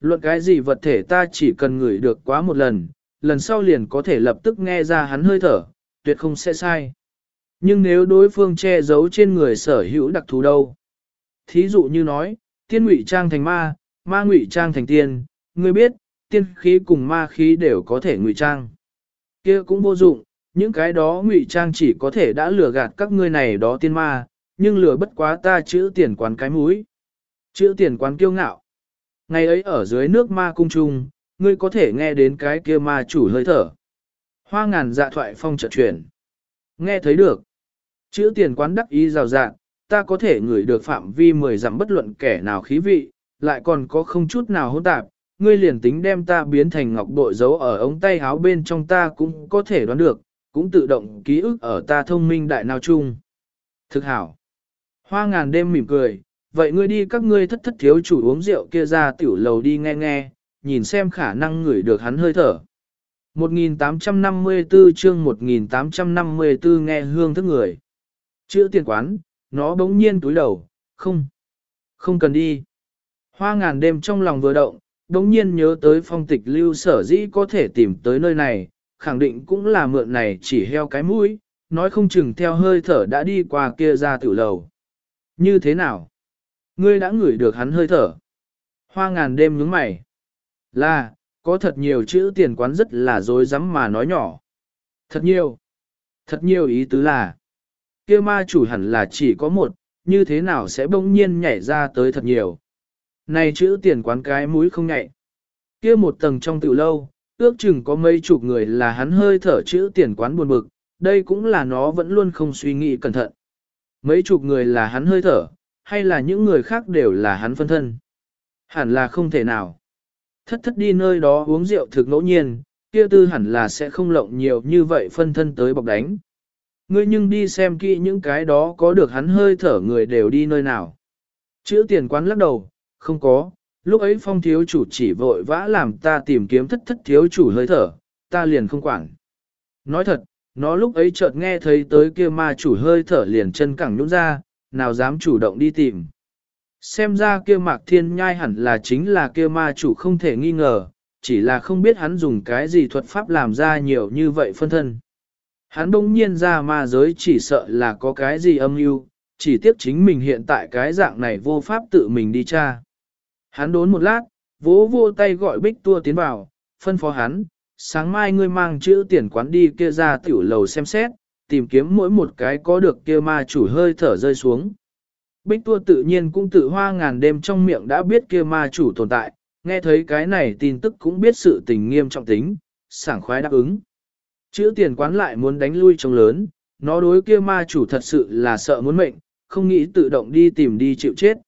Luận cái gì vật thể ta chỉ cần ngửi được quá một lần, lần sau liền có thể lập tức nghe ra hắn hơi thở, tuyệt không sẽ sai. Nhưng nếu đối phương che giấu trên người sở hữu đặc thù đâu? Thí dụ như nói, tiên ngụy trang thành ma, ma ngụy trang thành tiên, ngươi biết, tiên khí cùng ma khí đều có thể ngụy trang. kia cũng vô dụng, những cái đó ngụy trang chỉ có thể đã lừa gạt các ngươi này đó tiên ma, nhưng lừa bất quá ta chữ tiền quán cái mũi. Chữ tiền quán kiêu ngạo. Ngày ấy ở dưới nước ma cung trung, ngươi có thể nghe đến cái kia ma chủ hơi thở. Hoa ngàn dạ thoại phong trợ chuyển. Nghe thấy được. Chữ tiền quán đắc ý rào rạng, ta có thể ngửi được phạm vi mười dặm bất luận kẻ nào khí vị, lại còn có không chút nào hỗn tạp, ngươi liền tính đem ta biến thành ngọc bội giấu ở ống tay áo bên trong ta cũng có thể đoán được, cũng tự động ký ức ở ta thông minh đại nào chung. Thực hảo. Hoa ngàn đêm mỉm cười, vậy ngươi đi các ngươi thất thất thiếu chủ uống rượu kia ra tiểu lầu đi nghe nghe, nhìn xem khả năng ngửi được hắn hơi thở. 1854 chương 1854 nghe hương thức người. Chữa tiền quán, nó bỗng nhiên túi đầu, không, không cần đi. Hoa ngàn đêm trong lòng vừa động, bỗng nhiên nhớ tới phong tịch lưu sở dĩ có thể tìm tới nơi này, khẳng định cũng là mượn này chỉ heo cái mũi, nói không chừng theo hơi thở đã đi qua kia ra tiểu lầu. Như thế nào? Ngươi đã ngửi được hắn hơi thở. Hoa ngàn đêm nhướng mày. Là, có thật nhiều chữ tiền quán rất là dối rắm mà nói nhỏ. Thật nhiều. Thật nhiều ý tứ là. kia ma chủ hẳn là chỉ có một, như thế nào sẽ bỗng nhiên nhảy ra tới thật nhiều. Này chữ tiền quán cái mũi không nhạy. kia một tầng trong tiểu lâu, ước chừng có mấy chục người là hắn hơi thở chữ tiền quán buồn bực, đây cũng là nó vẫn luôn không suy nghĩ cẩn thận. Mấy chục người là hắn hơi thở, hay là những người khác đều là hắn phân thân? Hẳn là không thể nào. Thất thất đi nơi đó uống rượu thực ngẫu nhiên, kia tư hẳn là sẽ không lộng nhiều như vậy phân thân tới bọc đánh. Ngươi nhưng đi xem kỹ những cái đó có được hắn hơi thở người đều đi nơi nào. Chữ tiền quán lắc đầu, không có, lúc ấy phong thiếu chủ chỉ vội vã làm ta tìm kiếm thất thất thiếu chủ hơi thở, ta liền không quản. Nói thật, nó lúc ấy chợt nghe thấy tới kia ma chủ hơi thở liền chân cẳng nhũn ra, nào dám chủ động đi tìm. Xem ra kia mạc thiên nhai hẳn là chính là kia ma chủ không thể nghi ngờ, chỉ là không biết hắn dùng cái gì thuật pháp làm ra nhiều như vậy phân thân. Hắn đông nhiên ra ma giới chỉ sợ là có cái gì âm mưu, chỉ tiếc chính mình hiện tại cái dạng này vô pháp tự mình đi tra. Hắn đốn một lát, vỗ vô tay gọi bích tua tiến vào, phân phó hắn, sáng mai ngươi mang chữ tiền quán đi kia ra tiểu lầu xem xét, tìm kiếm mỗi một cái có được kia ma chủ hơi thở rơi xuống. Bích tua tự nhiên cũng tự hoa ngàn đêm trong miệng đã biết kia ma chủ tồn tại, nghe thấy cái này tin tức cũng biết sự tình nghiêm trọng tính, sảng khoái đáp ứng. Chữ tiền quán lại muốn đánh lui trông lớn, nó đối kia ma chủ thật sự là sợ muốn mệnh, không nghĩ tự động đi tìm đi chịu chết.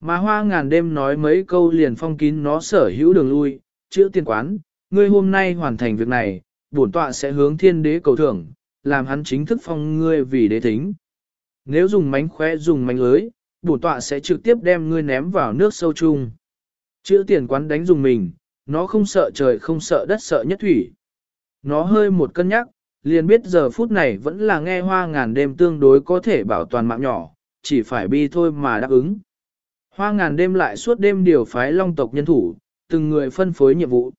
Mà hoa ngàn đêm nói mấy câu liền phong kín nó sở hữu đường lui, chữ tiền quán, ngươi hôm nay hoàn thành việc này, bổn tọa sẽ hướng thiên đế cầu thưởng, làm hắn chính thức phong ngươi vì đế thính. Nếu dùng mánh khóe dùng mánh lưới, bổ tọa sẽ trực tiếp đem ngươi ném vào nước sâu chung. Chữ tiền quán đánh dùng mình, nó không sợ trời không sợ đất sợ nhất thủy. Nó hơi một cân nhắc, liền biết giờ phút này vẫn là nghe hoa ngàn đêm tương đối có thể bảo toàn mạng nhỏ, chỉ phải bi thôi mà đáp ứng. Hoa ngàn đêm lại suốt đêm điều phái long tộc nhân thủ, từng người phân phối nhiệm vụ.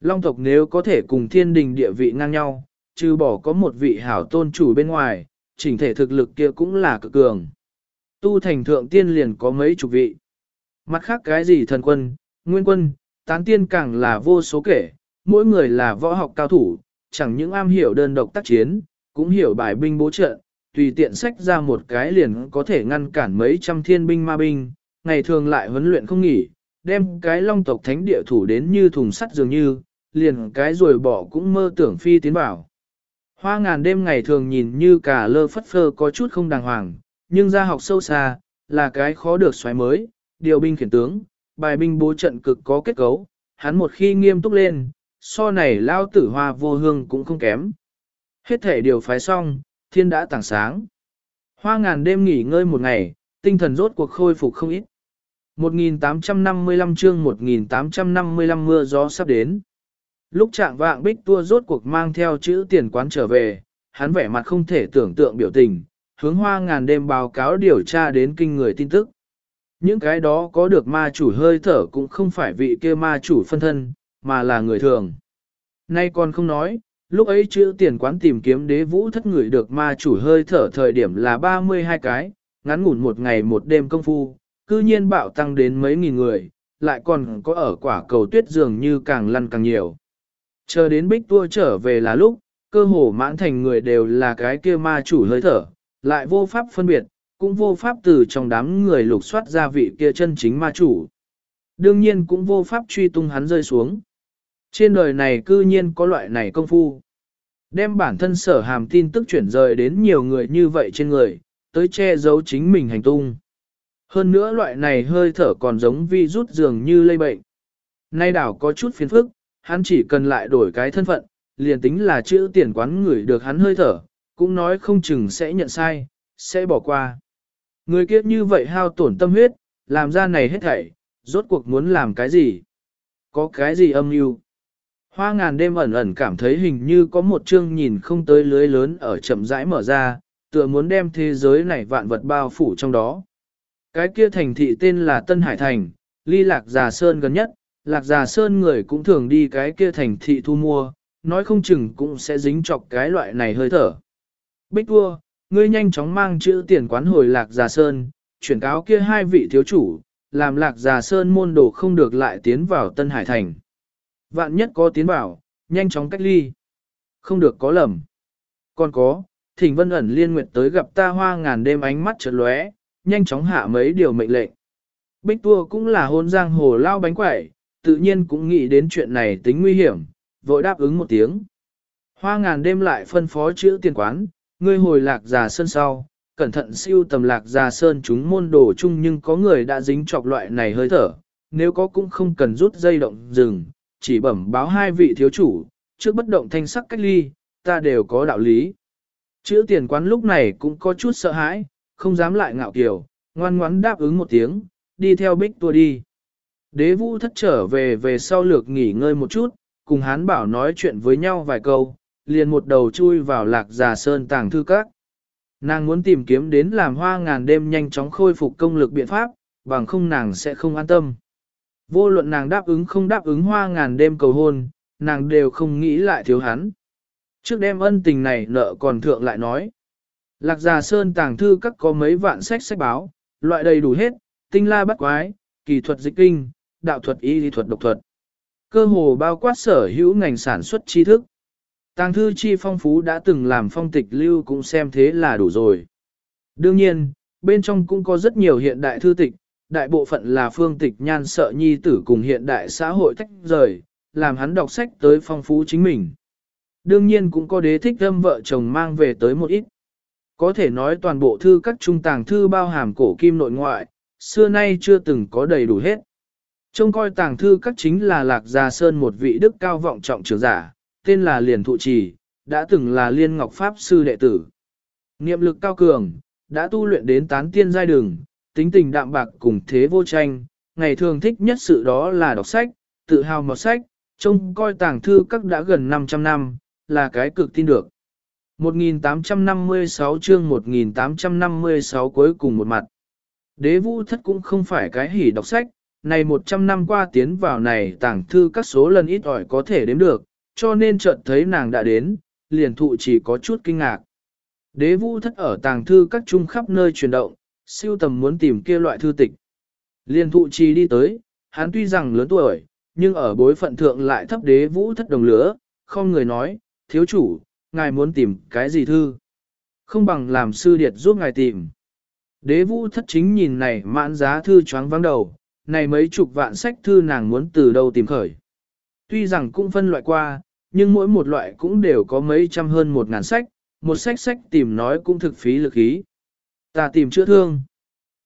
Long tộc nếu có thể cùng thiên đình địa vị ngang nhau, trừ bỏ có một vị hảo tôn chủ bên ngoài, chỉnh thể thực lực kia cũng là cực cường. Tu thành thượng tiên liền có mấy chục vị. Mặt khác cái gì thần quân, nguyên quân, tán tiên càng là vô số kể, mỗi người là võ học cao thủ, chẳng những am hiểu đơn độc tác chiến, cũng hiểu bài binh bố trợ tùy tiện sách ra một cái liền có thể ngăn cản mấy trăm thiên binh ma binh, ngày thường lại huấn luyện không nghỉ, đem cái long tộc thánh địa thủ đến như thùng sắt dường như, liền cái rồi bỏ cũng mơ tưởng phi tiến bảo. Hoa ngàn đêm ngày thường nhìn như cả lơ phất phơ có chút không đàng hoàng, nhưng ra học sâu xa, là cái khó được xoáy mới, điều binh khiển tướng, bài binh bố trận cực có kết cấu, hắn một khi nghiêm túc lên, so này lao tử hoa vô hương cũng không kém. Hết thể điều phái xong, thiên đã tảng sáng. Hoa ngàn đêm nghỉ ngơi một ngày, tinh thần rốt cuộc khôi phục không ít. 1855 chương 1855 mưa gió sắp đến. Lúc trạng vạng bích tua rốt cuộc mang theo chữ tiền quán trở về, hắn vẻ mặt không thể tưởng tượng biểu tình, hướng hoa ngàn đêm báo cáo điều tra đến kinh người tin tức. Những cái đó có được ma chủ hơi thở cũng không phải vị kia ma chủ phân thân, mà là người thường. Nay còn không nói, lúc ấy chữ tiền quán tìm kiếm đế vũ thất người được ma chủ hơi thở thời điểm là 32 cái, ngắn ngủn một ngày một đêm công phu, cư nhiên bạo tăng đến mấy nghìn người, lại còn có ở quả cầu tuyết dường như càng lăn càng nhiều. Chờ đến bích tua trở về là lúc, cơ hồ mãn thành người đều là cái kia ma chủ hơi thở, lại vô pháp phân biệt, cũng vô pháp từ trong đám người lục soát ra vị kia chân chính ma chủ. Đương nhiên cũng vô pháp truy tung hắn rơi xuống. Trên đời này cư nhiên có loại này công phu. Đem bản thân sở hàm tin tức chuyển rời đến nhiều người như vậy trên người, tới che giấu chính mình hành tung. Hơn nữa loại này hơi thở còn giống vi rút dường như lây bệnh. Nay đảo có chút phiền phức, hắn chỉ cần lại đổi cái thân phận, liền tính là chữ tiền quán người được hắn hơi thở, cũng nói không chừng sẽ nhận sai, sẽ bỏ qua. Người kiếp như vậy hao tổn tâm huyết, làm ra này hết thảy, rốt cuộc muốn làm cái gì? Có cái gì âm mưu? Hoa ngàn đêm ẩn ẩn cảm thấy hình như có một chương nhìn không tới lưới lớn ở chậm rãi mở ra, tựa muốn đem thế giới này vạn vật bao phủ trong đó. Cái kia thành thị tên là Tân Hải Thành, ly Lạc Già Sơn gần nhất, Lạc Già Sơn người cũng thường đi cái kia thành thị thu mua, nói không chừng cũng sẽ dính chọc cái loại này hơi thở. Bích vua, ngươi nhanh chóng mang chữ tiền quán hồi Lạc Già Sơn, chuyển cáo kia hai vị thiếu chủ, làm Lạc Già Sơn môn đồ không được lại tiến vào Tân Hải Thành. Vạn nhất có tiến vào, nhanh chóng cách ly. Không được có lầm. Còn có, Thỉnh Vân ẩn liên nguyệt tới gặp ta hoa ngàn đêm ánh mắt chợt lóe, nhanh chóng hạ mấy điều mệnh lệnh. Bích Tua cũng là hôn giang hồ lao bánh quẩy, tự nhiên cũng nghĩ đến chuyện này tính nguy hiểm, vội đáp ứng một tiếng. Hoa ngàn đêm lại phân phó chữ tiền quán, ngươi hồi lạc già sơn sau, cẩn thận siêu tầm lạc già sơn chúng môn đồ chung nhưng có người đã dính chọc loại này hơi thở, nếu có cũng không cần rút dây động dừng, chỉ bẩm báo hai vị thiếu chủ, trước bất động thanh sắc cách ly, ta đều có đạo lý. Chữ tiền quán lúc này cũng có chút sợ hãi, không dám lại ngạo kiều, ngoan ngoãn đáp ứng một tiếng, đi theo bích tua đi. Đế vũ thất trở về về sau lược nghỉ ngơi một chút, cùng hán bảo nói chuyện với nhau vài câu, liền một đầu chui vào lạc già sơn tàng thư các. Nàng muốn tìm kiếm đến làm hoa ngàn đêm nhanh chóng khôi phục công lực biện pháp, bằng không nàng sẽ không an tâm. Vô luận nàng đáp ứng không đáp ứng hoa ngàn đêm cầu hôn, nàng đều không nghĩ lại thiếu hắn. Trước đêm ân tình này nợ còn thượng lại nói. Lạc Già Sơn tàng thư các có mấy vạn sách sách báo, loại đầy đủ hết, tinh la bắt quái, kỳ thuật dịch kinh, đạo thuật y lý thuật độc thuật. Cơ hồ bao quát sở hữu ngành sản xuất tri thức. Tàng thư chi phong phú đã từng làm phong tịch lưu cũng xem thế là đủ rồi. Đương nhiên, bên trong cũng có rất nhiều hiện đại thư tịch, đại bộ phận là phương tịch nhan sợ nhi tử cùng hiện đại xã hội tách rời, làm hắn đọc sách tới phong phú chính mình. Đương nhiên cũng có đế thích âm vợ chồng mang về tới một ít. Có thể nói toàn bộ thư các trung tàng thư bao hàm cổ kim nội ngoại, xưa nay chưa từng có đầy đủ hết. Trông coi tàng thư các chính là Lạc Gia Sơn một vị đức cao vọng trọng trưởng giả, tên là Liền Thụ Trì, đã từng là Liên Ngọc Pháp Sư đệ tử. Niệm lực cao cường, đã tu luyện đến tán tiên giai đường, tính tình đạm bạc cùng thế vô tranh, ngày thường thích nhất sự đó là đọc sách, tự hào một sách, trông coi tàng thư các đã gần 500 năm, là cái cực tin được. 1856 chương 1856 cuối cùng một mặt. Đế vũ thất cũng không phải cái hỉ đọc sách, này 100 năm qua tiến vào này tàng thư các số lần ít ỏi có thể đếm được, cho nên chợt thấy nàng đã đến, liền thụ chỉ có chút kinh ngạc. Đế vũ thất ở tàng thư các trung khắp nơi chuyển động, siêu tầm muốn tìm kia loại thư tịch. Liền thụ trì đi tới, hắn tuy rằng lớn tuổi, nhưng ở bối phận thượng lại thấp đế vũ thất đồng lửa, không người nói, thiếu chủ, ngài muốn tìm cái gì thư? Không bằng làm sư điệt giúp ngài tìm. Đế vũ thất chính nhìn này mãn giá thư choáng vắng đầu, này mấy chục vạn sách thư nàng muốn từ đâu tìm khởi. Tuy rằng cũng phân loại qua, nhưng mỗi một loại cũng đều có mấy trăm hơn một ngàn sách, một sách sách tìm nói cũng thực phí lực ý. Ta tìm chữa thương.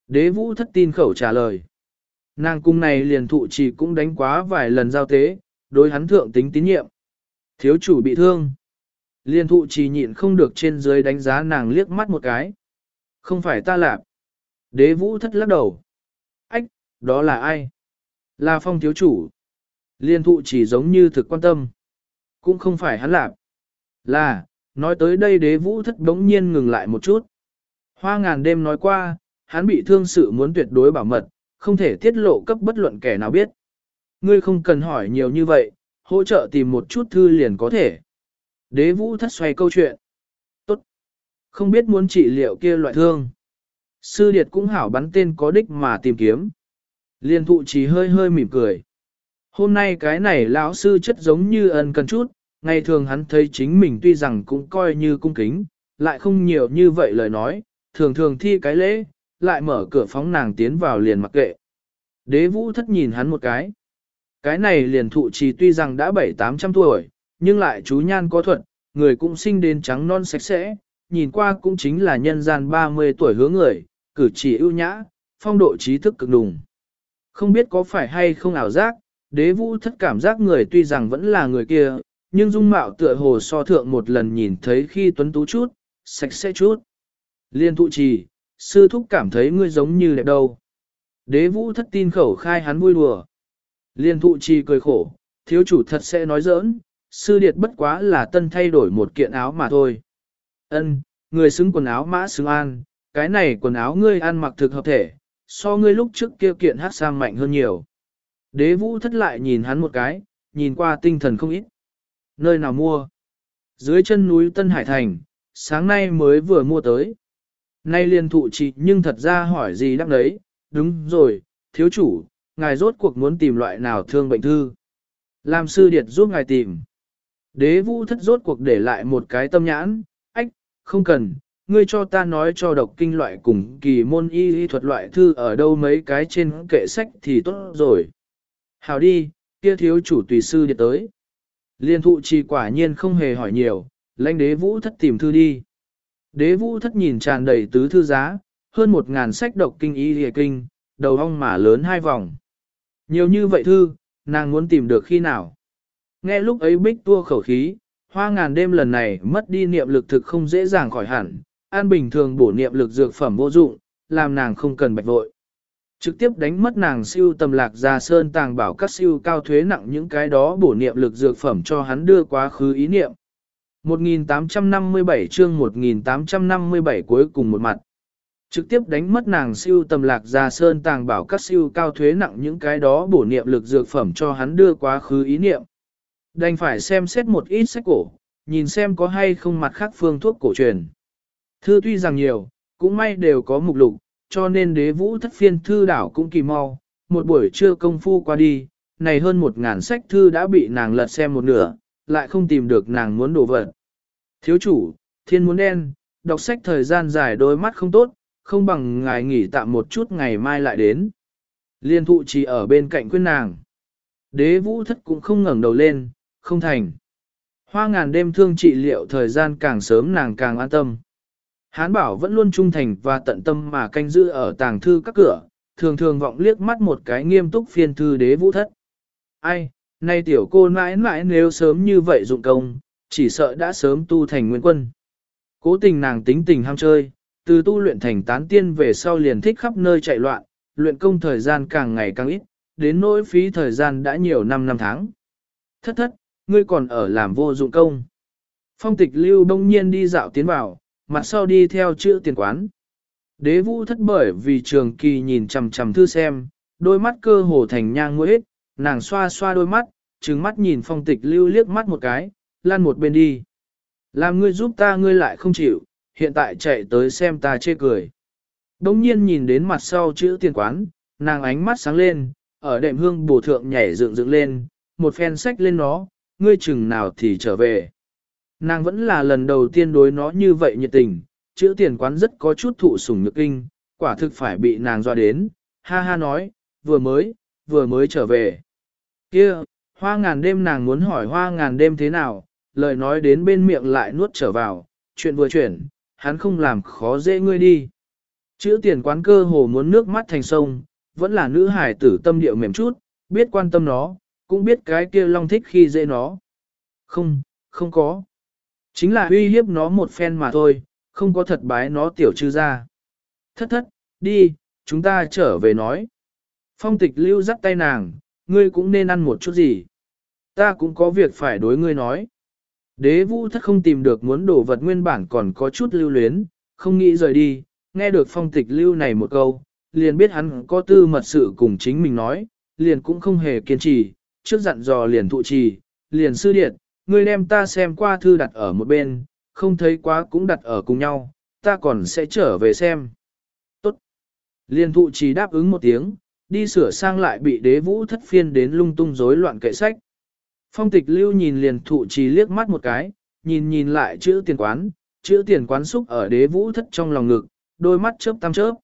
Đế vũ thất tin khẩu trả lời. Nàng cung này liền thụ chỉ cũng đánh quá vài lần giao tế, đối hắn thượng tính tín nhiệm. Thiếu chủ bị thương. Liên thụ chỉ nhịn không được trên dưới đánh giá nàng liếc mắt một cái. Không phải ta lạp. Đế vũ thất lắc đầu. Đó là ai? Là phong thiếu chủ. Liên thụ chỉ giống như thực quan tâm. Cũng không phải hắn lạp. Là, nói tới đây đế vũ thất đống nhiên ngừng lại một chút. Hoa ngàn đêm nói qua, hắn bị thương sự muốn tuyệt đối bảo mật, không thể tiết lộ cấp bất luận kẻ nào biết. Ngươi không cần hỏi nhiều như vậy, hỗ trợ tìm một chút thư liền có thể. Đế vũ thất xoay câu chuyện. Tốt. Không biết muốn trị liệu kia loại thương. Sư điệt cũng hảo bắn tên có đích mà tìm kiếm. Liên thụ chỉ hơi hơi mỉm cười. Hôm nay cái này lão sư chất giống như ân cần chút, ngày thường hắn thấy chính mình tuy rằng cũng coi như cung kính, lại không nhiều như vậy lời nói, thường thường thi cái lễ, lại mở cửa phóng nàng tiến vào liền mặc kệ. Đế vũ thất nhìn hắn một cái. Cái này liền thụ trì tuy rằng đã bảy tám trăm tuổi, nhưng lại chú nhan có thuận, người cũng sinh đến trắng non sạch sẽ, nhìn qua cũng chính là nhân gian 30 tuổi hướng người, cử chỉ ưu nhã, phong độ trí thức cực đùng. Không biết có phải hay không ảo giác, đế vũ thất cảm giác người tuy rằng vẫn là người kia, nhưng dung mạo tựa hồ so thượng một lần nhìn thấy khi tuấn tú chút, sạch sẽ chút. Liên thụ trì, sư thúc cảm thấy ngươi giống như đẹp đâu. Đế vũ thất tin khẩu khai hắn vui đùa. Liên thụ trì cười khổ, thiếu chủ thật sẽ nói giỡn, sư điệt bất quá là tân thay đổi một kiện áo mà thôi. Ân, người xứng quần áo mã xứng an, cái này quần áo ngươi ăn mặc thực hợp thể, so ngươi lúc trước kia kiện hát sang mạnh hơn nhiều. Đế vũ thất lại nhìn hắn một cái, nhìn qua tinh thần không ít. Nơi nào mua? Dưới chân núi Tân Hải Thành, sáng nay mới vừa mua tới. Nay liền thụ chị nhưng thật ra hỏi gì đắc đấy, đúng rồi, thiếu chủ, ngài rốt cuộc muốn tìm loại nào thương bệnh thư. Làm sư điệt giúp ngài tìm. Đế vũ thất rốt cuộc để lại một cái tâm nhãn, ách, không cần, ngươi cho ta nói cho độc kinh loại cùng kỳ môn y y thuật loại thư ở đâu mấy cái trên kệ sách thì tốt rồi. Hào đi, kia thiếu chủ tùy sư đi tới. Liên thụ trì quả nhiên không hề hỏi nhiều, lãnh đế vũ thất tìm thư đi. Đế vũ thất nhìn tràn đầy tứ thư giá, hơn một ngàn sách độc kinh y y kinh, đầu ong mà lớn hai vòng. Nhiều như vậy thư, nàng muốn tìm được khi nào. Nghe lúc ấy bích tua khẩu khí, hoa ngàn đêm lần này mất đi niệm lực thực không dễ dàng khỏi hẳn, an bình thường bổ niệm lực dược phẩm vô dụng, làm nàng không cần bạch vội. Trực tiếp đánh mất nàng siêu tầm lạc ra sơn tàng bảo các siêu cao thuế nặng những cái đó bổ niệm lực dược phẩm cho hắn đưa quá khứ ý niệm. 1857 chương 1857 cuối cùng một mặt. Trực tiếp đánh mất nàng siêu tầm lạc ra sơn tàng bảo các siêu cao thuế nặng những cái đó bổ niệm lực dược phẩm cho hắn đưa quá khứ ý niệm. Đành phải xem xét một ít sách cổ, nhìn xem có hay không mặt khác phương thuốc cổ truyền. Thư tuy rằng nhiều, cũng may đều có mục lục, cho nên đế vũ thất phiên thư đảo cũng kỳ mau, một buổi trưa công phu qua đi, này hơn một ngàn sách thư đã bị nàng lật xem một nửa, lại không tìm được nàng muốn đổ vật. Thiếu chủ, thiên muốn đen, đọc sách thời gian dài đôi mắt không tốt, không bằng ngài nghỉ tạm một chút ngày mai lại đến. Liên thụ chỉ ở bên cạnh khuyên nàng. Đế vũ thất cũng không ngẩng đầu lên, không thành. Hoa ngàn đêm thương trị liệu thời gian càng sớm nàng càng an tâm. Hán bảo vẫn luôn trung thành và tận tâm mà canh giữ ở tàng thư các cửa, thường thường vọng liếc mắt một cái nghiêm túc phiên thư đế vũ thất. Ai, nay tiểu cô mãi mãi nếu sớm như vậy dụng công, chỉ sợ đã sớm tu thành nguyên quân. Cố tình nàng tính tình ham chơi, từ tu luyện thành tán tiên về sau liền thích khắp nơi chạy loạn, luyện công thời gian càng ngày càng ít, đến nỗi phí thời gian đã nhiều năm năm tháng. Thất thất, ngươi còn ở làm vô dụng công. Phong tịch lưu đông nhiên đi dạo tiến vào, mặt sau đi theo chữ tiền quán. Đế vũ thất bởi vì trường kỳ nhìn chằm chằm thư xem, đôi mắt cơ hồ thành nhang mũi nàng xoa xoa đôi mắt, trừng mắt nhìn phong tịch lưu liếc mắt một cái, lan một bên đi. Làm ngươi giúp ta ngươi lại không chịu, hiện tại chạy tới xem ta chê cười. Đông nhiên nhìn đến mặt sau chữ tiền quán, nàng ánh mắt sáng lên, ở đệm hương bổ thượng nhảy dựng dựng lên, một phen sách lên nó, ngươi chừng nào thì trở về. Nàng vẫn là lần đầu tiên đối nó như vậy nhiệt tình, chữ tiền quán rất có chút thụ sủng nhược kinh, quả thực phải bị nàng doa đến, ha ha nói, vừa mới, vừa mới trở về. kia hoa ngàn đêm nàng muốn hỏi hoa ngàn đêm thế nào, lời nói đến bên miệng lại nuốt trở vào, chuyện vừa chuyển, hắn không làm khó dễ ngươi đi. Chữ tiền quán cơ hồ muốn nước mắt thành sông, vẫn là nữ hải tử tâm điệu mềm chút, biết quan tâm nó, cũng biết cái kia long thích khi dễ nó. Không, không có. Chính là uy hiếp nó một phen mà thôi, không có thật bái nó tiểu chư ra. Thất thất, đi, chúng ta trở về nói. Phong tịch lưu dắt tay nàng, ngươi cũng nên ăn một chút gì. Ta cũng có việc phải đối ngươi nói. Đế vũ thất không tìm được muốn đổ vật nguyên bản còn có chút lưu luyến, không nghĩ rời đi, nghe được phong tịch lưu này một câu, liền biết hắn có tư mật sự cùng chính mình nói, liền cũng không hề kiên trì, trước dặn dò liền thụ trì, liền sư điện, ngươi đem ta xem qua thư đặt ở một bên, không thấy quá cũng đặt ở cùng nhau, ta còn sẽ trở về xem. Tốt. Liên thụ trì đáp ứng một tiếng, đi sửa sang lại bị đế vũ thất phiên đến lung tung rối loạn kệ sách. Phong tịch lưu nhìn liền thụ trì liếc mắt một cái, nhìn nhìn lại chữ tiền quán, chữ tiền quán xúc ở đế vũ thất trong lòng ngực, đôi mắt chớp tam chớp.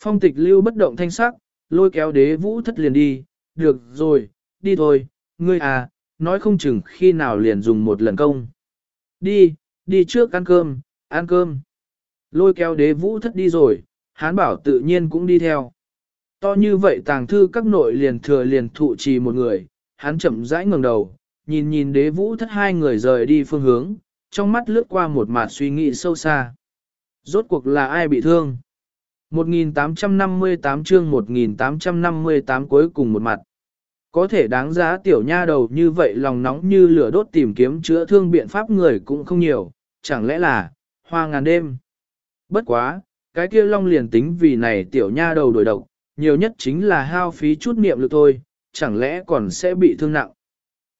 Phong tịch lưu bất động thanh sắc, lôi kéo đế vũ thất liền đi, được rồi, đi thôi, ngươi à, nói không chừng khi nào liền dùng một lần công. Đi, đi trước ăn cơm, ăn cơm. Lôi kéo đế vũ thất đi rồi, hán bảo tự nhiên cũng đi theo. To như vậy tàng thư các nội liền thừa liền thụ trì một người, hắn chậm rãi ngẩng đầu, nhìn nhìn đế vũ thất hai người rời đi phương hướng, trong mắt lướt qua một mạt suy nghĩ sâu xa. Rốt cuộc là ai bị thương? 1858 chương 1858 cuối cùng một mặt. Có thể đáng giá tiểu nha đầu như vậy lòng nóng như lửa đốt tìm kiếm chữa thương biện pháp người cũng không nhiều, chẳng lẽ là, hoa ngàn đêm. Bất quá, cái kia long liền tính vì này tiểu nha đầu đổi độc, nhiều nhất chính là hao phí chút niệm lực thôi, chẳng lẽ còn sẽ bị thương nặng.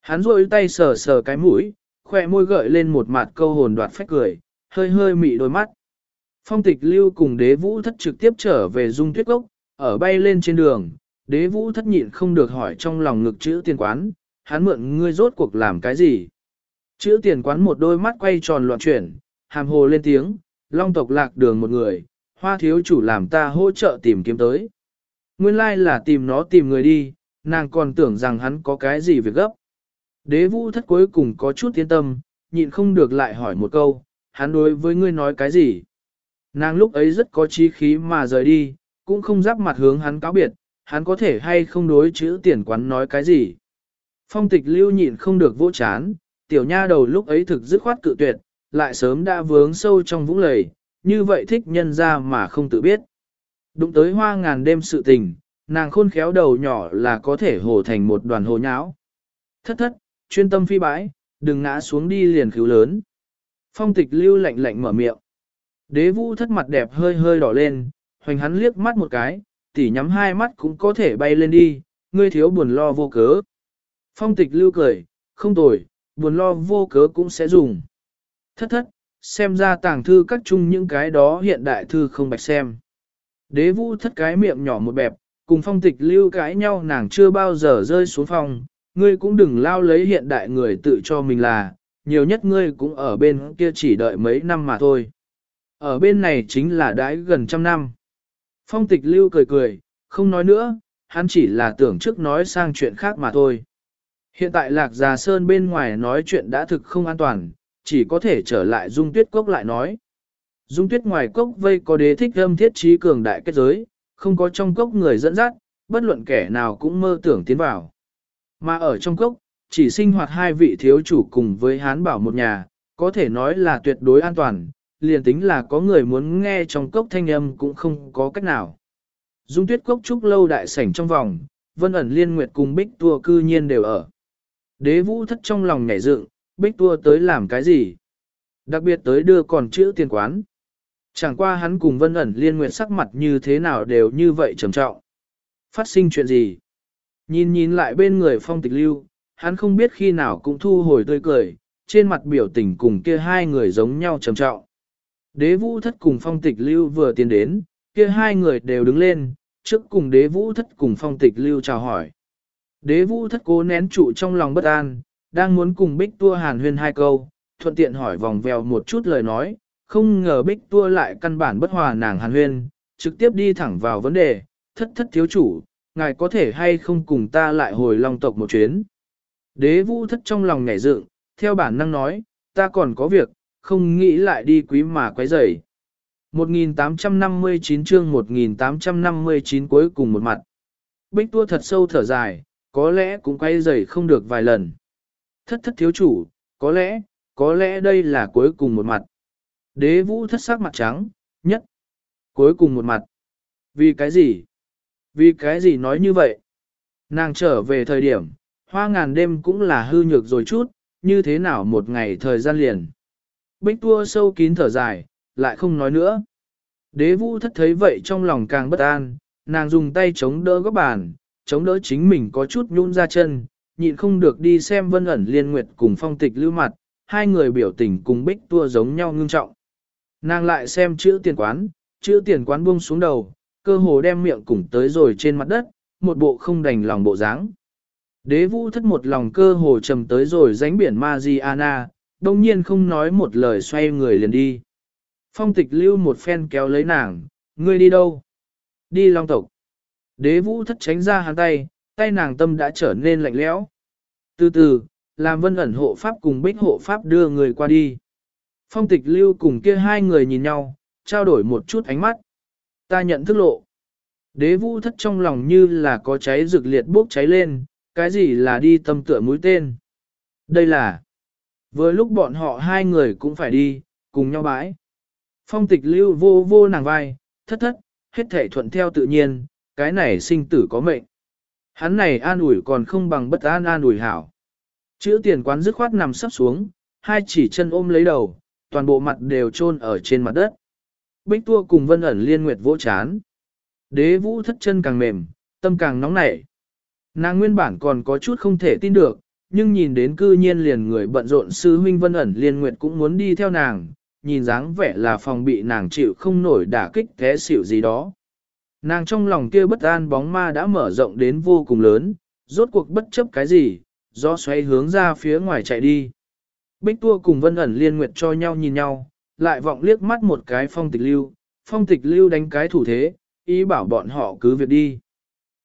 Hắn rôi tay sờ sờ cái mũi, khoe môi gợi lên một mặt câu hồn đoạt phách cười, hơi hơi mị đôi mắt. Phong tịch lưu cùng đế vũ thất trực tiếp trở về dung tuyết gốc, ở bay lên trên đường, đế vũ thất nhịn không được hỏi trong lòng ngực chữ tiền quán, hắn mượn ngươi rốt cuộc làm cái gì. Chữ tiền quán một đôi mắt quay tròn loạn chuyển, hàm hồ lên tiếng, long tộc lạc đường một người, hoa thiếu chủ làm ta hỗ trợ tìm kiếm tới. Nguyên lai là tìm nó tìm người đi, nàng còn tưởng rằng hắn có cái gì việc gấp. Đế vũ thất cuối cùng có chút tiến tâm, nhịn không được lại hỏi một câu, hắn đối với ngươi nói cái gì. Nàng lúc ấy rất có trí khí mà rời đi, cũng không giáp mặt hướng hắn cáo biệt, hắn có thể hay không đối chữ tiền quán nói cái gì. Phong tịch lưu nhịn không được vỗ chán, tiểu nha đầu lúc ấy thực dứt khoát cự tuyệt, lại sớm đã vướng sâu trong vũng lầy, như vậy thích nhân ra mà không tự biết. Đụng tới hoa ngàn đêm sự tình, nàng khôn khéo đầu nhỏ là có thể hồ thành một đoàn hồ nháo. Thất thất, chuyên tâm phi bãi, đừng ngã xuống đi liền cứu lớn. Phong tịch lưu lạnh lạnh mở miệng. Đế vũ thất mặt đẹp hơi hơi đỏ lên, hoành hắn liếc mắt một cái, tỉ nhắm hai mắt cũng có thể bay lên đi, ngươi thiếu buồn lo vô cớ. Phong tịch lưu cười, không tồi, buồn lo vô cớ cũng sẽ dùng. Thất thất, xem ra tàng thư các chung những cái đó hiện đại thư không bạch xem. Đế vũ thất cái miệng nhỏ một bẹp, cùng phong tịch lưu cãi nhau nàng chưa bao giờ rơi xuống phòng, ngươi cũng đừng lao lấy hiện đại người tự cho mình là, nhiều nhất ngươi cũng ở bên kia chỉ đợi mấy năm mà thôi. Ở bên này chính là đãi gần trăm năm. Phong tịch lưu cười cười, không nói nữa, hắn chỉ là tưởng trước nói sang chuyện khác mà thôi. Hiện tại lạc già sơn bên ngoài nói chuyện đã thực không an toàn, chỉ có thể trở lại dung tuyết cốc lại nói. Dung tuyết ngoài cốc vây có đế thích âm thiết trí cường đại kết giới, không có trong cốc người dẫn dắt, bất luận kẻ nào cũng mơ tưởng tiến vào. Mà ở trong cốc, chỉ sinh hoạt hai vị thiếu chủ cùng với hán bảo một nhà, có thể nói là tuyệt đối an toàn, liền tính là có người muốn nghe trong cốc thanh âm cũng không có cách nào. Dung tuyết cốc trúc lâu đại sảnh trong vòng, vân ẩn liên nguyệt cùng bích tua cư nhiên đều ở. Đế vũ thất trong lòng nhảy dựng, bích tua tới làm cái gì? Đặc biệt tới đưa còn chữ tiền quán. Chẳng qua hắn cùng vân ẩn liên nguyệt sắc mặt như thế nào đều như vậy trầm trọng. Phát sinh chuyện gì? Nhìn nhìn lại bên người phong tịch lưu, hắn không biết khi nào cũng thu hồi tươi cười, trên mặt biểu tình cùng kia hai người giống nhau trầm trọng. Đế vũ thất cùng phong tịch lưu vừa tiến đến, kia hai người đều đứng lên, trước cùng đế vũ thất cùng phong tịch lưu chào hỏi. Đế vũ thất cố nén trụ trong lòng bất an, đang muốn cùng bích tua hàn huyên hai câu, thuận tiện hỏi vòng vèo một chút lời nói, không ngờ bích tua lại căn bản bất hòa nàng hàn huyên, trực tiếp đi thẳng vào vấn đề, thất thất thiếu chủ, ngài có thể hay không cùng ta lại hồi long tộc một chuyến. Đế vũ thất trong lòng nhảy dựng, theo bản năng nói, ta còn có việc, không nghĩ lại đi quý mà quấy rầy. 1859 chương 1859 cuối cùng một mặt. Bích tua thật sâu thở dài, có lẽ cũng quay rầy không được vài lần. Thất thất thiếu chủ, có lẽ, có lẽ đây là cuối cùng một mặt. Đế vũ thất sắc mặt trắng, nhất. Cuối cùng một mặt. Vì cái gì? Vì cái gì nói như vậy? Nàng trở về thời điểm, hoa ngàn đêm cũng là hư nhược rồi chút, như thế nào một ngày thời gian liền. Bích tua sâu kín thở dài, lại không nói nữa. Đế vũ thất thấy vậy trong lòng càng bất an, nàng dùng tay chống đỡ góc bàn, chống đỡ chính mình có chút nhún ra chân, nhịn không được đi xem vân ẩn liên nguyệt cùng phong tịch lưu mặt, hai người biểu tình cùng bích tua giống nhau ngưng trọng. Nàng lại xem chữ tiền quán, chữ tiền quán buông xuống đầu, cơ hồ đem miệng cùng tới rồi trên mặt đất, một bộ không đành lòng bộ dáng. Đế vũ thất một lòng cơ hồ trầm tới rồi dánh biển Mariana, đông nhiên không nói một lời xoay người liền đi. Phong tịch lưu một phen kéo lấy nàng, ngươi đi đâu? Đi long tộc. Đế vũ thất tránh ra hắn tay, tay nàng tâm đã trở nên lạnh lẽo. Từ từ, làm vân ẩn hộ pháp cùng bích hộ pháp đưa người qua đi. Phong tịch lưu cùng kia hai người nhìn nhau, trao đổi một chút ánh mắt. Ta nhận thức lộ. Đế vũ thất trong lòng như là có cháy rực liệt bốc cháy lên, cái gì là đi tâm tựa mũi tên. Đây là, vừa lúc bọn họ hai người cũng phải đi, cùng nhau bãi. Phong tịch lưu vô vô nàng vai, thất thất, hết thể thuận theo tự nhiên, cái này sinh tử có mệnh. Hắn này an ủi còn không bằng bất an an ủi hảo. Chữ tiền quán dứt khoát nằm sắp xuống, hai chỉ chân ôm lấy đầu, toàn bộ mặt đều chôn ở trên mặt đất. Bích tua cùng vân ẩn liên nguyệt vỗ chán. Đế vũ thất chân càng mềm, tâm càng nóng nảy. Nàng nguyên bản còn có chút không thể tin được, nhưng nhìn đến cư nhiên liền người bận rộn sư huynh vân ẩn liên nguyệt cũng muốn đi theo nàng, nhìn dáng vẻ là phòng bị nàng chịu không nổi đả kích té xỉu gì đó. Nàng trong lòng kia bất an bóng ma đã mở rộng đến vô cùng lớn, rốt cuộc bất chấp cái gì, do xoay hướng ra phía ngoài chạy đi. Bích tua cùng vân ẩn liên nguyệt cho nhau nhìn nhau, lại vọng liếc mắt một cái phong tịch lưu, phong tịch lưu đánh cái thủ thế, ý bảo bọn họ cứ việc đi.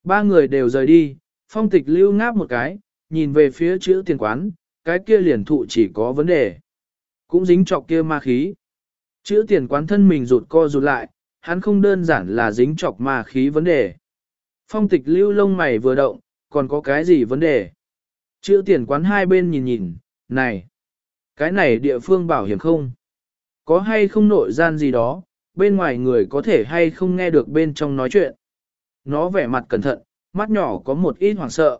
Ba người đều rời đi, phong tịch lưu ngáp một cái, nhìn về phía chữ tiền quán, cái kia liền thụ chỉ có vấn đề. Cũng dính trọc kia ma khí. Chữ tiền quán thân mình rụt co rụt lại, hắn không đơn giản là dính trọc ma khí vấn đề. Phong tịch lưu lông mày vừa động, còn có cái gì vấn đề? Chữ tiền quán hai bên nhìn nhìn, này, cái này địa phương bảo hiểm không? Có hay không nội gian gì đó, bên ngoài người có thể hay không nghe được bên trong nói chuyện? Nó vẻ mặt cẩn thận, mắt nhỏ có một ít hoảng sợ.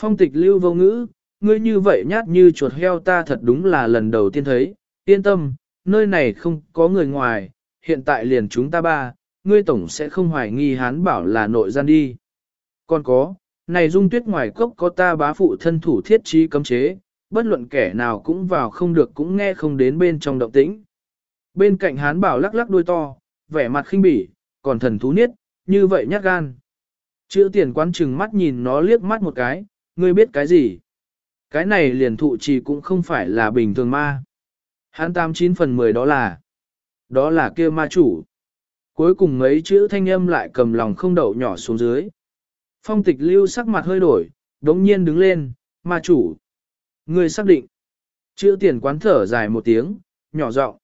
Phong tịch lưu vô ngữ, ngươi như vậy nhát như chuột heo ta thật đúng là lần đầu tiên thấy, yên tâm, nơi này không có người ngoài, hiện tại liền chúng ta ba, ngươi tổng sẽ không hoài nghi hán bảo là nội gian đi. Còn có, này dung tuyết ngoài cốc có ta bá phụ thân thủ thiết trí cấm chế, bất luận kẻ nào cũng vào không được cũng nghe không đến bên trong động tĩnh. Bên cạnh hán bảo lắc lắc đôi to, vẻ mặt khinh bỉ, còn thần thú niết, như vậy nhát gan. Chữ tiền quán chừng mắt nhìn nó liếc mắt một cái, ngươi biết cái gì? Cái này liền thụ trì cũng không phải là bình thường ma. Hán tam chín phần mười đó là, đó là kia ma chủ. Cuối cùng mấy chữ thanh âm lại cầm lòng không đậu nhỏ xuống dưới. Phong tịch lưu sắc mặt hơi đổi, đống nhiên đứng lên, ma chủ. Ngươi xác định. Chữ tiền quán thở dài một tiếng, nhỏ giọng.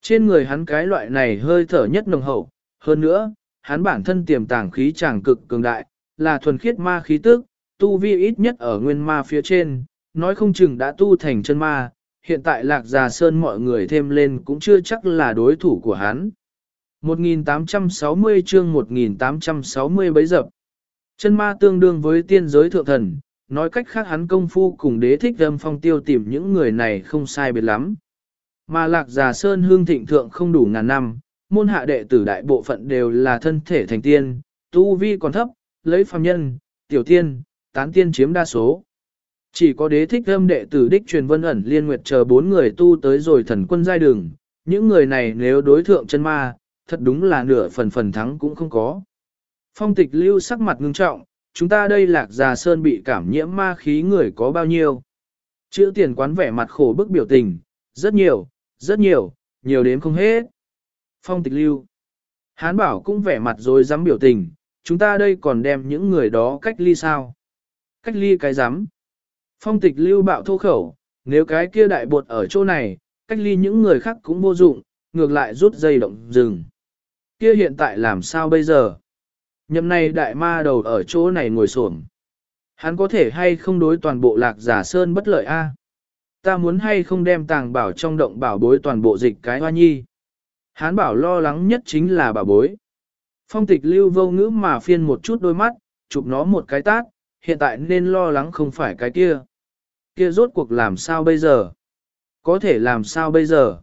Trên người hắn cái loại này hơi thở nhất nồng hậu, hơn nữa, hắn bản thân tiềm tàng khí tràng cực cường đại, là thuần khiết ma khí tức, tu vi ít nhất ở nguyên ma phía trên, nói không chừng đã tu thành chân ma, hiện tại lạc già sơn mọi người thêm lên cũng chưa chắc là đối thủ của hắn. 1860 chương 1860 bấy dập. Chân ma tương đương với tiên giới thượng thần, nói cách khác hắn công phu cùng đế thích âm phong tiêu tìm những người này không sai biệt lắm. Mà lạc già sơn hương thịnh thượng không đủ ngàn năm, môn hạ đệ tử đại bộ phận đều là thân thể thành tiên, tu vi còn thấp, lấy phàm nhân, tiểu tiên, tán tiên chiếm đa số. Chỉ có đế thích âm đệ tử đích truyền vân ẩn liên nguyệt chờ bốn người tu tới rồi thần quân giai đường, những người này nếu đối thượng chân ma, thật đúng là nửa phần phần thắng cũng không có. Phong tịch lưu sắc mặt ngưng trọng, chúng ta đây lạc già sơn bị cảm nhiễm ma khí người có bao nhiêu. Chữ tiền quán vẻ mặt khổ bức biểu tình, rất nhiều, rất nhiều, nhiều đến không hết. Phong tịch lưu. Hán bảo cũng vẻ mặt rồi dám biểu tình, chúng ta đây còn đem những người đó cách ly sao? Cách ly cái dám. Phong tịch lưu bạo thô khẩu, nếu cái kia đại bột ở chỗ này, cách ly những người khác cũng vô dụng, ngược lại rút dây động rừng. Kia hiện tại làm sao bây giờ? Nhậm này đại ma đầu ở chỗ này ngồi xổm Hắn có thể hay không đối toàn bộ lạc giả sơn bất lợi a? Ta muốn hay không đem tàng bảo trong động bảo bối toàn bộ dịch cái hoa nhi. Hắn bảo lo lắng nhất chính là bảo bối. Phong tịch lưu vô ngữ mà phiên một chút đôi mắt, chụp nó một cái tát, hiện tại nên lo lắng không phải cái kia. Kia rốt cuộc làm sao bây giờ? Có thể làm sao bây giờ?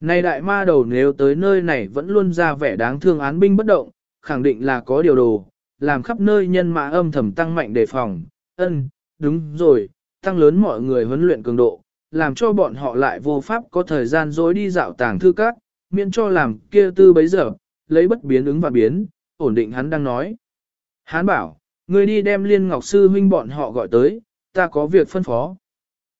Này đại ma đầu nếu tới nơi này vẫn luôn ra vẻ đáng thương án binh bất động, khẳng định là có điều đồ, làm khắp nơi nhân mã âm thầm tăng mạnh đề phòng. Ân, đúng rồi, tăng lớn mọi người huấn luyện cường độ, làm cho bọn họ lại vô pháp có thời gian dối đi dạo tàng thư các, miễn cho làm kia tư bấy giờ, lấy bất biến ứng và biến, ổn định hắn đang nói. Hán bảo, Ngươi đi đem liên ngọc sư huynh bọn họ gọi tới, ta có việc phân phó.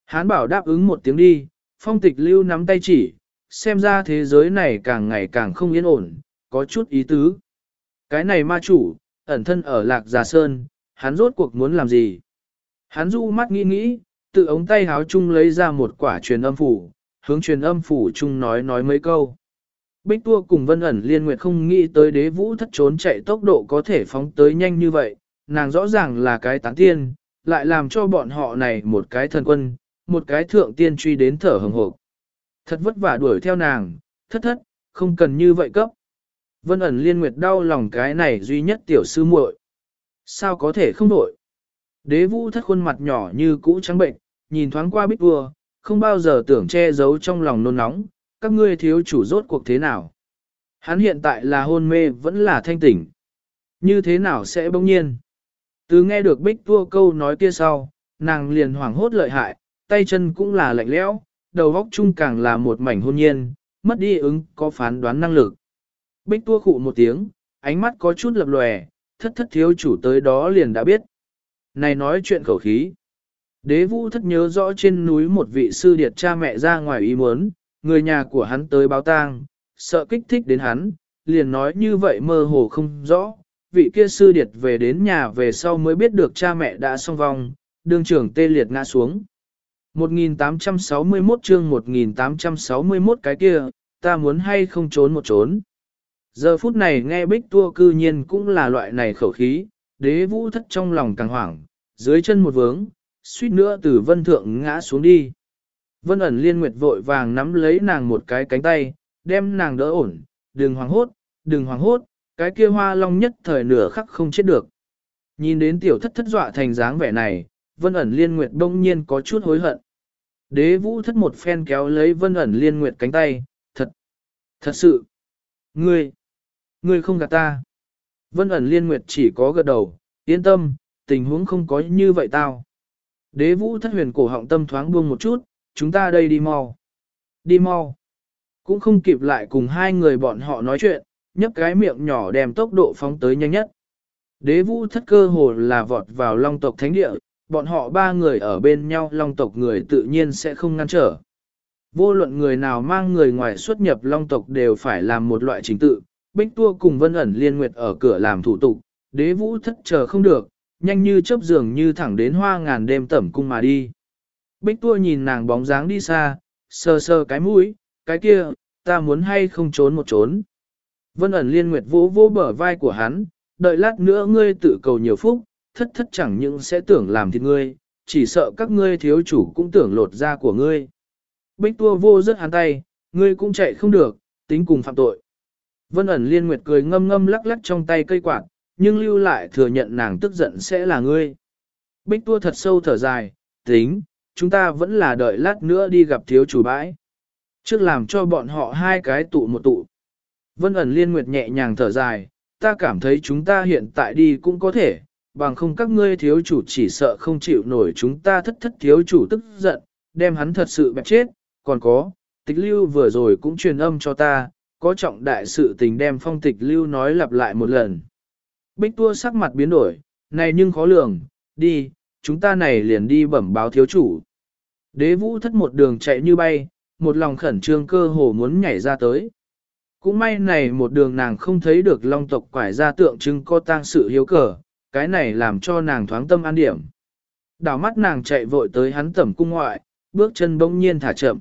Hán bảo đáp ứng một tiếng đi, phong tịch lưu nắm tay chỉ, xem ra thế giới này càng ngày càng không yên ổn, có chút ý tứ. Cái này ma chủ, ẩn thân ở lạc già sơn, hắn rốt cuộc muốn làm gì? Hắn du mắt nghĩ nghĩ, tự ống tay háo chung lấy ra một quả truyền âm phủ, hướng truyền âm phủ chung nói nói mấy câu. Bích tua cùng vân ẩn liên nguyệt không nghĩ tới đế vũ thất trốn chạy tốc độ có thể phóng tới nhanh như vậy, nàng rõ ràng là cái tán tiên, lại làm cho bọn họ này một cái thần quân, một cái thượng tiên truy đến thở hừng hộp. Thật vất vả đuổi theo nàng, thất thất, không cần như vậy cấp. Vân ẩn liên nguyệt đau lòng cái này duy nhất tiểu sư muội. Sao có thể không đổi? Đế vũ thất khuôn mặt nhỏ như cũ trắng bệnh, nhìn thoáng qua bích vua, không bao giờ tưởng che giấu trong lòng nôn nóng, các ngươi thiếu chủ rốt cuộc thế nào. Hắn hiện tại là hôn mê vẫn là thanh tỉnh. Như thế nào sẽ bỗng nhiên? Từ nghe được bích tua câu nói kia sau, nàng liền hoảng hốt lợi hại, tay chân cũng là lạnh lẽo, đầu góc chung càng là một mảnh hôn nhiên, mất đi ứng có phán đoán năng lực. Bích tua khụ một tiếng, ánh mắt có chút lập lòe, thất thất thiếu chủ tới đó liền đã biết. Này nói chuyện khẩu khí. Đế vũ thất nhớ rõ trên núi một vị sư điệt cha mẹ ra ngoài ý muốn, người nhà của hắn tới báo tang, sợ kích thích đến hắn, liền nói như vậy mơ hồ không rõ. Vị kia sư điệt về đến nhà về sau mới biết được cha mẹ đã song vong, đương trưởng tê liệt ngã xuống. 1861 chương 1861 cái kia, ta muốn hay không trốn một trốn. Giờ phút này nghe bích tua cư nhiên cũng là loại này khẩu khí, đế vũ thất trong lòng càng hoảng, dưới chân một vướng, suýt nữa từ vân thượng ngã xuống đi. Vân ẩn liên nguyệt vội vàng nắm lấy nàng một cái cánh tay, đem nàng đỡ ổn, đừng hoảng hốt, đừng hoảng hốt, cái kia hoa long nhất thời nửa khắc không chết được. Nhìn đến tiểu thất thất dọa thành dáng vẻ này, vân ẩn liên nguyệt đông nhiên có chút hối hận. Đế vũ thất một phen kéo lấy vân ẩn liên nguyệt cánh tay, thật, thật sự, ngươi, ngươi không gạt ta. Vân ẩn liên nguyệt chỉ có gật đầu, yên tâm, tình huống không có như vậy tao. Đế vũ thất huyền cổ họng tâm thoáng buông một chút, chúng ta đây đi mau. Đi mau. Cũng không kịp lại cùng hai người bọn họ nói chuyện, nhấp cái miệng nhỏ đem tốc độ phóng tới nhanh nhất. Đế vũ thất cơ hồ là vọt vào long tộc thánh địa, bọn họ ba người ở bên nhau long tộc người tự nhiên sẽ không ngăn trở. Vô luận người nào mang người ngoài xuất nhập long tộc đều phải làm một loại trình tự, bích tua cùng vân ẩn liên nguyệt ở cửa làm thủ tục, đế vũ thất chờ không được, nhanh như chớp giường như thẳng đến hoa ngàn đêm tẩm cung mà đi. Bích tua nhìn nàng bóng dáng đi xa, sờ sờ cái mũi, cái kia, ta muốn hay không trốn một trốn. Vân ẩn liên nguyệt vỗ vỗ bờ vai của hắn, đợi lát nữa ngươi tự cầu nhiều phúc, thất thất chẳng những sẽ tưởng làm thịt ngươi, chỉ sợ các ngươi thiếu chủ cũng tưởng lột da của ngươi. Bích tua vô rất hắn tay, ngươi cũng chạy không được, tính cùng phạm tội. Vân ẩn liên nguyệt cười ngâm ngâm lắc lắc trong tay cây quạt, nhưng lưu lại thừa nhận nàng tức giận sẽ là ngươi. Bích tua thật sâu thở dài, tính, chúng ta vẫn là đợi lát nữa đi gặp thiếu chủ bãi. Trước làm cho bọn họ hai cái tụ một tụ. Vân ẩn liên nguyệt nhẹ nhàng thở dài, ta cảm thấy chúng ta hiện tại đi cũng có thể, bằng không các ngươi thiếu chủ chỉ sợ không chịu nổi chúng ta thất thất thiếu chủ tức giận, đem hắn thật sự bẹp chết, còn có, tịch lưu vừa rồi cũng truyền âm cho ta, có trọng đại sự tình đem phong tịch lưu nói lặp lại một lần. Bích tua sắc mặt biến đổi, này nhưng khó lường, đi, chúng ta này liền đi bẩm báo thiếu chủ. Đế vũ thất một đường chạy như bay, một lòng khẩn trương cơ hồ muốn nhảy ra tới. Cũng may này một đường nàng không thấy được long tộc quải ra tượng trưng co tang sự hiếu cờ, cái này làm cho nàng thoáng tâm an điểm. Đảo mắt nàng chạy vội tới hắn tẩm cung ngoại, bước chân bỗng nhiên thả chậm.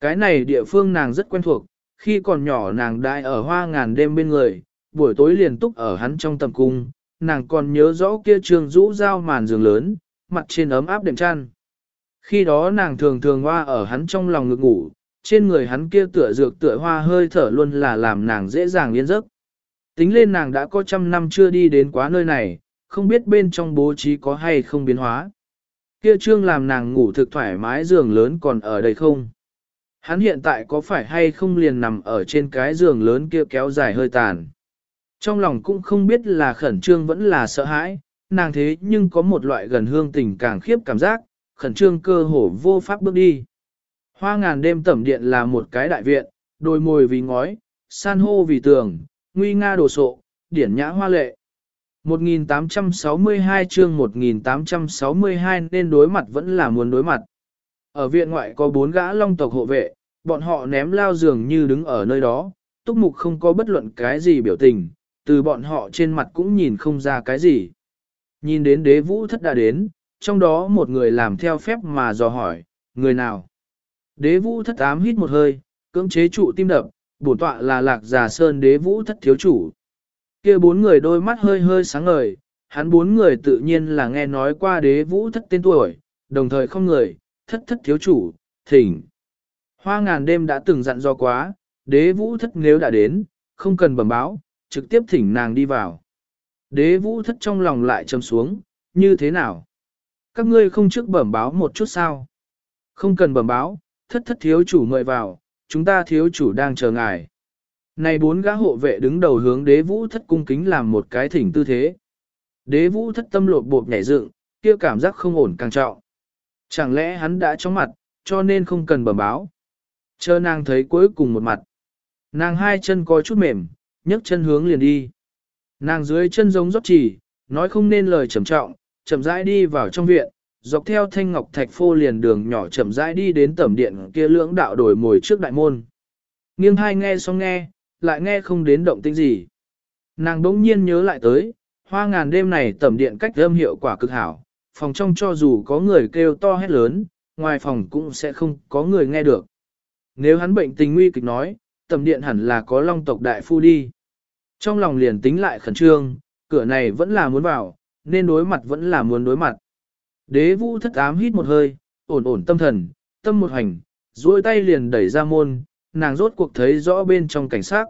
Cái này địa phương nàng rất quen thuộc, khi còn nhỏ nàng đại ở hoa ngàn đêm bên người, buổi tối liền túc ở hắn trong tầm cung, nàng còn nhớ rõ kia trường rũ dao màn giường lớn, mặt trên ấm áp đệm chăn. Khi đó nàng thường thường hoa ở hắn trong lòng ngực ngủ, trên người hắn kia tựa dược tựa hoa hơi thở luôn là làm nàng dễ dàng yên giấc. Tính lên nàng đã có trăm năm chưa đi đến quá nơi này, không biết bên trong bố trí có hay không biến hóa. Kia trương làm nàng ngủ thực thoải mái giường lớn còn ở đây không? Hắn hiện tại có phải hay không liền nằm ở trên cái giường lớn kia kéo dài hơi tàn? Trong lòng cũng không biết là khẩn trương vẫn là sợ hãi, nàng thế nhưng có một loại gần hương tình càng khiếp cảm giác, khẩn trương cơ hồ vô pháp bước đi. Hoa ngàn đêm tẩm điện là một cái đại viện, đồi mồi vì ngói, san hô vì tường, nguy nga đồ sộ, điển nhã hoa lệ. 1862 chương 1862 nên đối mặt vẫn là muốn đối mặt. Ở viện ngoại có bốn gã long tộc hộ vệ, bọn họ ném lao dường như đứng ở nơi đó, túc mục không có bất luận cái gì biểu tình, từ bọn họ trên mặt cũng nhìn không ra cái gì. Nhìn đến đế vũ thất đã đến, trong đó một người làm theo phép mà dò hỏi, người nào? Đế vũ thất ám hít một hơi, cưỡng chế trụ tim đập, bổn tọa là lạc giả sơn đế vũ thất thiếu chủ. kia bốn người đôi mắt hơi hơi sáng ngời, hắn bốn người tự nhiên là nghe nói qua đế vũ thất tên tuổi, đồng thời không người, thất thất thiếu chủ, thỉnh. Hoa ngàn đêm đã từng dặn do quá, đế vũ thất nếu đã đến, không cần bẩm báo, trực tiếp thỉnh nàng đi vào. Đế vũ thất trong lòng lại trầm xuống, như thế nào? Các ngươi không trước bẩm báo một chút sao? Không cần bẩm báo, thất thất thiếu chủ mời vào, chúng ta thiếu chủ đang chờ ngài. Này bốn gã hộ vệ đứng đầu hướng đế vũ thất cung kính làm một cái thỉnh tư thế. Đế vũ thất tâm lột bột nhảy dựng, kia cảm giác không ổn càng trọng. Chẳng lẽ hắn đã chóng mặt, cho nên không cần bẩm báo. Chờ nàng thấy cuối cùng một mặt. Nàng hai chân có chút mềm, nhấc chân hướng liền đi. Nàng dưới chân giống rót chỉ, nói không nên lời trầm trọng, chậm rãi đi vào trong viện, dọc theo thanh ngọc thạch phô liền đường nhỏ chậm rãi đi đến tẩm điện kia lưỡng đạo đổi mồi trước đại môn. Nghiêng hai nghe xong nghe, lại nghe không đến động tĩnh gì. Nàng bỗng nhiên nhớ lại tới, hoa ngàn đêm này tẩm điện cách âm hiệu quả cực hảo, phòng trong cho dù có người kêu to hét lớn, ngoài phòng cũng sẽ không có người nghe được. Nếu hắn bệnh tình nguy kịch nói, tẩm điện hẳn là có long tộc đại phu đi. Trong lòng liền tính lại khẩn trương, cửa này vẫn là muốn vào, nên đối mặt vẫn là muốn đối mặt. Đế vũ thất ám hít một hơi, ổn ổn tâm thần, tâm một hành, duỗi tay liền đẩy ra môn, nàng rốt cuộc thấy rõ bên trong cảnh sát.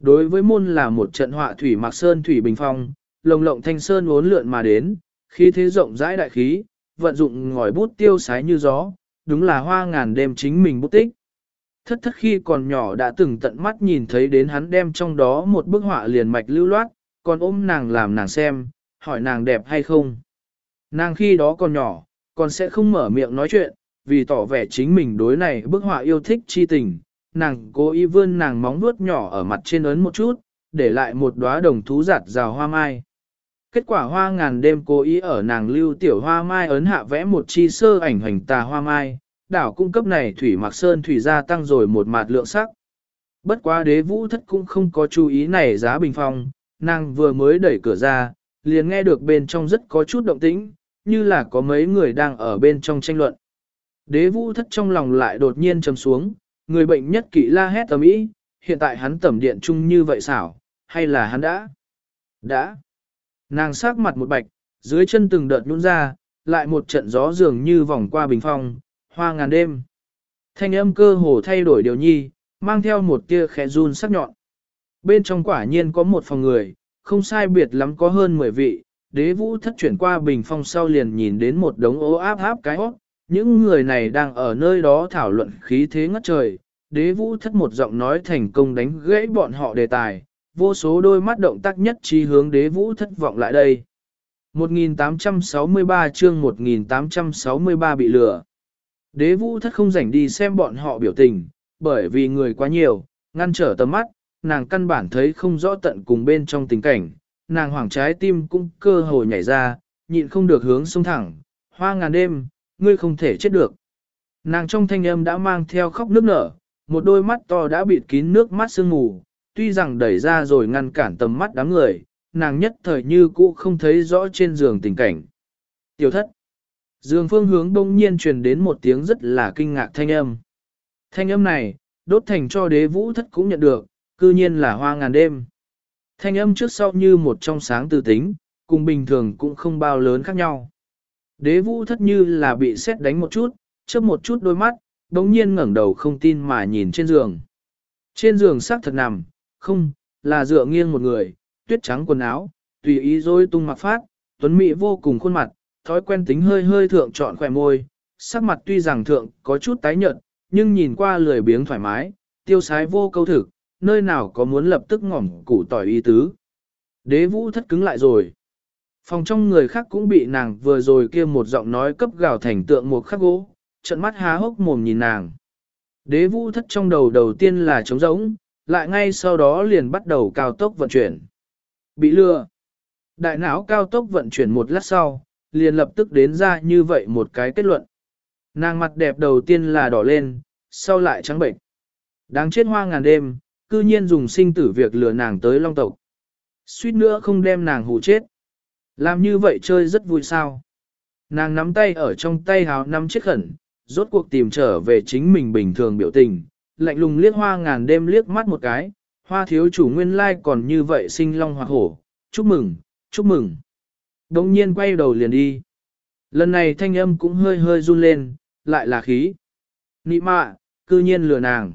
Đối với môn là một trận họa thủy mạc sơn thủy bình phong, lồng lộng thanh sơn uốn lượn mà đến, khí thế rộng rãi đại khí, vận dụng ngòi bút tiêu sái như gió, đúng là hoa ngàn đêm chính mình bút tích. Thất thất khi còn nhỏ đã từng tận mắt nhìn thấy đến hắn đem trong đó một bức họa liền mạch lưu loát, còn ôm nàng làm nàng xem, hỏi nàng đẹp hay không. Nàng khi đó còn nhỏ, còn sẽ không mở miệng nói chuyện, vì tỏ vẻ chính mình đối này bức họa yêu thích chi tình, nàng cố ý vươn nàng móng vuốt nhỏ ở mặt trên ấn một chút, để lại một đóa đồng thú giặt rào hoa mai. Kết quả hoa ngàn đêm cố ý ở nàng lưu tiểu hoa mai ấn hạ vẽ một chi sơ ảnh hành tà hoa mai, đảo cung cấp này thủy mặc sơn thủy gia tăng rồi một mạt lượng sắc. Bất quá đế vũ thất cũng không có chú ý này giá bình phong, nàng vừa mới đẩy cửa ra, liền nghe được bên trong rất có chút động tĩnh, như là có mấy người đang ở bên trong tranh luận. Đế vũ thất trong lòng lại đột nhiên trầm xuống, người bệnh nhất kỵ la hét tầm ý, hiện tại hắn tẩm điện chung như vậy xảo, hay là hắn đã? Đã. Nàng sát mặt một bạch, dưới chân từng đợt nhún ra, lại một trận gió dường như vòng qua bình phong, hoa ngàn đêm. Thanh âm cơ hồ thay đổi điều nhi, mang theo một tia khẽ run sắc nhọn. Bên trong quả nhiên có một phòng người, không sai biệt lắm có hơn 10 vị, đế vũ thất chuyển qua bình phong sau liền nhìn đến một đống ố áp áp cái hót, những người này đang ở nơi đó thảo luận khí thế ngất trời, đế vũ thất một giọng nói thành công đánh gãy bọn họ đề tài, vô số đôi mắt động tác nhất trí hướng đế vũ thất vọng lại đây. 1863 chương 1863 bị lừa. Đế vũ thất không rảnh đi xem bọn họ biểu tình, bởi vì người quá nhiều, ngăn trở tầm mắt, nàng căn bản thấy không rõ tận cùng bên trong tình cảnh, nàng hoảng trái tim cũng cơ hồ nhảy ra, nhịn không được hướng sông thẳng, hoa ngàn đêm, ngươi không thể chết được. Nàng trong thanh âm đã mang theo khóc nước nở, một đôi mắt to đã bịt kín nước mắt sương mù, tuy rằng đẩy ra rồi ngăn cản tầm mắt đám người, nàng nhất thời như cũ không thấy rõ trên giường tình cảnh. Tiểu thất. Dương phương hướng đông nhiên truyền đến một tiếng rất là kinh ngạc thanh âm. Thanh âm này, đốt thành cho đế vũ thất cũng nhận được, cư nhiên là hoa ngàn đêm. Thanh âm trước sau như một trong sáng tư tính, cùng bình thường cũng không bao lớn khác nhau. Đế vũ thất như là bị xét đánh một chút, chớp một chút đôi mắt, đống nhiên ngẩng đầu không tin mà nhìn trên giường. Trên giường xác thật nằm, không, là dựa nghiêng một người, tuyết trắng quần áo, tùy ý rồi tung mặc phát, tuấn mỹ vô cùng khuôn mặt, thói quen tính hơi hơi thượng trọn khỏe môi, sắc mặt tuy rằng thượng có chút tái nhợt, nhưng nhìn qua lười biếng thoải mái, tiêu sái vô câu thực, nơi nào có muốn lập tức ngỏm củ tỏi y tứ. Đế vũ thất cứng lại rồi. Phòng trong người khác cũng bị nàng vừa rồi kia một giọng nói cấp gào thành tượng một khắc gỗ, trận mắt há hốc mồm nhìn nàng. Đế vũ thất trong đầu đầu tiên là trống rỗng, lại ngay sau đó liền bắt đầu cao tốc vận chuyển. Bị lừa. Đại não cao tốc vận chuyển một lát sau, liền lập tức đến ra như vậy một cái kết luận. Nàng mặt đẹp đầu tiên là đỏ lên, sau lại trắng bệnh. Đáng chết hoa ngàn đêm, cư nhiên dùng sinh tử việc lừa nàng tới long tộc. Suýt nữa không đem nàng hù chết. Làm như vậy chơi rất vui sao. Nàng nắm tay ở trong tay hào nắm chiếc khẩn, rốt cuộc tìm trở về chính mình bình thường biểu tình, lạnh lùng liếc hoa ngàn đêm liếc mắt một cái, hoa thiếu chủ nguyên lai còn như vậy sinh long hoặc hổ, chúc mừng, chúc mừng. Đồng nhiên quay đầu liền đi. Lần này thanh âm cũng hơi hơi run lên, lại là khí. Nị mạ, cư nhiên lừa nàng.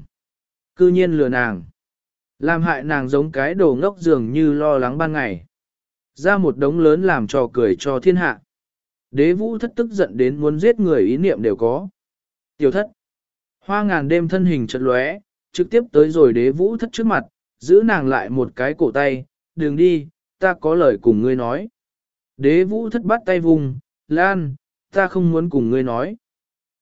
Cư nhiên lừa nàng. Làm hại nàng giống cái đồ ngốc dường như lo lắng ban ngày. Ra một đống lớn làm trò cười cho thiên hạ. Đế vũ thất tức giận đến muốn giết người ý niệm đều có. Tiểu thất. Hoa ngàn đêm thân hình chật lóe, trực tiếp tới rồi đế vũ thất trước mặt, giữ nàng lại một cái cổ tay, đừng đi, ta có lời cùng ngươi nói. Đế vũ thất bắt tay vùng, Lan, ta không muốn cùng ngươi nói.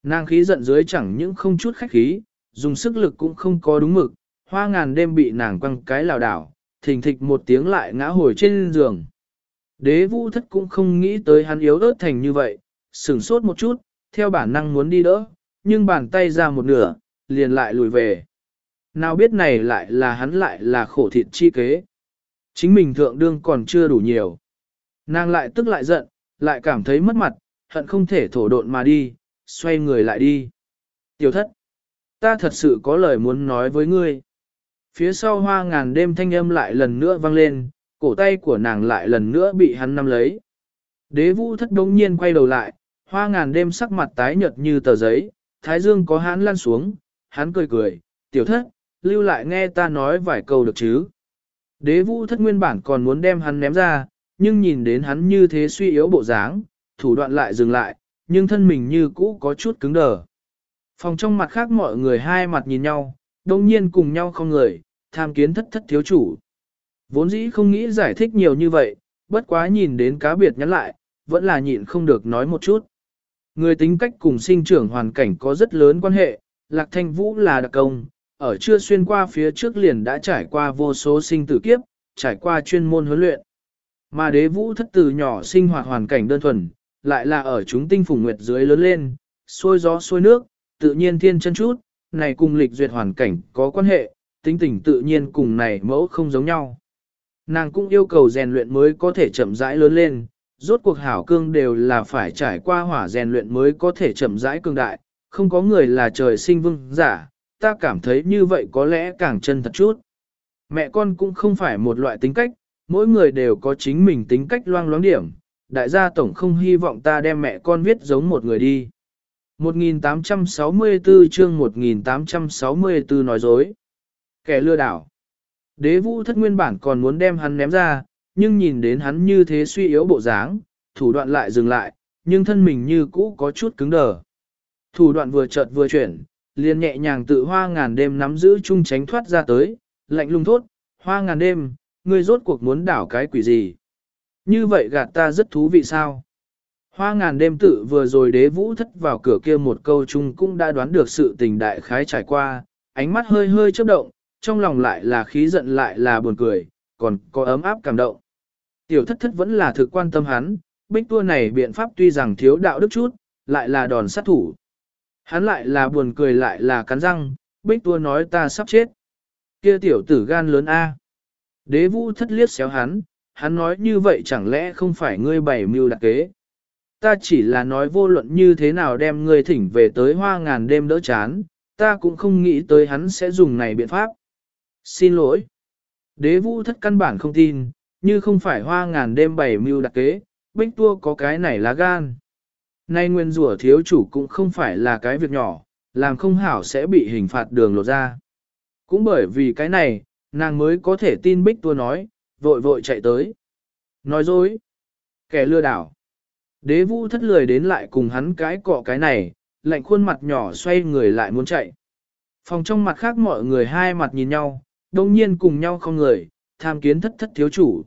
Nàng khí giận dưới chẳng những không chút khách khí, dùng sức lực cũng không có đúng mực, hoa ngàn đêm bị nàng quăng cái lào đảo, thình thịch một tiếng lại ngã hồi trên giường. Đế vũ thất cũng không nghĩ tới hắn yếu ớt thành như vậy, sửng sốt một chút, theo bản năng muốn đi đỡ, nhưng bàn tay ra một nửa, liền lại lùi về. Nào biết này lại là hắn lại là khổ thịt chi kế. Chính mình thượng đương còn chưa đủ nhiều. Nàng lại tức lại giận, lại cảm thấy mất mặt, hận không thể thổ độn mà đi, xoay người lại đi. Tiểu thất, ta thật sự có lời muốn nói với ngươi. Phía sau hoa ngàn đêm thanh âm lại lần nữa vang lên, cổ tay của nàng lại lần nữa bị hắn nắm lấy. Đế vũ thất đông nhiên quay đầu lại, hoa ngàn đêm sắc mặt tái nhợt như tờ giấy, thái dương có hắn lăn xuống, hắn cười cười, tiểu thất, lưu lại nghe ta nói vài câu được chứ. Đế vũ thất nguyên bản còn muốn đem hắn ném ra, nhưng nhìn đến hắn như thế suy yếu bộ dáng, thủ đoạn lại dừng lại, nhưng thân mình như cũ có chút cứng đờ. Phòng trong mặt khác mọi người hai mặt nhìn nhau, đồng nhiên cùng nhau không người, tham kiến thất thất thiếu chủ. Vốn dĩ không nghĩ giải thích nhiều như vậy, bất quá nhìn đến cá biệt nhắn lại, vẫn là nhịn không được nói một chút. Người tính cách cùng sinh trưởng hoàn cảnh có rất lớn quan hệ, Lạc Thanh Vũ là đặc công, ở chưa xuyên qua phía trước liền đã trải qua vô số sinh tử kiếp, trải qua chuyên môn huấn luyện. Mà đế vũ thất từ nhỏ sinh hoạt hoàn cảnh đơn thuần, lại là ở chúng tinh phủ nguyệt dưới lớn lên, xuôi gió xuôi nước, tự nhiên thiên chân chút, này cùng lịch duyệt hoàn cảnh có quan hệ, tính tình tự nhiên cùng này mẫu không giống nhau. Nàng cũng yêu cầu rèn luyện mới có thể chậm rãi lớn lên, rốt cuộc hảo cương đều là phải trải qua hỏa rèn luyện mới có thể chậm rãi cương đại, không có người là trời sinh vương giả, ta cảm thấy như vậy có lẽ càng chân thật chút. Mẹ con cũng không phải một loại tính cách, mỗi người đều có chính mình tính cách loang loáng điểm, đại gia tổng không hy vọng ta đem mẹ con viết giống một người đi. 1864 chương 1864 nói dối. Kẻ lừa đảo. Đế vũ thất nguyên bản còn muốn đem hắn ném ra, nhưng nhìn đến hắn như thế suy yếu bộ dáng, thủ đoạn lại dừng lại, nhưng thân mình như cũ có chút cứng đờ. Thủ đoạn vừa chợt vừa chuyển, liền nhẹ nhàng tự hoa ngàn đêm nắm giữ chung tránh thoát ra tới, lạnh lùng thốt, hoa ngàn đêm, ngươi rốt cuộc muốn đảo cái quỷ gì. Như vậy gạt ta rất thú vị sao? Hoa ngàn đêm tự vừa rồi đế vũ thất vào cửa kia một câu chung cũng đã đoán được sự tình đại khái trải qua, ánh mắt hơi hơi chớp động, trong lòng lại là khí giận lại là buồn cười, còn có ấm áp cảm động. Tiểu thất thất vẫn là thực quan tâm hắn, bích tua này biện pháp tuy rằng thiếu đạo đức chút, lại là đòn sát thủ. Hắn lại là buồn cười lại là cắn răng, bích tua nói ta sắp chết. Kia tiểu tử gan lớn A. Đế vũ thất liếc xéo hắn, hắn nói như vậy chẳng lẽ không phải ngươi bảy mưu đặc kế. Ta chỉ là nói vô luận như thế nào đem ngươi thỉnh về tới hoa ngàn đêm đỡ chán, ta cũng không nghĩ tới hắn sẽ dùng này biện pháp. Xin lỗi. Đế vũ thất căn bản không tin, như không phải hoa ngàn đêm bảy mưu đặc kế, bích tua có cái này là gan. Nay nguyên rủa thiếu chủ cũng không phải là cái việc nhỏ, làm không hảo sẽ bị hình phạt đường lột ra. Cũng bởi vì cái này, nàng mới có thể tin bích tua nói, vội vội chạy tới. Nói dối. Kẻ lừa đảo. Đế vũ thất lười đến lại cùng hắn cái cọ cái này, lạnh khuôn mặt nhỏ xoay người lại muốn chạy. Phòng trong mặt khác mọi người hai mặt nhìn nhau, đồng nhiên cùng nhau không người, tham kiến thất thất thiếu chủ.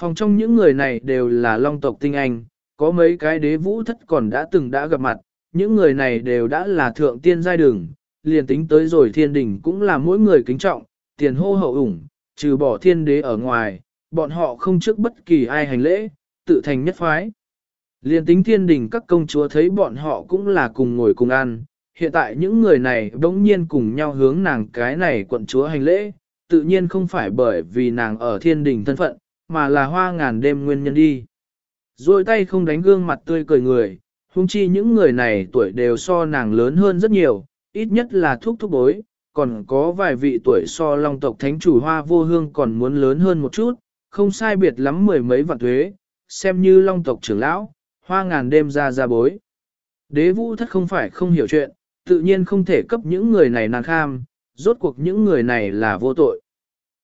Phòng trong những người này đều là long tộc tinh anh, có mấy cái đế vũ thất còn đã từng đã gặp mặt, những người này đều đã là thượng tiên giai đường, liền tính tới rồi thiên đình cũng là mỗi người kính trọng, tiền hô hậu ủng, trừ bỏ thiên đế ở ngoài, bọn họ không trước bất kỳ ai hành lễ, tự thành nhất phái. Liền tính thiên đình các công chúa thấy bọn họ cũng là cùng ngồi cùng ăn, hiện tại những người này đống nhiên cùng nhau hướng nàng cái này quận chúa hành lễ, tự nhiên không phải bởi vì nàng ở thiên đình thân phận, mà là hoa ngàn đêm nguyên nhân đi. Rồi tay không đánh gương mặt tươi cười người, hung chi những người này tuổi đều so nàng lớn hơn rất nhiều, ít nhất là thuốc thúc bối, còn có vài vị tuổi so long tộc thánh chủ hoa vô hương còn muốn lớn hơn một chút, không sai biệt lắm mười mấy vạn thuế, xem như long tộc trưởng lão, hoa ngàn đêm ra ra bối. Đế vũ thất không phải không hiểu chuyện, tự nhiên không thể cấp những người này nàng kham, rốt cuộc những người này là vô tội.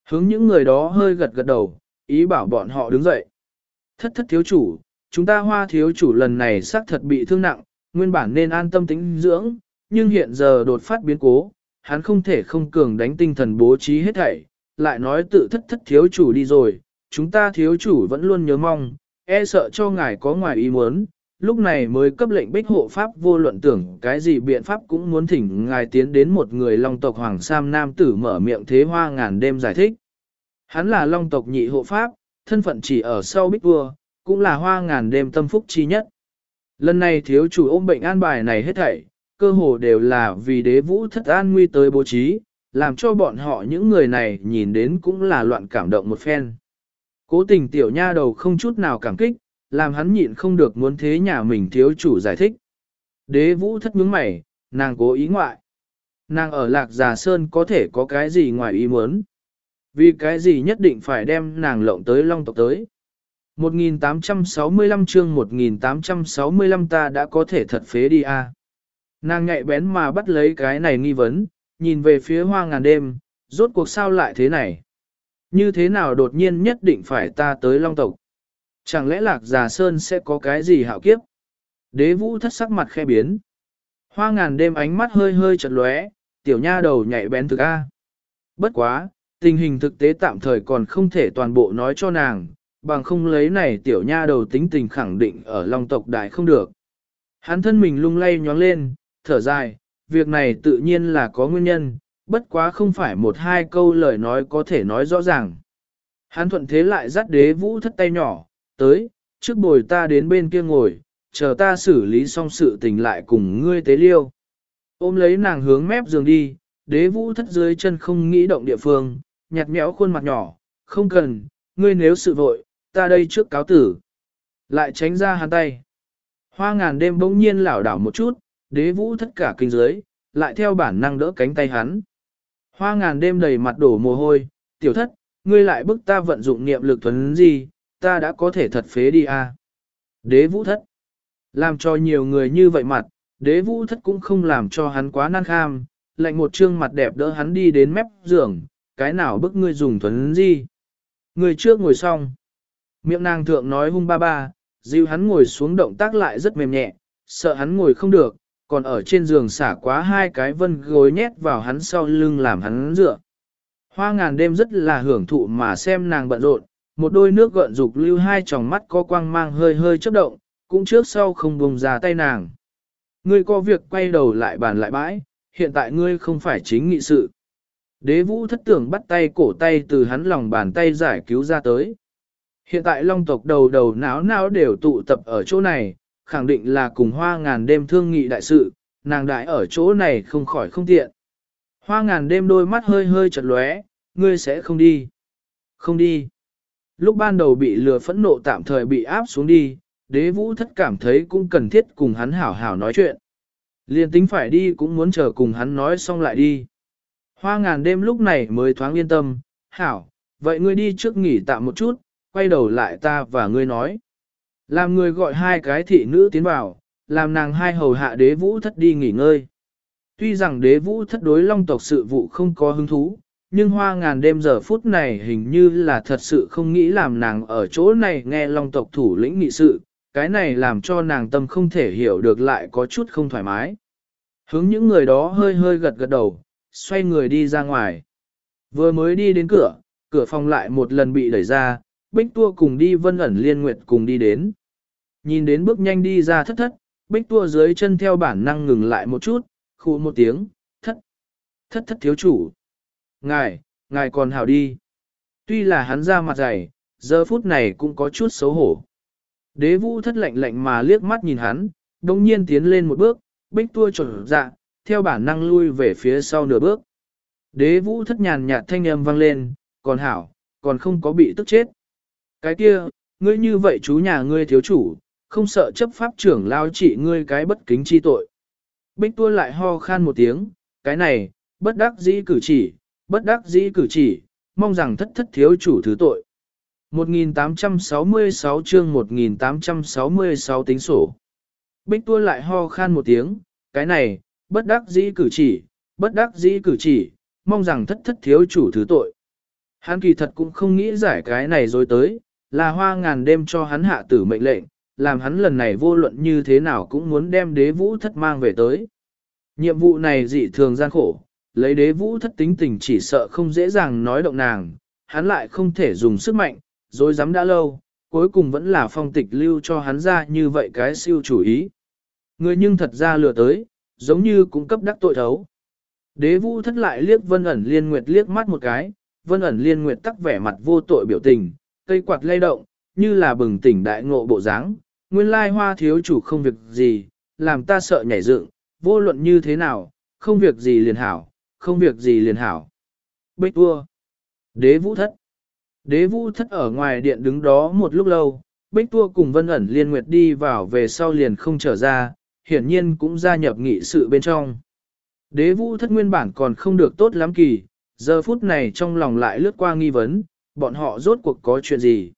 Hướng những người đó hơi gật gật đầu, ý bảo bọn họ đứng dậy. Thất thất thiếu chủ, chúng ta hoa thiếu chủ lần này xác thật bị thương nặng, nguyên bản nên an tâm tính dưỡng, nhưng hiện giờ đột phát biến cố, hắn không thể không cường đánh tinh thần bố trí hết thảy, lại nói tự thất thất thiếu chủ đi rồi, chúng ta thiếu chủ vẫn luôn nhớ mong, e sợ cho ngài có ngoài ý muốn, lúc này mới cấp lệnh bích hộ pháp vô luận tưởng cái gì biện pháp cũng muốn thỉnh ngài tiến đến một người long tộc Hoàng Sam Nam tử mở miệng thế hoa ngàn đêm giải thích. Hắn là long tộc nhị hộ pháp, thân phận chỉ ở sau bích vua, cũng là hoa ngàn đêm tâm phúc chi nhất. Lần này thiếu chủ ôm bệnh an bài này hết thảy, cơ hồ đều là vì đế vũ thất an nguy tới bố trí, làm cho bọn họ những người này nhìn đến cũng là loạn cảm động một phen. Cố tình tiểu nha đầu không chút nào cảm kích, làm hắn nhịn không được muốn thế nhà mình thiếu chủ giải thích. Đế vũ thất nhướng mày, nàng cố ý ngoại. Nàng ở lạc già sơn có thể có cái gì ngoài ý muốn. Vì cái gì nhất định phải đem nàng lộng tới long tộc tới. 1865 chương 1865 ta đã có thể thật phế đi a. Nàng nhạy bén mà bắt lấy cái này nghi vấn, nhìn về phía hoa ngàn đêm, rốt cuộc sao lại thế này? Như thế nào đột nhiên nhất định phải ta tới long tộc? Chẳng lẽ lạc già sơn sẽ có cái gì hạo kiếp? Đế vũ thất sắc mặt khe biến. Hoa ngàn đêm ánh mắt hơi hơi chật lóe, tiểu nha đầu nhạy bén thực A. Bất quá, tình hình thực tế tạm thời còn không thể toàn bộ nói cho nàng, bằng không lấy này tiểu nha đầu tính tình khẳng định ở long tộc đại không được. Hắn thân mình lung lay nhóng lên, thở dài, việc này tự nhiên là có nguyên nhân, bất quá không phải một hai câu lời nói có thể nói rõ ràng. Hắn thuận thế lại dắt đế vũ thất tay nhỏ, tới, trước bồi ta đến bên kia ngồi, chờ ta xử lý xong sự tình lại cùng ngươi tế liêu. Ôm lấy nàng hướng mép giường đi, đế vũ thất dưới chân không nghĩ động địa phương, nhạt nhẽo khuôn mặt nhỏ, không cần, ngươi nếu sự vội, ta đây trước cáo tử. Lại tránh ra hắn tay. Hoa ngàn đêm bỗng nhiên lảo đảo một chút, đế vũ thất cả kinh dưới, lại theo bản năng đỡ cánh tay hắn. Hoa ngàn đêm đầy mặt đổ mồ hôi, tiểu thất, ngươi lại bức ta vận dụng niệm lực thuấn gì, ta đã có thể thật phế đi à. Đế vũ thất. Làm cho nhiều người như vậy mặt, đế vũ thất cũng không làm cho hắn quá nan kham, lạnh một trương mặt đẹp đỡ hắn đi đến mép giường, cái nào bức ngươi dùng thuấn gì. Người trước ngồi xong. Miệng nàng thượng nói hung ba ba, dịu hắn ngồi xuống động tác lại rất mềm nhẹ, sợ hắn ngồi không được, còn ở trên giường xả quá hai cái vân gối nhét vào hắn sau lưng làm hắn dựa. Hoa ngàn đêm rất là hưởng thụ mà xem nàng bận rộn, một đôi nước gợn dục lưu hai tròng mắt có quang mang hơi hơi chớp động, cũng trước sau không buông ra tay nàng. Ngươi có việc quay đầu lại bàn lại bãi, hiện tại ngươi không phải chính nghị sự. Đế vũ thất tưởng bắt tay cổ tay từ hắn lòng bàn tay giải cứu ra tới. Hiện tại long tộc đầu đầu não não đều tụ tập ở chỗ này, khẳng định là cùng hoa ngàn đêm thương nghị đại sự, nàng đại ở chỗ này không khỏi không tiện. Hoa ngàn đêm đôi mắt hơi hơi chật lóe, ngươi sẽ không đi. Không đi. Lúc ban đầu bị lừa phẫn nộ tạm thời bị áp xuống đi, đế vũ thất cảm thấy cũng cần thiết cùng hắn hảo hảo nói chuyện. Liên tính phải đi cũng muốn chờ cùng hắn nói xong lại đi. Hoa ngàn đêm lúc này mới thoáng yên tâm, hảo, vậy ngươi đi trước nghỉ tạm một chút, quay đầu lại ta và ngươi nói. Làm người gọi hai cái thị nữ tiến vào, làm nàng hai hầu hạ đế vũ thất đi nghỉ ngơi. Tuy rằng đế vũ thất đối long tộc sự vụ không có hứng thú, nhưng hoa ngàn đêm giờ phút này hình như là thật sự không nghĩ làm nàng ở chỗ này nghe long tộc thủ lĩnh nghị sự, cái này làm cho nàng tâm không thể hiểu được lại có chút không thoải mái. Hướng những người đó hơi hơi gật gật đầu, xoay người đi ra ngoài. Vừa mới đi đến cửa, cửa phòng lại một lần bị đẩy ra, Bích Tua cùng đi Vân ẩn Liên Nguyệt cùng đi đến. Nhìn đến bước nhanh đi ra thất thất, Bích Tua dưới chân theo bản năng ngừng lại một chút, khu một tiếng, thất, thất thất thiếu chủ. Ngài, ngài còn hảo đi. Tuy là hắn ra mặt dày, giờ phút này cũng có chút xấu hổ. Đế vũ thất lạnh lạnh mà liếc mắt nhìn hắn, đồng nhiên tiến lên một bước, bích tua trở dạ, theo bản năng lui về phía sau nửa bước. Đế vũ thất nhàn nhạt thanh âm vang lên, còn hảo, còn không có bị tức chết. Cái kia, ngươi như vậy chú nhà ngươi thiếu chủ, không sợ chấp pháp trưởng lao trị ngươi cái bất kính chi tội. Bích tua lại ho khan một tiếng, cái này, bất đắc dĩ cử chỉ, bất đắc dĩ cử chỉ, mong rằng thất thất thiếu chủ thứ tội. 1866 chương 1866 tính sổ. Bích tua lại ho khan một tiếng, cái này, bất đắc dĩ cử chỉ, bất đắc dĩ cử chỉ, mong rằng thất thất thiếu chủ thứ tội. Hắn kỳ thật cũng không nghĩ giải cái này rồi tới, là hoa ngàn đêm cho hắn hạ tử mệnh lệnh, làm hắn lần này vô luận như thế nào cũng muốn đem đế vũ thất mang về tới. Nhiệm vụ này dị thường gian khổ, lấy đế vũ thất tính tình chỉ sợ không dễ dàng nói động nàng, hắn lại không thể dùng sức mạnh, rồi dám đã lâu, cuối cùng vẫn là phong tịch lưu cho hắn ra như vậy cái siêu chủ ý. Người nhưng thật ra lừa tới, giống như cũng cấp đắc tội thấu. Đế vũ thất lại liếc vân ẩn liên nguyệt liếc mắt một cái, vân ẩn liên nguyệt tắc vẻ mặt vô tội biểu tình, cây quạt lay động, như là bừng tỉnh đại ngộ bộ dáng. nguyên lai hoa thiếu chủ không việc gì, làm ta sợ nhảy dựng, vô luận như thế nào, không việc gì liền hảo, không việc gì liền hảo. Bích vua, đế vũ thất, đế vũ thất ở ngoài điện đứng đó một lúc lâu, bích Tua cùng vân ẩn liên nguyệt đi vào về sau liền không trở ra, hiển nhiên cũng gia nhập nghị sự bên trong. Đế vũ thất nguyên bản còn không được tốt lắm kỳ, giờ phút này trong lòng lại lướt qua nghi vấn, bọn họ rốt cuộc có chuyện gì.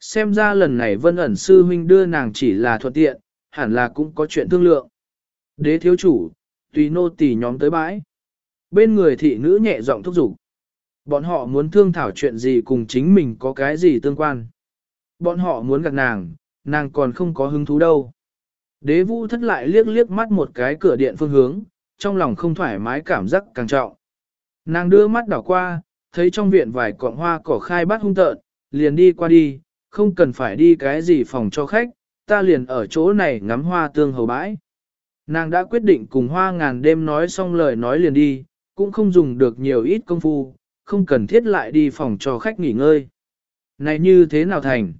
Xem ra lần này vân ẩn sư huynh đưa nàng chỉ là thuận tiện, hẳn là cũng có chuyện thương lượng. Đế thiếu chủ, tùy nô tỳ nhóm tới bãi. Bên người thị nữ nhẹ giọng thúc giục. Bọn họ muốn thương thảo chuyện gì cùng chính mình có cái gì tương quan. Bọn họ muốn gặp nàng, nàng còn không có hứng thú đâu. Đế vũ thất lại liếc liếc mắt một cái cửa điện phương hướng, trong lòng không thoải mái cảm giác càng trọng. Nàng đưa mắt đảo qua, thấy trong viện vài cọng hoa cỏ khai bát hung tợn, liền đi qua đi, không cần phải đi cái gì phòng cho khách, ta liền ở chỗ này ngắm hoa tương hầu bãi. Nàng đã quyết định cùng hoa ngàn đêm nói xong lời nói liền đi, cũng không dùng được nhiều ít công phu, không cần thiết lại đi phòng cho khách nghỉ ngơi. Này như thế nào thành?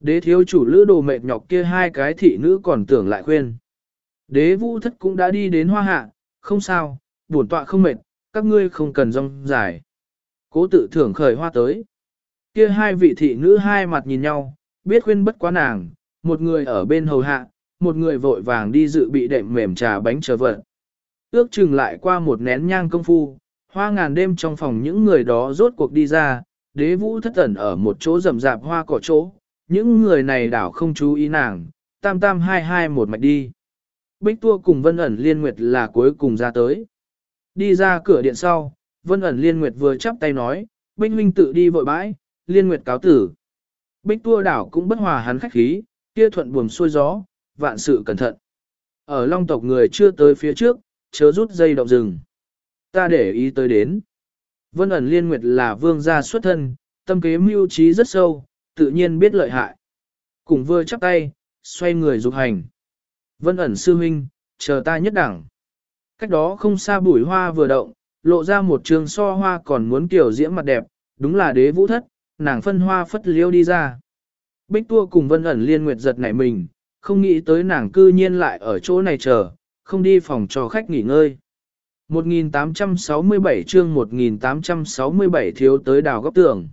Đế thiếu chủ lữ đồ mệt nhọc kia hai cái thị nữ còn tưởng lại khuyên. Đế vũ thất cũng đã đi đến hoa hạ, không sao, buồn tọa không mệt, các ngươi không cần rong dài. Cố tự thưởng khởi hoa tới. Kia hai vị thị nữ hai mặt nhìn nhau, biết khuyên bất quá nàng, một người ở bên hầu hạ, một người vội vàng đi dự bị đệm mềm trà bánh chờ vợ. Ước chừng lại qua một nén nhang công phu, hoa ngàn đêm trong phòng những người đó rốt cuộc đi ra, đế vũ thất ẩn ở một chỗ rậm rạp hoa cỏ chỗ, những người này đảo không chú ý nàng, tam tam hai hai một mạch đi. Bích tua cùng vân ẩn liên nguyệt là cuối cùng ra tới. Đi ra cửa điện sau, vân ẩn liên nguyệt vừa chắp tay nói, Bích huynh tự đi vội bãi, liên nguyệt cáo tử. Bích tua đảo cũng bất hòa hắn khách khí, kia thuận buồm xuôi gió, vạn sự cẩn thận. Ở long tộc người chưa tới phía trước, chớ rút dây động rừng. Ta để ý tới đến. Vân ẩn liên nguyệt là vương gia xuất thân, tâm kế mưu trí rất sâu, tự nhiên biết lợi hại. Cùng vừa chắp tay, xoay người dục hành. Vân ẩn sư huynh, chờ ta nhất đẳng. Cách đó không xa bụi hoa vừa động, lộ ra một trường so hoa còn muốn kiểu diễm mặt đẹp, đúng là đế vũ thất, nàng phân hoa phất liêu đi ra. Bích tua cùng vân ẩn liên nguyệt giật nảy mình, không nghĩ tới nàng cư nhiên lại ở chỗ này chờ, không đi phòng cho khách nghỉ ngơi. 1867 chương 1867 thiếu tới đào góc tường.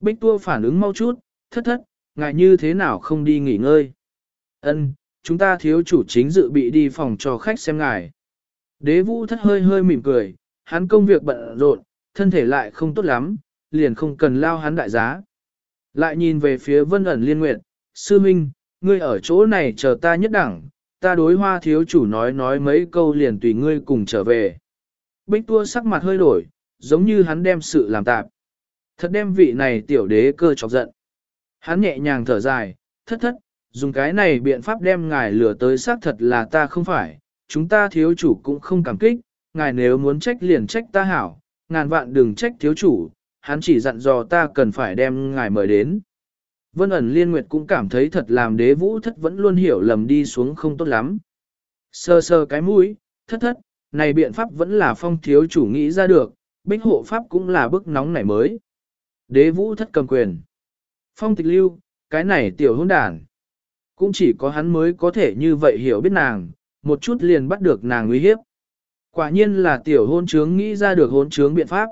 Bích tua phản ứng mau chút, thất thất, ngại như thế nào không đi nghỉ ngơi. Ân, chúng ta thiếu chủ chính dự bị đi phòng cho khách xem ngài. Đế vũ thất hơi hơi mỉm cười, hắn công việc bận rộn, thân thể lại không tốt lắm, liền không cần lao hắn đại giá. Lại nhìn về phía vân ẩn liên nguyện, sư minh, ngươi ở chỗ này chờ ta nhất đẳng, ta đối hoa thiếu chủ nói nói mấy câu liền tùy ngươi cùng trở về. Bích tua sắc mặt hơi đổi, giống như hắn đem sự làm tạp. Thật đem vị này tiểu đế cơ chọc giận. Hắn nhẹ nhàng thở dài, thất thất, dùng cái này biện pháp đem ngài lừa tới xác thật là ta không phải, chúng ta thiếu chủ cũng không cảm kích, ngài nếu muốn trách liền trách ta hảo, ngàn vạn đừng trách thiếu chủ, hắn chỉ dặn dò ta cần phải đem ngài mời đến. Vân ẩn liên nguyệt cũng cảm thấy thật làm đế vũ thất vẫn luôn hiểu lầm đi xuống không tốt lắm. Sơ sơ cái mũi, thất thất, này biện pháp vẫn là phong thiếu chủ nghĩ ra được, bích hộ pháp cũng là bức nóng nảy mới. Đế vũ thất cầm quyền. Phong tịch lưu, cái này tiểu hôn đàn. Cũng chỉ có hắn mới có thể như vậy hiểu biết nàng, một chút liền bắt được nàng uy hiếp. Quả nhiên là tiểu hôn trướng nghĩ ra được hôn trướng biện pháp.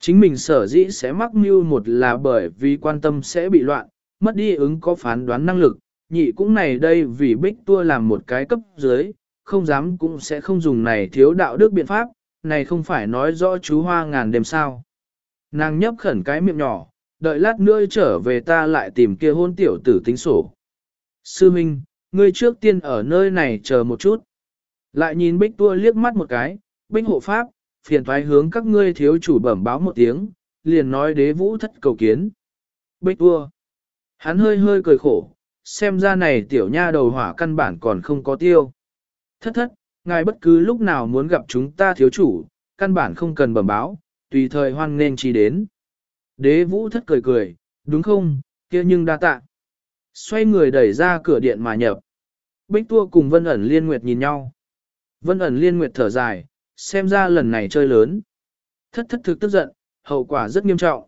Chính mình sở dĩ sẽ mắc mưu một là bởi vì quan tâm sẽ bị loạn, mất đi ứng có phán đoán năng lực, nhị cũng này đây vì bích tua làm một cái cấp dưới, không dám cũng sẽ không dùng này thiếu đạo đức biện pháp, này không phải nói rõ chú hoa ngàn đêm sao. Nàng nhấp khẩn cái miệng nhỏ, đợi lát nữa trở về ta lại tìm kia hôn tiểu tử tính sổ. Sư Minh, ngươi trước tiên ở nơi này chờ một chút. Lại nhìn bích tua liếc mắt một cái, bích hộ pháp, phiền thoái hướng các ngươi thiếu chủ bẩm báo một tiếng, liền nói đế vũ thất cầu kiến. Bích tua. Hắn hơi hơi cười khổ, xem ra này tiểu nha đầu hỏa căn bản còn không có tiêu. Thất thất, ngài bất cứ lúc nào muốn gặp chúng ta thiếu chủ, căn bản không cần bẩm báo, tùy thời hoan nên chi đến. Đế vũ thất cười cười, đúng không, kia nhưng đa tạ. Xoay người đẩy ra cửa điện mà nhập. Bích tua cùng Vân ẩn liên nguyệt nhìn nhau. Vân ẩn liên nguyệt thở dài, xem ra lần này chơi lớn. Thất thất thực tức giận, hậu quả rất nghiêm trọng.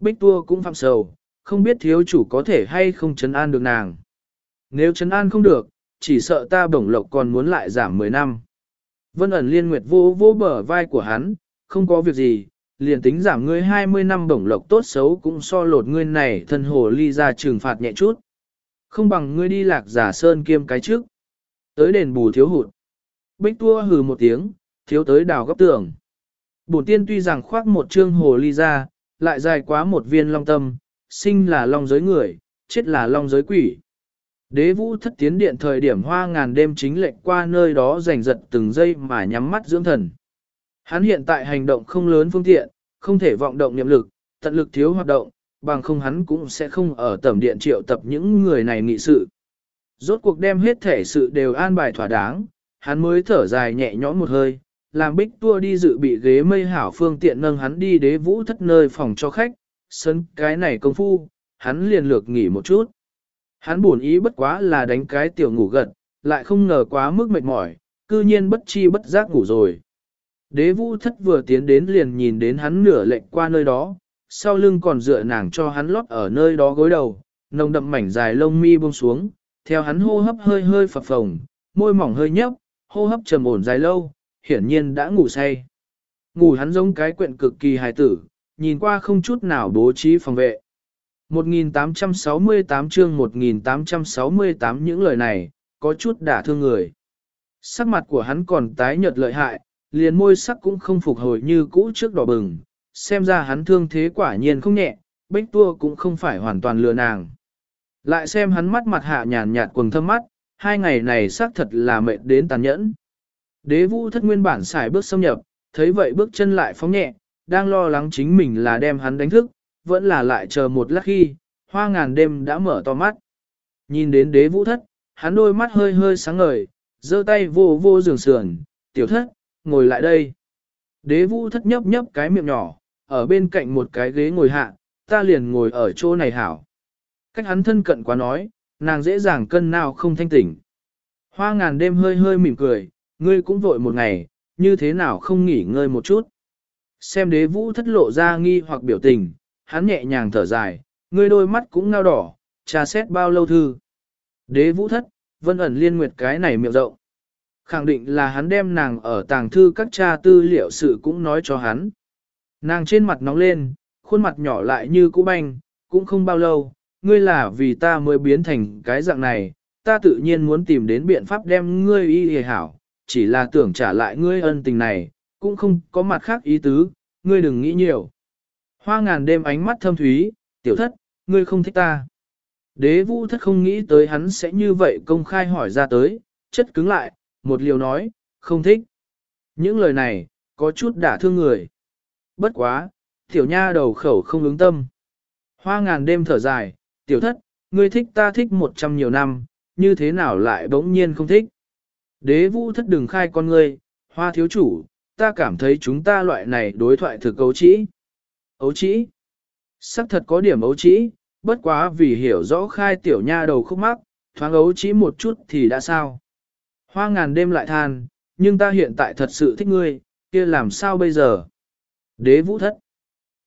Bích tua cũng phạm sầu, không biết thiếu chủ có thể hay không chấn an được nàng. Nếu chấn an không được, chỉ sợ ta bổng lộc còn muốn lại giảm 10 năm. Vân ẩn liên nguyệt vô vô bờ vai của hắn, không có việc gì, liền tính giảm ngươi 20 năm bổng lộc tốt xấu cũng so lột ngươi này thân hồ ly ra trừng phạt nhẹ chút. Không bằng ngươi đi lạc giả sơn kiêm cái trước. Tới đền bù thiếu hụt. Bích tua hừ một tiếng, thiếu tới đào góc tường. Bổn tiên tuy rằng khoác một trương hồ ly ra, lại dài quá một viên long tâm, sinh là long giới người, chết là long giới quỷ. Đế vũ thất tiến điện thời điểm hoa ngàn đêm chính lệnh qua nơi đó giành giật từng giây mà nhắm mắt dưỡng thần. Hắn hiện tại hành động không lớn phương tiện, không thể vọng động niệm lực, tận lực thiếu hoạt động, bằng không hắn cũng sẽ không ở tầm điện triệu tập những người này nghị sự. Rốt cuộc đem hết thể sự đều an bài thỏa đáng, hắn mới thở dài nhẹ nhõm một hơi, làm bích tua đi dự bị ghế mây hảo phương tiện nâng hắn đi đế vũ thất nơi phòng cho khách, sân cái này công phu, hắn liền lược nghỉ một chút. Hắn buồn ý bất quá là đánh cái tiểu ngủ gật, lại không ngờ quá mức mệt mỏi, cư nhiên bất chi bất giác ngủ rồi. Đế vũ thất vừa tiến đến liền nhìn đến hắn nửa lệnh qua nơi đó, sau lưng còn dựa nàng cho hắn lót ở nơi đó gối đầu, nồng đậm mảnh dài lông mi buông xuống, theo hắn hô hấp hơi hơi phập phồng, môi mỏng hơi nhấp, hô hấp trầm ổn dài lâu, hiển nhiên đã ngủ say. Ngủ hắn giống cái quyện cực kỳ hài tử, nhìn qua không chút nào bố trí phòng vệ. 1868 chương 1868 những lời này, có chút đả thương người. Sắc mặt của hắn còn tái nhợt lợi hại, liền môi sắc cũng không phục hồi như cũ trước đỏ bừng, xem ra hắn thương thế quả nhiên không nhẹ, bách tua cũng không phải hoàn toàn lừa nàng. Lại xem hắn mắt mặt hạ nhàn nhạt quần thâm mắt, hai ngày này xác thật là mệt đến tàn nhẫn. Đế vũ thất nguyên bản xài bước xâm nhập, thấy vậy bước chân lại phóng nhẹ, đang lo lắng chính mình là đem hắn đánh thức, vẫn là lại chờ một lát khi, hoa ngàn đêm đã mở to mắt. Nhìn đến đế vũ thất, hắn đôi mắt hơi hơi sáng ngời, giơ tay vô vô giường sườn, tiểu thất, ngồi lại đây. Đế vũ thất nhấp nhấp cái miệng nhỏ, ở bên cạnh một cái ghế ngồi hạ, ta liền ngồi ở chỗ này hảo. Cách hắn thân cận quá nói, nàng dễ dàng cân nào không thanh tỉnh. Hoa ngàn đêm hơi hơi mỉm cười, ngươi cũng vội một ngày, như thế nào không nghỉ ngơi một chút. Xem đế vũ thất lộ ra nghi hoặc biểu tình, hắn nhẹ nhàng thở dài, ngươi đôi mắt cũng ngao đỏ, trà xét bao lâu thư. Đế vũ thất, vân ẩn liên nguyệt cái này miệng rộng. Khẳng định là hắn đem nàng ở tàng thư các cha tư liệu sự cũng nói cho hắn. Nàng trên mặt nóng lên, khuôn mặt nhỏ lại như cũ banh, cũng không bao lâu, ngươi là vì ta mới biến thành cái dạng này, ta tự nhiên muốn tìm đến biện pháp đem ngươi y hề hảo, chỉ là tưởng trả lại ngươi ân tình này, cũng không có mặt khác ý tứ, ngươi đừng nghĩ nhiều. Hoa ngàn đêm ánh mắt thâm thúy, tiểu thất, ngươi không thích ta. Đế vũ thất không nghĩ tới hắn sẽ như vậy công khai hỏi ra tới, chất cứng lại, một liều nói, không thích. Những lời này, có chút đả thương người. Bất quá, tiểu nha đầu khẩu không ứng tâm. Hoa ngàn đêm thở dài, tiểu thất, ngươi thích ta thích một trăm nhiều năm, như thế nào lại bỗng nhiên không thích. Đế vũ thất đừng khai con ngươi, hoa thiếu chủ, ta cảm thấy chúng ta loại này đối thoại thực cấu trĩ. ấu trĩ. Sắc thật có điểm ấu trĩ, bất quá vì hiểu rõ khai tiểu nha đầu khúc mắc, thoáng ấu trĩ một chút thì đã sao. Hoa ngàn đêm lại than, nhưng ta hiện tại thật sự thích ngươi, kia làm sao bây giờ? Đế vũ thất.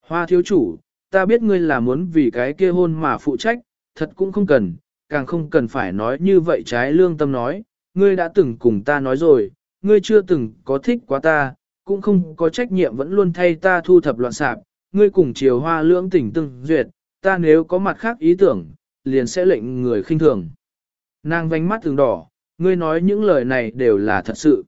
Hoa thiếu chủ, ta biết ngươi là muốn vì cái kia hôn mà phụ trách, thật cũng không cần, càng không cần phải nói như vậy trái lương tâm nói, ngươi đã từng cùng ta nói rồi, ngươi chưa từng có thích quá ta, cũng không có trách nhiệm vẫn luôn thay ta thu thập loạn sạp, ngươi cùng chiều hoa lưỡng tỉnh từng duyệt, ta nếu có mặt khác ý tưởng, liền sẽ lệnh người khinh thường. Nàng vánh mắt thường đỏ, ngươi nói những lời này đều là thật sự.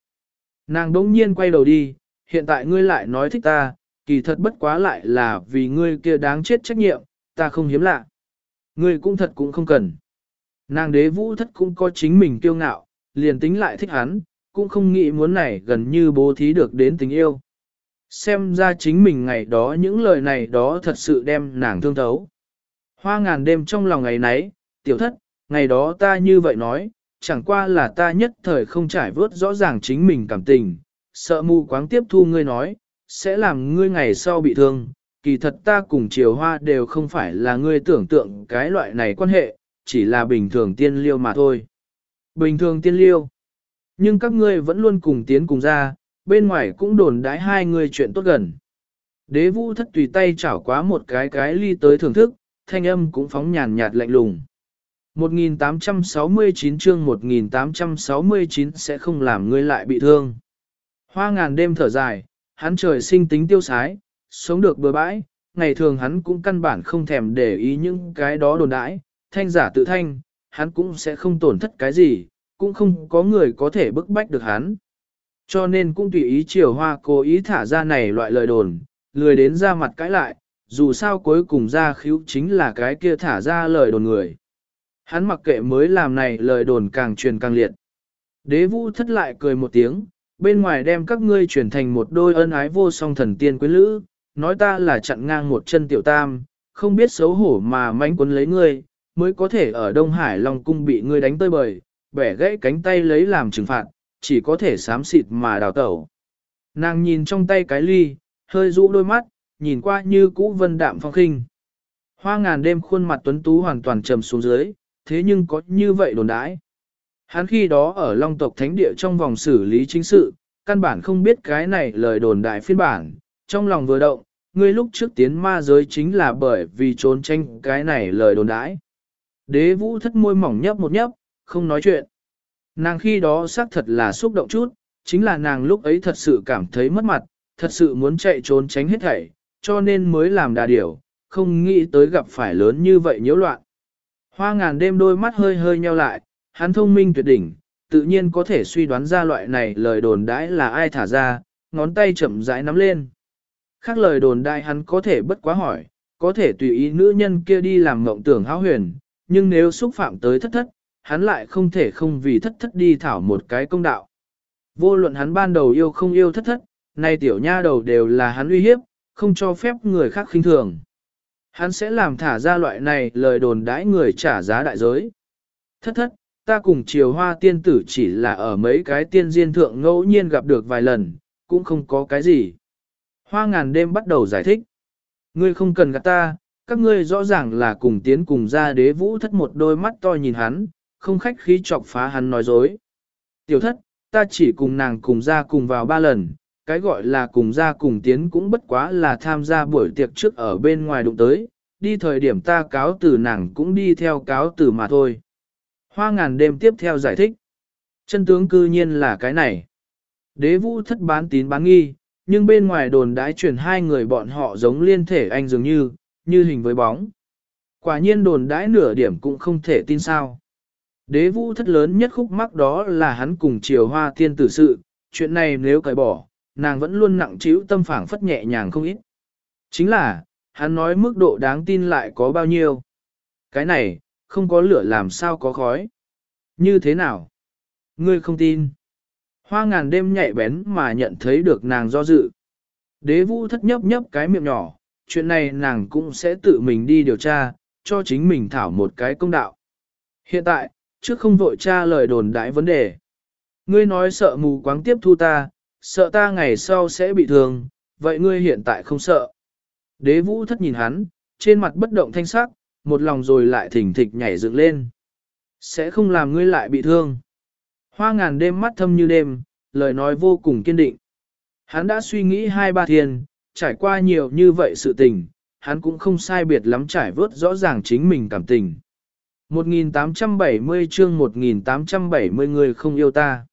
Nàng đống nhiên quay đầu đi, hiện tại ngươi lại nói thích ta, kỳ thật bất quá lại là vì ngươi kia đáng chết trách nhiệm, ta không hiếm lạ. Ngươi cũng thật cũng không cần. Nàng đế vũ thất cũng có chính mình kiêu ngạo, liền tính lại thích hắn, cũng không nghĩ muốn này gần như bố thí được đến tình yêu. Xem ra chính mình ngày đó những lời này đó thật sự đem nàng thương thấu. Hoa ngàn đêm trong lòng ngày nấy, tiểu thất, ngày đó ta như vậy nói, chẳng qua là ta nhất thời không trải vớt rõ ràng chính mình cảm tình, sợ mù quáng tiếp thu ngươi nói, sẽ làm ngươi ngày sau bị thương. Kỳ thật ta cùng chiều hoa đều không phải là ngươi tưởng tượng cái loại này quan hệ, chỉ là bình thường tiên liêu mà thôi. Bình thường tiên liêu. Nhưng các ngươi vẫn luôn cùng tiến cùng ra, bên ngoài cũng đồn đái hai người chuyện tốt gần. Đế vũ thất tùy tay chảo quá một cái cái ly tới thưởng thức, thanh âm cũng phóng nhàn nhạt lạnh lùng. 1869 chương 1869 sẽ không làm ngươi lại bị thương. Hoa ngàn đêm thở dài, hắn trời sinh tính tiêu sái, sống được bừa bãi, ngày thường hắn cũng căn bản không thèm để ý những cái đó đồn đãi, thanh giả tự thanh, hắn cũng sẽ không tổn thất cái gì, cũng không có người có thể bức bách được hắn. Cho nên cũng tùy ý chiều hoa cố ý thả ra này loại lời đồn, lười đến ra mặt cãi lại, dù sao cuối cùng ra khíu chính là cái kia thả ra lời đồn người. Hắn mặc kệ mới làm này lời đồn càng truyền càng liệt. Đế vũ thất lại cười một tiếng, bên ngoài đem các ngươi chuyển thành một đôi ân ái vô song thần tiên quyến lữ, nói ta là chặn ngang một chân tiểu tam, không biết xấu hổ mà mánh quấn lấy ngươi, mới có thể ở Đông Hải Long Cung bị ngươi đánh tơi bời, bẻ gãy cánh tay lấy làm trừng phạt, chỉ có thể sám xịt mà đào tẩu. Nàng nhìn trong tay cái ly, hơi rũ đôi mắt, nhìn qua như cũ vân đạm phong khinh. Hoa ngàn đêm khuôn mặt tuấn tú hoàn toàn trầm xuống dưới, thế nhưng có như vậy đồn đãi. Hắn khi đó ở Long tộc Thánh Địa trong vòng xử lý chính sự, căn bản không biết cái này lời đồn đại phiên bản, trong lòng vừa động, ngươi lúc trước tiến ma giới chính là bởi vì trốn tranh cái này lời đồn đãi. Đế vũ thất môi mỏng nhấp một nhấp, không nói chuyện. Nàng khi đó xác thật là xúc động chút, chính là nàng lúc ấy thật sự cảm thấy mất mặt, thật sự muốn chạy trốn tránh hết thảy, cho nên mới làm đà điểu, không nghĩ tới gặp phải lớn như vậy nhiễu loạn. Hoa ngàn đêm đôi mắt hơi hơi nheo lại, hắn thông minh tuyệt đỉnh, tự nhiên có thể suy đoán ra loại này lời đồn đãi là ai thả ra, ngón tay chậm rãi nắm lên. Khác lời đồn đại hắn có thể bất quá hỏi, có thể tùy ý nữ nhân kia đi làm mộng tưởng háo huyền, nhưng nếu xúc phạm tới thất thất, hắn lại không thể không vì thất thất đi thảo một cái công đạo. Vô luận hắn ban đầu yêu không yêu thất thất, nay tiểu nha đầu đều là hắn uy hiếp, không cho phép người khác khinh thường. Hắn sẽ làm thả ra loại này lời đồn đãi người trả giá đại giới. Thất thất, ta cùng triều hoa tiên tử chỉ là ở mấy cái tiên diên thượng ngẫu nhiên gặp được vài lần, cũng không có cái gì. Hoa ngàn đêm bắt đầu giải thích. Ngươi không cần gạt ta, các ngươi rõ ràng là cùng tiến cùng ra đế vũ thất một đôi mắt to nhìn hắn, không khách khí chọc phá hắn nói dối. Tiểu thất, ta chỉ cùng nàng cùng ra cùng vào ba lần, cái gọi là cùng ra cùng tiến cũng bất quá là tham gia buổi tiệc trước ở bên ngoài đụng tới, đi thời điểm ta cáo từ nàng cũng đi theo cáo từ mà thôi. Hoa ngàn đêm tiếp theo giải thích. Chân tướng cư nhiên là cái này. Đế vũ thất bán tín bán nghi, nhưng bên ngoài đồn đãi chuyển hai người bọn họ giống liên thể anh dường như, như hình với bóng. Quả nhiên đồn đãi nửa điểm cũng không thể tin sao. Đế vũ thất lớn nhất khúc mắc đó là hắn cùng triều hoa tiên tử sự, chuyện này nếu cởi bỏ, nàng vẫn luôn nặng trĩu tâm phảng phất nhẹ nhàng không ít. Chính là, hắn nói mức độ đáng tin lại có bao nhiêu. Cái này, không có lửa làm sao có khói. Như thế nào? Ngươi không tin. Hoa ngàn đêm nhạy bén mà nhận thấy được nàng do dự. Đế vũ thất nhấp nhấp cái miệng nhỏ, chuyện này nàng cũng sẽ tự mình đi điều tra, cho chính mình thảo một cái công đạo. Hiện tại, trước không vội tra lời đồn đãi vấn đề. Ngươi nói sợ mù quáng tiếp thu ta, sợ ta ngày sau sẽ bị thương, vậy ngươi hiện tại không sợ. Đế vũ thất nhìn hắn, trên mặt bất động thanh sắc, một lòng rồi lại thỉnh thịch nhảy dựng lên. Sẽ không làm ngươi lại bị thương. Hoa ngàn đêm mắt thâm như đêm, lời nói vô cùng kiên định. Hắn đã suy nghĩ hai ba thiên, trải qua nhiều như vậy sự tình, hắn cũng không sai biệt lắm trải vớt rõ ràng chính mình cảm tình. 1870 chương 1870 người không yêu ta.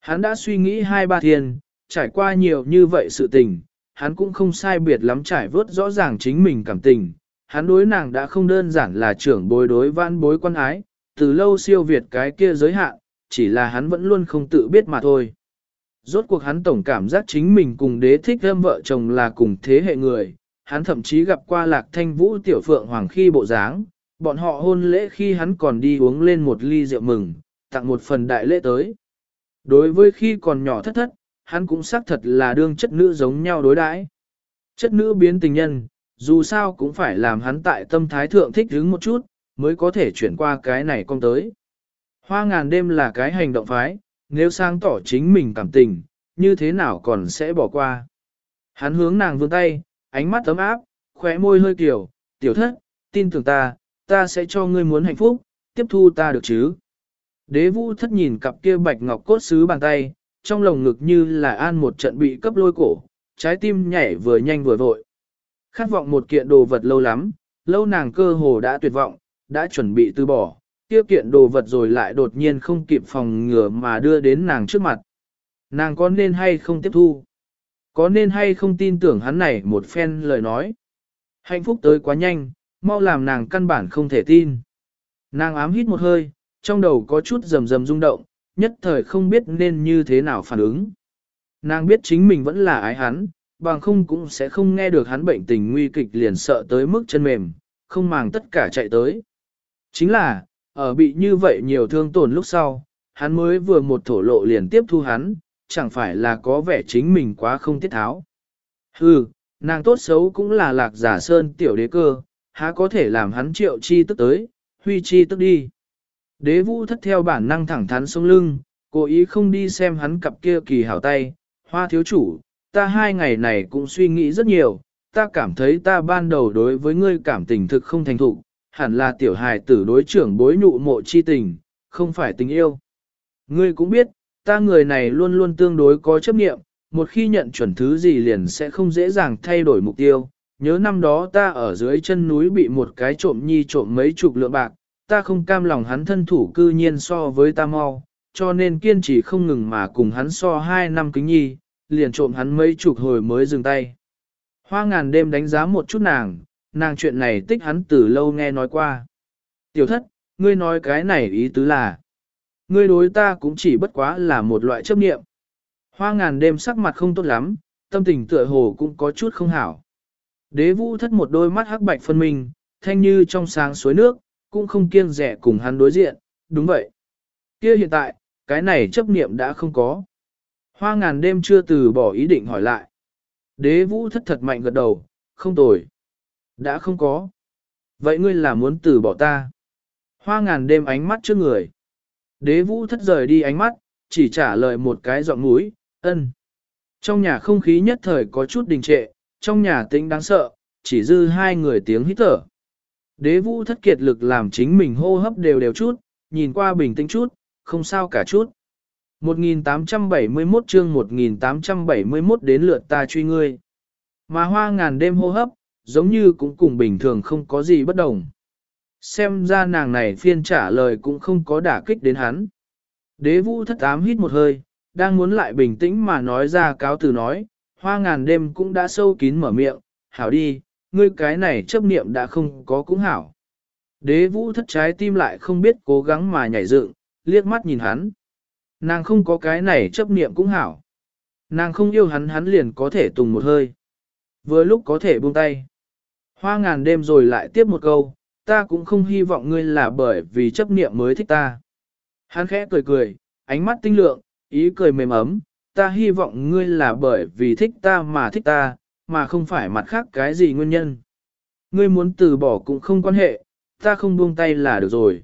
Hắn đã suy nghĩ hai ba thiên, trải qua nhiều như vậy sự tình, hắn cũng không sai biệt lắm trải vớt rõ ràng chính mình cảm tình. Hắn đối nàng đã không đơn giản là trưởng bối đối văn bối quan ái, từ lâu siêu việt cái kia giới hạn, chỉ là hắn vẫn luôn không tự biết mà thôi. Rốt cuộc hắn tổng cảm giác chính mình cùng đế thích âm vợ chồng là cùng thế hệ người, hắn thậm chí gặp qua lạc thanh vũ tiểu phượng hoàng khi bộ dáng, bọn họ hôn lễ khi hắn còn đi uống lên một ly rượu mừng, tặng một phần đại lễ tới. Đối với khi còn nhỏ thất thất, hắn cũng xác thật là đương chất nữ giống nhau đối đãi. Chất nữ biến tình nhân, dù sao cũng phải làm hắn tại tâm thái thượng thích hứng một chút, mới có thể chuyển qua cái này con tới. Hoa ngàn đêm là cái hành động phái, nếu sang tỏ chính mình cảm tình, như thế nào còn sẽ bỏ qua. Hắn hướng nàng vươn tay, ánh mắt ấm áp, khóe môi hơi kiểu, tiểu thất, tin tưởng ta, ta sẽ cho ngươi muốn hạnh phúc, tiếp thu ta được chứ. Đế vũ thất nhìn cặp kia bạch ngọc cốt xứ bàn tay, trong lồng ngực như là an một trận bị cấp lôi cổ, trái tim nhảy vừa nhanh vừa vội. Khát vọng một kiện đồ vật lâu lắm, lâu nàng cơ hồ đã tuyệt vọng, đã chuẩn bị từ bỏ, tiêu kiện đồ vật rồi lại đột nhiên không kịp phòng ngừa mà đưa đến nàng trước mặt. Nàng có nên hay không tiếp thu? Có nên hay không tin tưởng hắn này một phen lời nói? Hạnh phúc tới quá nhanh, mau làm nàng căn bản không thể tin. Nàng ám hít một hơi, trong đầu có chút rầm rầm rung động, nhất thời không biết nên như thế nào phản ứng. Nàng biết chính mình vẫn là ái hắn, bằng không cũng sẽ không nghe được hắn bệnh tình nguy kịch liền sợ tới mức chân mềm, không màng tất cả chạy tới. Chính là, ở bị như vậy nhiều thương tổn lúc sau, hắn mới vừa một thổ lộ liền tiếp thu hắn, chẳng phải là có vẻ chính mình quá không tiết tháo. Hừ, nàng tốt xấu cũng là lạc giả sơn tiểu đế cơ, há có thể làm hắn triệu chi tức tới, huy chi tức đi. Đế vũ thất theo bản năng thẳng thắn sống lưng, cố ý không đi xem hắn cặp kia kỳ hảo tay, hoa thiếu chủ, ta hai ngày này cũng suy nghĩ rất nhiều, ta cảm thấy ta ban đầu đối với ngươi cảm tình thực không thành thục, hẳn là tiểu hài tử đối trưởng bối nhụ mộ chi tình, không phải tình yêu. Ngươi cũng biết, ta người này luôn luôn tương đối có chấp nghiệm, một khi nhận chuẩn thứ gì liền sẽ không dễ dàng thay đổi mục tiêu. Nhớ năm đó ta ở dưới chân núi bị một cái trộm nhi trộm mấy chục lượng bạc, ta không cam lòng hắn thân thủ cư nhiên so với ta mau, cho nên kiên trì không ngừng mà cùng hắn so hai năm kính nhi, liền trộm hắn mấy chục hồi mới dừng tay. Hoa ngàn đêm đánh giá một chút nàng, nàng chuyện này tích hắn từ lâu nghe nói qua. Tiểu thất, ngươi nói cái này ý tứ là, ngươi đối ta cũng chỉ bất quá là một loại chấp niệm. Hoa ngàn đêm sắc mặt không tốt lắm, tâm tình tựa hồ cũng có chút không hảo. Đế vũ thất một đôi mắt hắc bạch phân minh, thanh như trong sáng suối nước, cũng không kiêng rẻ cùng hắn đối diện, đúng vậy. kia hiện tại, cái này chấp niệm đã không có. Hoa ngàn đêm chưa từ bỏ ý định hỏi lại. Đế vũ thất thật mạnh gật đầu, không tồi. Đã không có. Vậy ngươi là muốn từ bỏ ta? Hoa ngàn đêm ánh mắt trước người. Đế vũ thất rời đi ánh mắt, chỉ trả lời một cái giọng mũi, ân. Trong nhà không khí nhất thời có chút đình trệ, trong nhà tĩnh đáng sợ, chỉ dư hai người tiếng hít thở. Đế vũ thất kiệt lực làm chính mình hô hấp đều đều chút, nhìn qua bình tĩnh chút, không sao cả chút. 1871 chương 1871 đến lượt ta truy ngươi. Mà hoa ngàn đêm hô hấp, giống như cũng cùng bình thường không có gì bất đồng. Xem ra nàng này phiên trả lời cũng không có đả kích đến hắn. Đế vũ thất ám hít một hơi, đang muốn lại bình tĩnh mà nói ra cáo từ nói, hoa ngàn đêm cũng đã sâu kín mở miệng, hảo đi, ngươi cái này chấp niệm đã không có cũng hảo. Đế vũ thất trái tim lại không biết cố gắng mà nhảy dựng, liếc mắt nhìn hắn. Nàng không có cái này chấp niệm cũng hảo. Nàng không yêu hắn hắn liền có thể tùng một hơi. Vừa lúc có thể buông tay. Hoa ngàn đêm rồi lại tiếp một câu, ta cũng không hy vọng ngươi là bởi vì chấp niệm mới thích ta. Hắn khẽ cười cười, ánh mắt tinh lượng, ý cười mềm ấm, ta hy vọng ngươi là bởi vì thích ta mà thích ta, mà không phải mặt khác cái gì nguyên nhân. Ngươi muốn từ bỏ cũng không quan hệ, ta không buông tay là được rồi.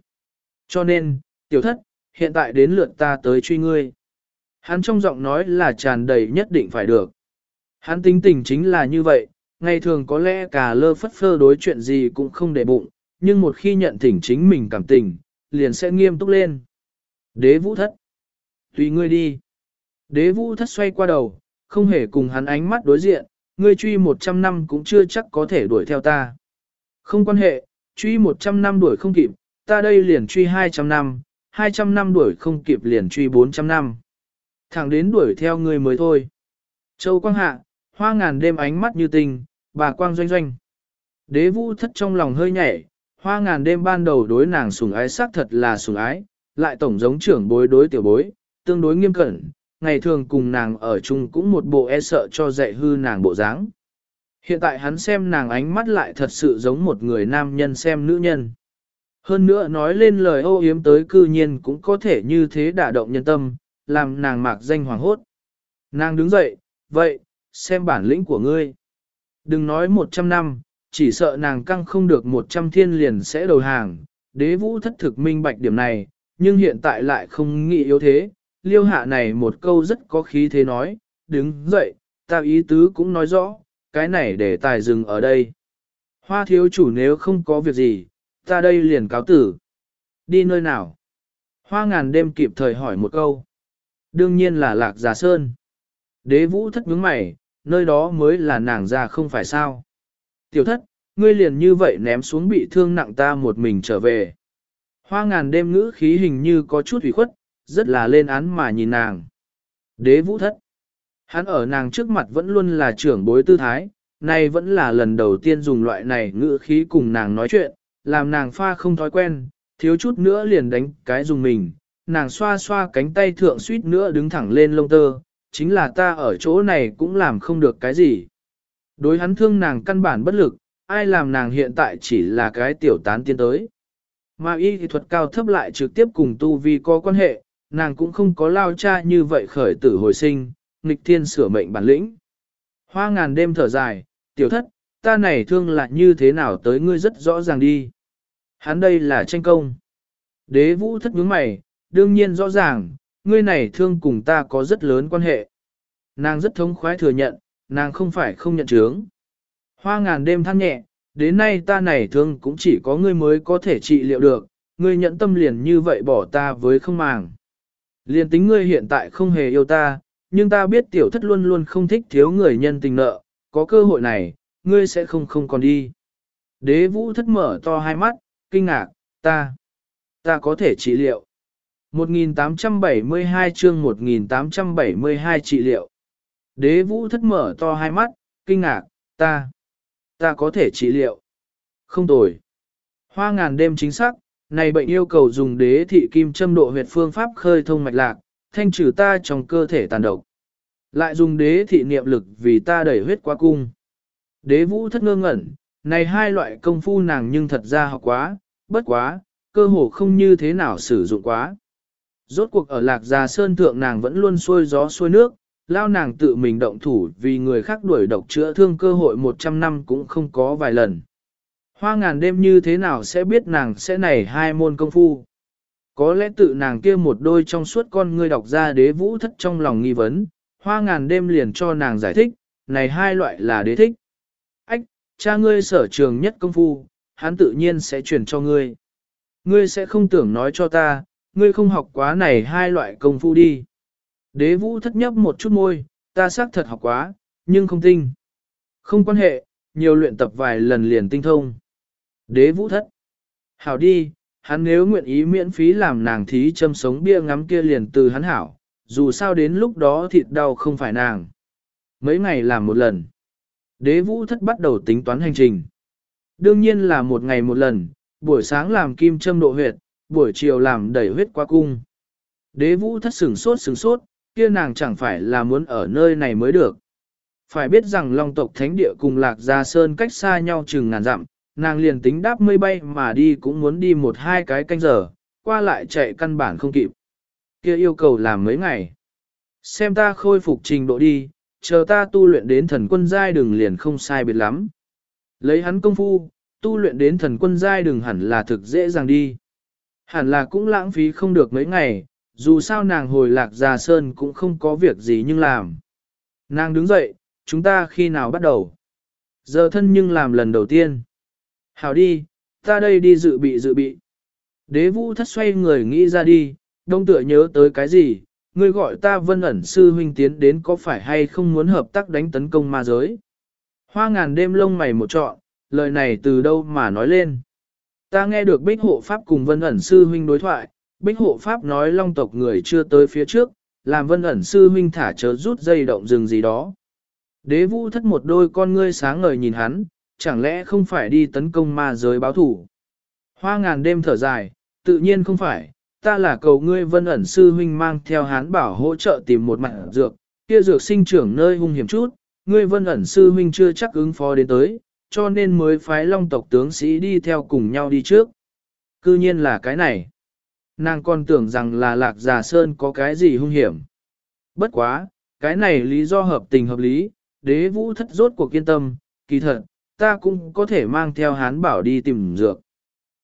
Cho nên, tiểu thất, hiện tại đến lượt ta tới truy ngươi. Hắn trong giọng nói là tràn đầy nhất định phải được. Hắn tính tình chính là như vậy, ngày thường có lẽ cả lơ phất phơ đối chuyện gì cũng không để bụng, nhưng một khi nhận thỉnh chính mình cảm tình, liền sẽ nghiêm túc lên. Đế vũ thất. Tùy ngươi đi. Đế vũ thất xoay qua đầu, không hề cùng hắn ánh mắt đối diện, ngươi truy 100 năm cũng chưa chắc có thể đuổi theo ta. Không quan hệ, truy 100 năm đuổi không kịp, ta đây liền truy 200 năm, 200 năm đuổi không kịp liền truy 400 năm. Thẳng đến đuổi theo ngươi mới thôi. Châu Quang Hạ, hoa ngàn đêm ánh mắt như tình, bà Quang doanh doanh. Đế vũ thất trong lòng hơi nhảy, hoa ngàn đêm ban đầu đối nàng sủng ái xác thật là sủng ái, lại tổng giống trưởng bối đối tiểu bối, tương đối nghiêm cẩn, ngày thường cùng nàng ở chung cũng một bộ e sợ cho dạy hư nàng bộ dáng. Hiện tại hắn xem nàng ánh mắt lại thật sự giống một người nam nhân xem nữ nhân. Hơn nữa nói lên lời ô yếm tới cư nhiên cũng có thể như thế đả động nhân tâm, làm nàng mạc danh hoàng hốt. Nàng đứng dậy, vậy, xem bản lĩnh của ngươi. Đừng nói một trăm năm, chỉ sợ nàng căng không được một trăm thiên liền sẽ đầu hàng. Đế vũ thất thực minh bạch điểm này, nhưng hiện tại lại không nghĩ yếu thế. Liêu hạ này một câu rất có khí thế nói, đứng dậy, ta ý tứ cũng nói rõ, cái này để tài dừng ở đây. Hoa thiếu chủ nếu không có việc gì, ta đây liền cáo tử. Đi nơi nào? Hoa ngàn đêm kịp thời hỏi một câu. Đương nhiên là lạc giả sơn. Đế vũ thất nhướng mày, nơi đó mới là nàng ra không phải sao. Tiểu thất, ngươi liền như vậy ném xuống bị thương nặng ta một mình trở về. Hoa ngàn đêm ngữ khí hình như có chút ủy khuất, rất là lên án mà nhìn nàng. Đế vũ thất. Hắn ở nàng trước mặt vẫn luôn là trưởng bối tư thái, nay vẫn là lần đầu tiên dùng loại này ngữ khí cùng nàng nói chuyện, làm nàng pha không thói quen, thiếu chút nữa liền đánh cái dùng mình, nàng xoa xoa cánh tay thượng suýt nữa đứng thẳng lên lông tơ, chính là ta ở chỗ này cũng làm không được cái gì. Đối hắn thương nàng căn bản bất lực, ai làm nàng hiện tại chỉ là cái tiểu tán tiên tới. Mà y thì thuật cao thấp lại trực tiếp cùng tu vi có quan hệ, nàng cũng không có lao cha như vậy khởi tử hồi sinh, nghịch thiên sửa mệnh bản lĩnh. Hoa ngàn đêm thở dài, tiểu thất, ta này thương là như thế nào tới ngươi rất rõ ràng đi. Hắn đây là tranh công. Đế vũ thất nhướng mày, đương nhiên rõ ràng, ngươi này thương cùng ta có rất lớn quan hệ. Nàng rất thống khoái thừa nhận, nàng không phải không nhận chướng. Hoa ngàn đêm than nhẹ, đến nay ta này thương cũng chỉ có ngươi mới có thể trị liệu được, ngươi nhận tâm liền như vậy bỏ ta với không màng liên tính ngươi hiện tại không hề yêu ta, nhưng ta biết tiểu thất luôn luôn không thích thiếu người nhân tình nợ, có cơ hội này, ngươi sẽ không không còn đi. Đế vũ thất mở to hai mắt, kinh ngạc, ta, ta có thể trị liệu. 1872 chương 1872 trị liệu. Đế vũ thất mở to hai mắt, kinh ngạc, ta, ta có thể trị liệu. Không tồi. Hoa ngàn đêm chính xác, này bệnh yêu cầu dùng đế thị kim châm độ huyệt phương pháp khơi thông mạch lạc, thanh trừ ta trong cơ thể tàn độc. Lại dùng đế thị niệm lực vì ta đẩy huyết qua cung. Đế vũ thất ngơ ngẩn, này hai loại công phu nàng nhưng thật ra học quá, bất quá, cơ hồ không như thế nào sử dụng quá. Rốt cuộc ở lạc gia sơn thượng nàng vẫn luôn xuôi gió xuôi nước, lao nàng tự mình động thủ vì người khác đuổi độc chữa thương cơ hội 100 năm cũng không có vài lần. Hoa ngàn đêm như thế nào sẽ biết nàng sẽ này hai môn công phu. Có lẽ tự nàng kia một đôi trong suốt con ngươi đọc ra đế vũ thất trong lòng nghi vấn, hoa ngàn đêm liền cho nàng giải thích, này hai loại là đế thích. Ách, cha ngươi sở trường nhất công phu, hắn tự nhiên sẽ truyền cho ngươi. Ngươi sẽ không tưởng nói cho ta, ngươi không học quá này hai loại công phu đi. Đế vũ thất nhấp một chút môi, ta xác thật học quá, nhưng không tinh. Không quan hệ, nhiều luyện tập vài lần liền tinh thông. Đế vũ thất. Hảo đi, hắn nếu nguyện ý miễn phí làm nàng thí châm sống bia ngắm kia liền từ hắn hảo, dù sao đến lúc đó thịt đau không phải nàng. Mấy ngày làm một lần. Đế vũ thất bắt đầu tính toán hành trình. Đương nhiên là một ngày một lần, buổi sáng làm kim châm độ huyệt, buổi chiều làm đẩy huyết qua cung. Đế vũ thất sửng sốt sửng sốt, kia nàng chẳng phải là muốn ở nơi này mới được. Phải biết rằng Long tộc Thánh Địa cùng Lạc Gia Sơn cách xa nhau chừng ngàn dặm, nàng liền tính đáp mây bay mà đi cũng muốn đi một hai cái canh giờ, qua lại chạy căn bản không kịp. Kia yêu cầu làm mấy ngày. Xem ta khôi phục trình độ đi, chờ ta tu luyện đến thần quân giai đừng liền không sai biệt lắm. Lấy hắn công phu, tu luyện đến thần quân giai đừng hẳn là thực dễ dàng đi. Hẳn là cũng lãng phí không được mấy ngày, dù sao nàng hồi lạc già sơn cũng không có việc gì nhưng làm. Nàng đứng dậy, chúng ta khi nào bắt đầu? Giờ thân nhưng làm lần đầu tiên. Hảo đi, ta đây đi dự bị dự bị. Đế vũ thất xoay người nghĩ ra đi, đông tựa nhớ tới cái gì, ngươi gọi ta vân ẩn sư huynh tiến đến có phải hay không muốn hợp tác đánh tấn công ma giới. Hoa ngàn đêm lông mày một trọn, lời này từ đâu mà nói lên. Ta nghe được bích hộ pháp cùng vân ẩn sư huynh đối thoại, bích hộ pháp nói long tộc người chưa tới phía trước, làm vân ẩn sư huynh thả chớ rút dây động rừng gì đó. Đế vũ thất một đôi con ngươi sáng ngời nhìn hắn, chẳng lẽ không phải đi tấn công ma giới báo thủ. Hoa ngàn đêm thở dài, tự nhiên không phải, ta là cầu ngươi vân ẩn sư huynh mang theo hán bảo hỗ trợ tìm một mặt dược, kia dược sinh trưởng nơi hung hiểm chút, ngươi vân ẩn sư huynh chưa chắc ứng phó đến tới, cho nên mới phái long tộc tướng sĩ đi theo cùng nhau đi trước. Cư nhiên là cái này. Nàng còn tưởng rằng là lạc già sơn có cái gì hung hiểm. Bất quá, cái này lý do hợp tình hợp lý, đế vũ thất rốt cuộc kiên tâm, kỳ thật, ta cũng có thể mang theo hán bảo đi tìm dược.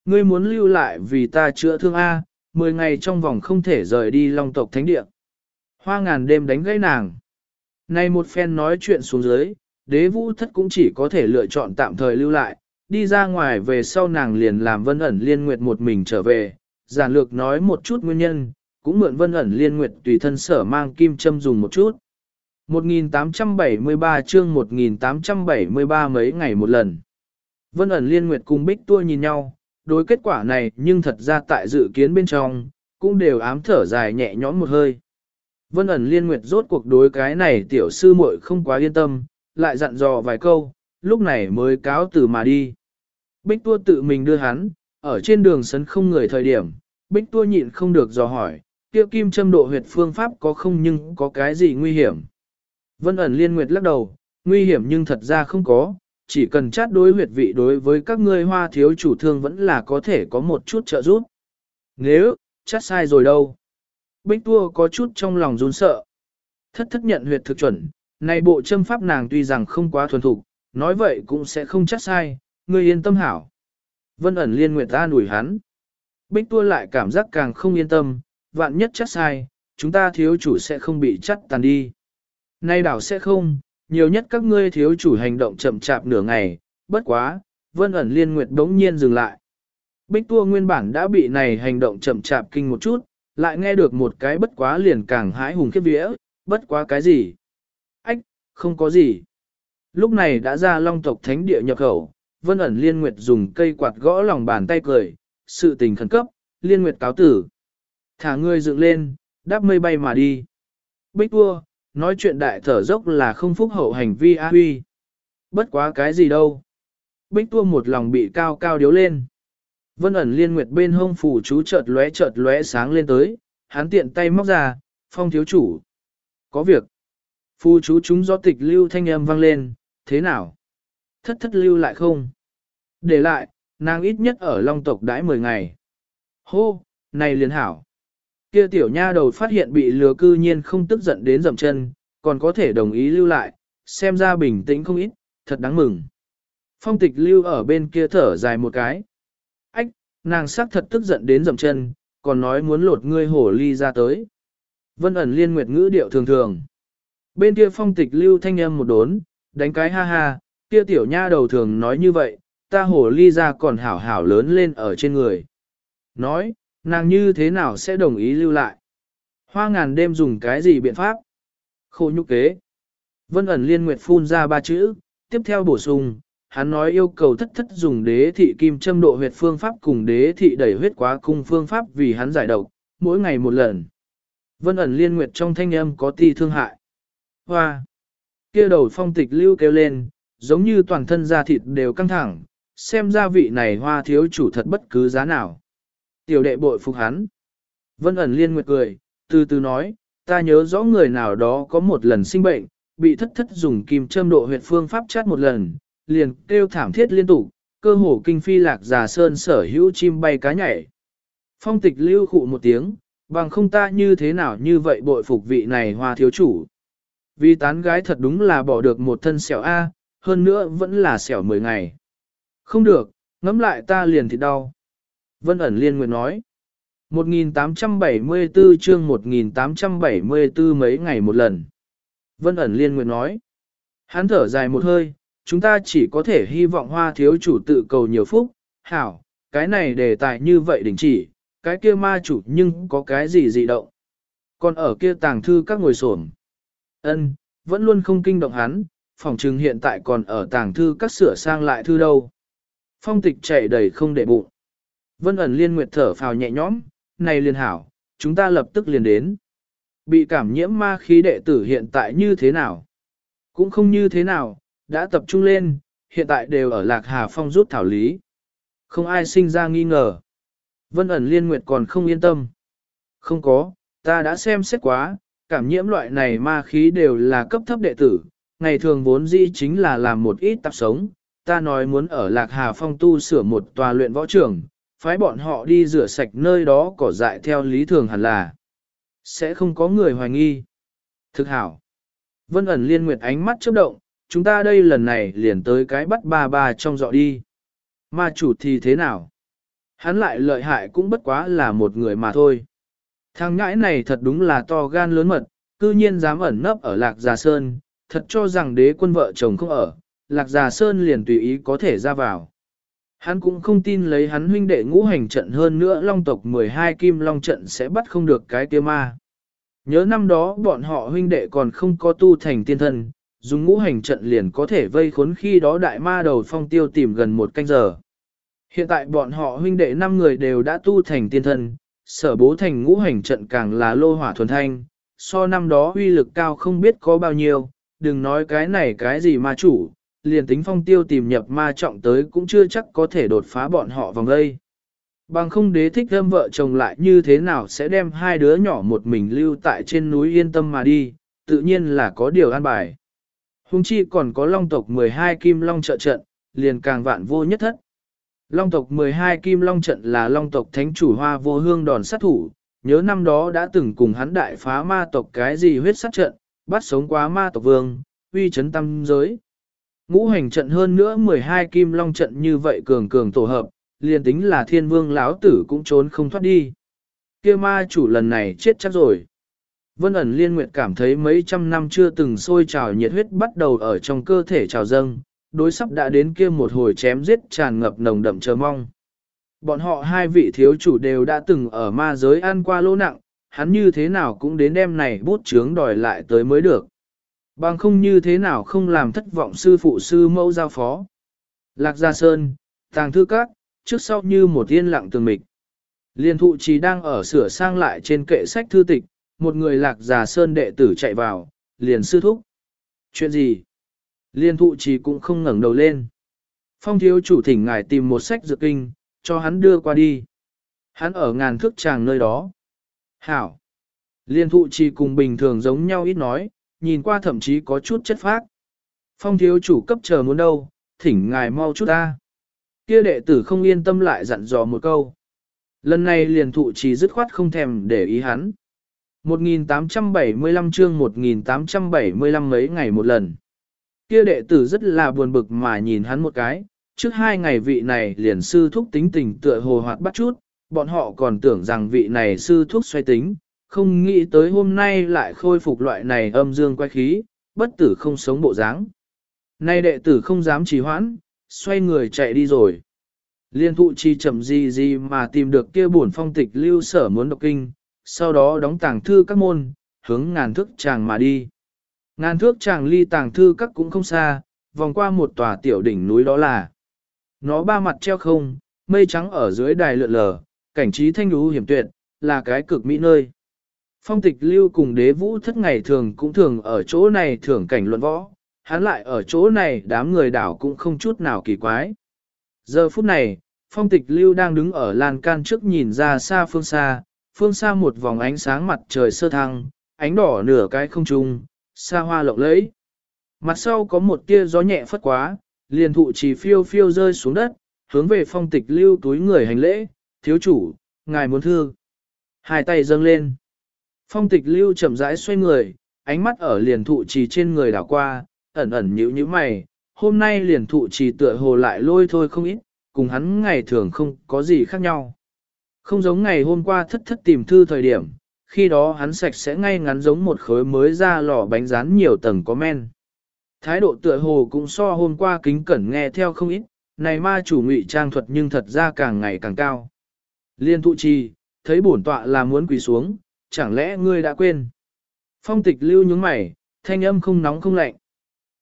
Ngươi muốn lưu lại vì ta chữa thương A, 10 ngày trong vòng không thể rời đi long tộc thánh địa. Hoa ngàn đêm đánh gãy nàng. Này một phen nói chuyện xuống dưới, đế vũ thất cũng chỉ có thể lựa chọn tạm thời lưu lại, đi ra ngoài về sau nàng liền làm vân ẩn liên nguyệt một mình trở về, giản lược nói một chút nguyên nhân, cũng mượn vân ẩn liên nguyệt tùy thân sở mang kim châm dùng một chút. 1873 chương 1873 mấy ngày một lần. Vân ẩn liên nguyệt cùng bích tua nhìn nhau, đối kết quả này nhưng thật ra tại dự kiến bên trong, cũng đều ám thở dài nhẹ nhõm một hơi. Vân ẩn liên nguyệt rốt cuộc đối cái này tiểu sư muội không quá yên tâm, lại dặn dò vài câu, lúc này mới cáo từ mà đi. Bích tua tự mình đưa hắn, ở trên đường sấn không người thời điểm, bích tua nhịn không được dò hỏi, tiêu kim châm độ huyệt phương pháp có không nhưng có cái gì nguy hiểm. Vân ẩn liên nguyệt lắc đầu, nguy hiểm nhưng thật ra không có, chỉ cần chát đối huyệt vị đối với các ngươi hoa thiếu chủ thương vẫn là có thể có một chút trợ giúp. Nếu, chát sai rồi đâu? Bích tua có chút trong lòng run sợ. Thất thất nhận huyệt thực chuẩn, này bộ châm pháp nàng tuy rằng không quá thuần thục, nói vậy cũng sẽ không chắc sai, ngươi yên tâm hảo. Vân ẩn liên nguyệt ta đuổi hắn. Bích tua lại cảm giác càng không yên tâm, vạn nhất chắc sai, chúng ta thiếu chủ sẽ không bị chắc tàn đi. Nay đảo sẽ không, nhiều nhất các ngươi thiếu chủ hành động chậm chạp nửa ngày, bất quá, vân ẩn liên nguyệt đống nhiên dừng lại. Bích tua nguyên bản đã bị này hành động chậm chạp kinh một chút, lại nghe được một cái bất quá liền càng hãi hùng khiếp vía, bất quá cái gì? Ách, không có gì. Lúc này đã ra long tộc thánh địa nhập khẩu, vân ẩn liên nguyệt dùng cây quạt gõ lòng bàn tay cười, sự tình khẩn cấp, liên nguyệt cáo tử. Thả ngươi dựng lên, đáp mây bay mà đi. Bích tua nói chuyện đại thở dốc là không phúc hậu hành vi a huy. Bất quá cái gì đâu. Bích tua một lòng bị cao cao điếu lên. Vân ẩn liên nguyệt bên hông phủ chú chợt lóe chợt lóe sáng lên tới, hắn tiện tay móc ra, phong thiếu chủ. Có việc. Phu chú chúng do tịch lưu thanh âm vang lên, thế nào? Thất thất lưu lại không? Để lại, nàng ít nhất ở long tộc đãi 10 ngày. Hô, này liền hảo. Kia tiểu nha đầu phát hiện bị lừa cư nhiên không tức giận đến dậm chân, còn có thể đồng ý lưu lại, xem ra bình tĩnh không ít, thật đáng mừng. Phong tịch lưu ở bên kia thở dài một cái. Ách, nàng sắc thật tức giận đến dậm chân, còn nói muốn lột ngươi hổ ly ra tới. Vân ẩn liên nguyệt ngữ điệu thường thường. Bên kia phong tịch lưu thanh âm một đốn, đánh cái ha ha, kia tiểu nha đầu thường nói như vậy, ta hổ ly ra còn hảo hảo lớn lên ở trên người. Nói, nàng như thế nào sẽ đồng ý lưu lại? Hoa ngàn đêm dùng cái gì biện pháp? Khô nhục kế. Vân ẩn liên nguyệt phun ra ba chữ, tiếp theo bổ sung, hắn nói yêu cầu thất thất dùng đế thị kim châm độ huyệt phương pháp cùng đế thị đẩy huyết quá cung phương pháp vì hắn giải độc, mỗi ngày một lần. Vân ẩn liên nguyệt trong thanh âm có ti thương hại. Hoa! kia đầu phong tịch lưu kêu lên, giống như toàn thân da thịt đều căng thẳng, xem ra vị này hoa thiếu chủ thật bất cứ giá nào. Tiểu đệ bội phục hắn. Vân ẩn liên nguyệt cười, từ từ nói, ta nhớ rõ người nào đó có một lần sinh bệnh, bị thất thất dùng kim châm độ huyệt phương pháp chát một lần, liền kêu thảm thiết liên tục, cơ hồ kinh phi lạc già sơn sở hữu chim bay cá nhảy. Phong tịch lưu khụ một tiếng, bằng không ta như thế nào như vậy bội phục vị này hoa thiếu chủ. Vì tán gái thật đúng là bỏ được một thân xẻo A, hơn nữa vẫn là xẻo 10 ngày. Không được, ngắm lại ta liền thì đau. Vân ẩn liên nguyện nói. 1874 chương 1874 mấy ngày một lần. Vân ẩn liên nguyện nói. Hắn thở dài một hơi, chúng ta chỉ có thể hy vọng hoa thiếu chủ tự cầu nhiều phúc, hảo, cái này đề tài như vậy đình chỉ, cái kia ma chủ nhưng có cái gì dị động. Còn ở kia tàng thư các ngồi sổm. ân vẫn luôn không kinh động hắn, phòng trừng hiện tại còn ở tàng thư các sửa sang lại thư đâu. Phong tịch chạy đầy không để bụng. Vân ẩn liên nguyệt thở phào nhẹ nhõm, này liền hảo, chúng ta lập tức liền đến. Bị cảm nhiễm ma khí đệ tử hiện tại như thế nào? Cũng không như thế nào, đã tập trung lên, hiện tại đều ở Lạc Hà Phong rút thảo lý. Không ai sinh ra nghi ngờ. Vân ẩn liên nguyệt còn không yên tâm. Không có, ta đã xem xét quá, cảm nhiễm loại này ma khí đều là cấp thấp đệ tử, ngày thường vốn dĩ chính là làm một ít tạp sống. Ta nói muốn ở Lạc Hà Phong tu sửa một tòa luyện võ trường, phái bọn họ đi rửa sạch nơi đó cỏ dại theo lý thường hẳn là. Sẽ không có người hoài nghi. Thực hảo. Vân ẩn liên nguyệt ánh mắt chớp động, chúng ta đây lần này liền tới cái bắt ba ba trong dọ đi. Ma chủ thì thế nào? Hắn lại lợi hại cũng bất quá là một người mà thôi. Thằng ngãi này thật đúng là to gan lớn mật, cư nhiên dám ẩn nấp ở Lạc Già Sơn, thật cho rằng đế quân vợ chồng không ở, Lạc Già Sơn liền tùy ý có thể ra vào. Hắn cũng không tin lấy hắn huynh đệ ngũ hành trận hơn nữa long tộc 12 kim long trận sẽ bắt không được cái kia ma. Nhớ năm đó bọn họ huynh đệ còn không có tu thành tiên thân, dùng ngũ hành trận liền có thể vây khốn khi đó đại ma đầu phong tiêu tìm gần một canh giờ. Hiện tại bọn họ huynh đệ 5 người đều đã tu thành tiên thân, sở bố thành ngũ hành trận càng là lô hỏa thuần thanh, so năm đó uy lực cao không biết có bao nhiêu, đừng nói cái này cái gì ma chủ, liền tính phong tiêu tìm nhập ma trọng tới cũng chưa chắc có thể đột phá bọn họ vòng đây. Bằng không đế thích thơm vợ chồng lại như thế nào sẽ đem hai đứa nhỏ một mình lưu tại trên núi yên tâm mà đi, tự nhiên là có điều an bài. Hùng chi còn có long tộc 12 kim long trợ trận, liền càng vạn vô nhất thất. Long tộc 12 kim long trận là long tộc thánh chủ hoa vô hương đòn sát thủ, nhớ năm đó đã từng cùng hắn đại phá ma tộc cái gì huyết sát trận, bắt sống quá ma tộc vương, uy chấn tâm giới. Ngũ hành trận hơn nữa 12 kim long trận như vậy cường cường tổ hợp, liền tính là thiên vương lão tử cũng trốn không thoát đi. kia ma chủ lần này chết chắc rồi. Vân ẩn liên nguyện cảm thấy mấy trăm năm chưa từng sôi trào nhiệt huyết bắt đầu ở trong cơ thể trào dâng, đối sắp đã đến kia một hồi chém giết tràn ngập nồng đậm chờ mong. Bọn họ hai vị thiếu chủ đều đã từng ở ma giới ăn qua lỗ nặng, hắn như thế nào cũng đến đêm này bút chướng đòi lại tới mới được. Bằng không như thế nào không làm thất vọng sư phụ sư mẫu giao phó. Lạc Gia Sơn, Tàng Thư Các, trước sau như một yên lặng tường mịch. Liên thụ chỉ đang ở sửa sang lại trên kệ sách thư tịch, một người Lạc Gia Sơn đệ tử chạy vào, liền sư thúc. Chuyện gì? Liên thụ chỉ cũng không ngẩng đầu lên. Phong thiếu chủ thỉnh ngài tìm một sách dược kinh, cho hắn đưa qua đi. Hắn ở ngàn thước tràng nơi đó. Hảo. Liên thụ chỉ cùng bình thường giống nhau ít nói, nhìn qua thậm chí có chút chất phác. Phong thiếu chủ cấp chờ muốn đâu, thỉnh ngài mau chút ta. Kia đệ tử không yên tâm lại dặn dò một câu. Lần này liền thụ chỉ dứt khoát không thèm để ý hắn. 1875 chương 1875 mấy ngày một lần. Kia đệ tử rất là buồn bực mà nhìn hắn một cái, trước hai ngày vị này liền sư thúc tính tình tựa hồ hoạt bắt chút, bọn họ còn tưởng rằng vị này sư thúc xoay tính, không nghĩ tới hôm nay lại khôi phục loại này âm dương quay khí, bất tử không sống bộ dáng. Nay đệ tử không dám trì hoãn, xoay người chạy đi rồi. Liên thụ chi chậm gì gì mà tìm được kia buồn phong tịch lưu sở muốn đọc kinh, sau đó đóng tàng thư các môn, hướng ngàn thước chàng mà đi. Ngàn thước chàng ly tàng thư các cũng không xa, vòng qua một tòa tiểu đỉnh núi đó là. Nó ba mặt treo không, mây trắng ở dưới đài lượn lờ, cảnh trí thanh lú hiểm tuyệt, là cái cực mỹ nơi. Phong tịch lưu cùng đế vũ thất ngày thường cũng thường ở chỗ này thường cảnh luận võ, hắn lại ở chỗ này đám người đảo cũng không chút nào kỳ quái. Giờ phút này, phong tịch lưu đang đứng ở lan can trước nhìn ra xa phương xa, phương xa một vòng ánh sáng mặt trời sơ thăng, ánh đỏ nửa cái không trung, xa hoa lộng lẫy. Mặt sau có một tia gió nhẹ phất quá, liền thụ chỉ phiêu phiêu rơi xuống đất, hướng về phong tịch lưu túi người hành lễ, thiếu chủ, ngài muốn thương. Hai tay dâng lên. Phong tịch lưu chậm rãi xoay người, ánh mắt ở liền thụ trì trên người đảo qua, ẩn ẩn nhíu nhíu mày, hôm nay liền thụ trì tựa hồ lại lôi thôi không ít, cùng hắn ngày thường không có gì khác nhau. Không giống ngày hôm qua thất thất tìm thư thời điểm, khi đó hắn sạch sẽ ngay ngắn giống một khối mới ra lò bánh rán nhiều tầng có men. Thái độ tựa hồ cũng so hôm qua kính cẩn nghe theo không ít, này ma chủ ngụy trang thuật nhưng thật ra càng ngày càng cao. Liên thụ trì, thấy bổn tọa là muốn quỳ xuống, chẳng lẽ ngươi đã quên. Phong tịch lưu nhướng mày, thanh âm không nóng không lạnh.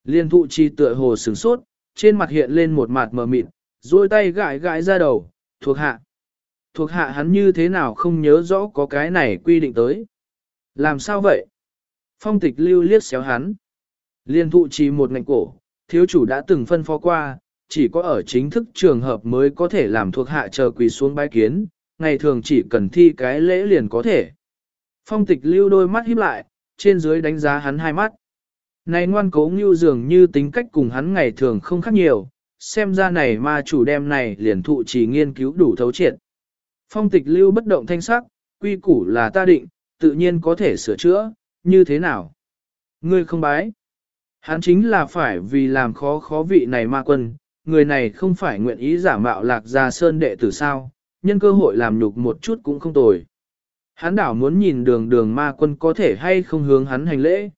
Liên thụ trì tựa hồ sửng sốt, trên mặt hiện lên một mặt mờ mịt, duỗi tay gãi gãi ra đầu, thuộc hạ. Thuộc hạ hắn như thế nào không nhớ rõ có cái này quy định tới. Làm sao vậy? Phong tịch lưu liếc xéo hắn. Liên thụ trì một ngạnh cổ, thiếu chủ đã từng phân phó qua, chỉ có ở chính thức trường hợp mới có thể làm thuộc hạ chờ quỳ xuống bái kiến, ngày thường chỉ cần thi cái lễ liền có thể. Phong tịch lưu đôi mắt híp lại, trên dưới đánh giá hắn hai mắt. Này ngoan cố ngưu dường như tính cách cùng hắn ngày thường không khác nhiều, xem ra này ma chủ đem này liền thụ chỉ nghiên cứu đủ thấu triệt. Phong tịch lưu bất động thanh sắc, quy củ là ta định, tự nhiên có thể sửa chữa, như thế nào? Ngươi không bái. Hắn chính là phải vì làm khó khó vị này ma quân, người này không phải nguyện ý giả mạo lạc gia sơn đệ tử sao, nhân cơ hội làm nhục một chút cũng không tồi. Hắn đảo muốn nhìn đường đường ma quân có thể hay không hướng hắn hành lễ.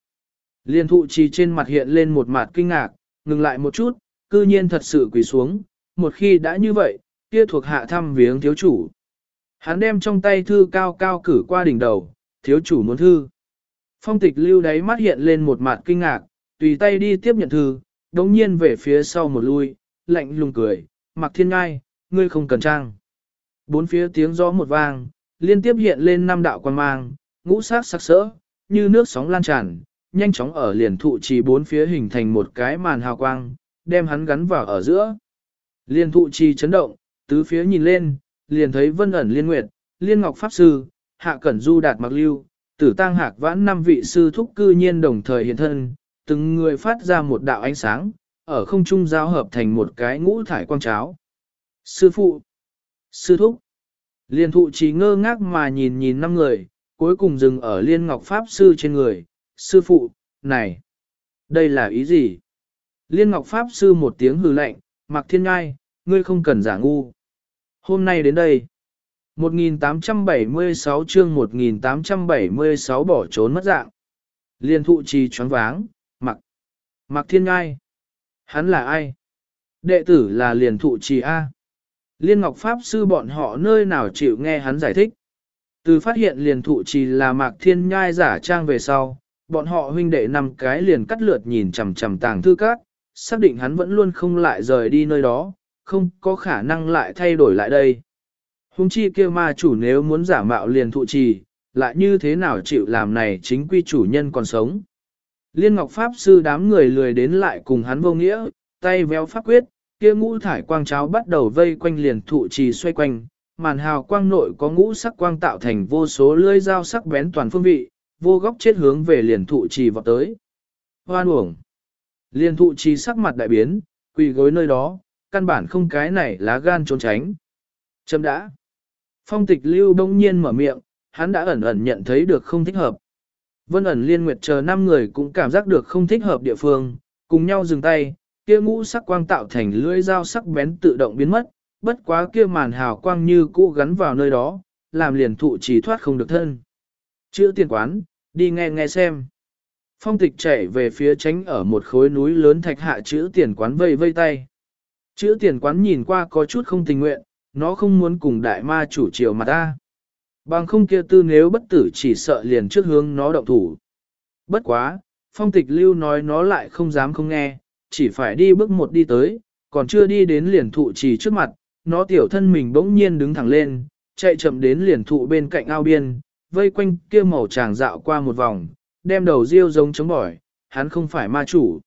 Liên thụ trì trên mặt hiện lên một mặt kinh ngạc, ngừng lại một chút, cư nhiên thật sự quỳ xuống, một khi đã như vậy, kia thuộc hạ thăm viếng thiếu chủ. Hắn đem trong tay thư cao cao cử qua đỉnh đầu, thiếu chủ muốn thư. Phong tịch lưu đáy mắt hiện lên một mặt kinh ngạc, tùy tay đi tiếp nhận thư, đống nhiên về phía sau một lui, lạnh lùng cười, mặc thiên ngai, ngươi không cần trang. Bốn phía tiếng gió một vang, liên tiếp hiện lên năm đạo quan mang, ngũ sắc sắc sỡ, như nước sóng lan tràn, nhanh chóng ở liền thụ trì bốn phía hình thành một cái màn hào quang, đem hắn gắn vào ở giữa. Liên thụ trì chấn động, tứ phía nhìn lên, liền thấy vân ẩn liên nguyệt, liên ngọc pháp sư, hạ cẩn du đạt mặc lưu, tử tăng hạc vãn năm vị sư thúc cư nhiên đồng thời hiện thân, từng người phát ra một đạo ánh sáng, ở không trung giao hợp thành một cái ngũ thải quang cháo. Sư phụ, sư thúc, liên thụ chỉ ngơ ngác mà nhìn nhìn năm người, cuối cùng dừng ở liên ngọc pháp sư trên người, sư phụ, này, đây là ý gì? Liên ngọc pháp sư một tiếng hừ lạnh, mặc thiên ngai, ngươi không cần giả ngu. Hôm nay đến đây, 1876 chương 1876 bỏ trốn mất dạng. Liên thụ trì choáng váng, mặc, mặc thiên ngai. Hắn là ai? Đệ tử là liền thụ trì A. Liên Ngọc Pháp Sư bọn họ nơi nào chịu nghe hắn giải thích. Từ phát hiện liền thụ trì là mạc thiên nhai giả trang về sau, bọn họ huynh đệ năm cái liền cắt lượt nhìn chằm chằm tàng thư các, xác định hắn vẫn luôn không lại rời đi nơi đó, không có khả năng lại thay đổi lại đây. Hùng chi kia ma chủ nếu muốn giả mạo liền thụ trì, lại như thế nào chịu làm này chính quy chủ nhân còn sống. Liên Ngọc Pháp Sư đám người lười đến lại cùng hắn vô nghĩa, tay véo pháp quyết, kia ngũ thải quang cháo bắt đầu vây quanh liền thụ trì xoay quanh, màn hào quang nội có ngũ sắc quang tạo thành vô số lưỡi dao sắc bén toàn phương vị, vô góc chết hướng về liền thụ trì vọt tới. Hoan uổng. Liền thụ trì sắc mặt đại biến, quỳ gối nơi đó, căn bản không cái này lá gan trốn tránh. Chấm đã. Phong tịch lưu đông nhiên mở miệng, hắn đã ẩn ẩn nhận thấy được không thích hợp. Vân ẩn liên nguyệt chờ năm người cũng cảm giác được không thích hợp địa phương, cùng nhau dừng tay, kia ngũ sắc quang tạo thành lưỡi dao sắc bén tự động biến mất, bất quá kia màn hào quang như cũ gắn vào nơi đó, làm liền thụ chỉ thoát không được thân. Chữ tiền quán, đi nghe nghe xem. Phong tịch chạy về phía tránh ở một khối núi lớn thạch hạ chữ tiền quán vây vây tay. Chữ tiền quán nhìn qua có chút không tình nguyện, nó không muốn cùng đại ma chủ triều mà ta. Bằng không kia tư nếu bất tử chỉ sợ liền trước hướng nó động thủ. Bất quá, phong tịch lưu nói nó lại không dám không nghe, chỉ phải đi bước một đi tới, còn chưa đi đến liền thụ trì trước mặt, nó tiểu thân mình bỗng nhiên đứng thẳng lên, chạy chậm đến liền thụ bên cạnh ao biên, vây quanh kia màu tràng dạo qua một vòng, đem đầu riêu giống chống bỏi, hắn không phải ma chủ.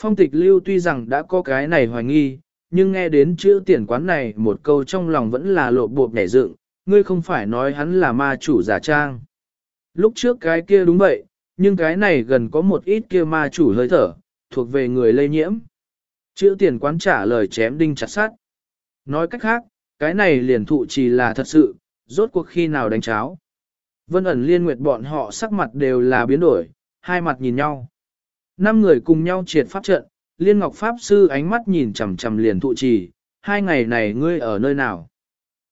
Phong tịch lưu tuy rằng đã có cái này hoài nghi, nhưng nghe đến chữ tiền quán này một câu trong lòng vẫn là lộ bộp nhảy dựng, ngươi không phải nói hắn là ma chủ giả trang. Lúc trước cái kia đúng vậy, nhưng cái này gần có một ít kia ma chủ hơi thở, thuộc về người lây nhiễm. Chữ tiền quán trả lời chém đinh chặt sát. Nói cách khác, cái này liền thụ chỉ là thật sự, rốt cuộc khi nào đánh cháo. Vân ẩn liên nguyệt bọn họ sắc mặt đều là biến đổi, hai mặt nhìn nhau. Năm người cùng nhau triệt pháp trận, liên ngọc pháp sư ánh mắt nhìn chằm chằm liền thụ trì, hai ngày này ngươi ở nơi nào.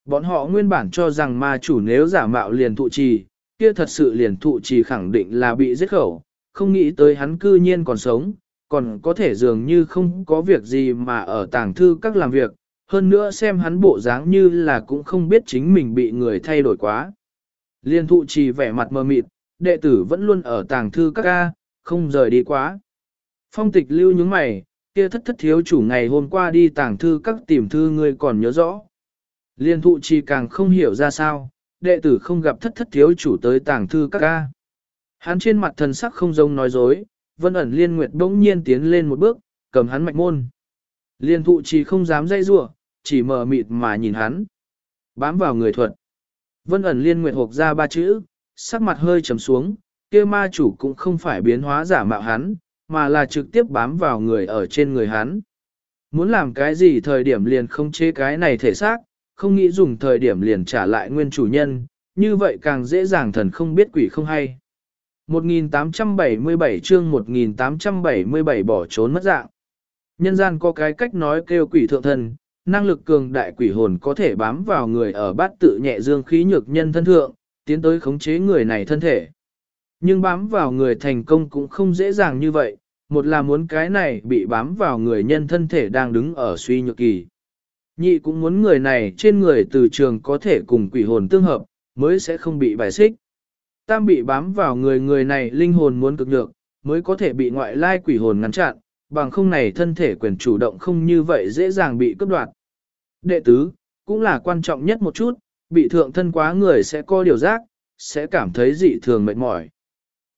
Bọn họ nguyên bản cho rằng ma chủ nếu giả mạo liền thụ trì, kia thật sự liền thụ trì khẳng định là bị giết khẩu, không nghĩ tới hắn cư nhiên còn sống, còn có thể dường như không có việc gì mà ở tàng thư các làm việc, hơn nữa xem hắn bộ dáng như là cũng không biết chính mình bị người thay đổi quá. Liên thụ trì vẻ mặt mờ mịt, đệ tử vẫn luôn ở tàng thư các ca, không rời đi quá. Phong tịch lưu những mày, kia thất thất thiếu chủ ngày hôm qua đi tàng thư các tìm thư ngươi còn nhớ rõ. Liên thụ trì càng không hiểu ra sao, đệ tử không gặp thất thất thiếu chủ tới tàng thư các ca. Hắn trên mặt thần sắc không giống nói dối, vân ẩn liên nguyệt bỗng nhiên tiến lên một bước, cầm hắn mạch môn. Liên thụ chỉ không dám dây rủa chỉ mờ mịt mà nhìn hắn. Bám vào người thuật. Vân ẩn liên nguyệt hộp ra ba chữ, sắc mặt hơi trầm xuống, kia ma chủ cũng không phải biến hóa giả mạo hắn, mà là trực tiếp bám vào người ở trên người hắn. Muốn làm cái gì thời điểm liền không chế cái này thể xác, không nghĩ dùng thời điểm liền trả lại nguyên chủ nhân, như vậy càng dễ dàng thần không biết quỷ không hay. 1877 chương 1877 bỏ trốn mất dạng. Nhân gian có cái cách nói kêu quỷ thượng thần, năng lực cường đại quỷ hồn có thể bám vào người ở bát tự nhẹ dương khí nhược nhân thân thượng, tiến tới khống chế người này thân thể. Nhưng bám vào người thành công cũng không dễ dàng như vậy, một là muốn cái này bị bám vào người nhân thân thể đang đứng ở suy nhược kỳ. Nhị cũng muốn người này trên người từ trường có thể cùng quỷ hồn tương hợp, mới sẽ không bị bài xích. Tam bị bám vào người người này linh hồn muốn cực nhược, mới có thể bị ngoại lai quỷ hồn ngăn chặn, bằng không này thân thể quyền chủ động không như vậy dễ dàng bị cướp đoạt. Đệ tứ, cũng là quan trọng nhất một chút, bị thượng thân quá người sẽ có điều giác, sẽ cảm thấy dị thường mệt mỏi.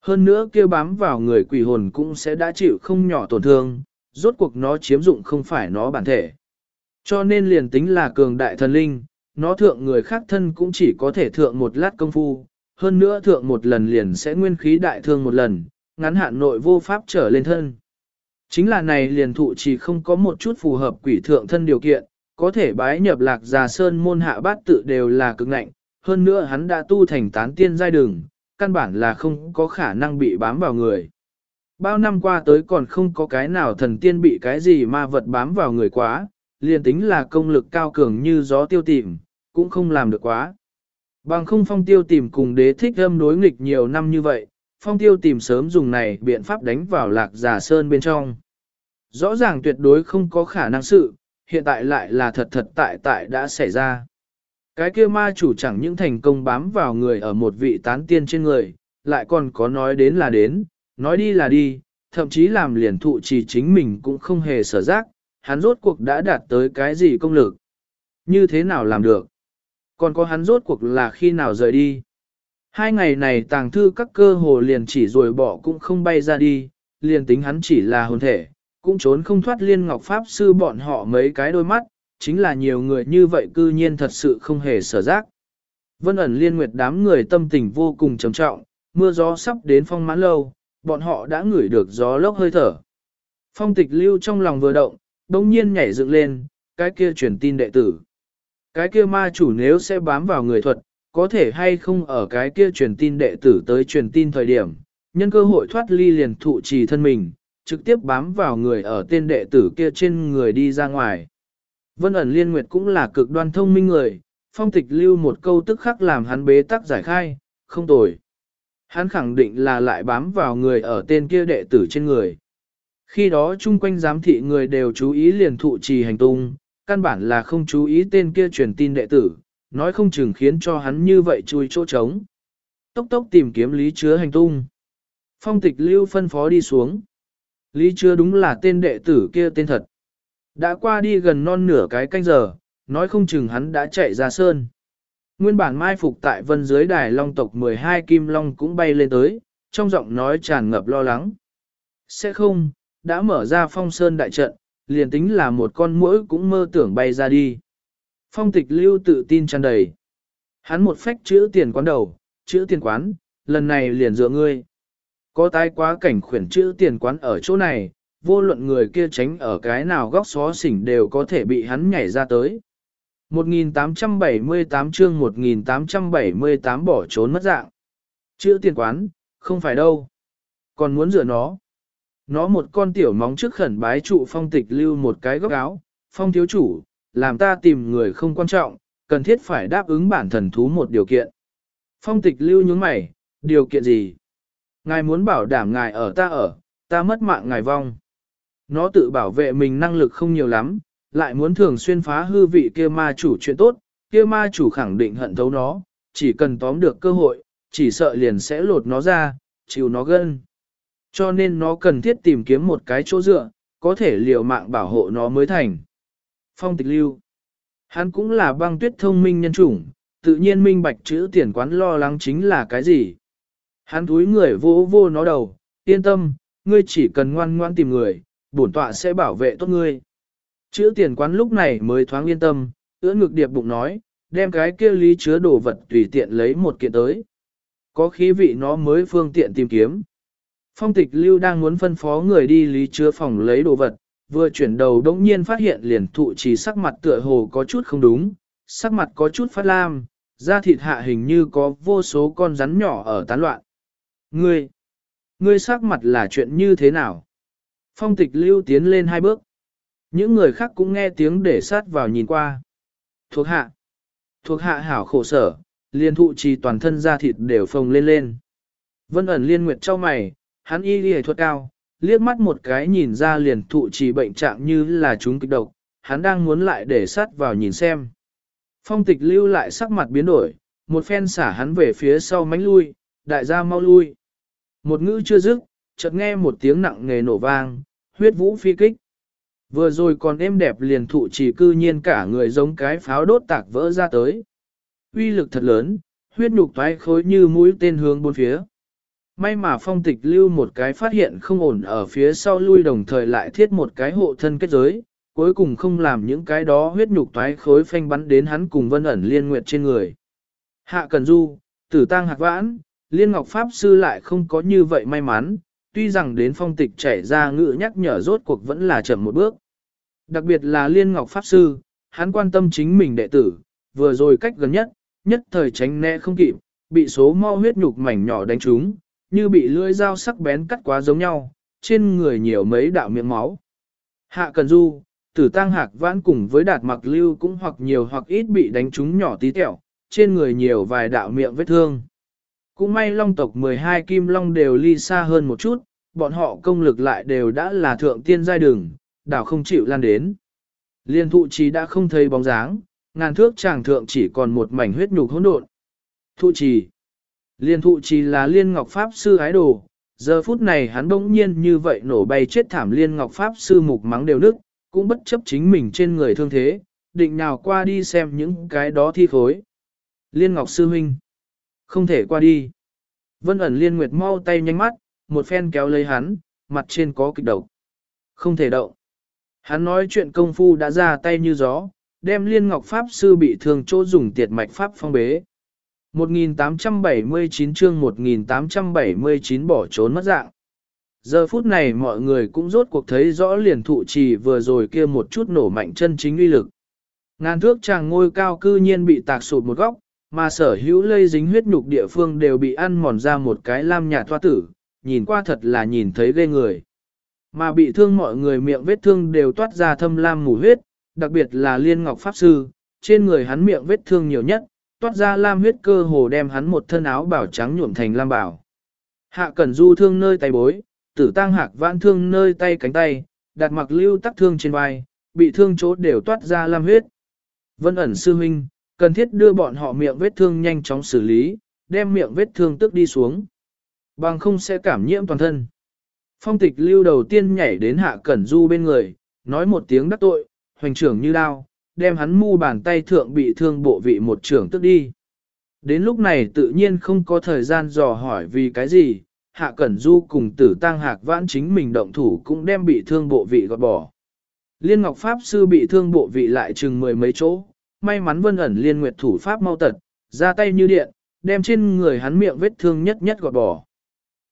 Hơn nữa kia bám vào người quỷ hồn cũng sẽ đã chịu không nhỏ tổn thương, rốt cuộc nó chiếm dụng không phải nó bản thể. Cho nên liền tính là cường đại thần linh, nó thượng người khác thân cũng chỉ có thể thượng một lát công phu, hơn nữa thượng một lần liền sẽ nguyên khí đại thương một lần, ngắn hạn nội vô pháp trở lên thân. Chính là này liền thụ chỉ không có một chút phù hợp quỷ thượng thân điều kiện, có thể bái nhập lạc già sơn môn hạ bát tự đều là cực ngạnh, hơn nữa hắn đã tu thành tán tiên giai đường, căn bản là không có khả năng bị bám vào người. Bao năm qua tới còn không có cái nào thần tiên bị cái gì ma vật bám vào người quá, liền tính là công lực cao cường như gió tiêu tìm, cũng không làm được quá. Bằng không phong tiêu tìm cùng đế thích âm đối nghịch nhiều năm như vậy, phong tiêu tìm sớm dùng này biện pháp đánh vào lạc giả sơn bên trong. Rõ ràng tuyệt đối không có khả năng sự, hiện tại lại là thật thật tại tại đã xảy ra. Cái kia ma chủ chẳng những thành công bám vào người ở một vị tán tiên trên người, lại còn có nói đến là đến, nói đi là đi, thậm chí làm liền thụ chỉ chính mình cũng không hề sở giác, hắn rốt cuộc đã đạt tới cái gì công lực. Như thế nào làm được? Còn có hắn rốt cuộc là khi nào rời đi? Hai ngày này tàng thư các cơ hồ liền chỉ rồi bỏ cũng không bay ra đi, liền tính hắn chỉ là hồn thể, cũng trốn không thoát liên ngọc pháp sư bọn họ mấy cái đôi mắt, chính là nhiều người như vậy cư nhiên thật sự không hề sở giác. Vân ẩn liên nguyệt đám người tâm tình vô cùng trầm trọng, mưa gió sắp đến phong mãn lâu, bọn họ đã ngửi được gió lốc hơi thở. Phong tịch lưu trong lòng vừa động, đông nhiên nhảy dựng lên, cái kia truyền tin đệ tử. Cái kia ma chủ nếu sẽ bám vào người thuật, có thể hay không ở cái kia truyền tin đệ tử tới truyền tin thời điểm, nhân cơ hội thoát ly liền thụ trì thân mình, trực tiếp bám vào người ở tên đệ tử kia trên người đi ra ngoài. Vân ẩn liên nguyệt cũng là cực đoan thông minh người, phong tịch lưu một câu tức khắc làm hắn bế tắc giải khai, không tồi. Hắn khẳng định là lại bám vào người ở tên kia đệ tử trên người. Khi đó chung quanh giám thị người đều chú ý liền thụ trì hành tung, căn bản là không chú ý tên kia truyền tin đệ tử, nói không chừng khiến cho hắn như vậy chui chỗ trống. Tốc tốc tìm kiếm lý chứa hành tung. Phong tịch lưu phân phó đi xuống. Lý chứa đúng là tên đệ tử kia tên thật. Đã qua đi gần non nửa cái canh giờ, nói không chừng hắn đã chạy ra sơn. Nguyên bản mai phục tại vân dưới đài long tộc 12 kim long cũng bay lên tới, trong giọng nói tràn ngập lo lắng. Sẽ không, đã mở ra phong sơn đại trận, liền tính là một con muỗi cũng mơ tưởng bay ra đi. Phong tịch lưu tự tin tràn đầy. Hắn một phách chữ tiền quán đầu, chữ tiền quán, lần này liền dựa ngươi. Có tai quá cảnh khuyển chữ tiền quán ở chỗ này, vô luận người kia tránh ở cái nào góc xó xỉnh đều có thể bị hắn nhảy ra tới. 1878 chương 1878 bỏ trốn mất dạng. Chữ tiền quán, không phải đâu. Còn muốn rửa nó. Nó một con tiểu móng trước khẩn bái trụ phong tịch lưu một cái góc áo. Phong thiếu chủ, làm ta tìm người không quan trọng, cần thiết phải đáp ứng bản thần thú một điều kiện. Phong tịch lưu nhướng mày, điều kiện gì? Ngài muốn bảo đảm ngài ở ta ở, ta mất mạng ngài vong. nó tự bảo vệ mình năng lực không nhiều lắm, lại muốn thường xuyên phá hư vị kia ma chủ chuyện tốt, kia ma chủ khẳng định hận thấu nó, chỉ cần tóm được cơ hội, chỉ sợ liền sẽ lột nó ra, chịu nó gân. Cho nên nó cần thiết tìm kiếm một cái chỗ dựa, có thể liều mạng bảo hộ nó mới thành. Phong tịch lưu. Hắn cũng là băng tuyết thông minh nhân chủng, tự nhiên minh bạch chữ tiền quán lo lắng chính là cái gì. Hắn túi người vô vô nó đầu, yên tâm, ngươi chỉ cần ngoan ngoan tìm người, bổn tọa sẽ bảo vệ tốt ngươi. Chữ tiền quán lúc này mới thoáng yên tâm, ưỡn ngực điệp bụng nói, đem cái kia lý chứa đồ vật tùy tiện lấy một kiện tới. Có khí vị nó mới phương tiện tìm kiếm. Phong tịch lưu đang muốn phân phó người đi lý chứa phòng lấy đồ vật, vừa chuyển đầu đống nhiên phát hiện liền thụ trì sắc mặt tựa hồ có chút không đúng, sắc mặt có chút phát lam, da thịt hạ hình như có vô số con rắn nhỏ ở tán loạn. Ngươi, ngươi sắc mặt là chuyện như thế nào? Phong tịch lưu tiến lên hai bước. Những người khác cũng nghe tiếng để sát vào nhìn qua. Thuộc hạ, thuộc hạ hảo khổ sở, liền thụ trì toàn thân da thịt đều phồng lên lên. Vân ẩn liên nguyệt cho mày, hắn y y thuật cao, liếc mắt một cái nhìn ra liền thụ trì bệnh trạng như là chúng kịch độc, hắn đang muốn lại để sát vào nhìn xem. Phong tịch lưu lại sắc mặt biến đổi, một phen xả hắn về phía sau mánh lui, đại gia mau lui. Một ngữ chưa dứt, chợt nghe một tiếng nặng nề nổ vang, huyết vũ phi kích. Vừa rồi còn êm đẹp liền thụ chỉ cư nhiên cả người giống cái pháo đốt tạc vỡ ra tới. Uy lực thật lớn, huyết nhục toái khối như mũi tên hướng bốn phía. May mà phong tịch lưu một cái phát hiện không ổn ở phía sau lui đồng thời lại thiết một cái hộ thân kết giới, cuối cùng không làm những cái đó huyết nhục toái khối phanh bắn đến hắn cùng vân ẩn liên nguyệt trên người. Hạ Cần Du, tử tang hạc vãn, liên ngọc pháp sư lại không có như vậy may mắn, tuy rằng đến phong tịch chảy ra ngự nhắc nhở rốt cuộc vẫn là chậm một bước. Đặc biệt là liên ngọc pháp sư, hắn quan tâm chính mình đệ tử, vừa rồi cách gần nhất, nhất thời tránh né không kịp, bị số mau huyết nhục mảnh nhỏ đánh trúng, như bị lưỡi dao sắc bén cắt quá giống nhau, trên người nhiều mấy đạo miệng máu. Hạ Cần Du, tử tăng hạc vãn cùng với đạt mặc lưu cũng hoặc nhiều hoặc ít bị đánh trúng nhỏ tí tẹo, trên người nhiều vài đạo miệng vết thương. Cũng may long tộc 12 kim long đều ly xa hơn một chút, bọn họ công lực lại đều đã là thượng tiên giai đường, đảo không chịu lan đến. Liên thụ trí đã không thấy bóng dáng, ngàn thước tràng thượng chỉ còn một mảnh huyết nhục hỗn độn. Thụ trì. Liên thụ chỉ là liên ngọc pháp sư ái đồ, giờ phút này hắn bỗng nhiên như vậy nổ bay chết thảm liên ngọc pháp sư mục mắng đều nức, cũng bất chấp chính mình trên người thương thế, định nào qua đi xem những cái đó thi khối. Liên ngọc sư huynh. Không thể qua đi. Vân ẩn liên nguyệt mau tay nhanh mắt, một phen kéo lấy hắn, mặt trên có kịch độc. Không thể động. Hắn nói chuyện công phu đã ra tay như gió, đem liên ngọc pháp sư bị thương chỗ dùng tiệt mạch pháp phong bế. 1879 chương 1879 bỏ trốn mất dạng. Giờ phút này mọi người cũng rốt cuộc thấy rõ liền thụ trì vừa rồi kia một chút nổ mạnh chân chính uy lực. Ngàn thước chàng ngôi cao cư nhiên bị tạc sụt một góc, mà sở hữu lây dính huyết nhục địa phương đều bị ăn mòn ra một cái lam nhà thoa tử, nhìn qua thật là nhìn thấy ghê người. Mà bị thương mọi người miệng vết thương đều toát ra thâm lam mù huyết, đặc biệt là liên ngọc pháp sư, trên người hắn miệng vết thương nhiều nhất, toát ra lam huyết cơ hồ đem hắn một thân áo bảo trắng nhuộm thành lam bảo. Hạ cẩn du thương nơi tay bối, tử tăng hạc vãn thương nơi tay cánh tay, đặt mặc lưu tắc thương trên vai, bị thương chỗ đều toát ra lam huyết. Vân ẩn sư huynh, cần thiết đưa bọn họ miệng vết thương nhanh chóng xử lý, đem miệng vết thương tức đi xuống. Bằng không sẽ cảm nhiễm toàn thân. Phong tịch lưu đầu tiên nhảy đến hạ cẩn du bên người, nói một tiếng đắc tội, hoành trưởng như đao, đem hắn mu bàn tay thượng bị thương bộ vị một trưởng tức đi. Đến lúc này tự nhiên không có thời gian dò hỏi vì cái gì, hạ cẩn du cùng tử tăng hạc vãn chính mình động thủ cũng đem bị thương bộ vị gọt bỏ. Liên Ngọc Pháp Sư bị thương bộ vị lại chừng mười mấy chỗ, may mắn vân ẩn liên nguyệt thủ Pháp mau tật, ra tay như điện, đem trên người hắn miệng vết thương nhất nhất gọt bỏ.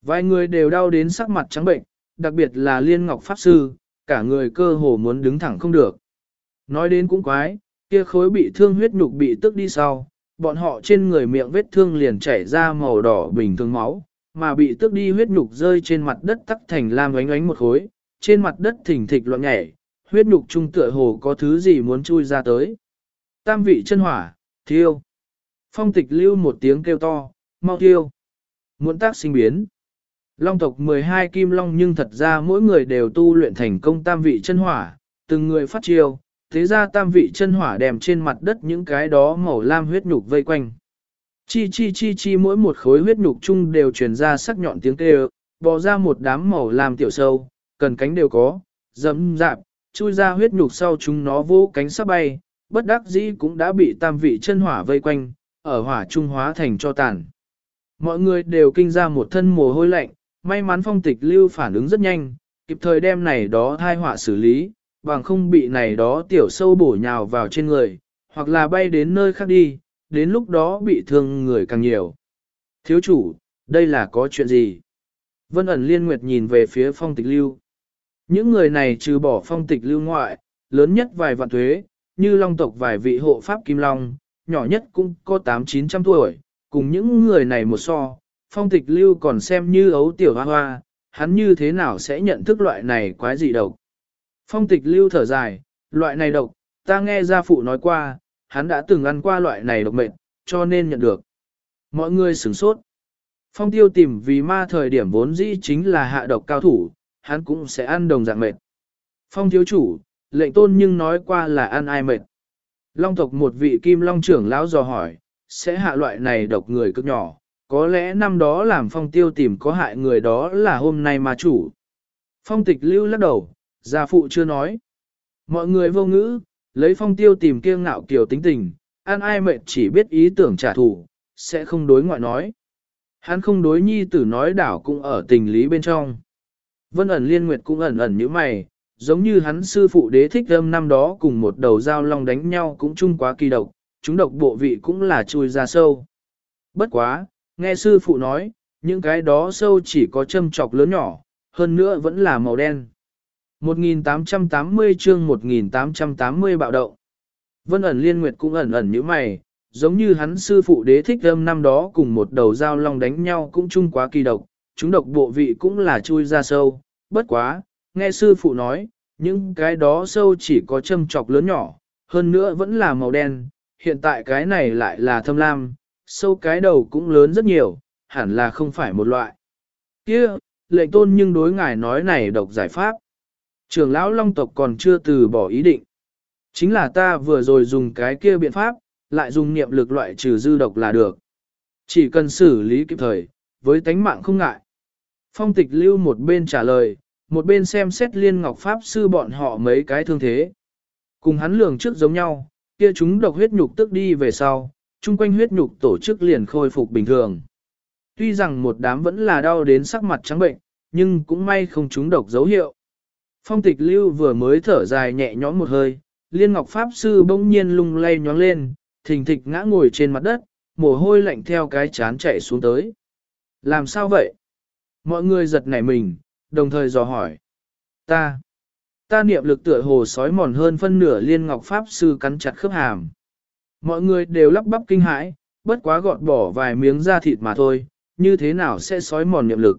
Vài người đều đau đến sắc mặt trắng bệnh, đặc biệt là Liên Ngọc Pháp Sư, cả người cơ hồ muốn đứng thẳng không được. Nói đến cũng quái, kia khối bị thương huyết nhục bị tức đi sau, bọn họ trên người miệng vết thương liền chảy ra màu đỏ bình thường máu, mà bị tức đi huyết nhục rơi trên mặt đất tắc thành lam ánh ánh một khối, trên mặt đất thỉnh thịch loạn nhảy, huyết nhục trung tựa hồ có thứ gì muốn chui ra tới. Tam vị chân hỏa, thiêu. Phong tịch lưu một tiếng kêu to, mau thiêu. Muốn tác sinh biến. Long tộc 12 kim long nhưng thật ra mỗi người đều tu luyện thành công tam vị chân hỏa, từng người phát chiêu, thế ra tam vị chân hỏa đèm trên mặt đất những cái đó màu lam huyết nhục vây quanh. Chi chi chi chi mỗi một khối huyết nhục chung đều truyền ra sắc nhọn tiếng kêu, bò ra một đám màu lam tiểu sâu, cần cánh đều có, dẫm dạp, chui ra huyết nhục sau chúng nó vô cánh sắp bay, bất đắc dĩ cũng đã bị tam vị chân hỏa vây quanh, ở hỏa trung hóa thành cho tàn. Mọi người đều kinh ra một thân mồ hôi lạnh, may mắn phong tịch lưu phản ứng rất nhanh, kịp thời đem này đó thai họa xử lý, bằng không bị này đó tiểu sâu bổ nhào vào trên người, hoặc là bay đến nơi khác đi, đến lúc đó bị thương người càng nhiều. Thiếu chủ, đây là có chuyện gì? Vân ẩn liên nguyệt nhìn về phía phong tịch lưu. Những người này trừ bỏ phong tịch lưu ngoại, lớn nhất vài vạn thuế, như long tộc vài vị hộ pháp kim long, nhỏ nhất cũng có 8-900 tuổi, cùng những người này một so, phong tịch lưu còn xem như ấu tiểu hoa hoa, hắn như thế nào sẽ nhận thức loại này quái gì độc. Phong tịch lưu thở dài, loại này độc, ta nghe gia phụ nói qua, hắn đã từng ăn qua loại này độc mệnh, cho nên nhận được. Mọi người sửng sốt. Phong tiêu tìm vì ma thời điểm vốn dĩ chính là hạ độc cao thủ, hắn cũng sẽ ăn đồng dạng mệt. Phong thiếu chủ, lệnh tôn nhưng nói qua là ăn ai mệt. Long tộc một vị kim long trưởng lão dò hỏi, sẽ hạ loại này độc người cực nhỏ, có lẽ năm đó làm phong tiêu tìm có hại người đó là hôm nay mà chủ. Phong tịch lưu lắc đầu, gia phụ chưa nói. Mọi người vô ngữ, lấy phong tiêu tìm kiêng ngạo kiều tính tình, ăn ai mệt chỉ biết ý tưởng trả thù, sẽ không đối ngoại nói. Hắn không đối nhi tử nói đảo cũng ở tình lý bên trong. Vân ẩn liên nguyệt cũng ẩn ẩn như mày, giống như hắn sư phụ đế thích âm năm đó cùng một đầu dao long đánh nhau cũng chung quá kỳ độc, chúng độc bộ vị cũng là chui ra sâu. Bất quá, nghe sư phụ nói, những cái đó sâu chỉ có châm chọc lớn nhỏ, hơn nữa vẫn là màu đen. 1880 chương 1880 bạo động. Vân ẩn liên nguyệt cũng ẩn ẩn như mày, giống như hắn sư phụ đế thích âm năm đó cùng một đầu dao long đánh nhau cũng chung quá kỳ độc, chúng độc bộ vị cũng là chui ra sâu, bất quá, nghe sư phụ nói, những cái đó sâu chỉ có châm chọc lớn nhỏ, hơn nữa vẫn là màu đen, hiện tại cái này lại là thâm lam, sâu cái đầu cũng lớn rất nhiều, hẳn là không phải một loại. Kia, lệnh tôn nhưng đối ngài nói này độc giải pháp. Trường lão long tộc còn chưa từ bỏ ý định. Chính là ta vừa rồi dùng cái kia biện pháp, lại dùng niệm lực loại trừ dư độc là được. Chỉ cần xử lý kịp thời, với tánh mạng không ngại. Phong tịch lưu một bên trả lời, một bên xem xét liên ngọc pháp sư bọn họ mấy cái thương thế. Cùng hắn lường trước giống nhau, kia chúng độc huyết nhục tức đi về sau, chung quanh huyết nhục tổ chức liền khôi phục bình thường. Tuy rằng một đám vẫn là đau đến sắc mặt trắng bệnh, nhưng cũng may không chúng độc dấu hiệu. Phong tịch lưu vừa mới thở dài nhẹ nhõm một hơi, liên ngọc pháp sư bỗng nhiên lung lay nhóng lên, thình thịch ngã ngồi trên mặt đất, mồ hôi lạnh theo cái chán chạy xuống tới. Làm sao vậy? Mọi người giật nảy mình, đồng thời dò hỏi. Ta, ta niệm lực tựa hồ sói mòn hơn phân nửa liên ngọc pháp sư cắn chặt khớp hàm. Mọi người đều lắp bắp kinh hãi, bất quá gọt bỏ vài miếng da thịt mà thôi, như thế nào sẽ sói mòn niệm lực.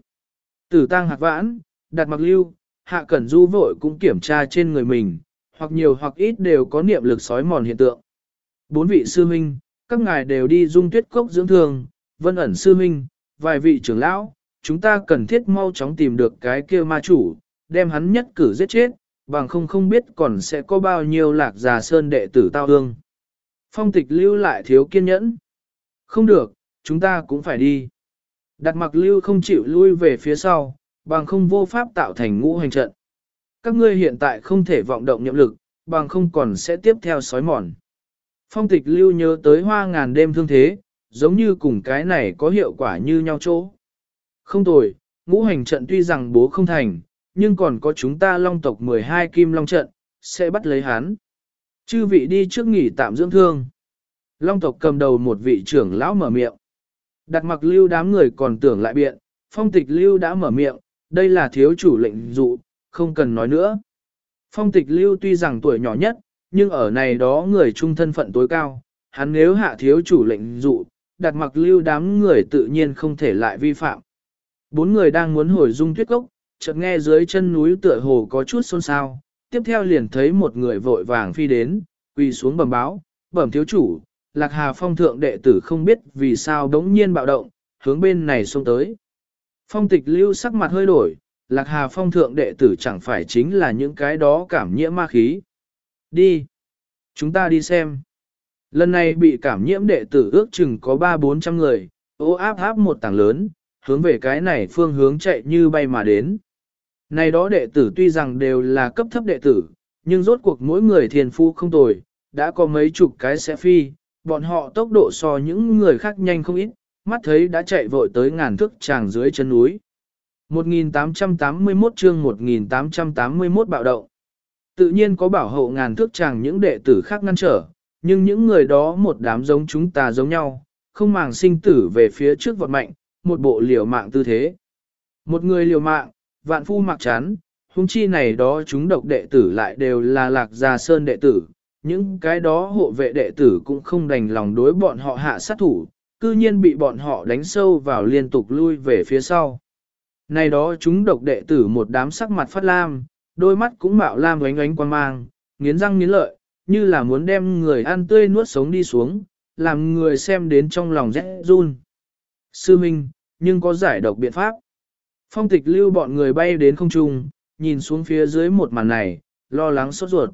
Tử tăng hạc vãn, đặt mặc lưu, hạ cẩn du vội cũng kiểm tra trên người mình, hoặc nhiều hoặc ít đều có niệm lực sói mòn hiện tượng. Bốn vị sư huynh, các ngài đều đi dung tuyết cốc dưỡng thương, vân ẩn sư huynh, vài vị trưởng lão, chúng ta cần thiết mau chóng tìm được cái kia ma chủ, đem hắn nhất cử giết chết, bằng không không biết còn sẽ có bao nhiêu lạc già sơn đệ tử tao hương. Phong tịch lưu lại thiếu kiên nhẫn. Không được, chúng ta cũng phải đi. Đặt mặc lưu không chịu lui về phía sau, bằng không vô pháp tạo thành ngũ hành trận. Các ngươi hiện tại không thể vọng động nhậm lực, bằng không còn sẽ tiếp theo sói mòn. Phong tịch lưu nhớ tới hoa ngàn đêm thương thế, giống như cùng cái này có hiệu quả như nhau chỗ. Không tồi, ngũ hành trận tuy rằng bố không thành, nhưng còn có chúng ta long tộc 12 kim long trận, sẽ bắt lấy hắn. Chư vị đi trước nghỉ tạm dưỡng thương. Long tộc cầm đầu một vị trưởng lão mở miệng. Đặt mặc lưu đám người còn tưởng lại biện, phong tịch lưu đã mở miệng, đây là thiếu chủ lệnh dụ, không cần nói nữa. Phong tịch lưu tuy rằng tuổi nhỏ nhất, nhưng ở này đó người trung thân phận tối cao, hắn nếu hạ thiếu chủ lệnh dụ, đặt mặc lưu đám người tự nhiên không thể lại vi phạm. Bốn người đang muốn hồi dung tuyết cốc, chợt nghe dưới chân núi tựa hồ có chút xôn xao, tiếp theo liền thấy một người vội vàng phi đến, quỳ xuống bẩm báo, bẩm thiếu chủ, lạc hà phong thượng đệ tử không biết vì sao đống nhiên bạo động, hướng bên này xông tới. Phong tịch lưu sắc mặt hơi đổi, lạc hà phong thượng đệ tử chẳng phải chính là những cái đó cảm nhiễm ma khí. Đi! Chúng ta đi xem. Lần này bị cảm nhiễm đệ tử ước chừng có 3-400 người, ô áp áp một tảng lớn, hướng về cái này phương hướng chạy như bay mà đến. Này đó đệ tử tuy rằng đều là cấp thấp đệ tử, nhưng rốt cuộc mỗi người thiền phu không tồi, đã có mấy chục cái sẽ phi, bọn họ tốc độ so những người khác nhanh không ít, mắt thấy đã chạy vội tới ngàn thước tràng dưới chân núi. 1881 chương 1881 bạo động. Tự nhiên có bảo hộ ngàn thước tràng những đệ tử khác ngăn trở, nhưng những người đó một đám giống chúng ta giống nhau, không màng sinh tử về phía trước vọt mạnh, một bộ liều mạng tư thế. Một người liều mạng, vạn phu mặc chán, hung chi này đó chúng độc đệ tử lại đều là lạc gia sơn đệ tử, những cái đó hộ vệ đệ tử cũng không đành lòng đối bọn họ hạ sát thủ, cư nhiên bị bọn họ đánh sâu vào liên tục lui về phía sau. Này đó chúng độc đệ tử một đám sắc mặt phát lam, đôi mắt cũng mạo lam oánh oánh quan mang, nghiến răng nghiến lợi, như là muốn đem người ăn tươi nuốt sống đi xuống, làm người xem đến trong lòng rẽ run. Sư Minh, nhưng có giải độc biện pháp. Phong tịch lưu bọn người bay đến không trung, nhìn xuống phía dưới một màn này, lo lắng sốt ruột.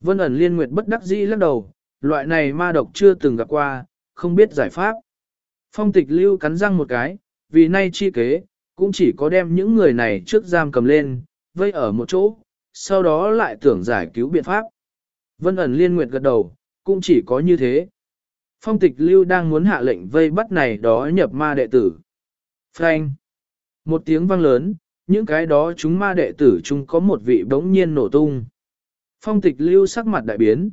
Vân ẩn liên nguyệt bất đắc dĩ lắc đầu, loại này ma độc chưa từng gặp qua, không biết giải pháp. Phong tịch lưu cắn răng một cái, vì nay chi kế, cũng chỉ có đem những người này trước giam cầm lên, vây ở một chỗ, sau đó lại tưởng giải cứu biện pháp. Vân ẩn liên nguyệt gật đầu, cũng chỉ có như thế. Phong tịch lưu đang muốn hạ lệnh vây bắt này đó nhập ma đệ tử. Frank! Một tiếng vang lớn, những cái đó chúng ma đệ tử chúng có một vị bỗng nhiên nổ tung. Phong tịch lưu sắc mặt đại biến.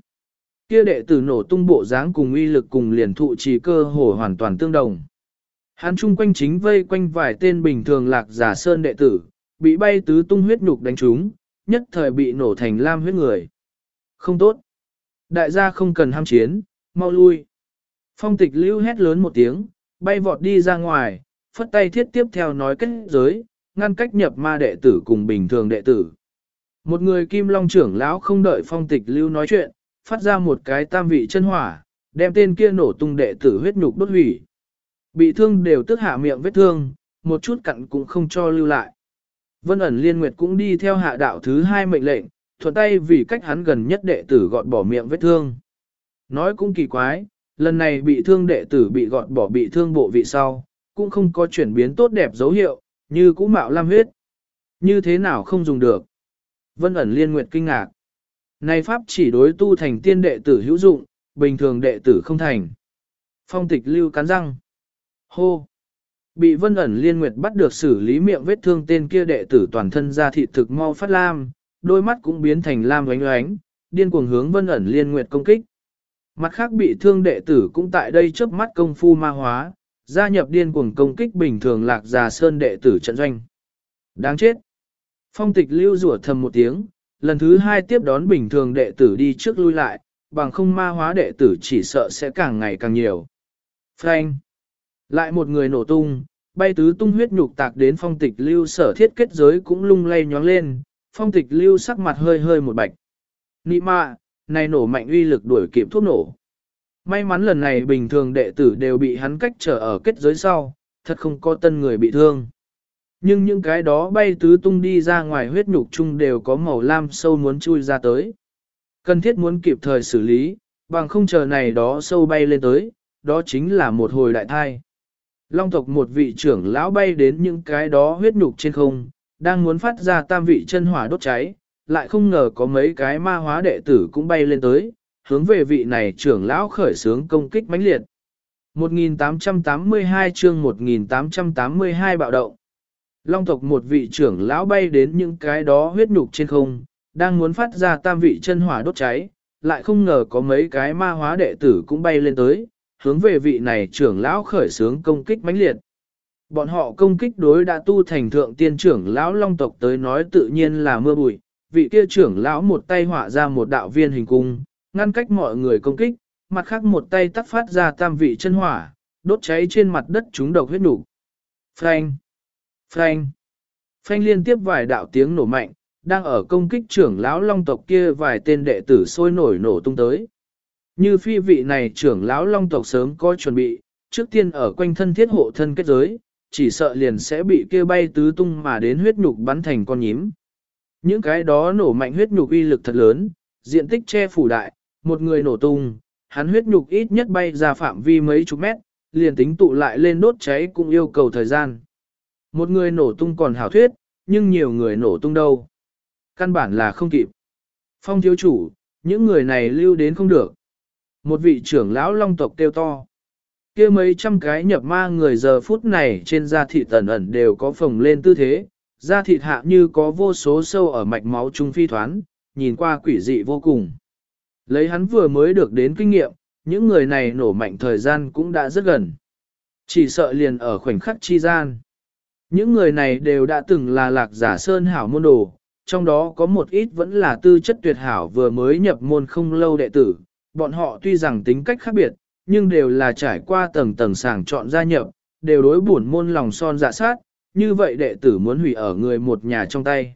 Kia đệ tử nổ tung bộ dáng cùng uy lực cùng liền thụ trì cơ hồ hoàn toàn tương đồng. Hắn chung quanh chính vây quanh vài tên bình thường lạc giả sơn đệ tử, bị bay tứ tung huyết nhục đánh trúng, nhất thời bị nổ thành lam huyết người. Không tốt. Đại gia không cần ham chiến, mau lui. Phong tịch lưu hét lớn một tiếng, bay vọt đi ra ngoài, phất tay thiết tiếp theo nói kết giới, ngăn cách nhập ma đệ tử cùng bình thường đệ tử. Một người kim long trưởng lão không đợi phong tịch lưu nói chuyện, phát ra một cái tam vị chân hỏa, đem tên kia nổ tung đệ tử huyết nhục đốt hủy. Bị thương đều tức hạ miệng vết thương, một chút cặn cũng không cho lưu lại. Vân ẩn liên nguyệt cũng đi theo hạ đạo thứ hai mệnh lệnh, thuận tay vì cách hắn gần nhất đệ tử gọt bỏ miệng vết thương. Nói cũng kỳ quái, lần này bị thương đệ tử bị gọt bỏ bị thương bộ vị sau, cũng không có chuyển biến tốt đẹp dấu hiệu, như cũ mạo lam huyết. Như thế nào không dùng được? Vân ẩn liên nguyệt kinh ngạc. Này pháp chỉ đối tu thành tiên đệ tử hữu dụng, bình thường đệ tử không thành. Phong tịch lưu cắn răng. Hô! Bị vân ẩn liên nguyệt bắt được xử lý miệng vết thương tên kia đệ tử toàn thân ra thị thực mau phát lam, đôi mắt cũng biến thành lam oánh oánh, điên cuồng hướng vân ẩn liên nguyệt công kích. Mặt khác bị thương đệ tử cũng tại đây chớp mắt công phu ma hóa, gia nhập điên cuồng công kích bình thường lạc già sơn đệ tử trận doanh. Đáng chết! Phong tịch lưu rủa thầm một tiếng, lần thứ hai tiếp đón bình thường đệ tử đi trước lui lại, bằng không ma hóa đệ tử chỉ sợ sẽ càng ngày càng nhiều. Frank! Lại một người nổ tung, bay tứ tung huyết nhục tạc đến phong tịch lưu sở thiết kết giới cũng lung lay nhóng lên, phong tịch lưu sắc mặt hơi hơi một bạch. Nị mạ, này nổ mạnh uy lực đuổi kịp thuốc nổ. May mắn lần này bình thường đệ tử đều bị hắn cách trở ở kết giới sau, thật không có tân người bị thương. Nhưng những cái đó bay tứ tung đi ra ngoài huyết nhục chung đều có màu lam sâu muốn chui ra tới. Cần thiết muốn kịp thời xử lý, bằng không chờ này đó sâu bay lên tới, đó chính là một hồi đại thai. Long tộc một vị trưởng lão bay đến những cái đó huyết nhục trên không, đang muốn phát ra tam vị chân hỏa đốt cháy, lại không ngờ có mấy cái ma hóa đệ tử cũng bay lên tới, hướng về vị này trưởng lão khởi sướng công kích mãnh liệt. 1882 chương 1882 bạo động. Long tộc một vị trưởng lão bay đến những cái đó huyết nhục trên không, đang muốn phát ra tam vị chân hỏa đốt cháy, lại không ngờ có mấy cái ma hóa đệ tử cũng bay lên tới, hướng về vị này trưởng lão khởi sướng công kích mãnh liệt. Bọn họ công kích đối đã tu thành thượng tiên trưởng lão long tộc tới nói tự nhiên là mưa bụi, vị kia trưởng lão một tay họa ra một đạo viên hình cung, ngăn cách mọi người công kích, mặt khác một tay tắt phát ra tam vị chân hỏa, đốt cháy trên mặt đất chúng độc huyết đủ. Frank Phanh! Phanh liên tiếp vài đạo tiếng nổ mạnh, đang ở công kích trưởng lão long tộc kia vài tên đệ tử sôi nổi nổ tung tới. Như phi vị này trưởng lão long tộc sớm có chuẩn bị, trước tiên ở quanh thân thiết hộ thân kết giới, chỉ sợ liền sẽ bị kia bay tứ tung mà đến huyết nhục bắn thành con nhím. Những cái đó nổ mạnh huyết nhục uy lực thật lớn, diện tích che phủ đại, một người nổ tung, hắn huyết nhục ít nhất bay ra phạm vi mấy chục mét, liền tính tụ lại lên đốt cháy cũng yêu cầu thời gian. Một người nổ tung còn hảo thuyết, nhưng nhiều người nổ tung đâu. Căn bản là không kịp. Phong thiếu chủ, những người này lưu đến không được. Một vị trưởng lão long tộc kêu to. kia mấy trăm cái nhập ma người giờ phút này trên da thịt tẩn ẩn đều có phồng lên tư thế, da thịt hạ như có vô số sâu ở mạch máu trung phi thoán, nhìn qua quỷ dị vô cùng. Lấy hắn vừa mới được đến kinh nghiệm, những người này nổ mạnh thời gian cũng đã rất gần. Chỉ sợ liền ở khoảnh khắc chi gian. Những người này đều đã từng là lạc giả sơn hảo môn đồ, trong đó có một ít vẫn là tư chất tuyệt hảo vừa mới nhập môn không lâu đệ tử. Bọn họ tuy rằng tính cách khác biệt, nhưng đều là trải qua tầng tầng sàng chọn gia nhập, đều đối bổn môn lòng son dạ sát, như vậy đệ tử muốn hủy ở người một nhà trong tay.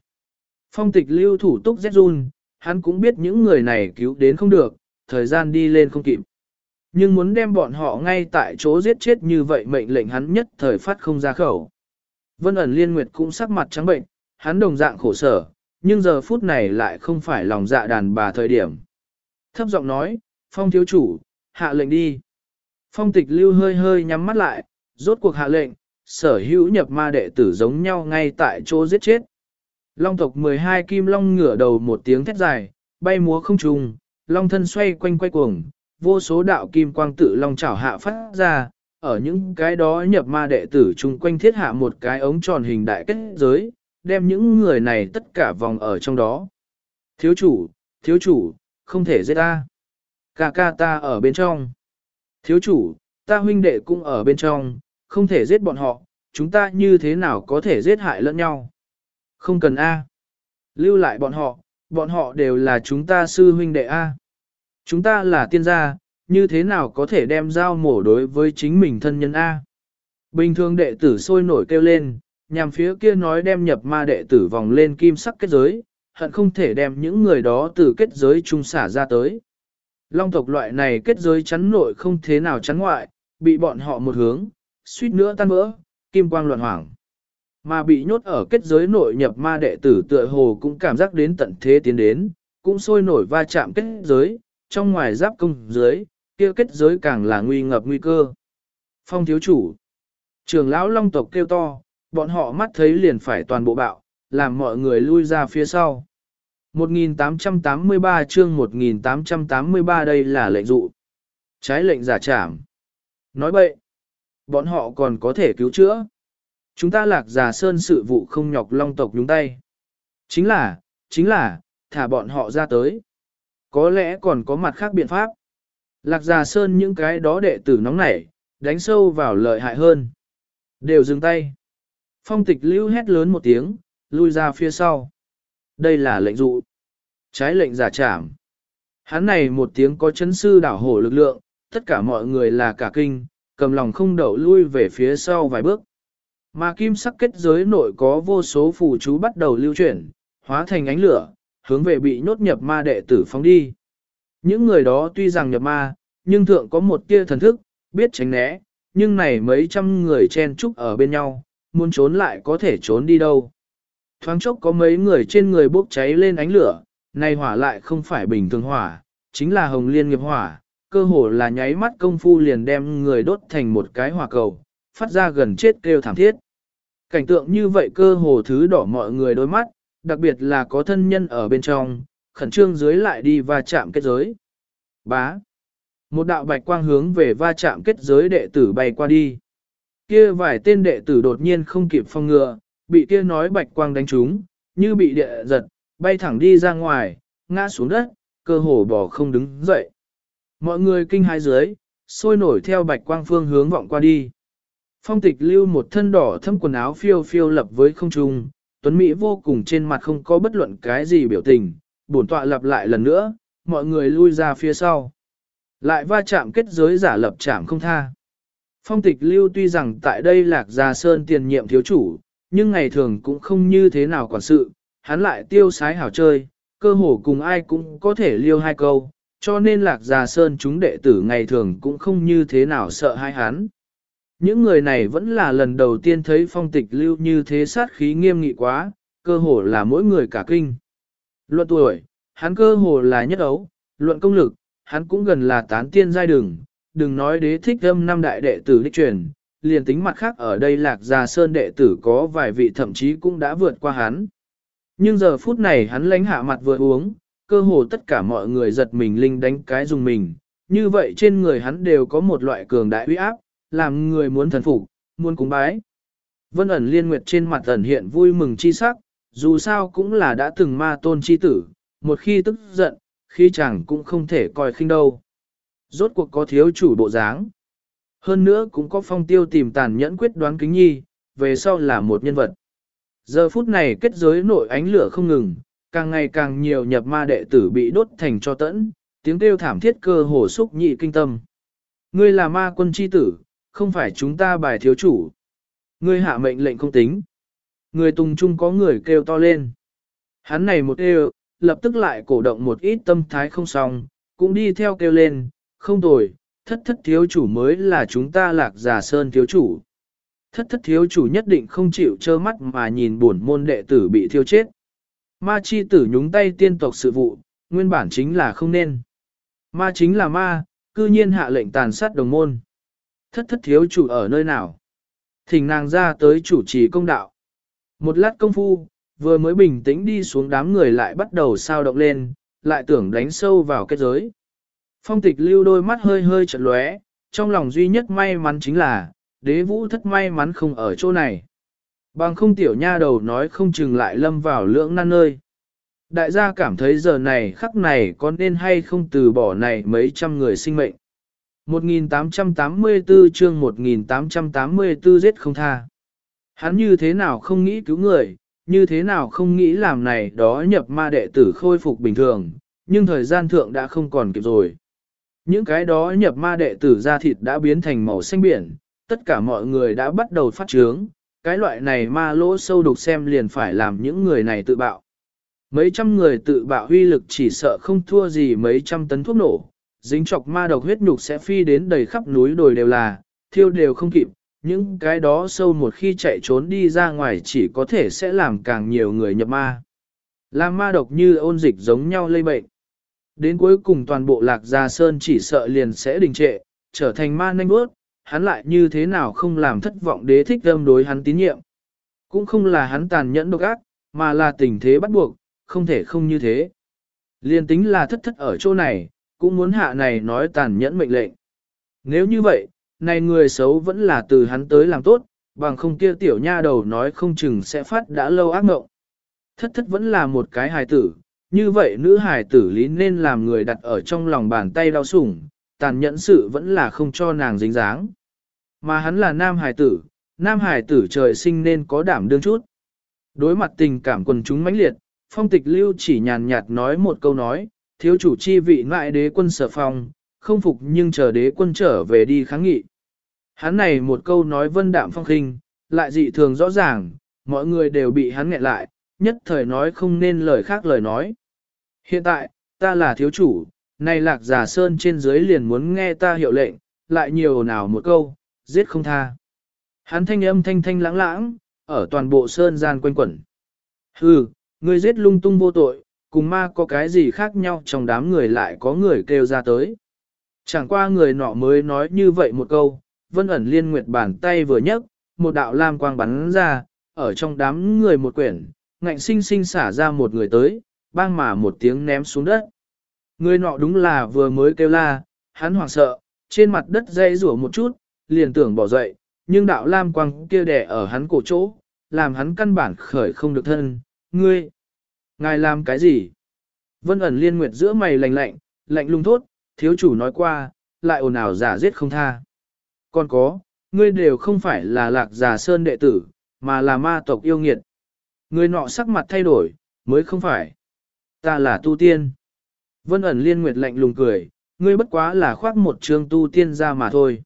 Phong tịch lưu thủ túc Zun, hắn cũng biết những người này cứu đến không được, thời gian đi lên không kịp. Nhưng muốn đem bọn họ ngay tại chỗ giết chết như vậy mệnh lệnh hắn nhất thời phát không ra khẩu. Vân ẩn liên nguyệt cũng sắc mặt trắng bệnh, hắn đồng dạng khổ sở, nhưng giờ phút này lại không phải lòng dạ đàn bà thời điểm. Thấp giọng nói, phong thiếu chủ, hạ lệnh đi. Phong tịch lưu hơi hơi nhắm mắt lại, rốt cuộc hạ lệnh, sở hữu nhập ma đệ tử giống nhau ngay tại chỗ giết chết. Long tộc 12 kim long ngửa đầu một tiếng thét dài, bay múa không trùng, long thân xoay quanh quay cuồng, vô số đạo kim quang tự long chảo hạ phát ra, ở những cái đó nhập ma đệ tử chung quanh thiết hạ một cái ống tròn hình đại kết giới, đem những người này tất cả vòng ở trong đó. Thiếu chủ, thiếu chủ, không thể giết ta. Cà ca ta ở bên trong. Thiếu chủ, ta huynh đệ cũng ở bên trong, không thể giết bọn họ, chúng ta như thế nào có thể giết hại lẫn nhau. Không cần A. Lưu lại bọn họ, bọn họ đều là chúng ta sư huynh đệ A. Chúng ta là tiên gia, như thế nào có thể đem dao mổ đối với chính mình thân nhân A. Bình thường đệ tử sôi nổi kêu lên, nhằm phía kia nói đem nhập ma đệ tử vòng lên kim sắc kết giới, hận không thể đem những người đó từ kết giới trung xả ra tới. Long tộc loại này kết giới chắn nội không thế nào chắn ngoại, bị bọn họ một hướng, suýt nữa tan vỡ, kim quang loạn hoảng. Mà bị nhốt ở kết giới nội nhập ma đệ tử tựa hồ cũng cảm giác đến tận thế tiến đến, cũng sôi nổi va chạm kết giới, trong ngoài giáp công dưới, kia kết giới càng là nguy ngập nguy cơ. Phong thiếu chủ, trường lão long tộc kêu to, bọn họ mắt thấy liền phải toàn bộ bạo, làm mọi người lui ra phía sau. 1883 chương 1883 đây là lệnh dụ. Trái lệnh giả trảm. Nói bậy, bọn họ còn có thể cứu chữa. Chúng ta lạc giả sơn sự vụ không nhọc long tộc nhúng tay. Chính là, chính là, thả bọn họ ra tới. Có lẽ còn có mặt khác biện pháp. Lạc giả sơn những cái đó đệ tử nóng nảy, đánh sâu vào lợi hại hơn. Đều dừng tay. Phong tịch lưu hét lớn một tiếng, lui ra phía sau. Đây là lệnh dụ. Trái lệnh giả trảm. Hắn này một tiếng có chấn sư đảo hổ lực lượng, tất cả mọi người là cả kinh, cầm lòng không đậu lui về phía sau vài bước. Mà kim sắc kết giới nội có vô số phù chú bắt đầu lưu chuyển, hóa thành ánh lửa, hướng về bị nhốt nhập ma đệ tử phóng đi. Những người đó tuy rằng nhập ma, nhưng thượng có một tia thần thức, biết tránh né, nhưng này mấy trăm người chen chúc ở bên nhau, muốn trốn lại có thể trốn đi đâu. Thoáng chốc có mấy người trên người bốc cháy lên ánh lửa, này hỏa lại không phải bình thường hỏa, chính là hồng liên nghiệp hỏa, cơ hồ là nháy mắt công phu liền đem người đốt thành một cái hỏa cầu, phát ra gần chết kêu thảm thiết. Cảnh tượng như vậy cơ hồ thứ đỏ mọi người đôi mắt, đặc biệt là có thân nhân ở bên trong, khẩn trương dưới lại đi va chạm kết giới. Bá. Một đạo bạch quang hướng về va chạm kết giới đệ tử bay qua đi. Kia vài tên đệ tử đột nhiên không kịp phong ngừa, bị kia nói bạch quang đánh trúng, như bị địa giật, bay thẳng đi ra ngoài, ngã xuống đất, cơ hồ bỏ không đứng dậy. Mọi người kinh hãi dưới, sôi nổi theo bạch quang phương hướng vọng qua đi. Phong tịch lưu một thân đỏ thâm quần áo phiêu phiêu lập với không trung, tuấn Mỹ vô cùng trên mặt không có bất luận cái gì biểu tình, bổn tọa lặp lại lần nữa, mọi người lui ra phía sau. Lại va chạm kết giới giả lập chạm không tha. Phong tịch lưu tuy rằng tại đây lạc gia sơn tiền nhiệm thiếu chủ, nhưng ngày thường cũng không như thế nào quản sự, hắn lại tiêu sái hảo chơi, cơ hồ cùng ai cũng có thể liêu hai câu, cho nên lạc gia sơn chúng đệ tử ngày thường cũng không như thế nào sợ hai hắn. Những người này vẫn là lần đầu tiên thấy phong tịch lưu như thế sát khí nghiêm nghị quá, cơ hồ là mỗi người cả kinh. Luận tuổi, hắn cơ hồ là nhất ấu, luận công lực, hắn cũng gần là tán tiên giai đường, đừng nói đế thích âm năm đại đệ tử đích truyền, liền tính mặt khác ở đây lạc gia sơn đệ tử có vài vị thậm chí cũng đã vượt qua hắn. Nhưng giờ phút này hắn lánh hạ mặt vừa uống, cơ hồ tất cả mọi người giật mình linh đánh cái dùng mình, như vậy trên người hắn đều có một loại cường đại uy áp, làm người muốn thần phục, muốn cúng bái. Vân ẩn liên nguyệt trên mặt ẩn hiện vui mừng chi sắc, dù sao cũng là đã từng ma tôn chi tử, một khi tức giận, khi chẳng cũng không thể coi khinh đâu. Rốt cuộc có thiếu chủ bộ dáng. Hơn nữa cũng có phong tiêu tìm tàn nhẫn quyết đoán kính nhi, về sau là một nhân vật. Giờ phút này kết giới nội ánh lửa không ngừng, càng ngày càng nhiều nhập ma đệ tử bị đốt thành cho tẫn, tiếng kêu thảm thiết cơ hồ xúc nhị kinh tâm. Ngươi là ma quân chi tử, không phải chúng ta bài thiếu chủ. Ngươi hạ mệnh lệnh không tính. Người tùng trung có người kêu to lên. Hắn này một kêu, lập tức lại cổ động một ít tâm thái không xong, cũng đi theo kêu lên, không tồi, thất thất thiếu chủ mới là chúng ta lạc giả sơn thiếu chủ. Thất thất thiếu chủ nhất định không chịu trơ mắt mà nhìn buồn môn đệ tử bị thiêu chết. Ma chi tử nhúng tay tiên tộc sự vụ, nguyên bản chính là không nên. Ma chính là ma, cư nhiên hạ lệnh tàn sát đồng môn. Thất thất thiếu chủ ở nơi nào? Thỉnh nàng ra tới chủ trì công đạo. Một lát công phu, vừa mới bình tĩnh đi xuống đám người lại bắt đầu sao động lên, lại tưởng đánh sâu vào kết giới. Phong tịch lưu đôi mắt hơi hơi chật lóe, trong lòng duy nhất may mắn chính là, đế vũ thất may mắn không ở chỗ này. Bằng không tiểu nha đầu nói không chừng lại lâm vào lưỡng nan nơi. Đại gia cảm thấy giờ này khắc này có nên hay không từ bỏ này mấy trăm người sinh mệnh. 1884 chương 1884 giết không tha. Hắn như thế nào không nghĩ cứu người, như thế nào không nghĩ làm này đó nhập ma đệ tử khôi phục bình thường, nhưng thời gian thượng đã không còn kịp rồi. Những cái đó nhập ma đệ tử da thịt đã biến thành màu xanh biển, tất cả mọi người đã bắt đầu phát trướng, cái loại này ma lỗ sâu đục xem liền phải làm những người này tự bạo. Mấy trăm người tự bạo huy lực chỉ sợ không thua gì mấy trăm tấn thuốc nổ, dính chọc ma độc huyết nhục sẽ phi đến đầy khắp núi đồi đều là, thiêu đều không kịp, những cái đó sâu một khi chạy trốn đi ra ngoài chỉ có thể sẽ làm càng nhiều người nhập ma. Làm ma độc như ôn dịch giống nhau lây bệnh. Đến cuối cùng toàn bộ lạc gia sơn chỉ sợ liền sẽ đình trệ, trở thành ma nanh bước, hắn lại như thế nào không làm thất vọng đế thích âm đối hắn tín nhiệm. Cũng không là hắn tàn nhẫn độc ác, mà là tình thế bắt buộc, không thể không như thế. Liên tính là thất thất ở chỗ này, cũng muốn hạ này nói tàn nhẫn mệnh lệnh. Nếu như vậy, này người xấu vẫn là từ hắn tới làm tốt, bằng không kia tiểu nha đầu nói không chừng sẽ phát đã lâu ác mộng. Thất thất vẫn là một cái hài tử, như vậy nữ hài tử lý nên làm người đặt ở trong lòng bàn tay đau sủng, tàn nhẫn sự vẫn là không cho nàng dính dáng. Mà hắn là nam hài tử, nam hài tử trời sinh nên có đảm đương chút. Đối mặt tình cảm quần chúng mãnh liệt, phong tịch lưu chỉ nhàn nhạt nói một câu nói, thiếu chủ chi vị ngại đế quân sở phong, không phục nhưng chờ đế quân trở về đi kháng nghị. Hắn này một câu nói vân đạm phong khinh, lại dị thường rõ ràng, mọi người đều bị hắn nghẹn lại, nhất thời nói không nên lời khác lời nói. Hiện tại, ta là thiếu chủ, này lạc giả sơn trên dưới liền muốn nghe ta hiệu lệnh, lại nhiều nào một câu, giết không tha. Hắn thanh âm thanh thanh lãng lãng, ở toàn bộ sơn gian quanh quẩn. Hừ, người giết lung tung vô tội, cùng ma có cái gì khác nhau trong đám người lại có người kêu ra tới. Chẳng qua người nọ mới nói như vậy một câu, vân ẩn liên nguyệt bàn tay vừa nhấc, một đạo lam quang bắn ra, ở trong đám người một quyển, ngạnh sinh sinh xả ra một người tới, bang mà một tiếng ném xuống đất. Người nọ đúng là vừa mới kêu la, hắn hoảng sợ, trên mặt đất dây rủa một chút, liền tưởng bỏ dậy, nhưng đạo lam quang kia đẻ ở hắn cổ chỗ, làm hắn căn bản khởi không được thân, ngươi, ngài làm cái gì? Vân ẩn liên nguyệt giữa mày lạnh lạnh, lạnh lung thốt, thiếu chủ nói qua, lại ồn ào giả giết không tha. Còn có, ngươi đều không phải là lạc giả sơn đệ tử, mà là ma tộc yêu nghiệt. ngươi nọ sắc mặt thay đổi, mới không phải. Ta là tu tiên. Vân ẩn liên nguyệt lạnh lùng cười, ngươi bất quá là khoác một trường tu tiên ra mà thôi.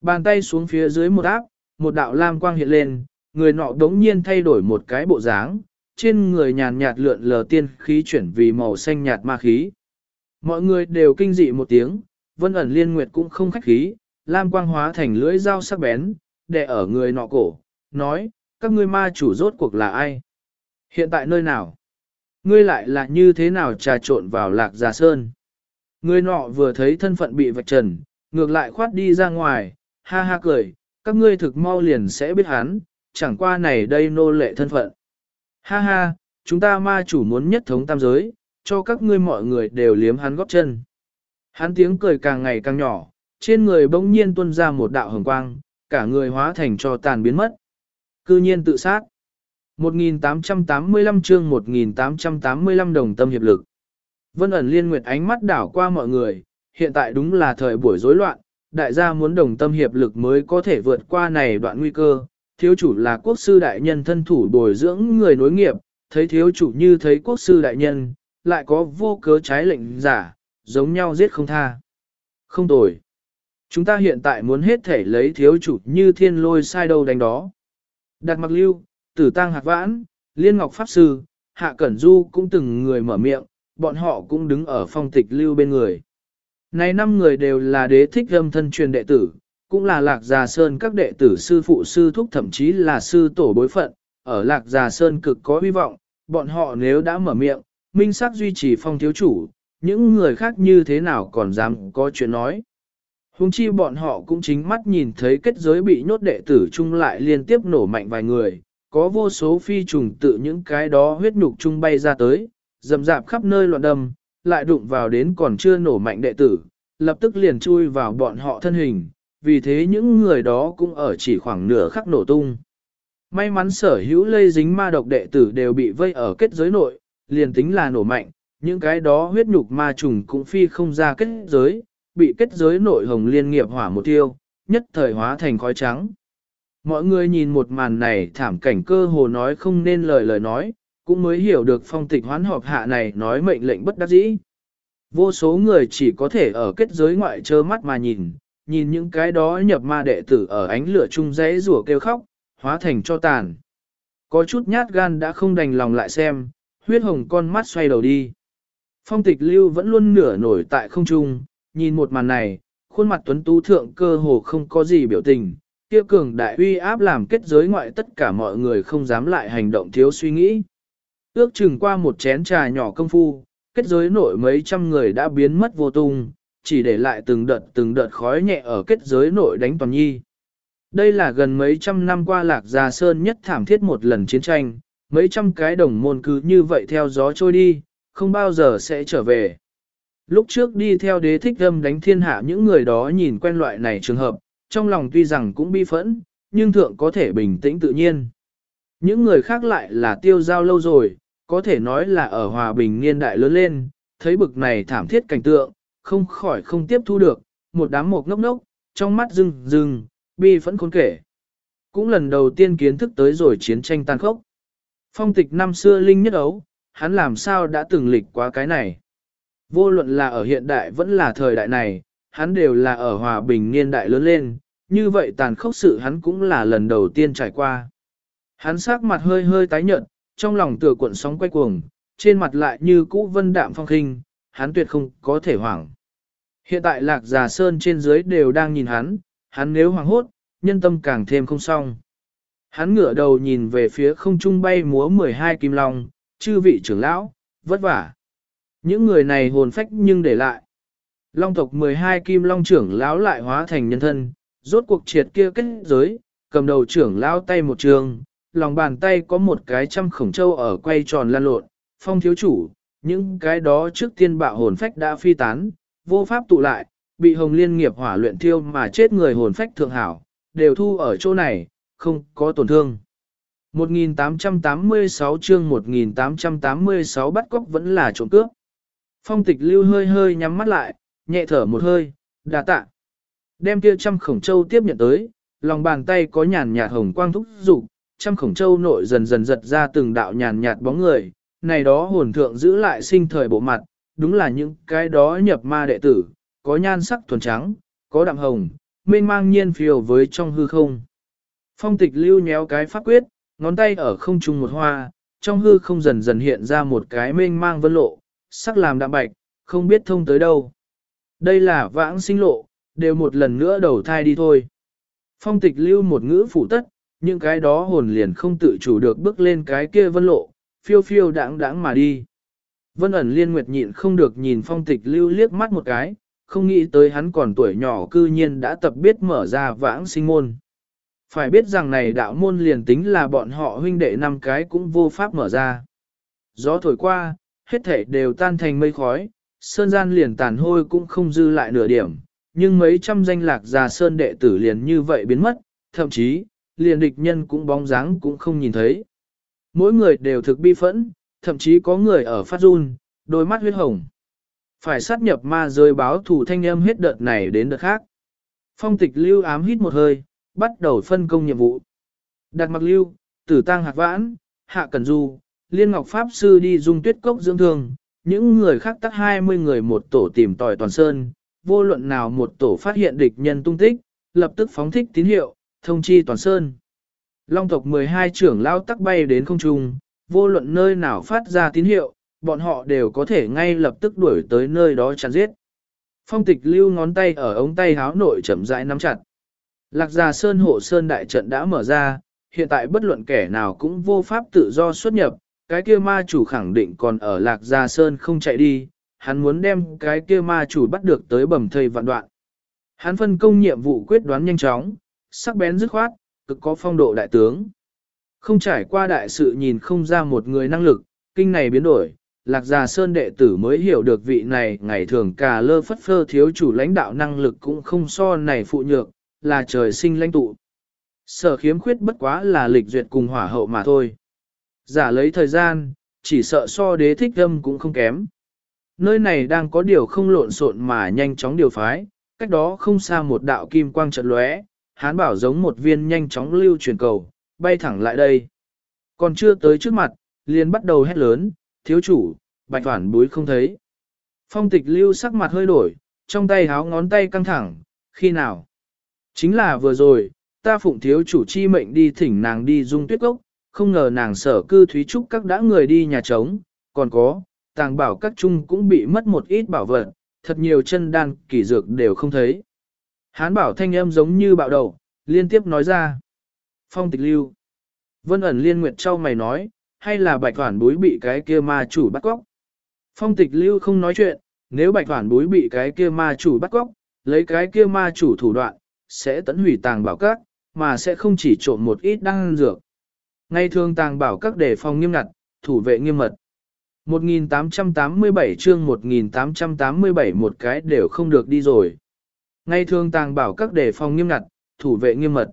Bàn tay xuống phía dưới một áp, một đạo lam quang hiện lên, người nọ đống nhiên thay đổi một cái bộ dáng, trên người nhàn nhạt lượn lờ tiên khí chuyển vì màu xanh nhạt ma khí. Mọi người đều kinh dị một tiếng, vân ẩn liên nguyệt cũng không khách khí, lam quang hóa thành lưỡi dao sắc bén, đè ở người nọ cổ, nói, các ngươi ma chủ rốt cuộc là ai? Hiện tại nơi nào? Ngươi lại là như thế nào trà trộn vào lạc già sơn? Người nọ vừa thấy thân phận bị vạch trần, ngược lại khoát đi ra ngoài, ha ha cười, các ngươi thực mau liền sẽ biết hắn, chẳng qua này đây nô lệ thân phận. Ha ha, chúng ta ma chủ muốn nhất thống tam giới, cho các ngươi mọi người đều liếm hắn góp chân. Hắn tiếng cười càng ngày càng nhỏ, trên người bỗng nhiên tuôn ra một đạo hồng quang, cả người hóa thành cho tàn biến mất. Cư nhiên tự sát. 1885 chương 1885 đồng tâm hiệp lực. Vân ẩn liên nguyệt ánh mắt đảo qua mọi người, hiện tại đúng là thời buổi rối loạn, đại gia muốn đồng tâm hiệp lực mới có thể vượt qua này đoạn nguy cơ. Thiếu chủ là quốc sư đại nhân thân thủ bồi dưỡng người nối nghiệp, thấy thiếu chủ như thấy quốc sư đại nhân, lại có vô cớ trái lệnh giả, giống nhau giết không tha. Không tồi. Chúng ta hiện tại muốn hết thể lấy thiếu chủ như thiên lôi sai đâu đánh đó. Đạt mặc lưu, tử tăng hạc vãn, liên ngọc pháp sư, hạ cẩn du cũng từng người mở miệng, bọn họ cũng đứng ở phong tịch lưu bên người. Này năm người đều là đế thích âm thân truyền đệ tử, cũng là lạc già sơn các đệ tử sư phụ sư thúc thậm chí là sư tổ bối phận, ở lạc già sơn cực có hy vọng, bọn họ nếu đã mở miệng, minh sắc duy trì phong thiếu chủ, những người khác như thế nào còn dám có chuyện nói. Hùng chi bọn họ cũng chính mắt nhìn thấy kết giới bị nhốt đệ tử chung lại liên tiếp nổ mạnh vài người, có vô số phi trùng tự những cái đó huyết nhục chung bay ra tới, dầm dạp khắp nơi loạn đâm, lại đụng vào đến còn chưa nổ mạnh đệ tử, lập tức liền chui vào bọn họ thân hình, vì thế những người đó cũng ở chỉ khoảng nửa khắc nổ tung. May mắn sở hữu lây dính ma độc đệ tử đều bị vây ở kết giới nội, liền tính là nổ mạnh, những cái đó huyết nhục ma trùng cũng phi không ra kết giới, bị kết giới nội hồng liên nghiệp hỏa một tiêu, nhất thời hóa thành khói trắng. Mọi người nhìn một màn này thảm cảnh cơ hồ nói không nên lời lời nói, cũng mới hiểu được phong tịch hoán họp hạ này nói mệnh lệnh bất đắc dĩ. Vô số người chỉ có thể ở kết giới ngoại trơ mắt mà nhìn, nhìn những cái đó nhập ma đệ tử ở ánh lửa chung rẽ rủa kêu khóc, hóa thành cho tàn. Có chút nhát gan đã không đành lòng lại xem, huyết hồng con mắt xoay đầu đi. Phong tịch lưu vẫn luôn nửa nổi tại không trung, nhìn một màn này, khuôn mặt tuấn tú thượng cơ hồ không có gì biểu tình, kia cường đại uy áp làm kết giới ngoại tất cả mọi người không dám lại hành động thiếu suy nghĩ. Ước chừng qua một chén trà nhỏ công phu, kết giới nội mấy trăm người đã biến mất vô tung, chỉ để lại từng đợt từng đợt khói nhẹ ở kết giới nội đánh toàn nhi. Đây là gần mấy trăm năm qua lạc gia sơn nhất thảm thiết một lần chiến tranh, mấy trăm cái đồng môn cứ như vậy theo gió trôi đi, không bao giờ sẽ trở về. Lúc trước đi theo đế thích âm đánh thiên hạ những người đó nhìn quen loại này trường hợp, trong lòng tuy rằng cũng bi phẫn, nhưng thượng có thể bình tĩnh tự nhiên. Những người khác lại là tiêu giao lâu rồi, có thể nói là ở hòa bình niên đại lớn lên, thấy bực này thảm thiết cảnh tượng, không khỏi không tiếp thu được, một đám một ngốc ngốc, trong mắt rưng rưng, bi phẫn khốn kể. Cũng lần đầu tiên kiến thức tới rồi chiến tranh tàn khốc. Phong tịch năm xưa linh nhất ấu, hắn làm sao đã từng lịch quá cái này. Vô luận là ở hiện đại vẫn là thời đại này, hắn đều là ở hòa bình niên đại lớn lên, như vậy tàn khốc sự hắn cũng là lần đầu tiên trải qua. Hắn sắc mặt hơi hơi tái nhợt, trong lòng tựa cuộn sóng quay cuồng, trên mặt lại như cũ vân đạm phong khinh, hắn tuyệt không có thể hoảng. Hiện tại lạc già sơn trên dưới đều đang nhìn hắn, hắn nếu hoảng hốt, nhân tâm càng thêm không xong. Hắn ngửa đầu nhìn về phía không trung bay múa 12 kim long, chư vị trưởng lão, vất vả. Những người này hồn phách nhưng để lại. Long tộc 12 kim long trưởng lão lại hóa thành nhân thân, rốt cuộc triệt kia kết giới, cầm đầu trưởng lão tay một trường, lòng bàn tay có một cái trăm khổng châu ở quay tròn lan lộn, phong thiếu chủ, những cái đó trước tiên bạo hồn phách đã phi tán, vô pháp tụ lại, bị hồng liên nghiệp hỏa luyện thiêu mà chết người hồn phách thượng hảo, đều thu ở chỗ này, không có tổn thương. 1886 chương 1886 bắt cóc vẫn là trộm cướp. Phong tịch lưu hơi hơi nhắm mắt lại, nhẹ thở một hơi, đà tạ. Đem kia trăm khổng châu tiếp nhận tới, lòng bàn tay có nhàn nhạt hồng quang thúc dục trăm khổng châu nội dần dần giật ra từng đạo nhàn nhạt bóng người, này đó hồn thượng giữ lại sinh thời bộ mặt, đúng là những cái đó nhập ma đệ tử, có nhan sắc thuần trắng, có đạm hồng, mênh mang nhiên phiêu với trong hư không. Phong tịch lưu nhéo cái pháp quyết, ngón tay ở không trung một hoa, trong hư không dần dần hiện ra một cái mênh mang vân lộ, sắc làm đạm bạch, không biết thông tới đâu. Đây là vãng sinh lộ, đều một lần nữa đầu thai đi thôi. Phong tịch lưu một ngữ phủ tất, những cái đó hồn liền không tự chủ được bước lên cái kia vân lộ, phiêu phiêu đãng đãng mà đi. Vân ẩn liên nguyệt nhịn không được nhìn phong tịch lưu liếc mắt một cái, không nghĩ tới hắn còn tuổi nhỏ cư nhiên đã tập biết mở ra vãng sinh môn. Phải biết rằng này đạo môn liền tính là bọn họ huynh đệ năm cái cũng vô pháp mở ra. Gió thổi qua, hết thể đều tan thành mây khói, sơn gian liền tàn hôi cũng không dư lại nửa điểm, nhưng mấy trăm danh lạc già sơn đệ tử liền như vậy biến mất, thậm chí, liền địch nhân cũng bóng dáng cũng không nhìn thấy. Mỗi người đều thực bi phẫn, thậm chí có người ở phát run, đôi mắt huyết hồng. Phải sát nhập ma rơi báo thủ thanh âm hết đợt này đến đợt khác. Phong tịch lưu ám hít một hơi, bắt đầu phân công nhiệm vụ. Đặt mặc lưu, tử tăng hạc vãn, hạ cần du, liên ngọc pháp sư đi dung tuyết cốc dưỡng thương, những người khác tắt 20 người một tổ tìm tòi toàn sơn, vô luận nào một tổ phát hiện địch nhân tung tích, lập tức phóng thích tín hiệu, thông chi toàn sơn. Long tộc 12 trưởng lao tắc bay đến không trung, vô luận nơi nào phát ra tín hiệu, bọn họ đều có thể ngay lập tức đuổi tới nơi đó chặn giết. Phong tịch lưu ngón tay ở ống tay háo nội chậm rãi nắm chặt. Lạc Già sơn hộ sơn đại trận đã mở ra, hiện tại bất luận kẻ nào cũng vô pháp tự do xuất nhập, cái kia ma chủ khẳng định còn ở lạc Già sơn không chạy đi, hắn muốn đem cái kia ma chủ bắt được tới bầm thây vạn đoạn. Hắn phân công nhiệm vụ quyết đoán nhanh chóng, sắc bén dứt khoát, cực có phong độ đại tướng. Không trải qua đại sự nhìn không ra một người năng lực, kinh này biến đổi, lạc Già sơn đệ tử mới hiểu được vị này ngày thường cà lơ phất phơ thiếu chủ lãnh đạo năng lực cũng không so này phụ nhược, là trời sinh lãnh tụ. Sở khiếm khuyết bất quá là lịch duyệt cùng hỏa hậu mà thôi. Giả lấy thời gian, chỉ sợ so đế thích âm cũng không kém. Nơi này đang có điều không lộn xộn mà nhanh chóng điều phái, cách đó không xa một đạo kim quang trận lóe, hán bảo giống một viên nhanh chóng lưu chuyển cầu, bay thẳng lại đây. Còn chưa tới trước mặt, liền bắt đầu hét lớn, thiếu chủ, bạch toản búi không thấy. Phong tịch lưu sắc mặt hơi đổi, trong tay háo ngón tay căng thẳng, khi nào? Chính là vừa rồi, ta phụng thiếu chủ chi mệnh đi thỉnh nàng đi dung tuyết gốc, không ngờ nàng sở cư thúy trúc các đã người đi nhà trống, còn có, tàng bảo các trung cũng bị mất một ít bảo vật, thật nhiều chân đan kỳ dược đều không thấy. Hán bảo thanh âm giống như bạo đầu, liên tiếp nói ra. Phong tịch lưu. Vân ẩn liên nguyệt châu mày nói, hay là bạch hoản bối bị cái kia ma chủ bắt cóc. Phong tịch lưu không nói chuyện, nếu bạch hoản bối bị cái kia ma chủ bắt cóc, lấy cái kia ma chủ thủ đoạn, sẽ tấn hủy tàng bảo các, mà sẽ không chỉ trộm một ít đăng dược. Ngay thường tàng bảo các đề phòng nghiêm ngặt, thủ vệ nghiêm mật. 1887 chương 1887 một cái đều không được đi rồi. Ngay thường tàng bảo các đề phòng nghiêm ngặt, thủ vệ nghiêm mật.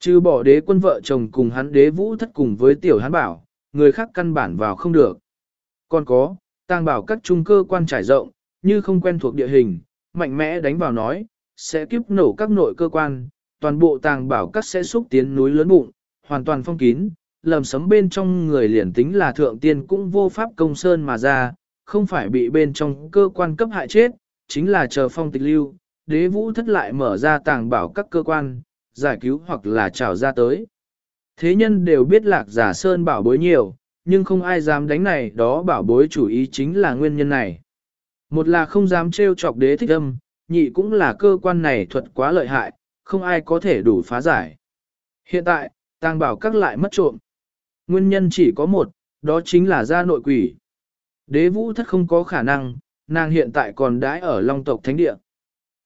Trừ bỏ đế quân vợ chồng cùng hắn đế vũ thất cùng với tiểu hắn bảo, người khác căn bản vào không được. Còn có, tàng bảo các trung cơ quan trải rộng, như không quen thuộc địa hình, mạnh mẽ đánh vào nói, sẽ kiếp nổ các nội cơ quan, toàn bộ tàng bảo các sẽ xúc tiến núi lớn bụng, hoàn toàn phong kín, lầm sấm bên trong người liền tính là thượng tiên cũng vô pháp công sơn mà ra, không phải bị bên trong cơ quan cấp hại chết, chính là chờ phong tịch lưu, đế vũ thất lại mở ra tàng bảo các cơ quan, giải cứu hoặc là trào ra tới. Thế nhân đều biết lạc giả sơn bảo bối nhiều, nhưng không ai dám đánh này đó bảo bối chủ ý chính là nguyên nhân này. Một là không dám trêu chọc đế thích âm, nhị cũng là cơ quan này thuật quá lợi hại, không ai có thể đủ phá giải. Hiện tại, tàng bảo các lại mất trộm. Nguyên nhân chỉ có một, đó chính là gia nội quỷ. Đế vũ thất không có khả năng, nàng hiện tại còn đãi ở long tộc thánh địa.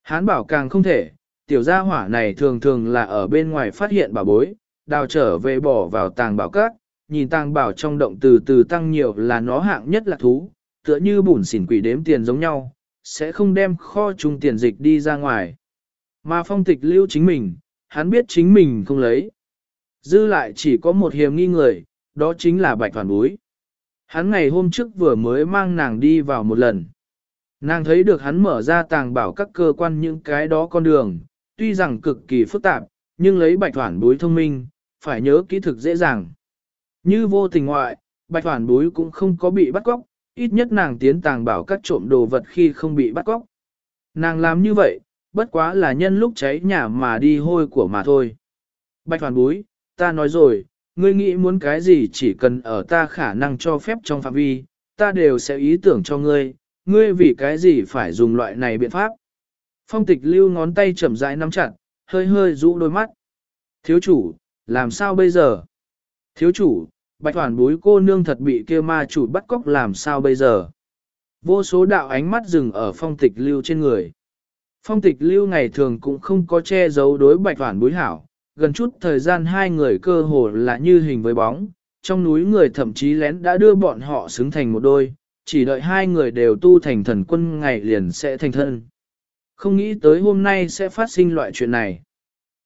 Hán bảo càng không thể, tiểu gia hỏa này thường thường là ở bên ngoài phát hiện bảo bối, đào trở về bỏ vào tàng bảo các, nhìn tàng bảo trong động từ từ tăng nhiều là nó hạng nhất là thú, tựa như bùn xỉn quỷ đếm tiền giống nhau, sẽ không đem kho chung tiền dịch đi ra ngoài. Mà phong tịch lưu chính mình, hắn biết chính mình không lấy. Dư lại chỉ có một hiểm nghi người, đó chính là bạch toàn búi. Hắn ngày hôm trước vừa mới mang nàng đi vào một lần. Nàng thấy được hắn mở ra tàng bảo các cơ quan những cái đó con đường, tuy rằng cực kỳ phức tạp, nhưng lấy bạch thoản bối thông minh, phải nhớ kỹ thực dễ dàng. Như vô tình ngoại, bạch thoản bối cũng không có bị bắt cóc, ít nhất nàng tiến tàng bảo các trộm đồ vật khi không bị bắt cóc. Nàng làm như vậy, bất quá là nhân lúc cháy nhà mà đi hôi của mà thôi. Bạch hoàn bối, ta nói rồi, ngươi nghĩ muốn cái gì chỉ cần ở ta khả năng cho phép trong phạm vi, ta đều sẽ ý tưởng cho ngươi, ngươi vì cái gì phải dùng loại này biện pháp. Phong tịch lưu ngón tay chậm rãi nắm chặt, hơi hơi rũ đôi mắt. Thiếu chủ, làm sao bây giờ? Thiếu chủ, bạch hoàn bối cô nương thật bị kia ma chủ bắt cóc làm sao bây giờ? Vô số đạo ánh mắt dừng ở phong tịch lưu trên người. Phong tịch lưu ngày thường cũng không có che giấu đối bạch hoàn bối hảo, gần chút thời gian hai người cơ hồ là như hình với bóng, trong núi người thậm chí lén đã đưa bọn họ xứng thành một đôi, chỉ đợi hai người đều tu thành thần quân ngày liền sẽ thành thân. Không nghĩ tới hôm nay sẽ phát sinh loại chuyện này.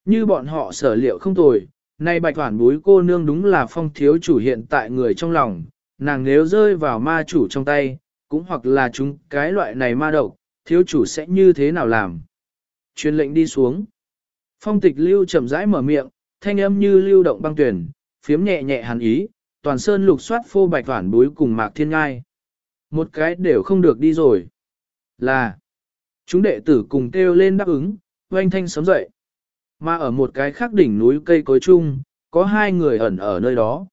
Như bọn họ sở liệu không tồi, nay bạch hoản búi cô nương đúng là phong thiếu chủ hiện tại người trong lòng, nàng nếu rơi vào ma chủ trong tay, cũng hoặc là chúng cái loại này ma độc, thiếu chủ sẽ như thế nào làm. Truyền lệnh đi xuống. Phong tịch lưu chậm rãi mở miệng, thanh âm như lưu động băng tuyển, phiếm nhẹ nhẹ hàn ý, toàn sơn lục soát phô bạch hoản búi cùng mạc thiên ngai. Một cái đều không được đi rồi. Là, chúng đệ tử cùng kêu lên đáp ứng, oanh thanh sớm dậy. Mà ở một cái khác đỉnh núi cây cối chung, có hai người ẩn ở nơi đó.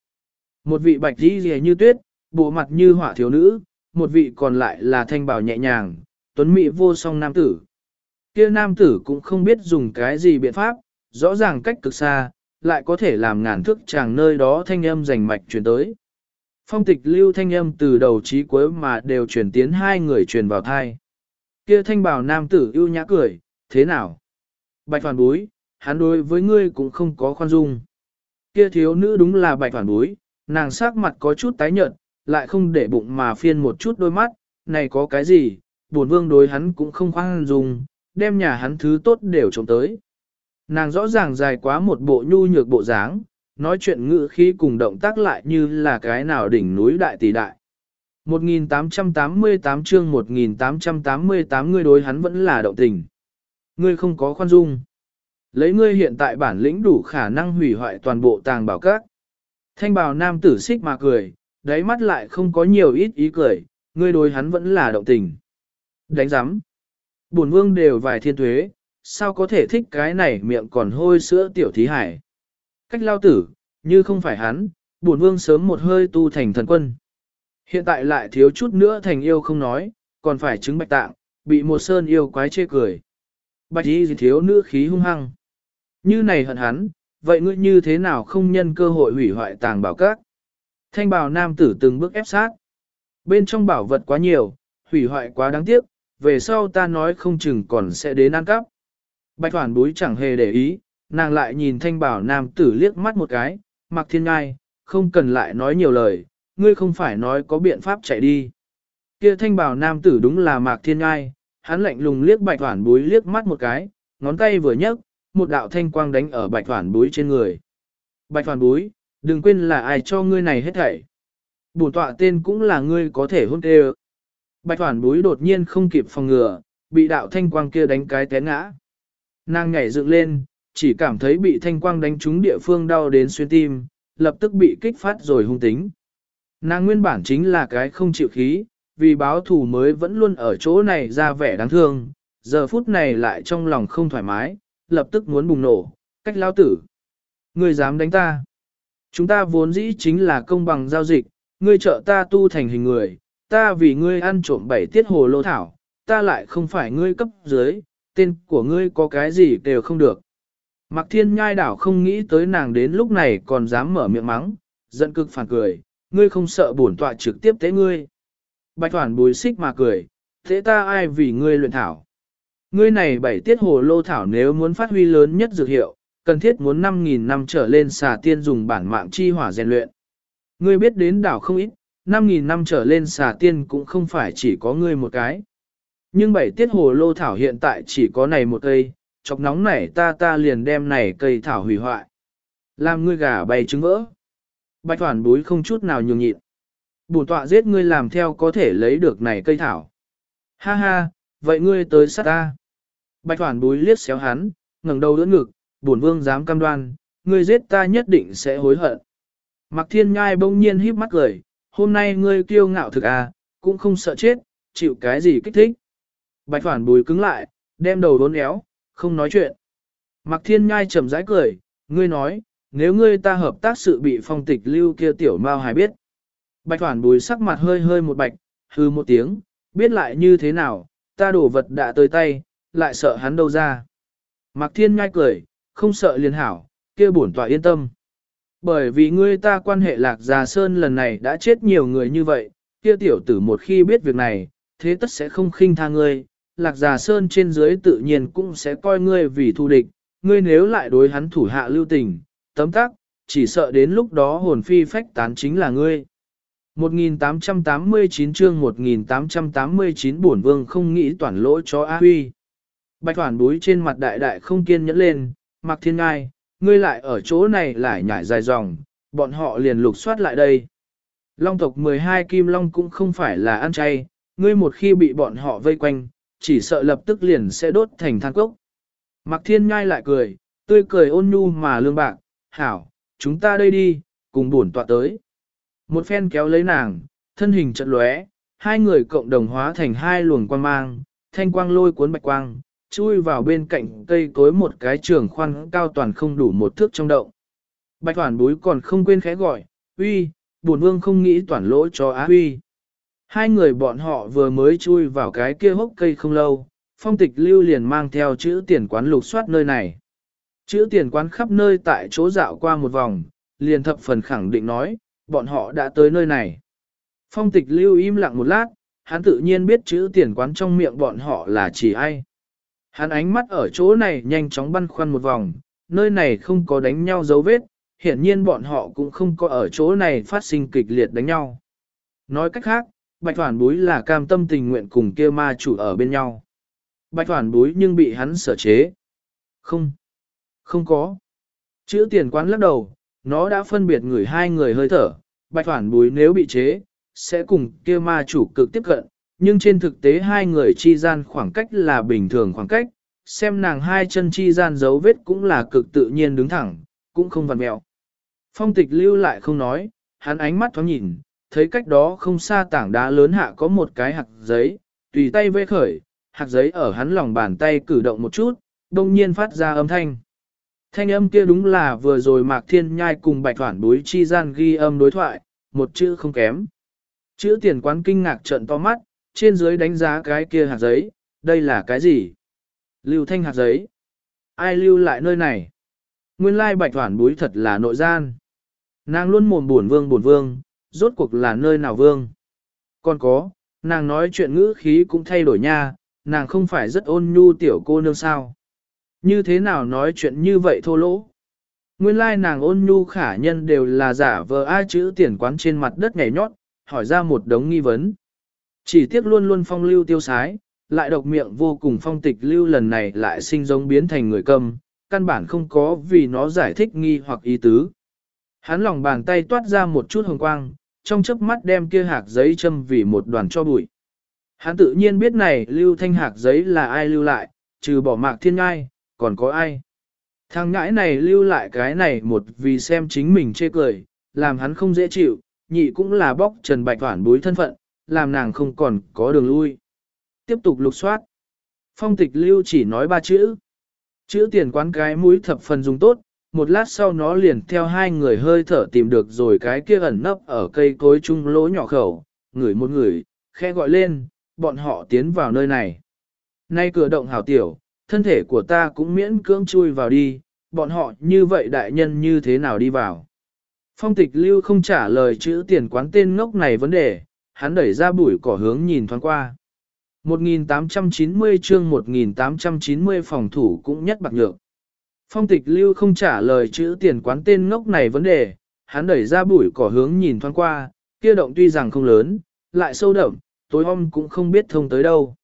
Một vị bạch đi rìa như tuyết, bộ mặt như hỏa thiếu nữ, một vị còn lại là thanh bảo nhẹ nhàng, tuấn mỹ vô song nam tử. Kia nam tử cũng không biết dùng cái gì biện pháp, rõ ràng cách cực xa, lại có thể làm ngàn thước chàng nơi đó thanh âm rành mạch truyền tới. Phong tịch lưu thanh âm từ đầu chí cuối mà đều truyền tiến hai người truyền vào thai. Kia thanh bảo nam tử ưu nhã cười, thế nào? Bạch phản búi, hắn đối với ngươi cũng không có khoan dung. Kia thiếu nữ đúng là bạch phản bối, nàng sắc mặt có chút tái nhợt, lại không để bụng mà phiên một chút đôi mắt, này có cái gì, buồn vương đối hắn cũng không khoan dung, đem nhà hắn thứ tốt đều trộm tới. Nàng rõ ràng dài quá một bộ nhu nhược bộ dáng, nói chuyện ngữ khí cùng động tác lại như là cái nào đỉnh núi đại tỷ đại. 1888 chương 1888 ngươi đối hắn vẫn là động tình. Ngươi không có khoan dung. Lấy ngươi hiện tại bản lĩnh đủ khả năng hủy hoại toàn bộ tàng bảo các. Thanh bào nam tử xích mà cười, đáy mắt lại không có nhiều ít ý cười, ngươi đối hắn vẫn là động tình. Đánh giám. Bổn vương đều vài thiên thuế, sao có thể thích cái này miệng còn hôi sữa tiểu thí hải. Cách lao tử, như không phải hắn, bổn vương sớm một hơi tu thành thần quân. Hiện tại lại thiếu chút nữa thành yêu không nói, còn phải chứng bạch tạng, bị một sơn yêu quái chê cười. Bạch y gì thiếu nữ khí hung hăng. Như này hận hắn, vậy ngươi như thế nào không nhân cơ hội hủy hoại tàng bảo các? Thanh bảo nam tử từng bước ép sát. Bên trong bảo vật quá nhiều, hủy hoại quá đáng tiếc, về sau ta nói không chừng còn sẽ đến ăn cắp. Bạch Hoàn búi chẳng hề để ý, nàng lại nhìn thanh bảo nam tử liếc mắt một cái, mặc thiên ngai, không cần lại nói nhiều lời, ngươi không phải nói có biện pháp chạy đi. Kia thanh bảo nam tử đúng là mạc thiên ngai, hắn lạnh lùng liếc bạch Hoàn búi liếc mắt một cái, ngón tay vừa nhấc, một đạo thanh quang đánh ở bạch Hoàn búi trên người. Bạch Hoàn búi, đừng quên là ai cho ngươi này hết thảy. Bổn tọa tên cũng là ngươi có thể hôn tê Bạch Hoàn búi đột nhiên không kịp phòng ngừa, bị đạo thanh quang kia đánh cái té ngã. Nàng nhảy dựng lên, chỉ cảm thấy bị thanh quang đánh trúng địa phương đau đến xuyên tim, lập tức bị kích phát rồi hung tính. Nàng nguyên bản chính là cái không chịu khí, vì báo thù mới vẫn luôn ở chỗ này ra vẻ đáng thương, giờ phút này lại trong lòng không thoải mái, lập tức muốn bùng nổ, cách lao tử. Ngươi dám đánh ta. Chúng ta vốn dĩ chính là công bằng giao dịch, ngươi trợ ta tu thành hình người, ta vì ngươi ăn trộm bảy tiết hồ lô thảo, ta lại không phải ngươi cấp dưới, tên của ngươi có cái gì đều không được. Mạc thiên nhai đảo không nghĩ tới nàng đến lúc này còn dám mở miệng mắng, giận cực phản cười, ngươi không sợ bổn tọa trực tiếp tế ngươi. Bạch Thoản bùi xích mà cười, thế ta ai vì ngươi luyện thảo. Ngươi này bảy tiết hồ lô thảo nếu muốn phát huy lớn nhất dược hiệu, cần thiết muốn 5.000 năm trở lên xà tiên dùng bản mạng chi hỏa rèn luyện. Ngươi biết đến đảo không ít, 5.000 năm trở lên xà tiên cũng không phải chỉ có ngươi một cái. Nhưng bảy tiết hồ lô thảo hiện tại chỉ có này một cây, chọc nóng này ta ta liền đem này cây thảo hủy hoại. Làm ngươi gà bay trứng vỡ. Bạch thoản búi không chút nào nhường nhịn. Bùn tọa giết ngươi làm theo có thể lấy được này cây thảo. Ha ha, vậy ngươi tới sát ta. Bạch thoản búi liếc xéo hắn, ngẩng đầu đỡ ngực, bổn vương dám cam đoan, ngươi giết ta nhất định sẽ hối hận. Mạc thiên nhai bỗng nhiên híp mắt cười, hôm nay ngươi kiêu ngạo thực à, cũng không sợ chết, chịu cái gì kích thích. Bạch Hoàn bùi cứng lại, đem đầu đốn éo, không nói chuyện. Mạc thiên nhai chậm rãi cười, ngươi nói, nếu ngươi ta hợp tác sự bị phong tịch lưu kia tiểu mao hài biết. Bạch Hoàn bùi sắc mặt hơi hơi một bạch, hư một tiếng, biết lại như thế nào, ta đổ vật đã tới tay, lại sợ hắn đâu ra. Mạc Thiên ngai cười, không sợ liền hảo, kia bổn tọa yên tâm. Bởi vì ngươi ta quan hệ lạc già sơn lần này đã chết nhiều người như vậy, kia tiểu tử một khi biết việc này, thế tất sẽ không khinh tha ngươi, lạc già sơn trên dưới tự nhiên cũng sẽ coi ngươi vì thù địch, ngươi nếu lại đối hắn thủ hạ lưu tình, tấm tắc, chỉ sợ đến lúc đó hồn phi phách tán chính là ngươi. 1889 chương 1889 bổn vương không nghĩ toàn lỗi cho A Huy. Bạch Hoàn búi trên mặt đại đại không kiên nhẫn lên, mặc thiên ngai, ngươi lại ở chỗ này lại nhảy dài dòng, bọn họ liền lục soát lại đây. Long tộc 12 kim long cũng không phải là ăn chay, ngươi một khi bị bọn họ vây quanh, chỉ sợ lập tức liền sẽ đốt thành than cốc. Mặc thiên ngai lại cười, tươi cười ôn nhu mà lương bạc, hảo, chúng ta đây đi, cùng buồn tọa tới. Một phen kéo lấy nàng, thân hình chật lóe, hai người cộng đồng hóa thành hai luồng quang mang, thanh quang lôi cuốn bạch quang, chui vào bên cạnh cây cối một cái trường khoan cao toàn không đủ một thước trong động. Bạch toàn bối còn không quên khẽ gọi, uy, buồn vương không nghĩ toàn lỗi cho á uy. Hai người bọn họ vừa mới chui vào cái kia hốc cây không lâu, phong tịch lưu liền mang theo chữ tiền quán lục soát nơi này. Chữ tiền quán khắp nơi tại chỗ dạo qua một vòng, liền thập phần khẳng định nói, bọn họ đã tới nơi này. Phong tịch lưu im lặng một lát, hắn tự nhiên biết chữ tiền quán trong miệng bọn họ là chỉ ai. Hắn ánh mắt ở chỗ này nhanh chóng băn khoăn một vòng, nơi này không có đánh nhau dấu vết, hiển nhiên bọn họ cũng không có ở chỗ này phát sinh kịch liệt đánh nhau. Nói cách khác, Bạch Thoản Búi là cam tâm tình nguyện cùng kia ma chủ ở bên nhau. Bạch Thoản Búi nhưng bị hắn sở chế. Không, không có. Chữ tiền quán lắc đầu, nó đã phân biệt người hai người hơi thở, Bạch Thoản Búi nếu bị chế, sẽ cùng kia ma chủ cực tiếp cận, nhưng trên thực tế hai người chi gian khoảng cách là bình thường khoảng cách, xem nàng hai chân chi gian dấu vết cũng là cực tự nhiên đứng thẳng, cũng không vằn mẹo. Phong tịch lưu lại không nói, hắn ánh mắt thoáng nhìn, thấy cách đó không xa tảng đá lớn hạ có một cái hạt giấy, tùy tay vê khởi, hạt giấy ở hắn lòng bàn tay cử động một chút, đông nhiên phát ra âm thanh. Thanh âm kia đúng là vừa rồi Mạc Thiên Nhai cùng Bạch Thoản Bối chi gian ghi âm đối thoại, một chữ không kém. Chữ tiền quán kinh ngạc trợn to mắt, trên dưới đánh giá cái kia hạt giấy, đây là cái gì? Lưu thanh hạt giấy. Ai lưu lại nơi này? Nguyên lai bạch thoản búi thật là nội gian. Nàng luôn mồm buồn vương buồn vương, rốt cuộc là nơi nào vương? Còn có, nàng nói chuyện ngữ khí cũng thay đổi nha, nàng không phải rất ôn nhu tiểu cô nương sao. Như thế nào nói chuyện như vậy thô lỗ? Nguyên lai nàng ôn nhu khả nhân đều là giả vờ ai chữ tiền quán trên mặt đất nhảy nhót, hỏi ra một đống nghi vấn. Chỉ tiếc luôn luôn phong lưu tiêu sái, lại độc miệng vô cùng phong tịch lưu lần này lại sinh giống biến thành người câm, căn bản không có vì nó giải thích nghi hoặc ý tứ. Hắn lòng bàn tay toát ra một chút hồng quang, trong chớp mắt đem kia hạt giấy châm vì một đoàn cho bụi. Hắn tự nhiên biết này lưu thanh hạt giấy là ai lưu lại, trừ bỏ mạc thiên ngai, còn có ai. Thằng ngãi này lưu lại cái này một vì xem chính mình chê cười, làm hắn không dễ chịu, nhị cũng là bóc trần bạch hoản bối thân phận, làm nàng không còn có đường lui. Tiếp tục lục soát. Phong tịch lưu chỉ nói ba chữ. Chữ tiền quán cái mũi thập phần dùng tốt, một lát sau nó liền theo hai người hơi thở tìm được rồi cái kia ẩn nấp ở cây cối trung lỗ nhỏ khẩu, ngửi một người, khe gọi lên, bọn họ tiến vào nơi này. Nay cửa động hảo tiểu, thân thể của ta cũng miễn cưỡng chui vào đi, bọn họ như vậy đại nhân như thế nào đi vào. Phong tịch lưu không trả lời chữ tiền quán tên ngốc này vấn đề, hắn đẩy ra bụi cỏ hướng nhìn thoáng qua. 1890 chương 1890 phòng thủ cũng nhất bạc nhược. Phong tịch lưu không trả lời chữ tiền quán tên ngốc này vấn đề, hắn đẩy ra bụi cỏ hướng nhìn thoáng qua, kia động tuy rằng không lớn, lại sâu đậm, tối hôm cũng không biết thông tới đâu.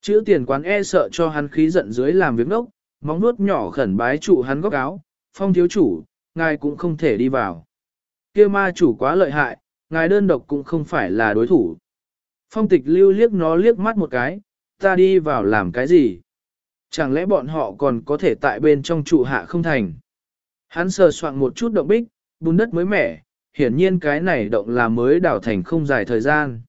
Chữ tiền quán e sợ cho hắn khí giận dưới làm việc ngốc, móng nuốt nhỏ khẩn bái trụ hắn góc áo, phong thiếu chủ, ngài cũng không thể đi vào. Kia ma chủ quá lợi hại, ngài đơn độc cũng không phải là đối thủ. Phong tịch lưu liếc nó liếc mắt một cái, ta đi vào làm cái gì? Chẳng lẽ bọn họ còn có thể tại bên trong trụ hạ không thành? Hắn sờ soạn một chút động bích, bùn đất mới mẻ, hiển nhiên cái này động là mới đảo thành không dài thời gian.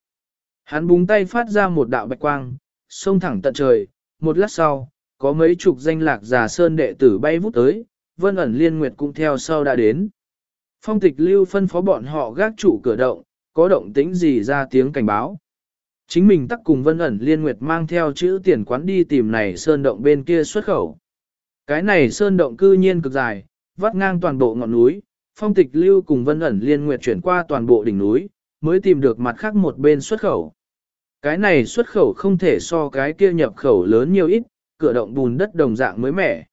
Hắn búng tay phát ra một đạo bạch quang, xông thẳng tận trời, một lát sau, có mấy chục danh lạc giả sơn đệ tử bay vút tới, vân ẩn liên nguyệt cũng theo sau đã đến. Phong tịch lưu phân phó bọn họ gác trụ cửa động, có động tĩnh gì ra tiếng cảnh báo. Chính mình tắc cùng vân ẩn liên nguyệt mang theo chữ tiền quán đi tìm này sơn động bên kia xuất khẩu. Cái này sơn động cư nhiên cực dài, vắt ngang toàn bộ ngọn núi, phong tịch lưu cùng vân ẩn liên nguyệt chuyển qua toàn bộ đỉnh núi, mới tìm được mặt khác một bên xuất khẩu. Cái này xuất khẩu không thể so cái kia nhập khẩu lớn nhiều ít, cửa động bùn đất đồng dạng mới mẻ.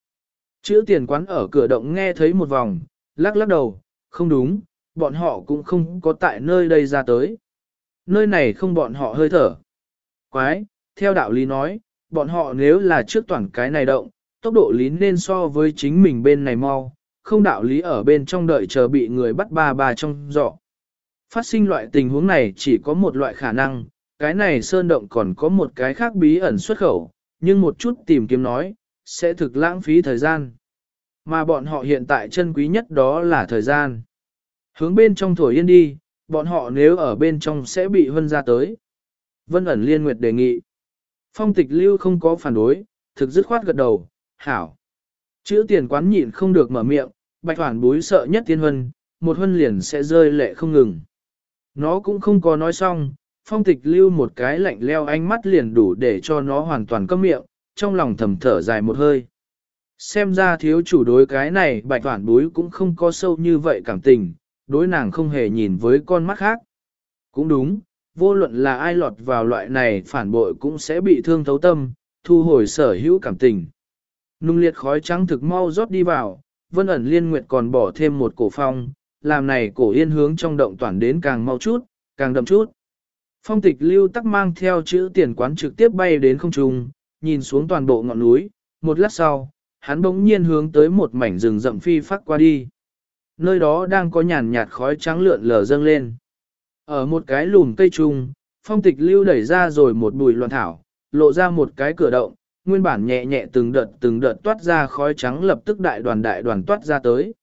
Chữ tiền quán ở cửa động nghe thấy một vòng, lắc lắc đầu, không đúng, bọn họ cũng không có tại nơi đây ra tới. Nơi này không bọn họ hơi thở. Quái, theo đạo lý nói, bọn họ nếu là trước toàn cái này động, tốc độ lý nên so với chính mình bên này mau, không đạo lý ở bên trong đợi chờ bị người bắt ba ba trong dọ. Phát sinh loại tình huống này chỉ có một loại khả năng, cái này sơn động còn có một cái khác bí ẩn xuất khẩu, nhưng một chút tìm kiếm nói, sẽ thực lãng phí thời gian. Mà bọn họ hiện tại chân quý nhất đó là thời gian. Hướng bên trong thổi yên đi, bọn họ nếu ở bên trong sẽ bị vân ra tới. Vân ẩn liên nguyệt đề nghị. Phong tịch lưu không có phản đối, thực dứt khoát gật đầu, hảo. Chữ tiền quán nhịn không được mở miệng, bạch hoàn búi sợ nhất tiên huân một huân liền sẽ rơi lệ không ngừng. Nó cũng không có nói xong, phong tịch lưu một cái lạnh leo ánh mắt liền đủ để cho nó hoàn toàn câm miệng, trong lòng thầm thở dài một hơi. Xem ra thiếu chủ đối cái này bạch toàn bối cũng không có sâu như vậy cảm tình, đối nàng không hề nhìn với con mắt khác. Cũng đúng, vô luận là ai lọt vào loại này phản bội cũng sẽ bị thương thấu tâm, thu hồi sở hữu cảm tình. Nung liệt khói trắng thực mau rót đi vào, vân ẩn liên nguyệt còn bỏ thêm một cổ phong, làm này cổ yên hướng trong động toàn đến càng mau chút, càng đậm chút. Phong tịch lưu tắc mang theo chữ tiền quán trực tiếp bay đến không trung, nhìn xuống toàn bộ ngọn núi, một lát sau, hắn bỗng nhiên hướng tới một mảnh rừng rậm phi phát qua đi. Nơi đó đang có nhàn nhạt khói trắng lượn lờ dâng lên. Ở một cái lùm cây trung, phong tịch lưu đẩy ra rồi một bùi loạn thảo, lộ ra một cái cửa động, nguyên bản nhẹ nhẹ từng đợt từng đợt toát ra khói trắng lập tức đại đoàn đại đoàn toát ra tới.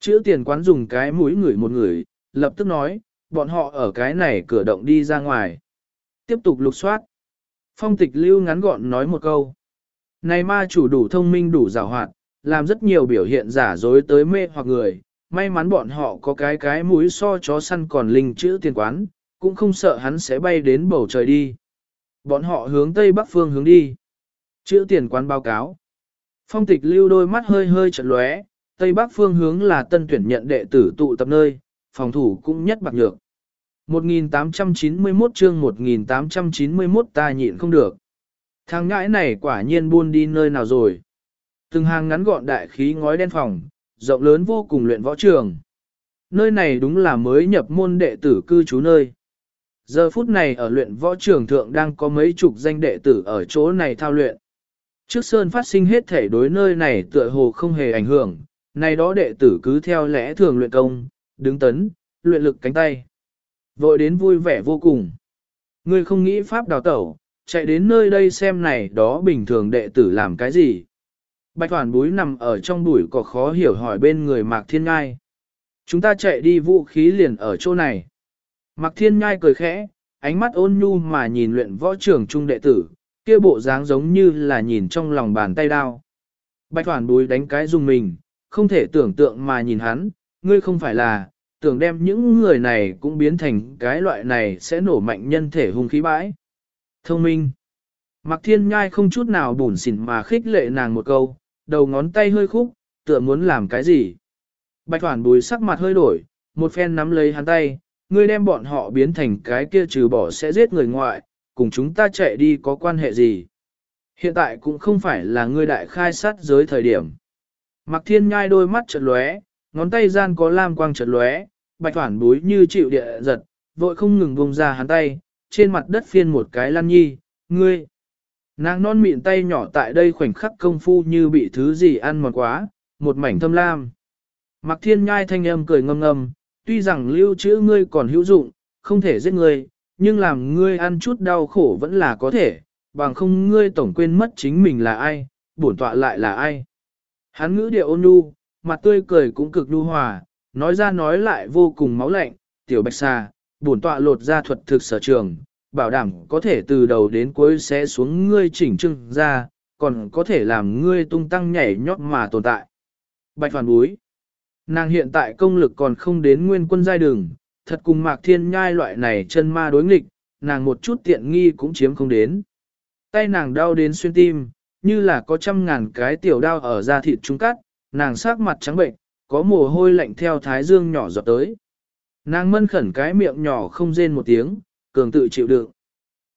Chữ tiền quán dùng cái mũi ngửi một người, lập tức nói, bọn họ ở cái này cửa động đi ra ngoài. Tiếp tục lục soát. Phong tịch lưu ngắn gọn nói một câu. Này ma chủ đủ thông minh đủ giàu hoạt, làm rất nhiều biểu hiện giả dối tới mê hoặc người, may mắn bọn họ có cái cái mũi so chó săn còn linh chữ tiền quán, cũng không sợ hắn sẽ bay đến bầu trời đi. Bọn họ hướng tây bắc phương hướng đi. Chữ tiền quán báo cáo. Phong tịch lưu đôi mắt hơi hơi chật lóe, tây bắc phương hướng là tân tuyển nhận đệ tử tụ tập nơi, phòng thủ cũng nhất bạc nhược. 1891 chương 1891 ta nhịn không được. Thằng ngãi này quả nhiên buôn đi nơi nào rồi. Từng hàng ngắn gọn đại khí ngói đen phòng, rộng lớn vô cùng luyện võ trường. Nơi này đúng là mới nhập môn đệ tử cư trú nơi. Giờ phút này ở luyện võ trường thượng đang có mấy chục danh đệ tử ở chỗ này thao luyện. Trước sơn phát sinh hết thể đối nơi này tựa hồ không hề ảnh hưởng, này đó đệ tử cứ theo lẽ thường luyện công, đứng tấn, luyện lực cánh tay. Vội đến vui vẻ vô cùng. Ngươi không nghĩ pháp đào tẩu, chạy đến nơi đây xem này đó bình thường đệ tử làm cái gì. Bạch Hoàn búi nằm ở trong bụi có khó hiểu hỏi bên người Mạc Thiên Ngai. Chúng ta chạy đi vũ khí liền ở chỗ này. Mạc Thiên Ngai cười khẽ, ánh mắt ôn nhu mà nhìn luyện võ trưởng trung đệ tử, kia bộ dáng giống như là nhìn trong lòng bàn tay đao. Bạch Hoàn búi đánh cái dùng mình, không thể tưởng tượng mà nhìn hắn, ngươi không phải là, tưởng đem những người này cũng biến thành cái loại này sẽ nổ mạnh nhân thể hung khí bãi. Thông minh. Mạc Thiên Nhai không chút nào bủn xỉn mà khích lệ nàng một câu, đầu ngón tay hơi khúc, tựa muốn làm cái gì. Bạch Hoàn bùi sắc mặt hơi đổi, một phen nắm lấy hắn tay, ngươi đem bọn họ biến thành cái kia trừ bỏ sẽ giết người ngoại, cùng chúng ta chạy đi có quan hệ gì. Hiện tại cũng không phải là ngươi đại khai sát giới thời điểm. Mạc Thiên Nhai đôi mắt chợt lóe, ngón tay gian có lam quang chợt lóe, bạch thoản búi như chịu địa giật, vội không ngừng buông ra hắn tay, trên mặt đất phiên một cái lăn nhi, ngươi. Nàng non mịn tay nhỏ tại đây khoảnh khắc công phu như bị thứ gì ăn mòn quá, một mảnh thâm lam. Mặc thiên nhai thanh âm cười ngâm ngâm, tuy rằng lưu trữ ngươi còn hữu dụng, không thể giết ngươi, nhưng làm ngươi ăn chút đau khổ vẫn là có thể, bằng không ngươi tổng quên mất chính mình là ai, bổn tọa lại là ai. Hắn ngữ điệu ôn nhu, mặt tươi cười cũng cực nhu hòa, nói ra nói lại vô cùng máu lạnh, tiểu bạch xà, bổn tọa lột ra thuật thực sở trường, bảo đảm có thể từ đầu đến cuối sẽ xuống ngươi chỉnh trưng ra, còn có thể làm ngươi tung tăng nhảy nhót mà tồn tại. Bạch phản búi. Nàng hiện tại công lực còn không đến nguyên quân giai đường, thật cùng mạc thiên nhai loại này chân ma đối nghịch, nàng một chút tiện nghi cũng chiếm không đến. Tay nàng đau đến xuyên tim, như là có trăm ngàn cái tiểu đau ở da thịt trung cắt, nàng sắc mặt trắng bệnh, có mồ hôi lạnh theo thái dương nhỏ giọt tới. Nàng mân khẩn cái miệng nhỏ không rên một tiếng, cường tự chịu đựng.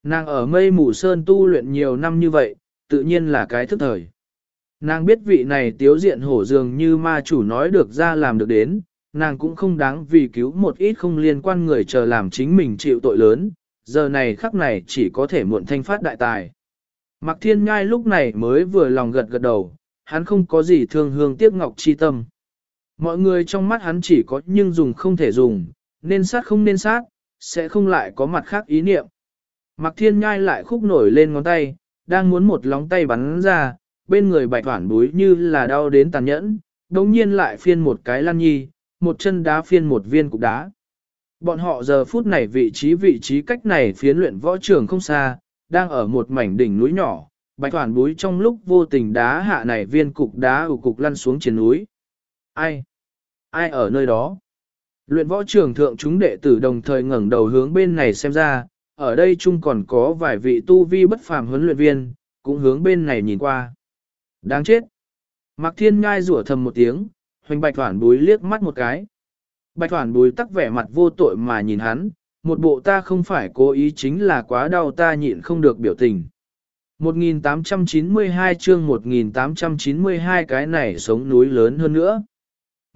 Nàng ở mây mù sơn tu luyện nhiều năm như vậy, tự nhiên là cái thức thời. Nàng biết vị này tiếu diện hổ dường như ma chủ nói được ra làm được đến, nàng cũng không đáng vì cứu một ít không liên quan người chờ làm chính mình chịu tội lớn, giờ này khắc này chỉ có thể muộn thanh phát đại tài. Mạc Thiên Nhai lúc này mới vừa lòng gật gật đầu, hắn không có gì thương hương tiếc ngọc chi tâm. Mọi người trong mắt hắn chỉ có nhưng dùng không thể dùng, nên sát không nên sát, sẽ không lại có mặt khác ý niệm. Mạc Thiên Nhai lại khúc nổi lên ngón tay, đang muốn một lóng tay bắn ra, bên người bạch hoản búi như là đau đến tàn nhẫn, đồng nhiên lại phiên một cái lăn nhi, một chân đá phiên một viên cục đá. Bọn họ giờ phút này vị trí vị trí cách này phiến luyện võ trường không xa, đang ở một mảnh đỉnh núi nhỏ, bạch hoản búi trong lúc vô tình đá hạ này viên cục đá ủ cục lăn xuống trên núi. Ai? Ai ở nơi đó? Luyện võ trường thượng chúng đệ tử đồng thời ngẩng đầu hướng bên này xem ra, ở đây chung còn có vài vị tu vi bất phàm huấn luyện viên, cũng hướng bên này nhìn qua. Đáng chết! Mạc Thiên Ngai rủa thầm một tiếng, hoành bạch thoản búi liếc mắt một cái. Bạch thoản búi tắc vẻ mặt vô tội mà nhìn hắn, một bộ ta không phải cố ý chính là quá đau ta nhịn không được biểu tình. 1892 chương 1892 cái này sống núi lớn hơn nữa.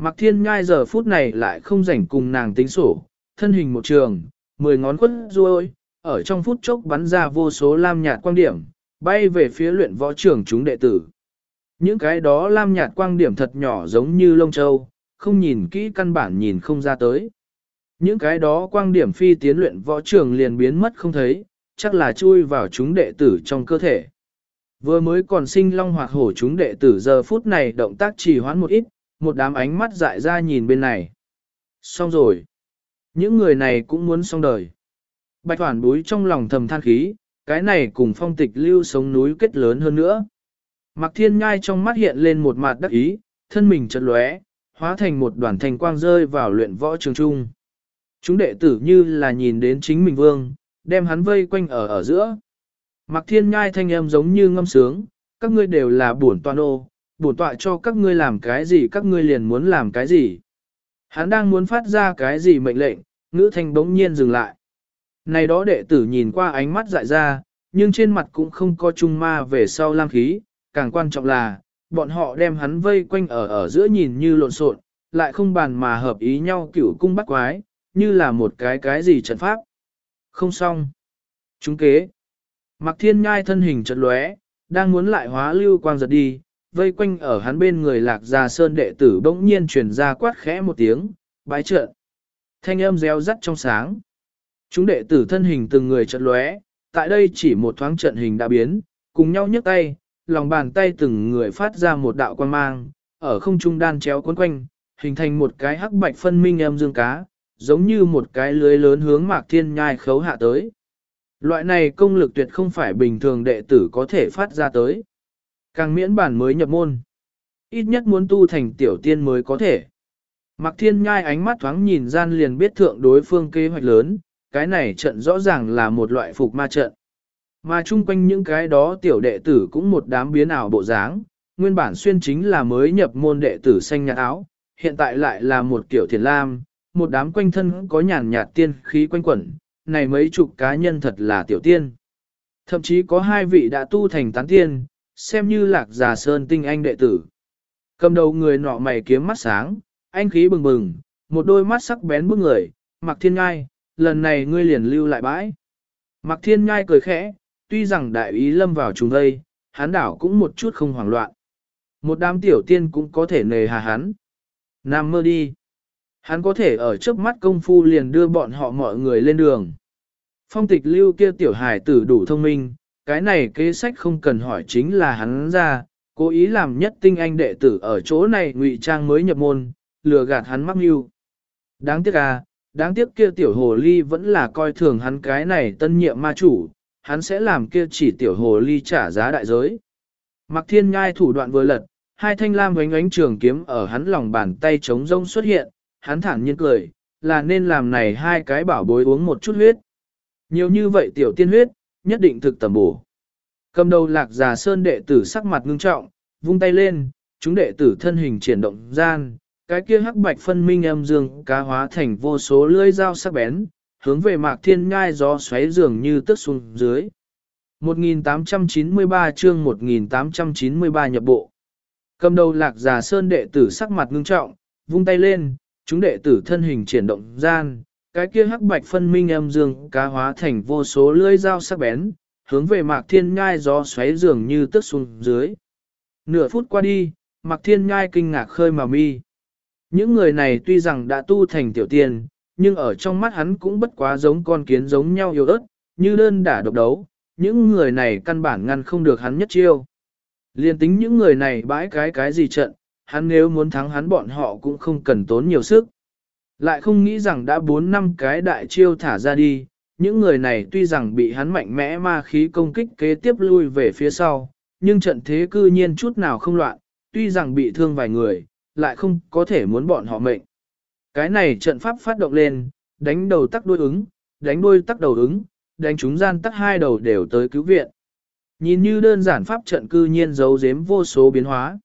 Mạc Thiên Nhai giờ phút này lại không rảnh cùng nàng tính sổ, thân hình một trường, mười ngón quất ruôi, ở trong phút chốc bắn ra vô số lam nhạt quang điểm, bay về phía luyện võ trưởng chúng đệ tử. Những cái đó lam nhạt quang điểm thật nhỏ giống như lông châu, không nhìn kỹ căn bản nhìn không ra tới. Những cái đó quang điểm phi tiến luyện võ trường liền biến mất không thấy, chắc là chui vào chúng đệ tử trong cơ thể. Vừa mới còn sinh long hoặc hổ chúng đệ tử giờ phút này động tác trì hoãn một ít, một đám ánh mắt dại ra nhìn bên này. Xong rồi. Những người này cũng muốn xong đời. Bạch Hoàn búi trong lòng thầm than khí, cái này cùng phong tịch lưu sống núi kết lớn hơn nữa. Mạc Thiên Nhai trong mắt hiện lên một mặt đắc ý, thân mình chật lóe, hóa thành một đoàn thành quang rơi vào luyện võ trường trung. Chúng đệ tử như là nhìn đến chính mình vương, đem hắn vây quanh ở ở giữa. Mạc Thiên Nhai thanh âm giống như ngâm sướng, các ngươi đều là bổn toàn ô, bổn tọa cho các ngươi làm cái gì các ngươi liền muốn làm cái gì. Hắn đang muốn phát ra cái gì mệnh lệnh, ngữ thanh bỗng nhiên dừng lại. Này đó đệ tử nhìn qua ánh mắt dại ra, nhưng trên mặt cũng không có trung ma về sau lam khí, càng quan trọng là, bọn họ đem hắn vây quanh ở ở giữa nhìn như lộn xộn, lại không bàn mà hợp ý nhau cửu cung bắt quái, như là một cái cái gì trận pháp. Không xong. Chúng kế. Mặc thiên nhai thân hình chật lóe, đang muốn lại hóa lưu quang giật đi, vây quanh ở hắn bên người lạc gia sơn đệ tử bỗng nhiên truyền ra quát khẽ một tiếng, bái trợn. Thanh âm reo rắt trong sáng. Chúng đệ tử thân hình từng người trận lóe, tại đây chỉ một thoáng trận hình đã biến, cùng nhau nhấc tay, lòng bàn tay từng người phát ra một đạo quan mang, ở không trung đan chéo cuốn quanh, hình thành một cái hắc bạch phân minh âm dương cá, giống như một cái lưới lớn hướng mạc thiên nhai khấu hạ tới. Loại này công lực tuyệt không phải bình thường đệ tử có thể phát ra tới. Càng miễn bản mới nhập môn. Ít nhất muốn tu thành tiểu tiên mới có thể. Mạc thiên nhai ánh mắt thoáng nhìn gian liền biết thượng đối phương kế hoạch lớn, cái này trận rõ ràng là một loại phục ma trận. Mà chung quanh những cái đó tiểu đệ tử cũng một đám biến ảo bộ dáng, nguyên bản xuyên chính là mới nhập môn đệ tử xanh nhạt áo, hiện tại lại là một kiểu thiền lam, một đám quanh thân có nhàn nhạt tiên khí quanh quẩn, này mấy chục cá nhân thật là tiểu tiên. Thậm chí có hai vị đã tu thành tán tiên, xem như lạc giả sơn tinh anh đệ tử. Cầm đầu người nọ mày kiếm mắt sáng, anh khí bừng bừng, một đôi mắt sắc bén bước người, mặc thiên ngai, lần này ngươi liền lưu lại bãi. Mặc thiên ngai cười khẽ, tuy rằng đại ý lâm vào chúng đây, hắn đảo cũng một chút không hoảng loạn. Một đám tiểu tiên cũng có thể nề hà hắn. Nam mơ đi. Hắn có thể ở trước mắt công phu liền đưa bọn họ mọi người lên đường. Phong tịch lưu kia tiểu hài tử đủ thông minh, cái này kế sách không cần hỏi chính là hắn ra, cố ý làm nhất tinh anh đệ tử ở chỗ này ngụy trang mới nhập môn, lừa gạt hắn mắc mưu. Đáng tiếc à, đáng tiếc kia tiểu hồ ly vẫn là coi thường hắn cái này tân nhiệm ma chủ, hắn sẽ làm kia chỉ tiểu hồ ly trả giá đại giới. Mặc thiên ngai thủ đoạn vừa lật, hai thanh lam ánh ánh trường kiếm ở hắn lòng bàn tay trống rông xuất hiện, hắn thẳng nhiên cười, là nên làm này hai cái bảo bối uống một chút huyết. Nhiều như vậy tiểu tiên huyết, nhất định thực tầm bổ. Cầm đầu lạc già sơn đệ tử sắc mặt ngưng trọng, vung tay lên, chúng đệ tử thân hình triển động gian, cái kia hắc bạch phân minh âm dương cá hóa thành vô số lưỡi dao sắc bén, hướng về mạc thiên ngai gió xoáy dường như tức xuống dưới. 1893 chương 1893 nhập bộ. Cầm đầu lạc già sơn đệ tử sắc mặt ngưng trọng, vung tay lên, chúng đệ tử thân hình triển động gian, cái kia hắc bạch phân minh âm dương cá hóa thành vô số lưỡi dao sắc bén, hướng về mạc thiên nhai gió xoáy dường như tức xuống dưới. Nửa phút qua đi, mạc thiên nhai kinh ngạc khơi mà mi. Những người này tuy rằng đã tu thành tiểu tiền, nhưng ở trong mắt hắn cũng bất quá giống con kiến giống nhau yếu ớt, như đơn đả độc đấu, những người này căn bản ngăn không được hắn nhất chiêu. Liên tính những người này bãi cái cái gì trận, hắn nếu muốn thắng hắn bọn họ cũng không cần tốn nhiều sức. Lại không nghĩ rằng đã 4 năm cái đại chiêu thả ra đi, những người này tuy rằng bị hắn mạnh mẽ ma khí công kích kế tiếp lui về phía sau, nhưng trận thế cư nhiên chút nào không loạn, tuy rằng bị thương vài người, lại không có thể muốn bọn họ mệnh. Cái này trận pháp phát động lên, đánh đầu tắc đuôi ứng, đánh đuôi tắc đầu ứng, đánh chúng gian tắc hai đầu đều tới cứu viện. Nhìn như đơn giản pháp trận cư nhiên giấu giếm vô số biến hóa.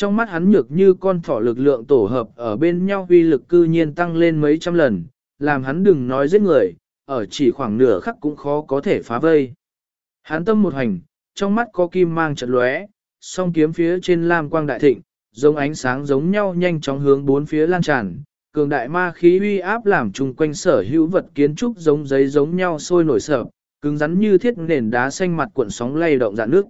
Trong mắt hắn nhược như con thỏ lực lượng tổ hợp ở bên nhau uy lực cư nhiên tăng lên mấy trăm lần, làm hắn đừng nói giết người, ở chỉ khoảng nửa khắc cũng khó có thể phá vây. Hắn tâm một hành, trong mắt có kim mang trận lóe, song kiếm phía trên lam quang đại thịnh, giống ánh sáng giống nhau nhanh chóng hướng bốn phía lan tràn, cường đại ma khí uy áp làm chung quanh sở hữu vật kiến trúc giống giấy giống nhau sôi nổi sợ, cứng rắn như thiết nền đá xanh mặt cuộn sóng lay động dạn nước.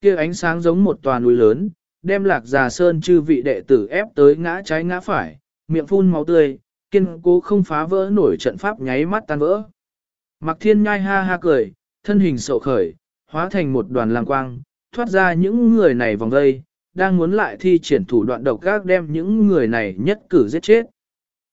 Kia ánh sáng giống một tòa núi lớn, đem lạc già sơn chư vị đệ tử ép tới ngã trái ngã phải, miệng phun máu tươi, kiên cố không phá vỡ nổi trận pháp nháy mắt tan vỡ. Mặc thiên nhai ha ha cười, thân hình sậu khởi, hóa thành một đoàn lang quang, thoát ra những người này vòng dây, đang muốn lại thi triển thủ đoạn độc gác đem những người này nhất cử giết chết.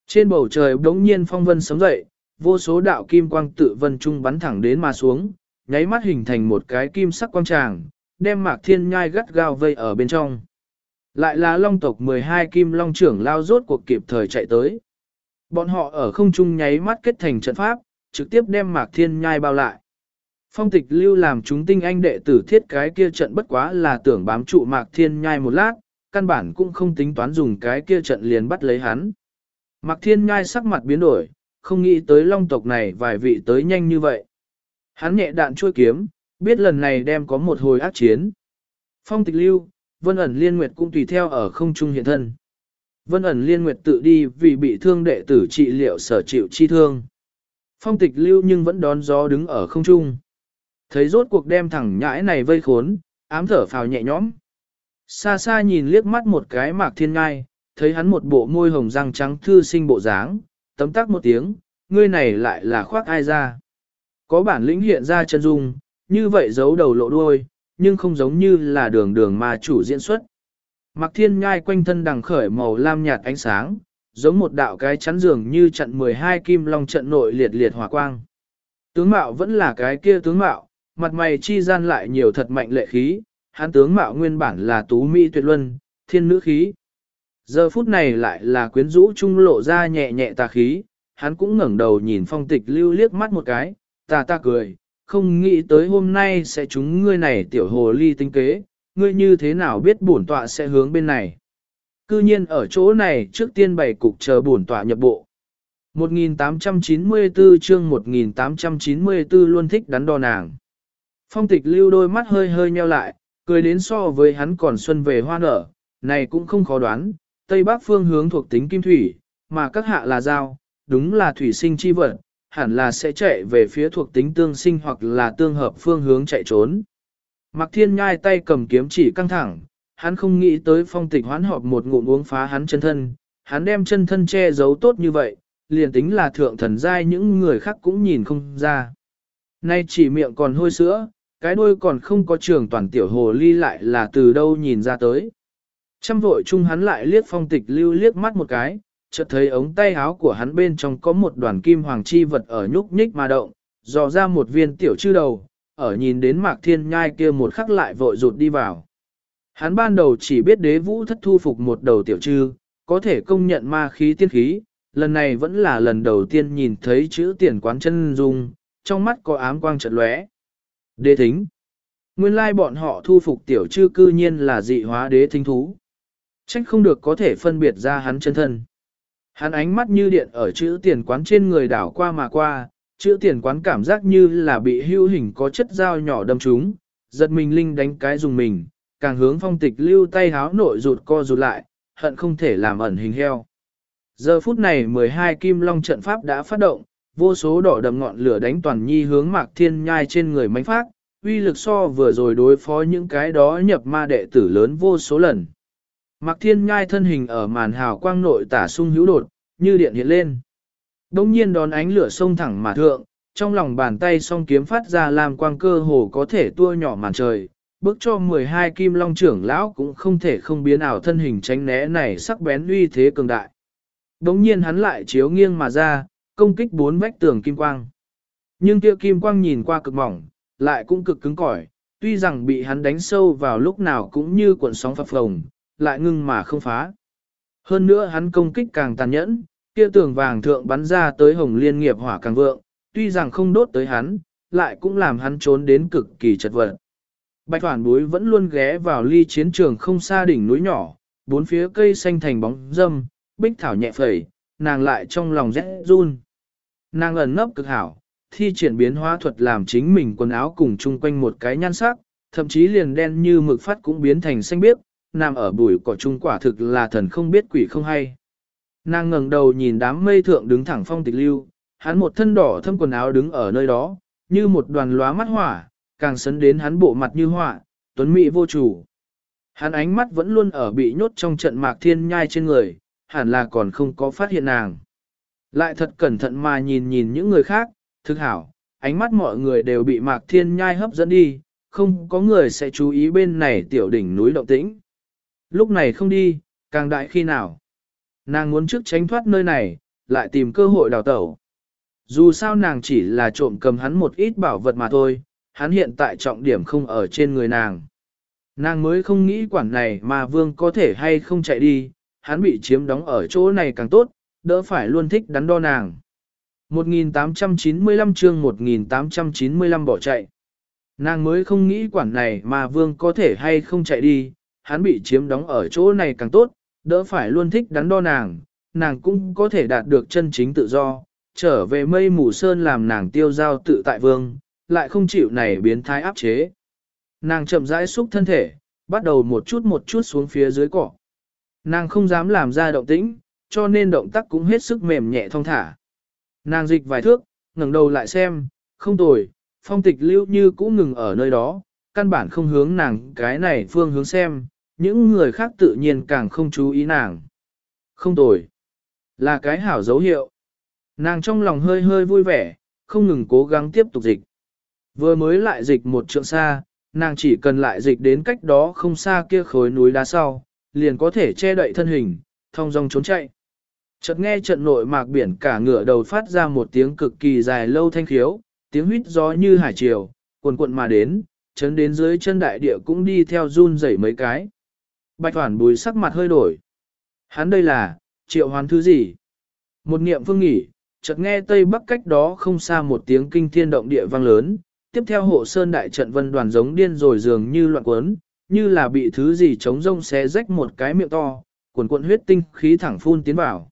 Trên bầu trời đống nhiên phong vân sấm dậy, vô số đạo kim quang tự vân trung bắn thẳng đến mà xuống, nháy mắt hình thành một cái kim sắc quang tràng, đem mạc thiên nhai gắt gao vây ở bên trong. Lại là long tộc 12 kim long trưởng lao rốt cuộc kịp thời chạy tới. Bọn họ ở không trung nháy mắt kết thành trận pháp, trực tiếp đem mạc thiên nhai bao lại. Phong tịch lưu làm chúng tinh anh đệ tử thiết cái kia trận bất quá là tưởng bám trụ mạc thiên nhai một lát, căn bản cũng không tính toán dùng cái kia trận liền bắt lấy hắn. Mạc thiên nhai sắc mặt biến đổi, không nghĩ tới long tộc này vài vị tới nhanh như vậy. Hắn nhẹ đạn chuôi kiếm, biết lần này đem có một hồi ác chiến. Phong tịch lưu, vân ẩn liên nguyệt cũng tùy theo ở không trung hiện thân. Vân ẩn liên nguyệt tự đi vì bị thương đệ tử trị liệu sở chịu chi thương. Phong tịch lưu nhưng vẫn đón gió đứng ở không trung. Thấy rốt cuộc đem thẳng nhãi này vây khốn, ám thở phào nhẹ nhõm. Xa xa nhìn liếc mắt một cái mạc thiên ngai, thấy hắn một bộ môi hồng răng trắng thư sinh bộ dáng, tấm tắc một tiếng, ngươi này lại là khoác ai ra. Có bản lĩnh hiện ra chân dung, như vậy giấu đầu lộ đuôi, nhưng không giống như là đường đường mà chủ diễn xuất. Mạc thiên nhai quanh thân đằng khởi màu lam nhạt ánh sáng, giống một đạo cái chắn dường như trận 12 kim long trận nội liệt liệt hỏa quang. Tướng mạo vẫn là cái kia tướng mạo, mặt mày chi gian lại nhiều thật mạnh lệ khí, hắn tướng mạo nguyên bản là tú mỹ tuyệt luân, thiên nữ khí. Giờ phút này lại là quyến rũ trung lộ ra nhẹ nhẹ tà khí, hắn cũng ngẩng đầu nhìn phong tịch lưu liếc mắt một cái, tà ta cười, không nghĩ tới hôm nay sẽ chúng ngươi này tiểu hồ ly tinh kế, ngươi như thế nào biết bổn tọa sẽ hướng bên này. Cư nhiên ở chỗ này trước tiên bày cục chờ bổn tọa nhập bộ. 1894 chương 1894 luôn thích đắn đo nàng. Phong tịch lưu đôi mắt hơi hơi nheo lại, cười đến so với hắn còn xuân về hoa nở, này cũng không khó đoán, Tây Bắc phương hướng thuộc tính kim thủy, mà các hạ là giao, đúng là thủy sinh chi vật, hẳn là sẽ chạy về phía thuộc tính tương sinh hoặc là tương hợp phương hướng chạy trốn. Mạc Thiên nhai tay cầm kiếm chỉ căng thẳng, hắn không nghĩ tới phong tịch hoán họp một ngụm uống phá hắn chân thân, hắn đem chân thân che giấu tốt như vậy, liền tính là thượng thần giai những người khác cũng nhìn không ra. Nay chỉ miệng còn hôi sữa, cái đuôi còn không có trường toàn tiểu hồ ly lại là từ đâu nhìn ra tới. Trăm vội chung hắn lại liếc phong tịch lưu liếc mắt một cái, chợt thấy ống tay áo của hắn bên trong có một đoàn kim hoàng chi vật ở nhúc nhích mà động, dò ra một viên tiểu chư đầu, ở nhìn đến mạc thiên nhai kia một khắc lại vội rụt đi vào. Hắn ban đầu chỉ biết đế vũ thất thu phục một đầu tiểu chư, có thể công nhận ma khí tiên khí, lần này vẫn là lần đầu tiên nhìn thấy chữ tiền quán chân dung, trong mắt có ám quang chợt lóe. Đế thính. Nguyên lai bọn họ thu phục tiểu chư cư nhiên là dị hóa đế thính thú. Trách không được có thể phân biệt ra hắn chân thân. Hắn ánh mắt như điện ở chữ tiền quán trên người đảo qua mà qua, chữ tiền quán cảm giác như là bị hưu hình có chất dao nhỏ đâm trúng, giật mình linh đánh cái dùng mình, càng hướng phong tịch lưu tay háo nội rụt co rụt lại, hận không thể làm ẩn hình heo. Giờ phút này 12 kim long trận pháp đã phát động, vô số đỏ đầm ngọn lửa đánh toàn nhi hướng mạc thiên nhai trên người mánh phát, uy lực so vừa rồi đối phó những cái đó nhập ma đệ tử lớn vô số lần. Mạc thiên nhai thân hình ở màn hào quang nội tả sung hữu đột, như điện hiện lên. Đông nhiên đón ánh lửa sông thẳng mà thượng, trong lòng bàn tay song kiếm phát ra làm quang cơ hồ có thể tua nhỏ màn trời, bước cho 12 kim long trưởng lão cũng không thể không biến ảo thân hình tránh né này sắc bén uy thế cường đại. Đống nhiên hắn lại chiếu nghiêng mà ra, công kích bốn vách tường kim quang. Nhưng kia kim quang nhìn qua cực mỏng, lại cũng cực cứng cỏi, tuy rằng bị hắn đánh sâu vào lúc nào cũng như cuộn sóng phập phồng, lại ngưng mà không phá. Hơn nữa hắn công kích càng tàn nhẫn, kia tường vàng thượng bắn ra tới hồng liên nghiệp hỏa càng vượng, tuy rằng không đốt tới hắn, lại cũng làm hắn trốn đến cực kỳ chật vật. Bạch Thoản Bối vẫn luôn ghé vào ly chiến trường không xa đỉnh núi nhỏ, bốn phía cây xanh thành bóng dâm, bích thảo nhẹ phẩy, nàng lại trong lòng rẽ run. Nàng ẩn nấp cực hảo, thi triển biến hóa thuật làm chính mình quần áo cùng chung quanh một cái nhan sắc, thậm chí liền đen như mực phát cũng biến thành xanh biếc, nằm ở bụi cỏ trung quả thực là thần không biết quỷ không hay. Nàng ngẩng đầu nhìn đám mây thượng đứng thẳng phong tịch lưu, hắn một thân đỏ thâm quần áo đứng ở nơi đó, như một đoàn lóa mắt hỏa, càng sấn đến hắn bộ mặt như hỏa, tuấn mỹ vô chủ. Hắn ánh mắt vẫn luôn ở bị nhốt trong trận mạc thiên nhai trên người, hẳn là còn không có phát hiện nàng. Lại thật cẩn thận mà nhìn nhìn những người khác, thực hảo, ánh mắt mọi người đều bị mạc thiên nhai hấp dẫn đi, không có người sẽ chú ý bên này tiểu đỉnh núi động tĩnh. Lúc này không đi, càng đại khi nào. Nàng muốn trước tránh thoát nơi này, lại tìm cơ hội đào tẩu. Dù sao nàng chỉ là trộm cầm hắn một ít bảo vật mà thôi, hắn hiện tại trọng điểm không ở trên người nàng. Nàng mới không nghĩ quản này mà vương có thể hay không chạy đi, hắn bị chiếm đóng ở chỗ này càng tốt, đỡ phải luôn thích đắn đo nàng. 1895 chương 1895 bỏ chạy. Nàng mới không nghĩ quản này mà vương có thể hay không chạy đi, hắn bị chiếm đóng ở chỗ này càng tốt, đỡ phải luôn thích đắn đo nàng, nàng cũng có thể đạt được chân chính tự do, trở về mây mù sơn làm nàng tiêu giao tự tại vương, lại không chịu này biến thái áp chế. Nàng chậm rãi xúc thân thể, bắt đầu một chút một chút xuống phía dưới cỏ. Nàng không dám làm ra động tĩnh, cho nên động tác cũng hết sức mềm nhẹ thong thả. Nàng dịch vài thước, ngẩng đầu lại xem, không tồi, phong tịch lưu như cũng ngừng ở nơi đó, căn bản không hướng nàng cái này phương hướng xem, những người khác tự nhiên càng không chú ý nàng. Không tồi, là cái hảo dấu hiệu. Nàng trong lòng hơi hơi vui vẻ, không ngừng cố gắng tiếp tục dịch. Vừa mới lại dịch một trượng xa, nàng chỉ cần lại dịch đến cách đó không xa kia khối núi đá sau, liền có thể che đậy thân hình, thông dong trốn chạy. Chợt nghe trận nội mạc biển cả ngựa đầu phát ra một tiếng cực kỳ dài lâu thanh khiếu, tiếng huýt gió như hải triều, cuồn cuộn mà đến, chấn đến dưới chân đại địa cũng đi theo run rẩy mấy cái. Bạch Hoàn bùi sắc mặt hơi đổi. Hắn đây là, triệu hoán thứ gì? Một niệm phương nghỉ, chợt nghe tây bắc cách đó không xa một tiếng kinh thiên động địa vang lớn, tiếp theo hộ sơn đại trận vân đoàn giống điên rồi dường như loạn cuốn, như là bị thứ gì chống rông xé rách một cái miệng to, cuồn cuộn huyết tinh khí thẳng phun tiến vào.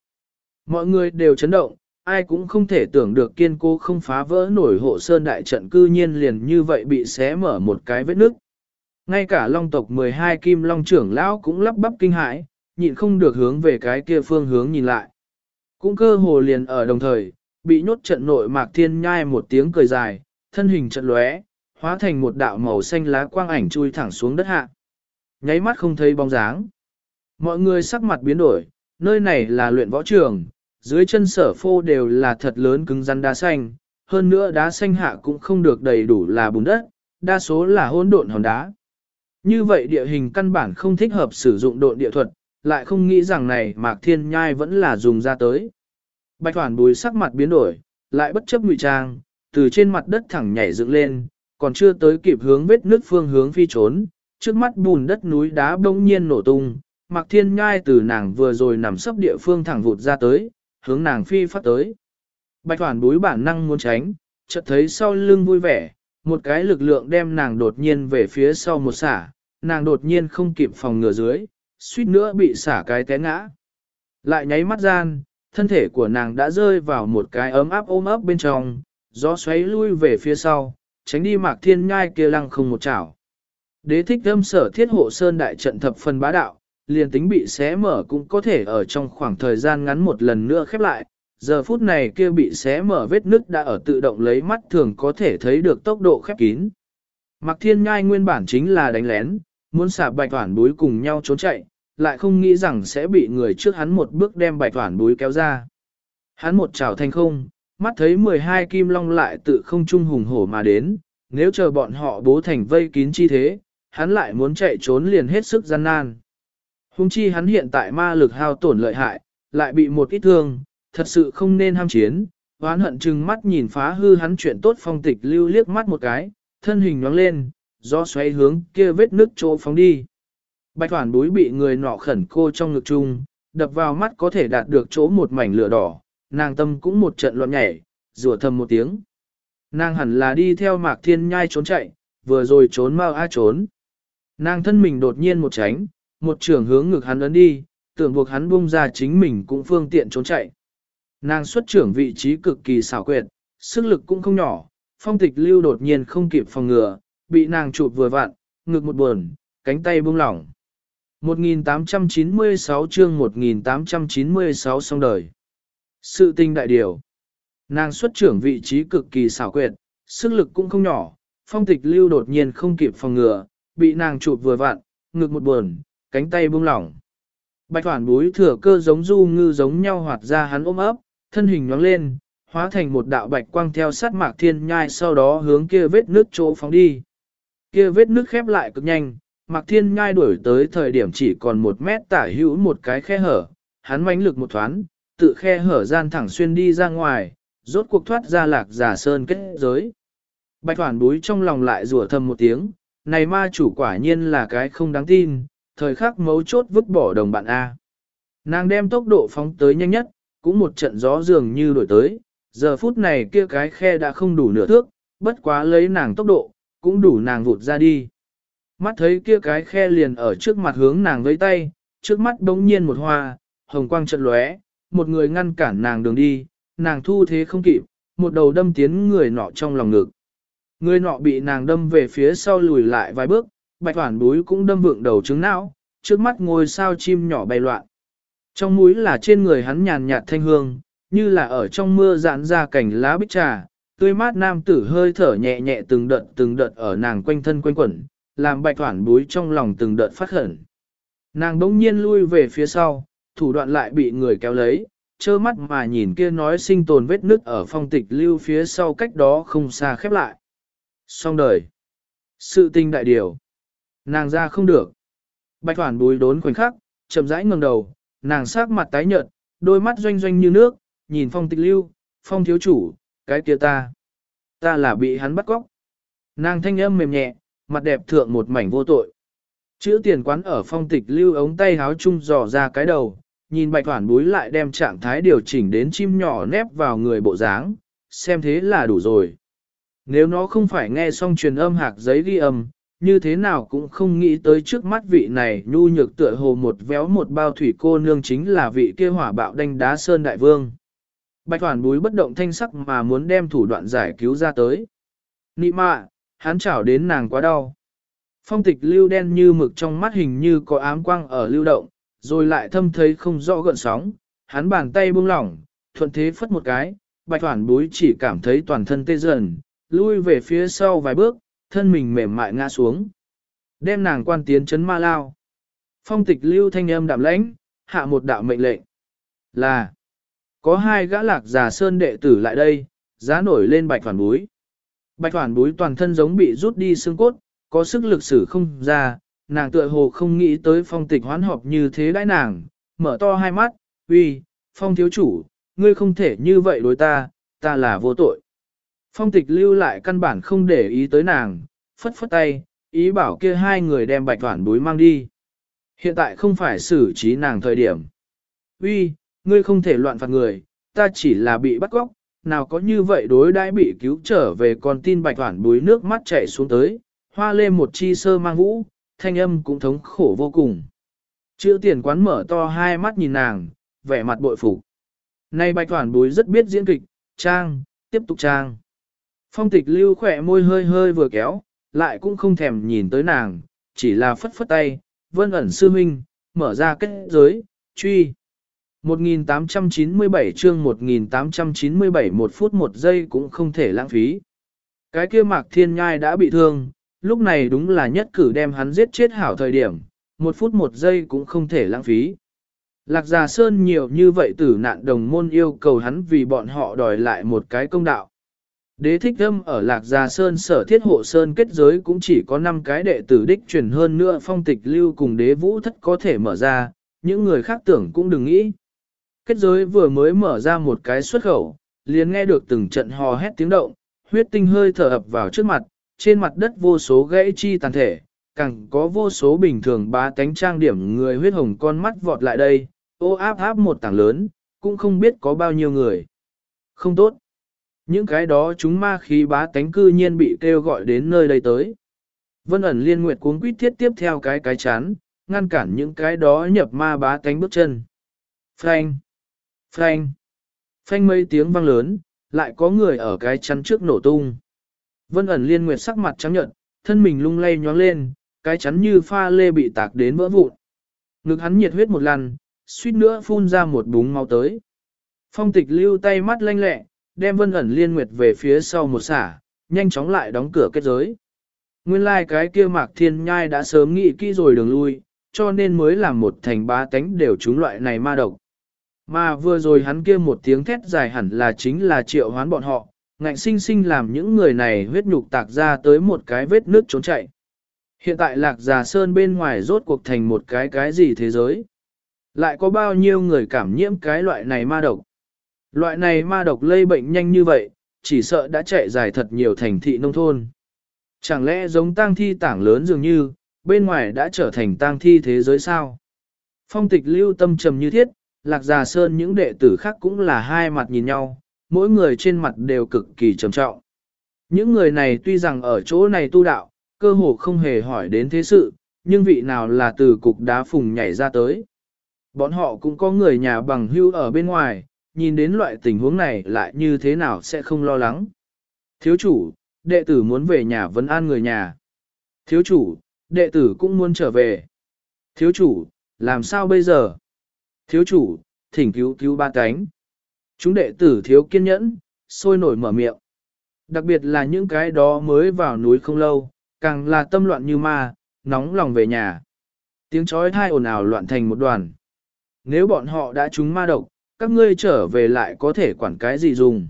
Mọi người đều chấn động, ai cũng không thể tưởng được kiên cố không phá vỡ nổi hộ sơn đại trận cư nhiên liền như vậy bị xé mở một cái vết nước. Ngay cả long tộc 12 kim long trưởng lão cũng lắp bắp kinh hãi, nhịn không được hướng về cái kia phương hướng nhìn lại. Cũng cơ hồ liền ở đồng thời, bị nhốt trận nội mạc thiên nhai một tiếng cười dài, thân hình trận lóe, hóa thành một đạo màu xanh lá quang ảnh chui thẳng xuống đất hạ. Nháy mắt không thấy bóng dáng. Mọi người sắc mặt biến đổi, nơi này là luyện võ trường, dưới chân sở phô đều là thật lớn cứng rắn đá xanh, hơn nữa đá xanh hạ cũng không được đầy đủ là bùn đất, đa số là hỗn độn hòn đá. Như vậy địa hình căn bản không thích hợp sử dụng độn địa thuật, lại không nghĩ rằng này Mạc Thiên Nhai vẫn là dùng ra tới. Bạch Hoàn Bùi sắc mặt biến đổi, lại bất chấp ngụy trang, từ trên mặt đất thẳng nhảy dựng lên, còn chưa tới kịp hướng vết nước phương hướng phi trốn, trước mắt bùn đất núi đá bỗng nhiên nổ tung, Mạc Thiên Nhai từ nàng vừa rồi nằm sấp địa phương thẳng vụt ra tới, hướng nàng phi phát tới. Bạch Hoàn Bùi bản năng muốn tránh, chợt thấy sau lưng vui vẻ, một cái lực lượng đem nàng đột nhiên về phía sau một xả, nàng đột nhiên không kịp phòng ngừa dưới, suýt nữa bị xả cái té ngã. Lại nháy mắt gian, thân thể của nàng đã rơi vào một cái ấm áp ôm ấp bên trong, gió xoáy lui về phía sau, tránh đi mạc thiên nhai kia lăng không một chảo. Đế thích âm sở thiết hộ sơn đại trận thập phần bá đạo, liền tính bị xé mở cũng có thể ở trong khoảng thời gian ngắn một lần nữa khép lại. Giờ phút này kia bị xé mở vết nứt đã ở tự động lấy mắt thường có thể thấy được tốc độ khép kín. Mạc thiên nhai nguyên bản chính là đánh lén, muốn xả bạch toản búi cùng nhau trốn chạy, lại không nghĩ rằng sẽ bị người trước hắn một bước đem bạch toản búi kéo ra. Hắn một trào thành không, mắt thấy 12 kim long lại tự không trung hùng hổ mà đến, nếu chờ bọn họ bố thành vây kín chi thế, hắn lại muốn chạy trốn liền hết sức gian nan. Hùng chi hắn hiện tại ma lực hao tổn lợi hại, lại bị một ít thương, thật sự không nên ham chiến, hoán hận chừng mắt nhìn phá hư hắn chuyện tốt phong tịch lưu liếc mắt một cái, thân hình nhoáng lên, do xoay hướng kia vết nước chỗ phóng đi. Bạch thoản búi bị người nọ khẩn cô trong ngực chung, đập vào mắt có thể đạt được chỗ một mảnh lửa đỏ, nàng tâm cũng một trận loạn nhảy, rủa thầm một tiếng. Nàng hẳn là đi theo mạc thiên nhai trốn chạy, vừa rồi trốn mau a trốn. Nàng thân mình đột nhiên một tránh, một trường hướng ngực hắn ấn đi, tưởng buộc hắn buông ra chính mình cũng phương tiện trốn chạy. Nàng xuất trưởng vị trí cực kỳ xảo quyệt, sức lực cũng không nhỏ, phong tịch lưu đột nhiên không kịp phòng ngừa, bị nàng chụp vừa vặn, ngực một buồn, cánh tay buông lỏng. 1896 chương 1896 xong đời. Sự tinh đại điều. Nàng xuất trưởng vị trí cực kỳ xảo quyệt, sức lực cũng không nhỏ, phong tịch lưu đột nhiên không kịp phòng ngừa, bị nàng chụp vừa vặn, ngực một buồn, cánh tay buông lỏng. Bạch thoản búi thừa cơ giống du ngư giống nhau hoạt ra hắn ôm ấp, thân hình nhoáng lên, hóa thành một đạo bạch quang theo sát mạc thiên nhai sau đó hướng kia vết nước chỗ phóng đi. Kia vết nước khép lại cực nhanh, mạc thiên nhai đuổi tới thời điểm chỉ còn một mét tả hữu một cái khe hở, hắn mãnh lực một thoáng, tự khe hở gian thẳng xuyên đi ra ngoài, rốt cuộc thoát ra lạc giả sơn kết giới. Bạch Hoàn búi trong lòng lại rủa thầm một tiếng, này ma chủ quả nhiên là cái không đáng tin, thời khắc mấu chốt vứt bỏ đồng bạn A. Nàng đem tốc độ phóng tới nhanh nhất, cũng một trận gió dường như đổi tới, giờ phút này kia cái khe đã không đủ nửa thước, bất quá lấy nàng tốc độ, cũng đủ nàng vụt ra đi. Mắt thấy kia cái khe liền ở trước mặt hướng nàng với tay, trước mắt đống nhiên một hoa, hồng quang trận lóe, một người ngăn cản nàng đường đi, nàng thu thế không kịp, một đầu đâm tiến người nọ trong lòng ngực. Người nọ bị nàng đâm về phía sau lùi lại vài bước, bạch hoản búi cũng đâm vượng đầu trứng não, trước mắt ngôi sao chim nhỏ bay loạn. Trong mũi là trên người hắn nhàn nhạt thanh hương, như là ở trong mưa giãn ra cảnh lá bích trà, tươi mát nam tử hơi thở nhẹ nhẹ từng đợt từng đợt ở nàng quanh thân quanh quẩn, làm bạch thoản búi trong lòng từng đợt phát hẩn. Nàng đống nhiên lui về phía sau, thủ đoạn lại bị người kéo lấy, trơ mắt mà nhìn kia nói sinh tồn vết nứt ở phong tịch lưu phía sau cách đó không xa khép lại. Xong đời. Sự tinh đại điều. Nàng ra không được. Bạch thoản búi đốn khoảnh khắc, chậm rãi ngẩng đầu, nàng sắc mặt tái nhợt, đôi mắt doanh doanh như nước, nhìn phong tịch lưu, phong thiếu chủ, cái kia ta. Ta là bị hắn bắt cóc. Nàng thanh âm mềm nhẹ, mặt đẹp thượng một mảnh vô tội. Chữ tiền quán ở phong tịch lưu ống tay háo chung dò ra cái đầu, nhìn bạch thoản búi lại đem trạng thái điều chỉnh đến chim nhỏ nép vào người bộ dáng, xem thế là đủ rồi. Nếu nó không phải nghe xong truyền âm hạc giấy ghi âm, như thế nào cũng không nghĩ tới trước mắt vị này nhu nhược tựa hồ một véo một bao thủy cô nương chính là vị kia hỏa bạo đanh đá sơn đại vương. Bạch Hoàn búi bất động thanh sắc mà muốn đem thủ đoạn giải cứu ra tới. Nị mạ, hắn chảo đến nàng quá đau. Phong tịch lưu đen như mực trong mắt hình như có ám quang ở lưu động, rồi lại thâm thấy không rõ gợn sóng. Hắn bàn tay buông lỏng, thuận thế phất một cái, bạch Hoàn búi chỉ cảm thấy toàn thân tê dần, lui về phía sau vài bước, thân mình mềm mại ngã xuống. Đem nàng quan tiến chấn ma lao. Phong tịch lưu thanh âm đạm lãnh, hạ một đạo mệnh lệnh. Là, có hai gã lạc giả sơn đệ tử lại đây, giá nổi lên bạch hoàn búi. Bạch hoàn búi toàn thân giống bị rút đi xương cốt, có sức lực sử không ra, nàng tựa hồ không nghĩ tới phong tịch hoán họp như thế đãi nàng, mở to hai mắt, uy, phong thiếu chủ, ngươi không thể như vậy đối ta, ta là vô tội. Phong tịch lưu lại căn bản không để ý tới nàng, phất phất tay, ý bảo kia hai người đem bạch toản bối mang đi. Hiện tại không phải xử trí nàng thời điểm. Uy, ngươi không thể loạn phạt người, ta chỉ là bị bắt cóc, nào có như vậy đối đãi bị cứu trở về còn tin bạch toản bối nước mắt chảy xuống tới, hoa lê một chi sơ mang vũ, thanh âm cũng thống khổ vô cùng. Chữ tiền quán mở to hai mắt nhìn nàng, vẻ mặt bội phục. Nay bạch toản bối rất biết diễn kịch, trang, tiếp tục trang. Phong tịch lưu khỏe môi hơi hơi vừa kéo, lại cũng không thèm nhìn tới nàng, chỉ là phất phất tay, vân ẩn sư huynh, mở ra kết giới, truy. 1897 chương 1897 một phút một giây cũng không thể lãng phí. Cái kia mạc thiên nhai đã bị thương, lúc này đúng là nhất cử đem hắn giết chết hảo thời điểm, một phút một giây cũng không thể lãng phí. Lạc Già Sơn nhiều như vậy tử nạn đồng môn yêu cầu hắn vì bọn họ đòi lại một cái công đạo. Đế thích âm ở Lạc gia Sơn sở thiết hộ Sơn kết giới cũng chỉ có 5 cái đệ tử đích truyền hơn nữa phong tịch lưu cùng đế vũ thất có thể mở ra, những người khác tưởng cũng đừng nghĩ. Kết giới vừa mới mở ra một cái xuất khẩu, liền nghe được từng trận hò hét tiếng động, huyết tinh hơi thở ập vào trước mặt, trên mặt đất vô số gãy chi tàn thể, càng có vô số bình thường bá tánh trang điểm người huyết hồng con mắt vọt lại đây, ô áp áp một tảng lớn, cũng không biết có bao nhiêu người. Không tốt. Những cái đó chúng ma khí bá tánh cư nhiên bị kêu gọi đến nơi đây tới. Vân ẩn liên nguyệt cuống quýt thiết tiếp theo cái cái chán, ngăn cản những cái đó nhập ma bá tánh bước chân. Phanh! Phanh! Phanh mấy tiếng vang lớn, lại có người ở cái chắn trước nổ tung. Vân ẩn liên nguyệt sắc mặt trắng nhợt, thân mình lung lay nhoáng lên, cái chắn như pha lê bị tạc đến vỡ vụn. Ngực hắn nhiệt huyết một lần, suýt nữa phun ra một búng máu tới. Phong tịch lưu tay mắt lanh lẹ, đem vân ẩn liên nguyệt về phía sau một xả, nhanh chóng lại đóng cửa kết giới. Nguyên lai like cái kia mạc thiên nhai đã sớm nghĩ kỹ rồi đường lui, cho nên mới làm một thành ba tánh đều trúng loại này ma độc. Mà vừa rồi hắn kia một tiếng thét dài hẳn là chính là triệu hoán bọn họ, ngạnh sinh sinh làm những người này huyết nhục tạc ra tới một cái vết nước trốn chạy. Hiện tại lạc già sơn bên ngoài rốt cuộc thành một cái cái gì thế giới. Lại có bao nhiêu người cảm nhiễm cái loại này ma độc. Loại này ma độc lây bệnh nhanh như vậy, chỉ sợ đã chạy dài thật nhiều thành thị nông thôn. Chẳng lẽ giống tang thi tảng lớn dường như, bên ngoài đã trở thành tang thi thế giới sao? Phong tịch lưu tâm trầm như thiết, lạc già sơn những đệ tử khác cũng là hai mặt nhìn nhau, mỗi người trên mặt đều cực kỳ trầm trọng. Những người này tuy rằng ở chỗ này tu đạo, cơ hồ không hề hỏi đến thế sự, nhưng vị nào là từ cục đá phùng nhảy ra tới. Bọn họ cũng có người nhà bằng hưu ở bên ngoài, nhìn đến loại tình huống này lại như thế nào sẽ không lo lắng. Thiếu chủ, đệ tử muốn về nhà vấn an người nhà. Thiếu chủ, đệ tử cũng muốn trở về. Thiếu chủ, làm sao bây giờ? Thiếu chủ, thỉnh cứu cứu ba cánh. Chúng đệ tử thiếu kiên nhẫn, sôi nổi mở miệng. Đặc biệt là những cái đó mới vào núi không lâu, càng là tâm loạn như ma, nóng lòng về nhà. Tiếng chói thai ồn ào loạn thành một đoàn. Nếu bọn họ đã trúng ma độc, các ngươi trở về lại có thể quản cái gì dùng.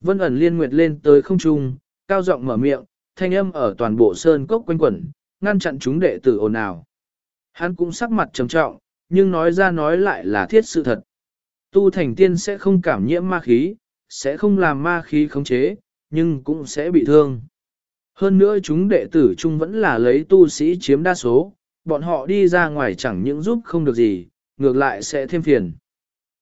Vân ẩn liên nguyệt lên tới không trung, cao giọng mở miệng, thanh âm ở toàn bộ sơn cốc quanh quẩn, ngăn chặn chúng đệ tử ồn ào. Hắn cũng sắc mặt trầm trọng, nhưng nói ra nói lại là thiết sự thật. Tu thành tiên sẽ không cảm nhiễm ma khí, sẽ không làm ma khí khống chế, nhưng cũng sẽ bị thương. Hơn nữa chúng đệ tử chung vẫn là lấy tu sĩ chiếm đa số, bọn họ đi ra ngoài chẳng những giúp không được gì, ngược lại sẽ thêm phiền.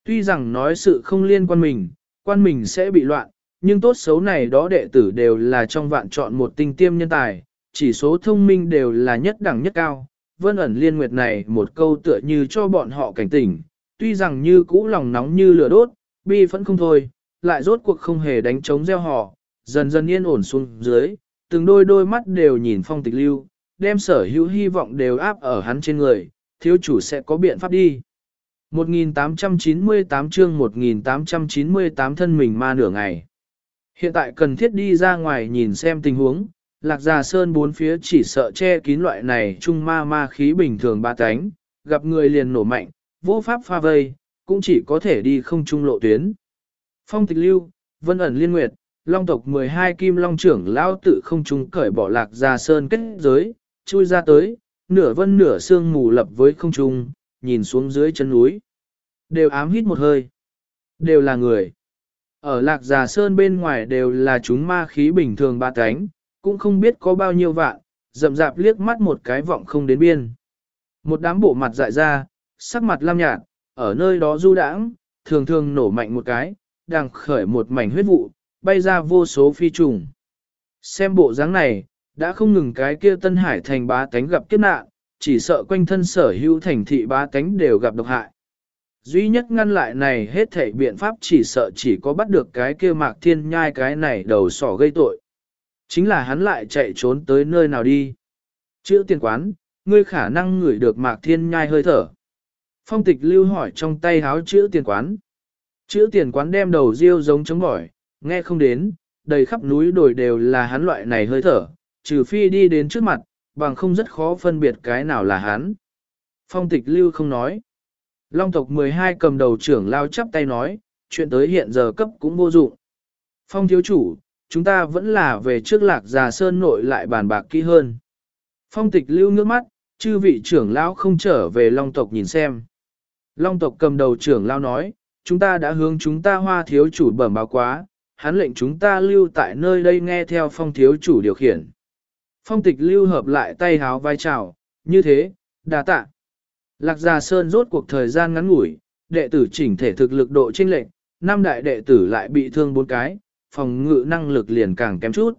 Tuy rằng nói sự không liên quan mình, quan mình sẽ bị loạn, nhưng tốt xấu này đó đệ tử đều là trong vạn chọn một tinh tiêm nhân tài, chỉ số thông minh đều là nhất đẳng nhất cao. Vân ẩn liên nguyệt này một câu tựa như cho bọn họ cảnh tỉnh, tuy rằng như cũ lòng nóng như lửa đốt, bi vẫn không thôi, lại rốt cuộc không hề đánh trống gieo họ, dần dần yên ổn xuống dưới, từng đôi đôi mắt đều nhìn phong tịch lưu, đem sở hữu hy vọng đều áp ở hắn trên người, thiếu chủ sẽ có biện pháp đi. 1898 chương 1898 thân mình ma nửa ngày. Hiện tại cần thiết đi ra ngoài nhìn xem tình huống, lạc già sơn bốn phía chỉ sợ che kín loại này trung ma ma khí bình thường ba cánh, gặp người liền nổ mạnh, vô pháp pha vây, cũng chỉ có thể đi không trung lộ tuyến. Phong tịch lưu, vân ẩn liên nguyệt, long tộc 12 kim long trưởng lao tự không trung cởi bỏ lạc già sơn kết giới, chui ra tới, nửa vân nửa xương mù lập với không trung, nhìn xuống dưới chân núi. Đều ám hít một hơi. Đều là người. Ở lạc già sơn bên ngoài đều là chúng ma khí bình thường ba cánh, cũng không biết có bao nhiêu vạn, rậm rạp liếc mắt một cái vọng không đến biên. Một đám bộ mặt dại ra, sắc mặt lam nhạt, ở nơi đó du đãng, thường thường nổ mạnh một cái, đang khởi một mảnh huyết vụ, bay ra vô số phi trùng. Xem bộ dáng này, đã không ngừng cái kia Tân Hải thành bá tánh gặp kiếp nạn, chỉ sợ quanh thân sở hữu thành thị bá tánh đều gặp độc hại. Duy nhất ngăn lại này hết thảy biện pháp chỉ sợ chỉ có bắt được cái kia mạc thiên nhai cái này đầu sỏ gây tội. Chính là hắn lại chạy trốn tới nơi nào đi. Chữ tiền quán, ngươi khả năng ngửi được mạc thiên nhai hơi thở. Phong tịch lưu hỏi trong tay háo chữ tiền quán. Chữ tiền quán đem đầu riêu giống chống bỏi, nghe không đến, đầy khắp núi đồi đều là hắn loại này hơi thở, trừ phi đi đến trước mặt, bằng không rất khó phân biệt cái nào là hắn. Phong tịch lưu không nói. Long tộc 12 cầm đầu trưởng lao chắp tay nói, chuyện tới hiện giờ cấp cũng vô dụng. Phong thiếu chủ, chúng ta vẫn là về trước lạc già sơn nội lại bàn bạc kỹ hơn. Phong tịch lưu nước mắt, chư vị trưởng lão không trở về long tộc nhìn xem. Long tộc cầm đầu trưởng lao nói, chúng ta đã hướng chúng ta hoa thiếu chủ bẩm báo quá, hắn lệnh chúng ta lưu tại nơi đây nghe theo phong thiếu chủ điều khiển. Phong tịch lưu hợp lại tay háo vai chào, như thế, đà tạ. Lạc Gia Sơn rốt cuộc thời gian ngắn ngủi, đệ tử chỉnh thể thực lực độ chênh lệnh, năm đại đệ tử lại bị thương bốn cái, phòng ngự năng lực liền càng kém chút.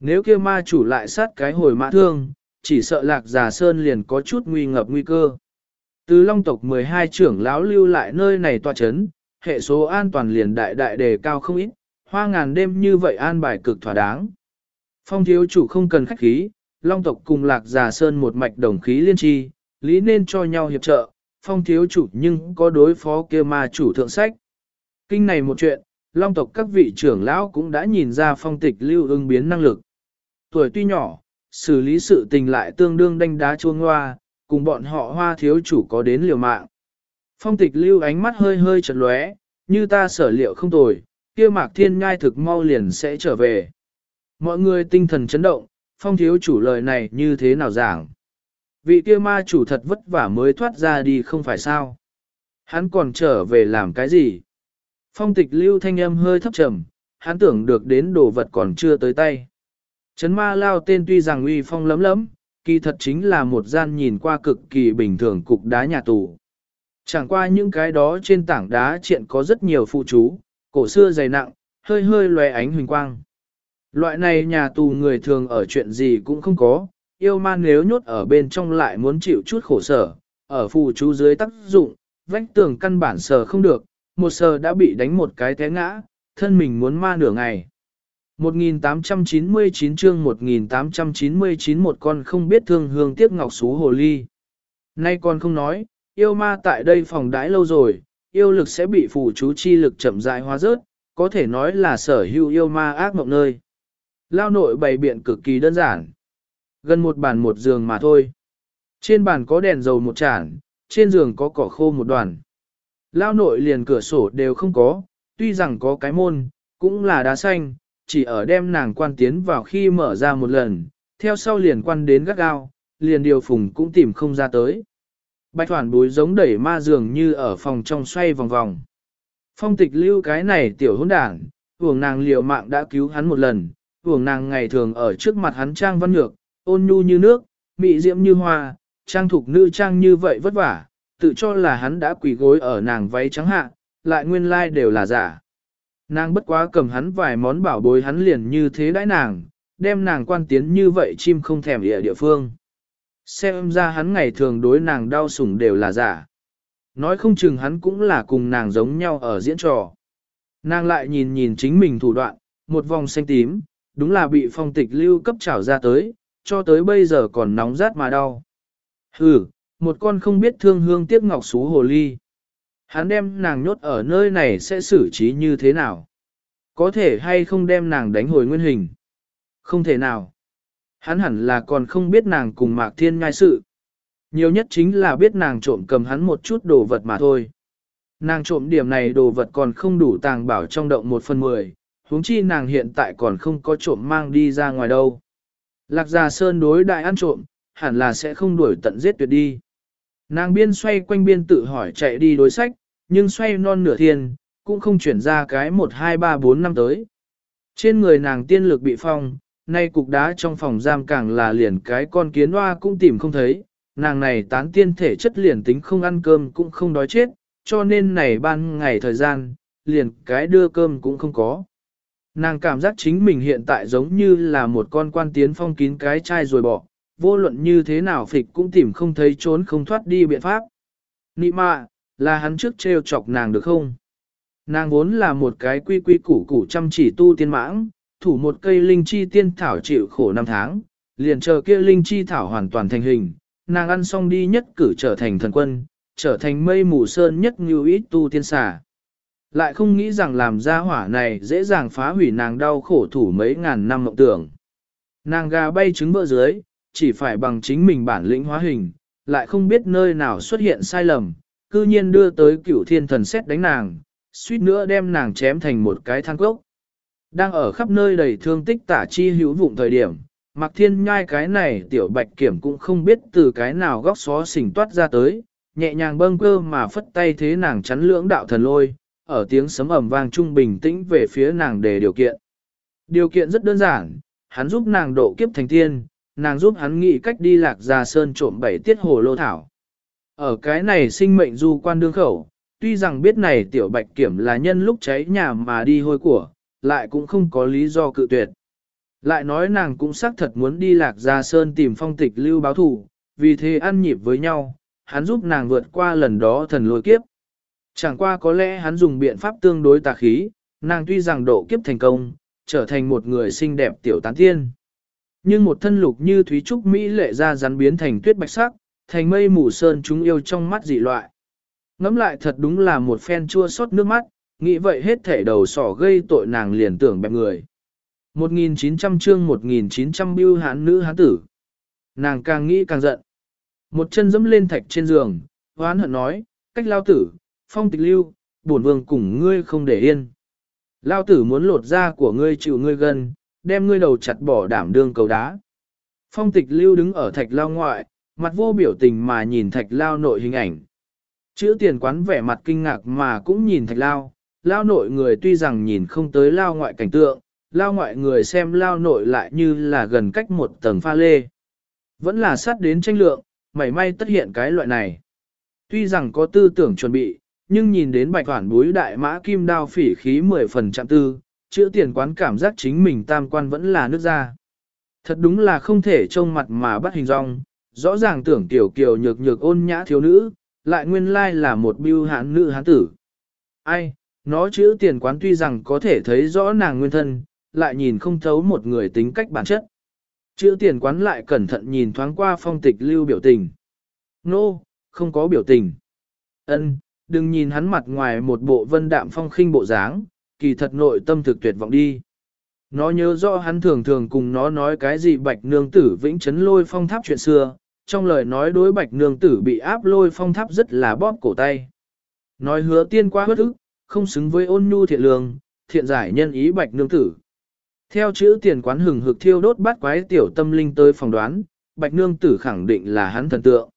Nếu kia ma chủ lại sát cái hồi mã thương, chỉ sợ Lạc Gia Sơn liền có chút nguy ngập nguy cơ. Từ Long tộc 12 trưởng lão lưu lại nơi này tòa chấn, hệ số an toàn liền đại đại đề cao không ít, hoa ngàn đêm như vậy an bài cực thỏa đáng. Phong thiếu chủ không cần khách khí, Long tộc cùng Lạc Già Sơn một mạch đồng khí liên tri, lý nên cho nhau hiệp trợ, phong thiếu chủ nhưng có đối phó kia ma chủ thượng sách. Kinh này một chuyện, Long tộc các vị trưởng lão cũng đã nhìn ra phong tịch lưu ưng biến năng lực. Tuổi tuy nhỏ, xử lý sự tình lại tương đương đanh đá chuông hoa, cùng bọn họ hoa thiếu chủ có đến liều mạng. Phong tịch lưu ánh mắt hơi hơi chật lóe, như ta sở liệu không tồi, kia mạc thiên ngai thực mau liền sẽ trở về. Mọi người tinh thần chấn động, phong thiếu chủ lời này như thế nào giảng. Vị kia ma chủ thật vất vả mới thoát ra đi không phải sao. Hắn còn trở về làm cái gì? Phong tịch lưu thanh âm hơi thấp trầm, hắn tưởng được đến đồ vật còn chưa tới tay. chấn ma lao tên tuy rằng uy phong lấm lấm, kỳ thật chính là một gian nhìn qua cực kỳ bình thường cục đá nhà tù. Chẳng qua những cái đó trên tảng đá triện có rất nhiều phụ chú, cổ xưa dày nặng, hơi hơi lóe ánh huỳnh quang. Loại này nhà tù người thường ở chuyện gì cũng không có, yêu man nếu nhốt ở bên trong lại muốn chịu chút khổ sở, ở phù chú dưới tác dụng, vách tường căn bản sờ không được, một sờ đã bị đánh một cái té ngã, thân mình muốn ma nửa ngày. 1899 chương 1899 một con không biết thương hương tiếc ngọc xú hồ ly. Nay con không nói, yêu ma tại đây phòng đãi lâu rồi, yêu lực sẽ bị phù chú chi lực chậm rãi hóa rớt, có thể nói là sở hữu yêu ma ác mộng nơi. Lao nội bày biện cực kỳ đơn giản. Gần một bàn một giường mà thôi. Trên bàn có đèn dầu một chản, trên giường có cỏ khô một đoàn. Lao nội liền cửa sổ đều không có, tuy rằng có cái môn, cũng là đá xanh, chỉ ở đem nàng quan tiến vào khi mở ra một lần, theo sau liền quan đến gắt gao, liền điều phùng cũng tìm không ra tới. Bạch thoản bối giống đẩy ma giường như ở phòng trong xoay vòng vòng. Phong tịch lưu cái này tiểu hỗn đảng, hưởng nàng liều mạng đã cứu hắn một lần, hưởng nàng ngày thường ở trước mặt hắn trang văn nhược, ôn nhu như nước, mị diễm như hoa, trang thục nữ trang như vậy vất vả, tự cho là hắn đã quỳ gối ở nàng váy trắng hạ, lại nguyên lai like đều là giả. Nàng bất quá cầm hắn vài món bảo bối hắn liền như thế đãi nàng, đem nàng quan tiến như vậy chim không thèm địa địa phương. Xem ra hắn ngày thường đối nàng đau sủng đều là giả. Nói không chừng hắn cũng là cùng nàng giống nhau ở diễn trò. Nàng lại nhìn nhìn chính mình thủ đoạn, một vòng xanh tím, đúng là bị phong tịch lưu cấp trảo ra tới, cho tới bây giờ còn nóng rát mà đau. Hừ, một con không biết thương hương tiếc ngọc xú hồ ly. Hắn đem nàng nhốt ở nơi này sẽ xử trí như thế nào? Có thể hay không đem nàng đánh hồi nguyên hình? Không thể nào. Hắn hẳn là còn không biết nàng cùng Mạc Thiên ngai sự. Nhiều nhất chính là biết nàng trộm cầm hắn một chút đồ vật mà thôi. Nàng trộm điểm này đồ vật còn không đủ tàng bảo trong động một phần mười, huống chi nàng hiện tại còn không có trộm mang đi ra ngoài đâu. Lạc Già Sơn đối đại ăn trộm, hẳn là sẽ không đuổi tận giết tuyệt đi. Nàng biên xoay quanh biên tự hỏi chạy đi đối sách, nhưng xoay non nửa thiên, cũng không chuyển ra cái 1 2 3 4 năm tới. Trên người nàng tiên lực bị phong, nay cục đá trong phòng giam càng là liền cái con kiến hoa cũng tìm không thấy, nàng này tán tiên thể chất liền tính không ăn cơm cũng không đói chết, cho nên này ban ngày thời gian, liền cái đưa cơm cũng không có. Nàng cảm giác chính mình hiện tại giống như là một con quan tiến phong kín cái chai rồi bỏ, vô luận như thế nào phịch cũng tìm không thấy trốn không thoát đi biện pháp. Nị mạ, là hắn trước trêu chọc nàng được không? Nàng vốn là một cái quy quy củ củ chăm chỉ tu tiên mãng, thủ một cây linh chi tiên thảo chịu khổ năm tháng, liền chờ kia linh chi thảo hoàn toàn thành hình, nàng ăn xong đi nhất cử trở thành thần quân, trở thành mây mù sơn nhất như ít tu tiên xà. Lại không nghĩ rằng làm ra hỏa này dễ dàng phá hủy nàng đau khổ thủ mấy ngàn năm mộng tưởng. Nàng gà bay trứng vỡ dưới, chỉ phải bằng chính mình bản lĩnh hóa hình, lại không biết nơi nào xuất hiện sai lầm, cư nhiên đưa tới cửu thiên thần xét đánh nàng, suýt nữa đem nàng chém thành một cái thang cốc. Đang ở khắp nơi đầy thương tích tả chi hữu vụng thời điểm, mặc thiên nhai cái này tiểu bạch kiểm cũng không biết từ cái nào góc xó xỉnh toát ra tới, nhẹ nhàng bâng cơ mà phất tay thế nàng chắn lưỡng đạo thần lôi, ở tiếng sấm ầm vang trung bình tĩnh về phía nàng để điều kiện. Điều kiện rất đơn giản, hắn giúp nàng độ kiếp thành tiên, nàng giúp hắn nghĩ cách đi lạc ra sơn trộm bảy tiết hồ lô thảo. Ở cái này sinh mệnh du quan đương khẩu, tuy rằng biết này tiểu bạch kiểm là nhân lúc cháy nhà mà đi hôi của, lại cũng không có lý do cự tuyệt. Lại nói nàng cũng xác thật muốn đi lạc ra sơn tìm phong tịch lưu báo thủ, vì thế ăn nhịp với nhau, hắn giúp nàng vượt qua lần đó thần lôi kiếp. Chẳng qua có lẽ hắn dùng biện pháp tương đối tà khí, nàng tuy rằng độ kiếp thành công, trở thành một người xinh đẹp tiểu tán tiên. Nhưng một thân lục như thúy trúc Mỹ lệ ra rắn biến thành tuyết bạch sắc, thành mây mù sơn chúng yêu trong mắt dị loại. Ngắm lại thật đúng là một phen chua xót nước mắt, nghĩ vậy hết thể đầu sỏ gây tội nàng liền tưởng bẹp người. 1900 chương 1900 bưu hán nữ hán tử. Nàng càng nghĩ càng giận. Một chân dẫm lên thạch trên giường, hoán hận nói, cách lao tử, phong tịch lưu, bổn vương cùng ngươi không để yên. Lao tử muốn lột da của ngươi chịu ngươi gần, đem ngươi đầu chặt bỏ đảm đương cầu đá. Phong tịch lưu đứng ở thạch lao ngoại, mặt vô biểu tình mà nhìn thạch lao nội hình ảnh. Chữ tiền quán vẻ mặt kinh ngạc mà cũng nhìn thạch lao, lao nội người tuy rằng nhìn không tới lao ngoại cảnh tượng, lao ngoại người xem lao nội lại như là gần cách một tầng pha lê. Vẫn là sát đến tranh lượng, mảy may tất hiện cái loại này. Tuy rằng có tư tưởng chuẩn bị, nhưng nhìn đến bạch hoản búi đại mã kim đao phỉ khí mười phần chạm tư, chữ tiền quán cảm giác chính mình tam quan vẫn là nước ra. Thật đúng là không thể trông mặt mà bắt hình rong, rõ ràng tưởng tiểu kiều nhược nhược ôn nhã thiếu nữ, lại nguyên lai là một biêu hán nữ hán tử. Ai, nó chữ tiền quán tuy rằng có thể thấy rõ nàng nguyên thân, lại nhìn không thấu một người tính cách bản chất. Chữ tiền quán lại cẩn thận nhìn thoáng qua phong tịch lưu biểu tình. Nô, no, không có biểu tình. Ân, đừng nhìn hắn mặt ngoài một bộ vân đạm phong khinh bộ dáng, kỳ thật nội tâm thực tuyệt vọng đi. Nó nhớ rõ hắn thường thường cùng nó nói cái gì bạch nương tử vĩnh chấn lôi phong tháp chuyện xưa, trong lời nói đối bạch nương tử bị áp lôi phong tháp rất là bóp cổ tay. Nói hứa tiên quá hất ức, không xứng với ôn nhu thiện lương, thiện giải nhân ý bạch nương tử. Theo chữ tiền quán hừng hực thiêu đốt bát quái tiểu tâm linh tới phòng đoán, bạch nương tử khẳng định là hắn thần tượng.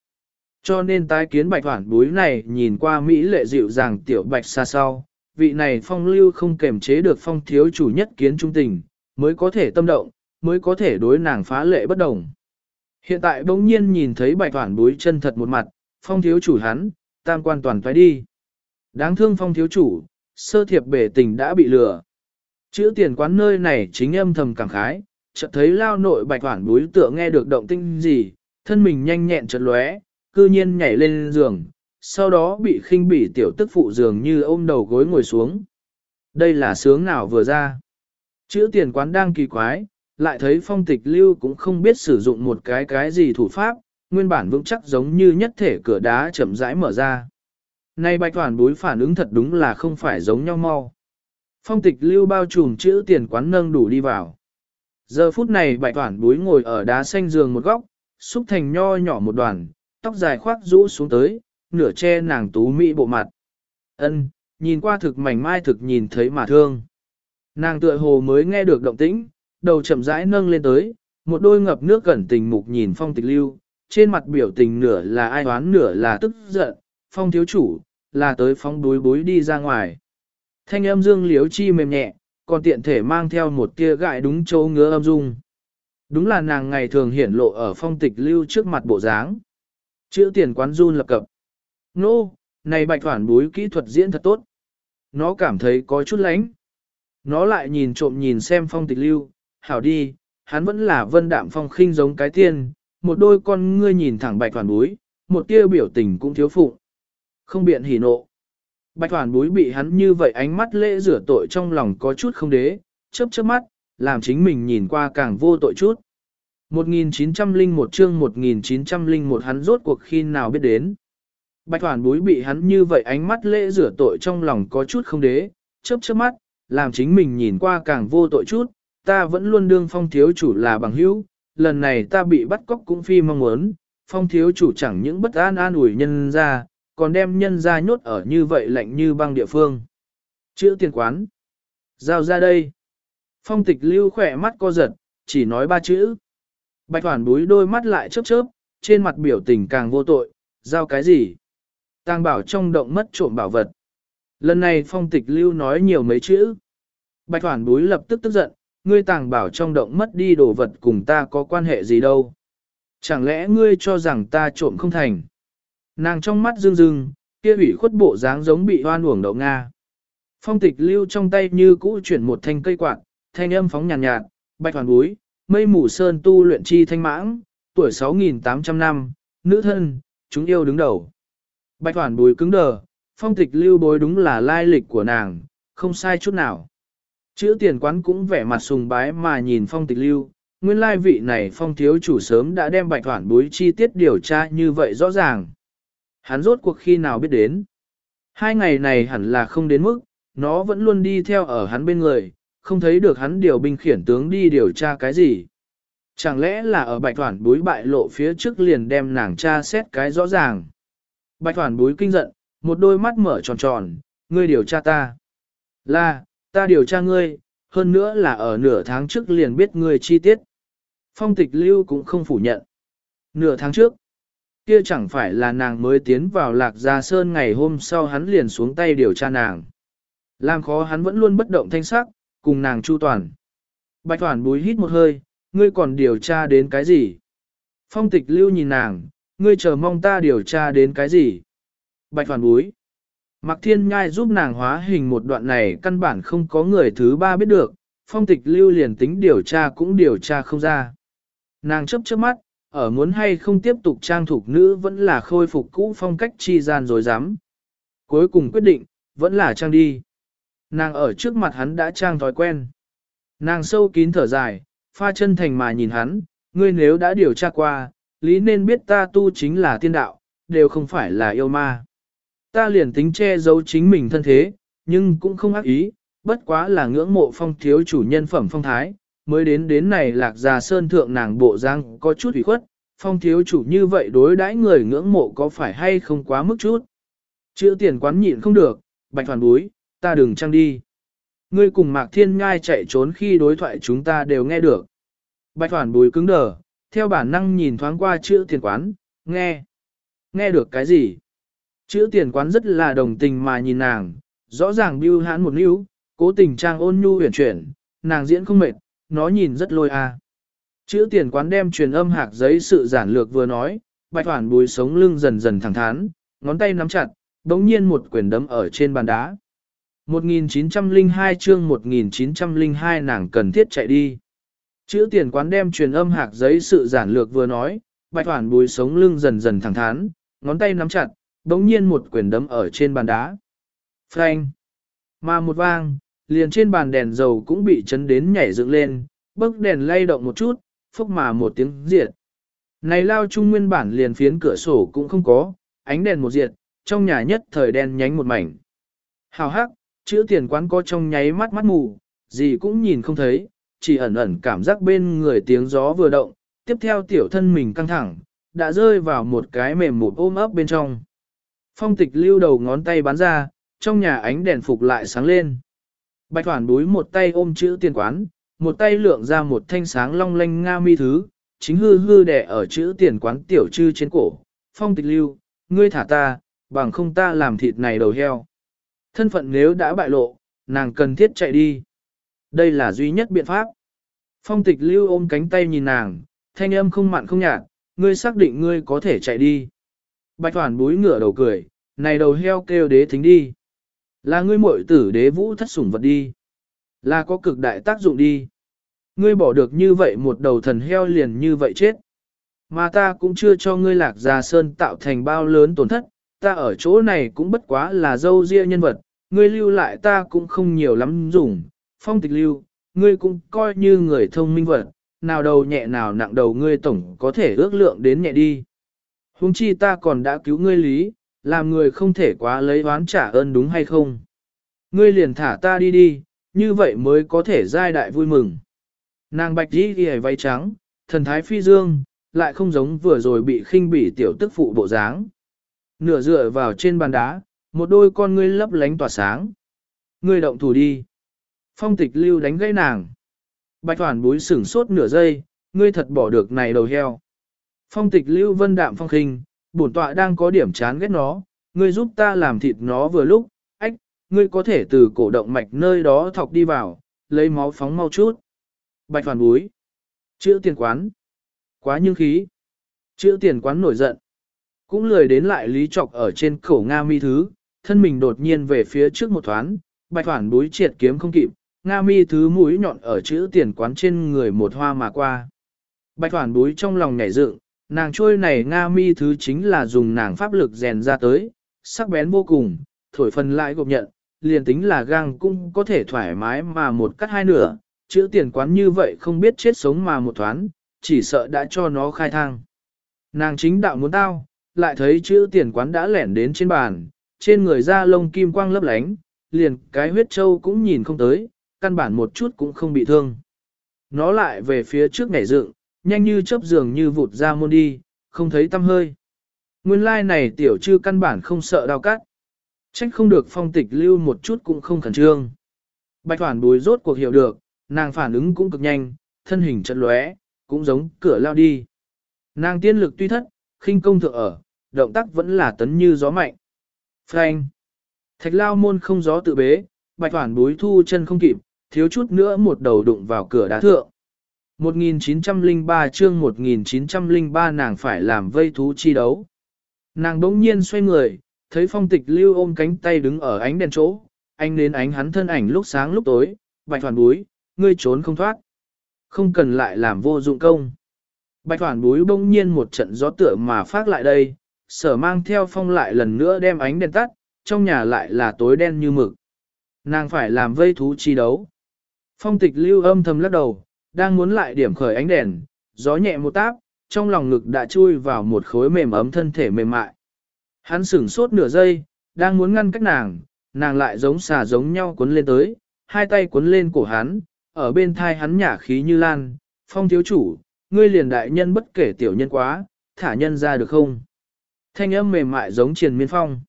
Cho nên tái kiến bạch hoản búi này nhìn qua Mỹ lệ dịu dàng tiểu bạch xa sau, vị này phong lưu không kềm chế được phong thiếu chủ nhất kiến trung tình, mới có thể tâm động, mới có thể đối nàng phá lệ bất đồng. Hiện tại bỗng nhiên nhìn thấy bạch hoản búi chân thật một mặt, phong thiếu chủ hắn, tam quan toàn toái đi. Đáng thương phong thiếu chủ, sơ thiệp bể tình đã bị lừa. Chữ tiền quán nơi này chính âm thầm cảm khái, chợt thấy lao nội bạch hoản búi tựa nghe được động tinh gì, thân mình nhanh nhẹn chợt lóe, cư nhiên nhảy lên giường, sau đó bị khinh bỉ tiểu tức phụ giường như ôm đầu gối ngồi xuống. Đây là sướng nào vừa ra. Chữ tiền quán đang kỳ quái, lại thấy phong tịch lưu cũng không biết sử dụng một cái cái gì thủ pháp, nguyên bản vững chắc giống như nhất thể cửa đá chậm rãi mở ra. Nay bạch toàn bối phản ứng thật đúng là không phải giống nhau mau. Phong tịch lưu bao trùm chữ tiền quán nâng đủ đi vào. Giờ phút này bạch toàn bối ngồi ở đá xanh giường một góc, xúc thành nho nhỏ một đoàn, tóc dài khoác rũ xuống tới, nửa che nàng tú mỹ bộ mặt. Ân, nhìn qua thực mảnh mai thực nhìn thấy mà thương. Nàng tựa hồ mới nghe được động tĩnh, đầu chậm rãi nâng lên tới, một đôi ngập nước gần tình mục nhìn phong tịch lưu, trên mặt biểu tình nửa là ai oán nửa là tức giận, phong thiếu chủ, là tới phong đối bối đi ra ngoài. Thanh âm dương liếu chi mềm nhẹ, còn tiện thể mang theo một tia gại đúng chỗ ngứa âm dung. Đúng là nàng ngày thường hiển lộ ở phong tịch lưu trước mặt bộ dáng. Chữ tiền quán run lập cập. Nô, này bạch thoản búi kỹ thuật diễn thật tốt. nó cảm thấy có chút lánh. Nó lại nhìn trộm nhìn xem phong tịch lưu, hảo đi, hắn vẫn là vân đạm phong khinh giống cái tiên, một đôi con ngươi nhìn thẳng bạch Thoản búi, một tia biểu tình cũng thiếu phụ. Không biện hỉ nộ. Bạch Thoản búi bị hắn như vậy ánh mắt lễ rửa tội trong lòng có chút không đế, chớp chớp mắt, làm chính mình nhìn qua càng vô tội chút. 1901 chương 1901 hắn rốt cuộc khi nào biết đến. Bạch hoàn búi bị hắn như vậy ánh mắt lễ rửa tội trong lòng có chút không đế, chớp chớp mắt, làm chính mình nhìn qua càng vô tội chút, ta vẫn luôn đương phong thiếu chủ là bằng hữu, lần này ta bị bắt cóc cũng phi mong muốn, phong thiếu chủ chẳng những bất an an ủi nhân ra, còn đem nhân ra nhốt ở như vậy lạnh như băng địa phương. Chữ tiền quán. Giao ra đây. Phong tịch lưu khỏe mắt co giật, chỉ nói ba chữ. Bạch Hoàn búi đôi mắt lại chớp chớp, trên mặt biểu tình càng vô tội, giao cái gì? Tàng bảo trong động mất trộm bảo vật. Lần này phong tịch lưu nói nhiều mấy chữ. Bạch Hoàn búi lập tức tức giận, ngươi tàng bảo trong động mất đi đồ vật cùng ta có quan hệ gì đâu. Chẳng lẽ ngươi cho rằng ta trộm không thành? Nàng trong mắt rưng rưng, kia ủy khuất bộ dáng giống bị hoan uổng đậu Nga. Phong tịch lưu trong tay như cũ chuyển một thanh cây quạt, thanh âm phóng nhàn nhạt, nhạt, bạch hoàn búi, mây mù sơn tu luyện chi thanh mãng, tuổi 6.800 năm, nữ thân, chúng yêu đứng đầu. Bạch hoàn bùi cứng đờ, phong tịch lưu bối đúng là lai lịch của nàng, không sai chút nào. Chữ tiền quán cũng vẻ mặt sùng bái mà nhìn phong tịch lưu, nguyên lai vị này phong thiếu chủ sớm đã đem bạch thoản bối chi tiết điều tra như vậy rõ ràng. Hắn rốt cuộc khi nào biết đến. Hai ngày này hẳn là không đến mức, nó vẫn luôn đi theo ở hắn bên người, không thấy được hắn điều binh khiển tướng đi điều tra cái gì. Chẳng lẽ là ở bạch thoản bối bại lộ phía trước liền đem nàng tra xét cái rõ ràng. Bạch thoản bối kinh giận, một đôi mắt mở tròn tròn, ngươi điều tra ta. Là, ta điều tra ngươi, hơn nữa là ở nửa tháng trước liền biết ngươi chi tiết. Phong tịch lưu cũng không phủ nhận. Nửa tháng trước, kia chẳng phải là nàng mới tiến vào lạc gia sơn ngày hôm sau hắn liền xuống tay điều tra nàng. Làm khó hắn vẫn luôn bất động thanh sắc, cùng nàng chu toàn. Bạch toàn búi hít một hơi, ngươi còn điều tra đến cái gì? Phong tịch lưu nhìn nàng, ngươi chờ mong ta điều tra đến cái gì? Bạch toàn búi. Mạc Thiên Nhai giúp nàng hóa hình một đoạn này căn bản không có người thứ ba biết được, phong tịch lưu liền tính điều tra cũng điều tra không ra. Nàng chấp chớp mắt, ở muốn hay không tiếp tục trang thục nữ vẫn là khôi phục cũ phong cách chi gian rồi dám. Cuối cùng quyết định, vẫn là trang đi. Nàng ở trước mặt hắn đã trang thói quen. Nàng sâu kín thở dài, pha chân thành mà nhìn hắn, ngươi nếu đã điều tra qua, lý nên biết ta tu chính là tiên đạo, đều không phải là yêu ma. Ta liền tính che giấu chính mình thân thế, nhưng cũng không ác ý, bất quá là ngưỡng mộ phong thiếu chủ nhân phẩm phong thái, mới đến đến này lạc già sơn thượng nàng bộ giang có chút ủy khuất, phong thiếu chủ như vậy đối đãi người ngưỡng mộ có phải hay không quá mức chút. Chữ tiền quán nhịn không được, bạch hoàn búi, ta đừng trăng đi. Ngươi cùng Mạc Thiên Ngai chạy trốn khi đối thoại chúng ta đều nghe được. Bạch hoàn bùi cứng đờ, theo bản năng nhìn thoáng qua chữ tiền quán, nghe. Nghe được cái gì? Chữ tiền quán rất là đồng tình mà nhìn nàng, rõ ràng bưu hãn một níu, cố tình trang ôn nhu huyền chuyển, nàng diễn không mệt, nó nhìn rất lôi a. À. Chữ tiền quán đem truyền âm hạc giấy sự giản lược vừa nói, bạch hoàn bùi sống lưng dần dần thẳng thắn, ngón tay nắm chặt, đống nhiên một quyền đấm ở trên bàn đá. 1902 chương 1902 nàng cần thiết chạy đi. Chữ tiền quán đem truyền âm hạc giấy sự giản lược vừa nói, bạch hoàn bùi sống lưng dần dần thẳng thắn, ngón tay nắm chặt, đống nhiên một quyền đấm ở trên bàn đá. Phanh! Mà một vang, liền trên bàn đèn dầu cũng bị chấn đến nhảy dựng lên, bấc đèn lay động một chút, phốc mà một tiếng diệt. Này lao chung nguyên bản liền phiến cửa sổ cũng không có, ánh đèn một diệt, trong nhà nhất thời đen nhánh một mảnh. Hào hắc, chữ tiền quán có trong nháy mắt mắt mù, gì cũng nhìn không thấy, chỉ ẩn ẩn cảm giác bên người tiếng gió vừa động, tiếp theo tiểu thân mình căng thẳng, đã rơi vào một cái mềm một ôm ấp bên trong. Phong tịch lưu đầu ngón tay bắn ra, trong nhà ánh đèn phục lại sáng lên. Bạch Thoản búi một tay ôm chữ tiền quán, một tay lượng ra một thanh sáng long lanh nga mi thứ, chính hư hư đẻ ở chữ tiền quán tiểu trư trên cổ. Phong tịch lưu, ngươi thả ta, bằng không ta làm thịt này đầu heo. Thân phận nếu đã bại lộ, nàng cần thiết chạy đi. Đây là duy nhất biện pháp. Phong tịch lưu ôm cánh tay nhìn nàng, thanh âm không mặn không nhạt, ngươi xác định ngươi có thể chạy đi. Bạch Hoàn búi ngửa đầu cười, này đầu heo kêu đế thính đi. Là ngươi muội tử đế vũ thất sủng vật đi. Là có cực đại tác dụng đi. Ngươi bỏ được như vậy một đầu thần heo liền như vậy chết. Mà ta cũng chưa cho ngươi lạc gia sơn tạo thành bao lớn tổn thất, ta ở chỗ này cũng bất quá là dâu ria nhân vật, ngươi lưu lại ta cũng không nhiều lắm dùng, phong tịch lưu, ngươi cũng coi như người thông minh vật, nào đầu nhẹ nào nặng đầu ngươi tổng có thể ước lượng đến nhẹ đi. Hùng chi ta còn đã cứu ngươi lý, làm người không thể quá lấy oán trả ơn đúng hay không. Ngươi liền thả ta đi đi, như vậy mới có thể giai đại vui mừng. Nàng bạch đi ghi váy trắng, thần thái phi dương, lại không giống vừa rồi bị khinh bỉ tiểu tức phụ bộ dáng. Nửa dựa vào trên bàn đá, một đôi con ngươi lấp lánh tỏa sáng. Ngươi động thủ đi. Phong tịch lưu đánh gãy nàng. Bạch hoàn búi sửng sốt nửa giây, ngươi thật bỏ được này đầu heo. Phong tịch lưu vân đạm phong khinh, bổn tọa đang có điểm chán ghét nó, ngươi giúp ta làm thịt nó vừa lúc, ách, ngươi có thể từ cổ động mạch nơi đó thọc đi vào, lấy máu phóng mau chút. Bạch hoàn búi. Chữ tiền quán. Quá nhưng khí. Chữ tiền quán nổi giận. Cũng lười đến lại lý trọc ở trên cổ Nga mi thứ, thân mình đột nhiên về phía trước một thoáng, bạch thoản búi triệt kiếm không kịp, Nga mi thứ mũi nhọn ở chữ tiền quán trên người một hoa mà qua. Bạch thoản búi trong lòng nhảy dựng, nàng trôi này Nga mi thứ chính là dùng nàng pháp lực rèn ra tới, sắc bén vô cùng, thổi phần lại gộp nhận, liền tính là gang cũng có thể thoải mái mà một cắt hai nửa, chữ tiền quán như vậy không biết chết sống mà một thoáng, chỉ sợ đã cho nó khai thang. Nàng chính đạo muốn tao, lại thấy chữ tiền quán đã lẻn đến trên bàn, trên người da lông kim quang lấp lánh, liền cái huyết châu cũng nhìn không tới, căn bản một chút cũng không bị thương. Nó lại về phía trước nhảy dựng, nhanh như chớp giường như vụt ra môn đi, không thấy tâm hơi. Nguyên lai like này tiểu chư căn bản không sợ đau cắt. Trách không được phong tịch lưu một chút cũng không khẩn trương. Bạch Hoàn bùi rốt cuộc hiểu được, nàng phản ứng cũng cực nhanh, thân hình chật lóe, cũng giống cửa lao đi. Nàng tiên lực tuy thất, khinh công thượng ở, động tác vẫn là tấn như gió mạnh. Phanh! Thạch lao môn không gió tự bế, bạch hoàn bối thu chân không kịp, thiếu chút nữa một đầu đụng vào cửa đá thượng. 1903 chương 1903 nàng phải làm vây thú chi đấu. Nàng đống nhiên xoay người, thấy phong tịch lưu ôm cánh tay đứng ở ánh đèn chỗ, anh đến ánh hắn thân ảnh lúc sáng lúc tối, bạch hoàn búi, ngươi trốn không thoát. Không cần lại làm vô dụng công. Bạch hoàn búi bỗng nhiên một trận gió tựa mà phát lại đây, sở mang theo phong lại lần nữa đem ánh đèn tắt, trong nhà lại là tối đen như mực. Nàng phải làm vây thú chi đấu. Phong tịch lưu âm thầm lắc đầu, đang muốn lại điểm khởi ánh đèn, gió nhẹ một táp, trong lòng ngực đã chui vào một khối mềm ấm thân thể mềm mại. Hắn sửng sốt nửa giây, đang muốn ngăn cách nàng, nàng lại giống xà giống nhau cuốn lên tới, hai tay cuốn lên cổ hắn, ở bên thai hắn nhả khí như lan, phong thiếu chủ, ngươi liền đại nhân bất kể tiểu nhân quá, thả nhân ra được không? Thanh âm mềm mại giống triền miên phong.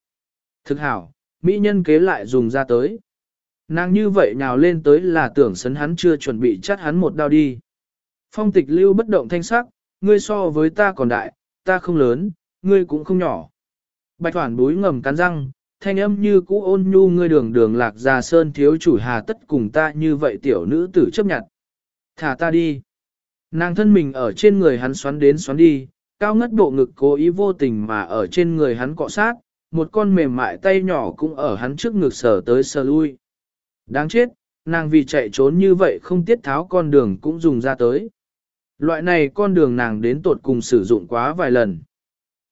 Thực hảo, mỹ nhân kế lại dùng ra tới. Nàng như vậy nhào lên tới là tưởng sấn hắn chưa chuẩn bị chắt hắn một đao đi. Phong tịch lưu bất động thanh sắc, ngươi so với ta còn đại, ta không lớn, ngươi cũng không nhỏ. Bạch thoản búi ngầm cắn răng, thanh âm như cũ ôn nhu ngươi đường đường lạc già sơn thiếu chủ hà tất cùng ta như vậy tiểu nữ tử chấp nhận. Thả ta đi. Nàng thân mình ở trên người hắn xoắn đến xoắn đi, cao ngất bộ ngực cố ý vô tình mà ở trên người hắn cọ sát, một con mềm mại tay nhỏ cũng ở hắn trước ngực sờ tới sờ lui. Đáng chết, nàng vì chạy trốn như vậy không tiết tháo con đường cũng dùng ra tới. Loại này con đường nàng đến tột cùng sử dụng quá vài lần.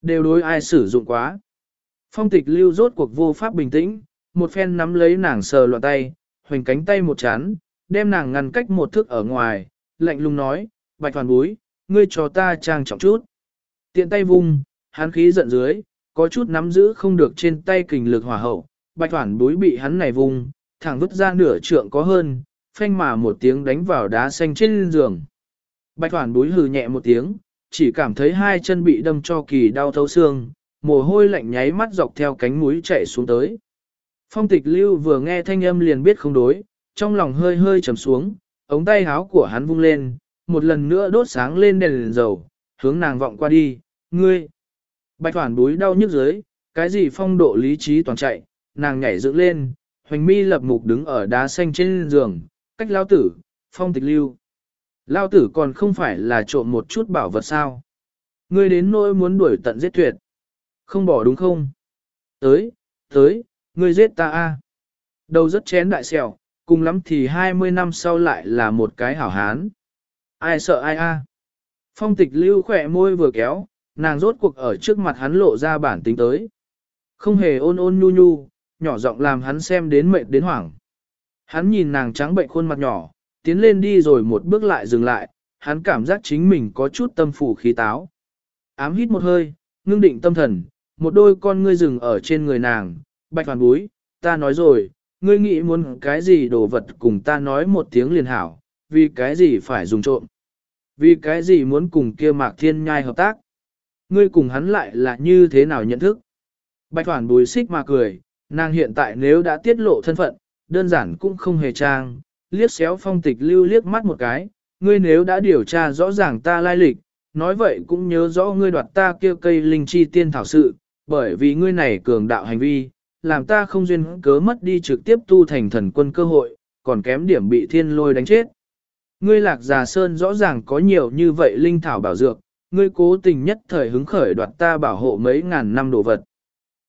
Đều đối ai sử dụng quá. Phong tịch lưu rốt cuộc vô pháp bình tĩnh, một phen nắm lấy nàng sờ loạn tay, hoành cánh tay một chán, đem nàng ngăn cách một thước ở ngoài, lạnh lùng nói, bạch toàn búi, ngươi cho ta trang trọng chút. Tiện tay vung, hắn khí giận dưới, có chút nắm giữ không được trên tay kình lực hỏa hậu, bạch thoản búi bị hắn này vung, thẳng vứt ra nửa trượng có hơn, phanh mà một tiếng đánh vào đá xanh trên giường. Bạch thoản búi hừ nhẹ một tiếng, chỉ cảm thấy hai chân bị đâm cho kỳ đau thấu xương, mồ hôi lạnh nháy mắt dọc theo cánh mũi chạy xuống tới. Phong tịch lưu vừa nghe thanh âm liền biết không đối, trong lòng hơi hơi trầm xuống, ống tay háo của hắn vung lên, một lần nữa đốt sáng lên đèn, đèn dầu, hướng nàng vọng qua đi, ngươi. Bạch toàn búi đau nhức dưới, cái gì phong độ lý trí toàn chạy, nàng nhảy dựng lên, hoành mi lập mục đứng ở đá xanh trên giường, cách lao tử, phong tịch lưu. Lao tử còn không phải là trộm một chút bảo vật sao. Ngươi đến nỗi muốn đuổi tận giết tuyệt. Không bỏ đúng không? Tới, tới, ngươi giết ta a. Đầu rất chén đại sẹo, cùng lắm thì 20 năm sau lại là một cái hảo hán. Ai sợ ai a? Phong tịch lưu khỏe môi vừa kéo, nàng rốt cuộc ở trước mặt hắn lộ ra bản tính tới. Không hề ôn ôn nhu nhu, nhỏ giọng làm hắn xem đến mệt đến hoảng. Hắn nhìn nàng trắng bệnh khuôn mặt nhỏ, tiến lên đi rồi một bước lại dừng lại, hắn cảm giác chính mình có chút tâm phủ khí táo. Ám hít một hơi, ngưng định tâm thần, một đôi con ngươi rừng ở trên người nàng, bạch hoàn búi, ta nói rồi, ngươi nghĩ muốn cái gì đồ vật cùng ta nói một tiếng liền hảo, vì cái gì phải dùng trộm. Vì cái gì muốn cùng kia mạc thiên nhai hợp tác. Ngươi cùng hắn lại là như thế nào nhận thức. Bạch hoàn bùi xích mà cười, nàng hiện tại nếu đã tiết lộ thân phận, đơn giản cũng không hề trang, liếc xéo phong tịch lưu liếc mắt một cái, ngươi nếu đã điều tra rõ ràng ta lai lịch, nói vậy cũng nhớ rõ ngươi đoạt ta kia cây linh chi tiên thảo sự, bởi vì ngươi này cường đạo hành vi, làm ta không duyên cớ mất đi trực tiếp tu thành thần quân cơ hội, còn kém điểm bị thiên lôi đánh chết. Ngươi lạc già sơn rõ ràng có nhiều như vậy linh thảo bảo dược, ngươi cố tình nhất thời hứng khởi đoạt ta bảo hộ mấy ngàn năm đồ vật.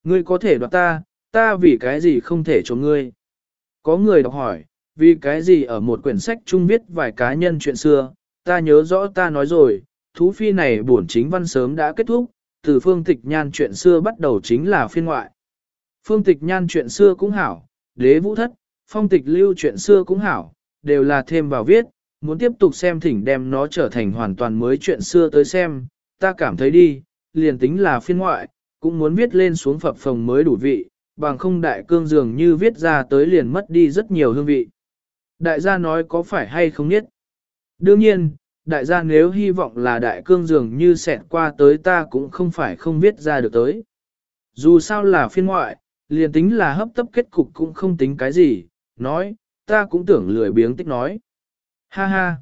Ngươi có thể đoạt ta, ta vì cái gì không thể cho ngươi. Có người đọc hỏi, vì cái gì ở một quyển sách chung viết vài cá nhân chuyện xưa, ta nhớ rõ ta nói rồi, thú phi này bổn chính văn sớm đã kết thúc, từ phương tịch nhan chuyện xưa bắt đầu chính là phiên ngoại. Phương tịch nhan chuyện xưa cũng hảo, đế vũ thất, phong tịch lưu chuyện xưa cũng hảo, đều là thêm vào viết, muốn tiếp tục xem thỉnh đem nó trở thành hoàn toàn mới chuyện xưa tới xem, ta cảm thấy đi, liền tính là phiên ngoại, cũng muốn viết lên xuống phập phòng mới đủ vị, bằng không đại cương dường như viết ra tới liền mất đi rất nhiều hương vị. Đại gia nói có phải hay không biết? Đương nhiên, đại gia nếu hy vọng là đại cương dường như xẹt qua tới ta cũng không phải không viết ra được tới. Dù sao là phiên ngoại, liền tính là hấp tấp kết cục cũng không tính cái gì, nói, ta cũng tưởng lười biếng tích nói. Ha ha!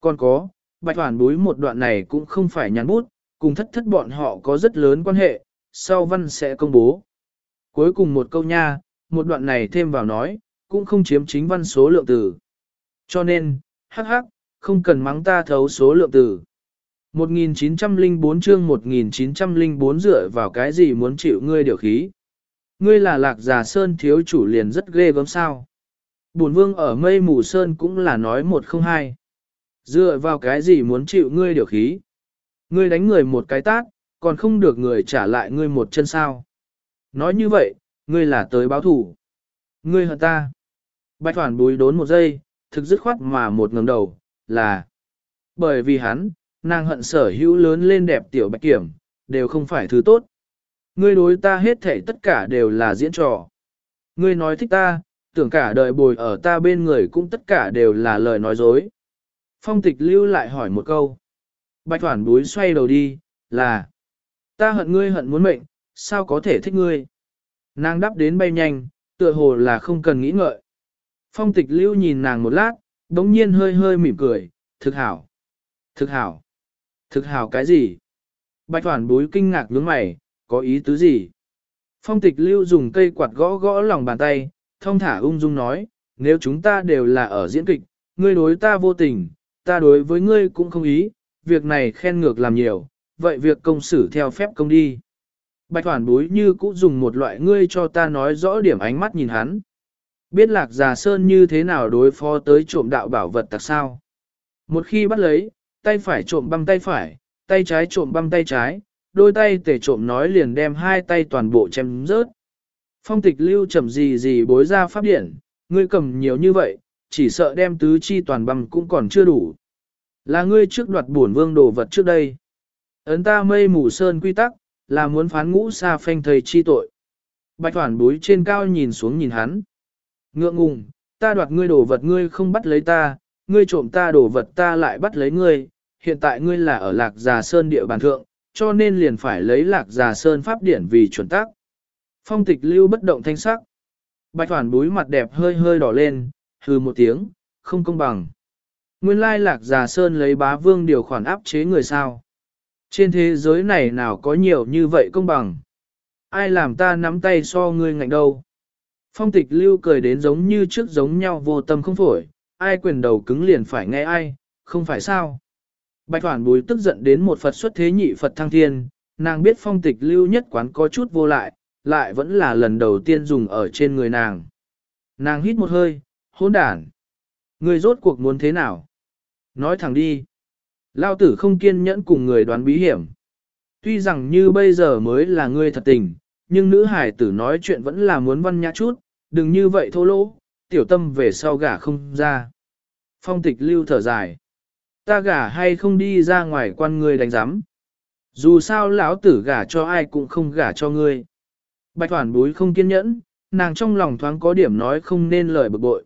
Còn có, bạch hoàn búi một đoạn này cũng không phải nhắn bút, cùng thất thất bọn họ có rất lớn quan hệ, sau văn sẽ công bố. Cuối cùng một câu nha, một đoạn này thêm vào nói, cũng không chiếm chính văn số lượng từ. Cho nên, hắc hắc, không cần mắng ta thấu số lượng từ. 1904 chương 1904 dựa vào cái gì muốn chịu ngươi điều khí. Ngươi là lạc già sơn thiếu chủ liền rất ghê gớm sao. Bổn vương ở mây mù sơn cũng là nói một không hai. Dựa vào cái gì muốn chịu ngươi điều khí. Ngươi đánh người một cái tát, còn không được người trả lại ngươi một chân sao. Nói như vậy, ngươi là tới báo thủ. Ngươi hận ta. Bạch Thoản bùi đốn một giây, thực dứt khoát mà một ngẩng đầu, là bởi vì hắn, nàng hận sở hữu lớn lên đẹp tiểu bạch kiểm, đều không phải thứ tốt. Ngươi đối ta hết thể tất cả đều là diễn trò. Ngươi nói thích ta, tưởng cả đời bồi ở ta bên người cũng tất cả đều là lời nói dối. Phong tịch lưu lại hỏi một câu. Bạch Thoản búi xoay đầu đi, là Ta hận ngươi hận muốn mệnh, sao có thể thích ngươi? Nàng đáp đến bay nhanh, tựa hồ là không cần nghĩ ngợi. Phong tịch lưu nhìn nàng một lát, đống nhiên hơi hơi mỉm cười, thực hảo. Thực hảo. Thực hảo cái gì? Bạch Thoản búi kinh ngạc nhướng mày, có ý tứ gì? Phong tịch lưu dùng cây quạt gõ gõ lòng bàn tay, thông thả ung dung nói, nếu chúng ta đều là ở diễn kịch, ngươi đối ta vô tình, ta đối với ngươi cũng không ý, việc này khen ngược làm nhiều, vậy việc công xử theo phép công đi. Bạch Thoản bối như cũ dùng một loại ngươi cho ta nói rõ điểm ánh mắt nhìn hắn. Biết lạc già sơn như thế nào đối phó tới trộm đạo bảo vật tặc sao. Một khi bắt lấy, tay phải trộm băng tay phải, tay trái trộm băng tay trái, đôi tay tể trộm nói liền đem hai tay toàn bộ chém rớt. Phong tịch lưu chậm gì gì bối ra pháp điển, ngươi cầm nhiều như vậy, chỉ sợ đem tứ chi toàn bằng cũng còn chưa đủ. Là ngươi trước đoạt bổn vương đồ vật trước đây. Ấn ta mây mù sơn quy tắc, là muốn phán ngũ xa phanh thầy chi tội. Bạch Thoản bối trên cao nhìn xuống nhìn hắn. Ngượng ngùng, ta đoạt ngươi đồ vật ngươi không bắt lấy ta, ngươi trộm ta đồ vật ta lại bắt lấy ngươi, hiện tại ngươi là ở lạc già sơn địa bàn thượng, cho nên liền phải lấy lạc già sơn pháp điển vì chuẩn tác. Phong tịch lưu bất động thanh sắc. Bạch Thoản búi mặt đẹp hơi hơi đỏ lên, hừ một tiếng, không công bằng. Nguyên lai lạc già sơn lấy bá vương điều khoản áp chế người sao. Trên thế giới này nào có nhiều như vậy công bằng. Ai làm ta nắm tay so ngươi ngạnh đâu. Phong tịch lưu cười đến giống như trước giống nhau vô tâm không phổi, ai quyền đầu cứng liền phải nghe ai, không phải sao. Bạch Thoản búi tức giận đến một Phật xuất thế nhị Phật thăng thiên, nàng biết phong tịch lưu nhất quán có chút vô lại, lại vẫn là lần đầu tiên dùng ở trên người nàng. Nàng hít một hơi, hôn đản. Ngươi rốt cuộc muốn thế nào? Nói thẳng đi. Lao tử không kiên nhẫn cùng người đoán bí hiểm. Tuy rằng như bây giờ mới là ngươi thật tình, nhưng nữ hải tử nói chuyện vẫn là muốn văn nhã chút, đừng như vậy thô lỗ, tiểu tâm về sau gả không ra. Phong tịch lưu thở dài. Ta gả hay không đi ra ngoài quan ngươi đánh giám. Dù sao lão tử gả cho ai cũng không gả cho ngươi. Bạch hoàn búi không kiên nhẫn, nàng trong lòng thoáng có điểm nói không nên lời bực bội.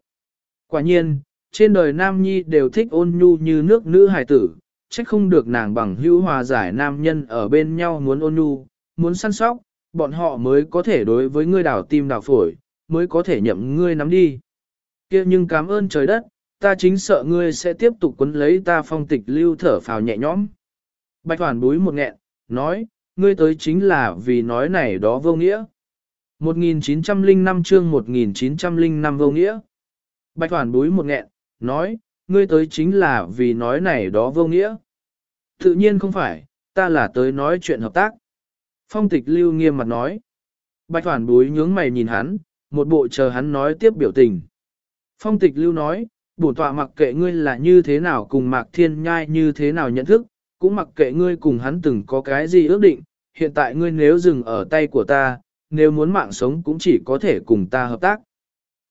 Quả nhiên, trên đời nam nhi đều thích ôn nhu như nước nữ hài tử, trách không được nàng bằng hữu hòa giải nam nhân ở bên nhau muốn ôn nhu, muốn săn sóc, bọn họ mới có thể đối với ngươi đảo tim đảo phổi, mới có thể nhậm ngươi nắm đi. kia nhưng cảm ơn trời đất, ta chính sợ ngươi sẽ tiếp tục quấn lấy ta phong tịch lưu thở phào nhẹ nhõm. Bạch hoàn búi một nghẹn, nói, ngươi tới chính là vì nói này đó vô nghĩa. 1905 chương 1905 vô nghĩa. Bạch hoàn búi một nghẹn, nói, ngươi tới chính là vì nói này đó vô nghĩa. Tự nhiên không phải, ta là tới nói chuyện hợp tác. Phong tịch lưu nghiêm mặt nói. Bạch hoàn búi nhướng mày nhìn hắn, một bộ chờ hắn nói tiếp biểu tình. Phong tịch lưu nói, bổn tọa mặc kệ ngươi là như thế nào cùng mạc thiên nhai như thế nào nhận thức, cũng mặc kệ ngươi cùng hắn từng có cái gì ước định, hiện tại ngươi nếu dừng ở tay của ta, nếu muốn mạng sống cũng chỉ có thể cùng ta hợp tác.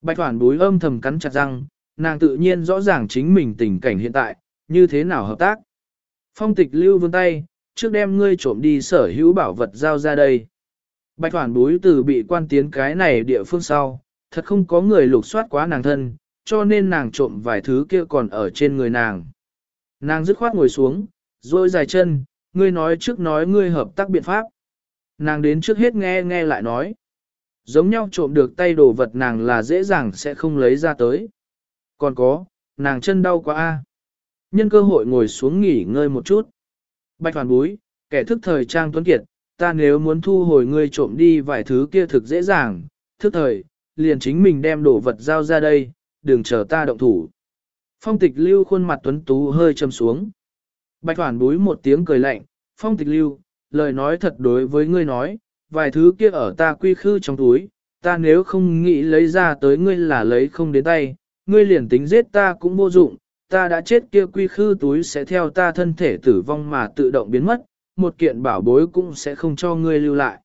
Bạch Hoàn búi âm thầm cắn chặt răng, nàng tự nhiên rõ ràng chính mình tình cảnh hiện tại, như thế nào hợp tác. Phong tịch lưu vươn tay, trước đem ngươi trộm đi sở hữu bảo vật giao ra đây. Bạch Hoàn búi từ bị quan tiến cái này địa phương sau, thật không có người lục soát quá nàng thân, cho nên nàng trộm vài thứ kia còn ở trên người nàng. Nàng dứt khoát ngồi xuống, rồi dài chân, ngươi nói trước nói ngươi hợp tác biện pháp. Nàng đến trước hết nghe nghe lại nói. Giống nhau trộm được tay đồ vật nàng là dễ dàng sẽ không lấy ra tới. Còn có, nàng chân đau quá a. Nhân cơ hội ngồi xuống nghỉ ngơi một chút. Bạch hoàn búi, kẻ thức thời trang tuấn kiệt, ta nếu muốn thu hồi ngươi trộm đi vài thứ kia thực dễ dàng, thức thời, liền chính mình đem đồ vật giao ra đây, đừng chờ ta động thủ. Phong tịch lưu khuôn mặt tuấn tú hơi châm xuống. Bạch hoàn búi một tiếng cười lạnh, phong tịch lưu, lời nói thật đối với ngươi nói, vài thứ kia ở ta quy khư trong túi, ta nếu không nghĩ lấy ra tới ngươi là lấy không đến tay, ngươi liền tính giết ta cũng vô dụng, ta đã chết kia quy khư túi sẽ theo ta thân thể tử vong mà tự động biến mất, một kiện bảo bối cũng sẽ không cho ngươi lưu lại.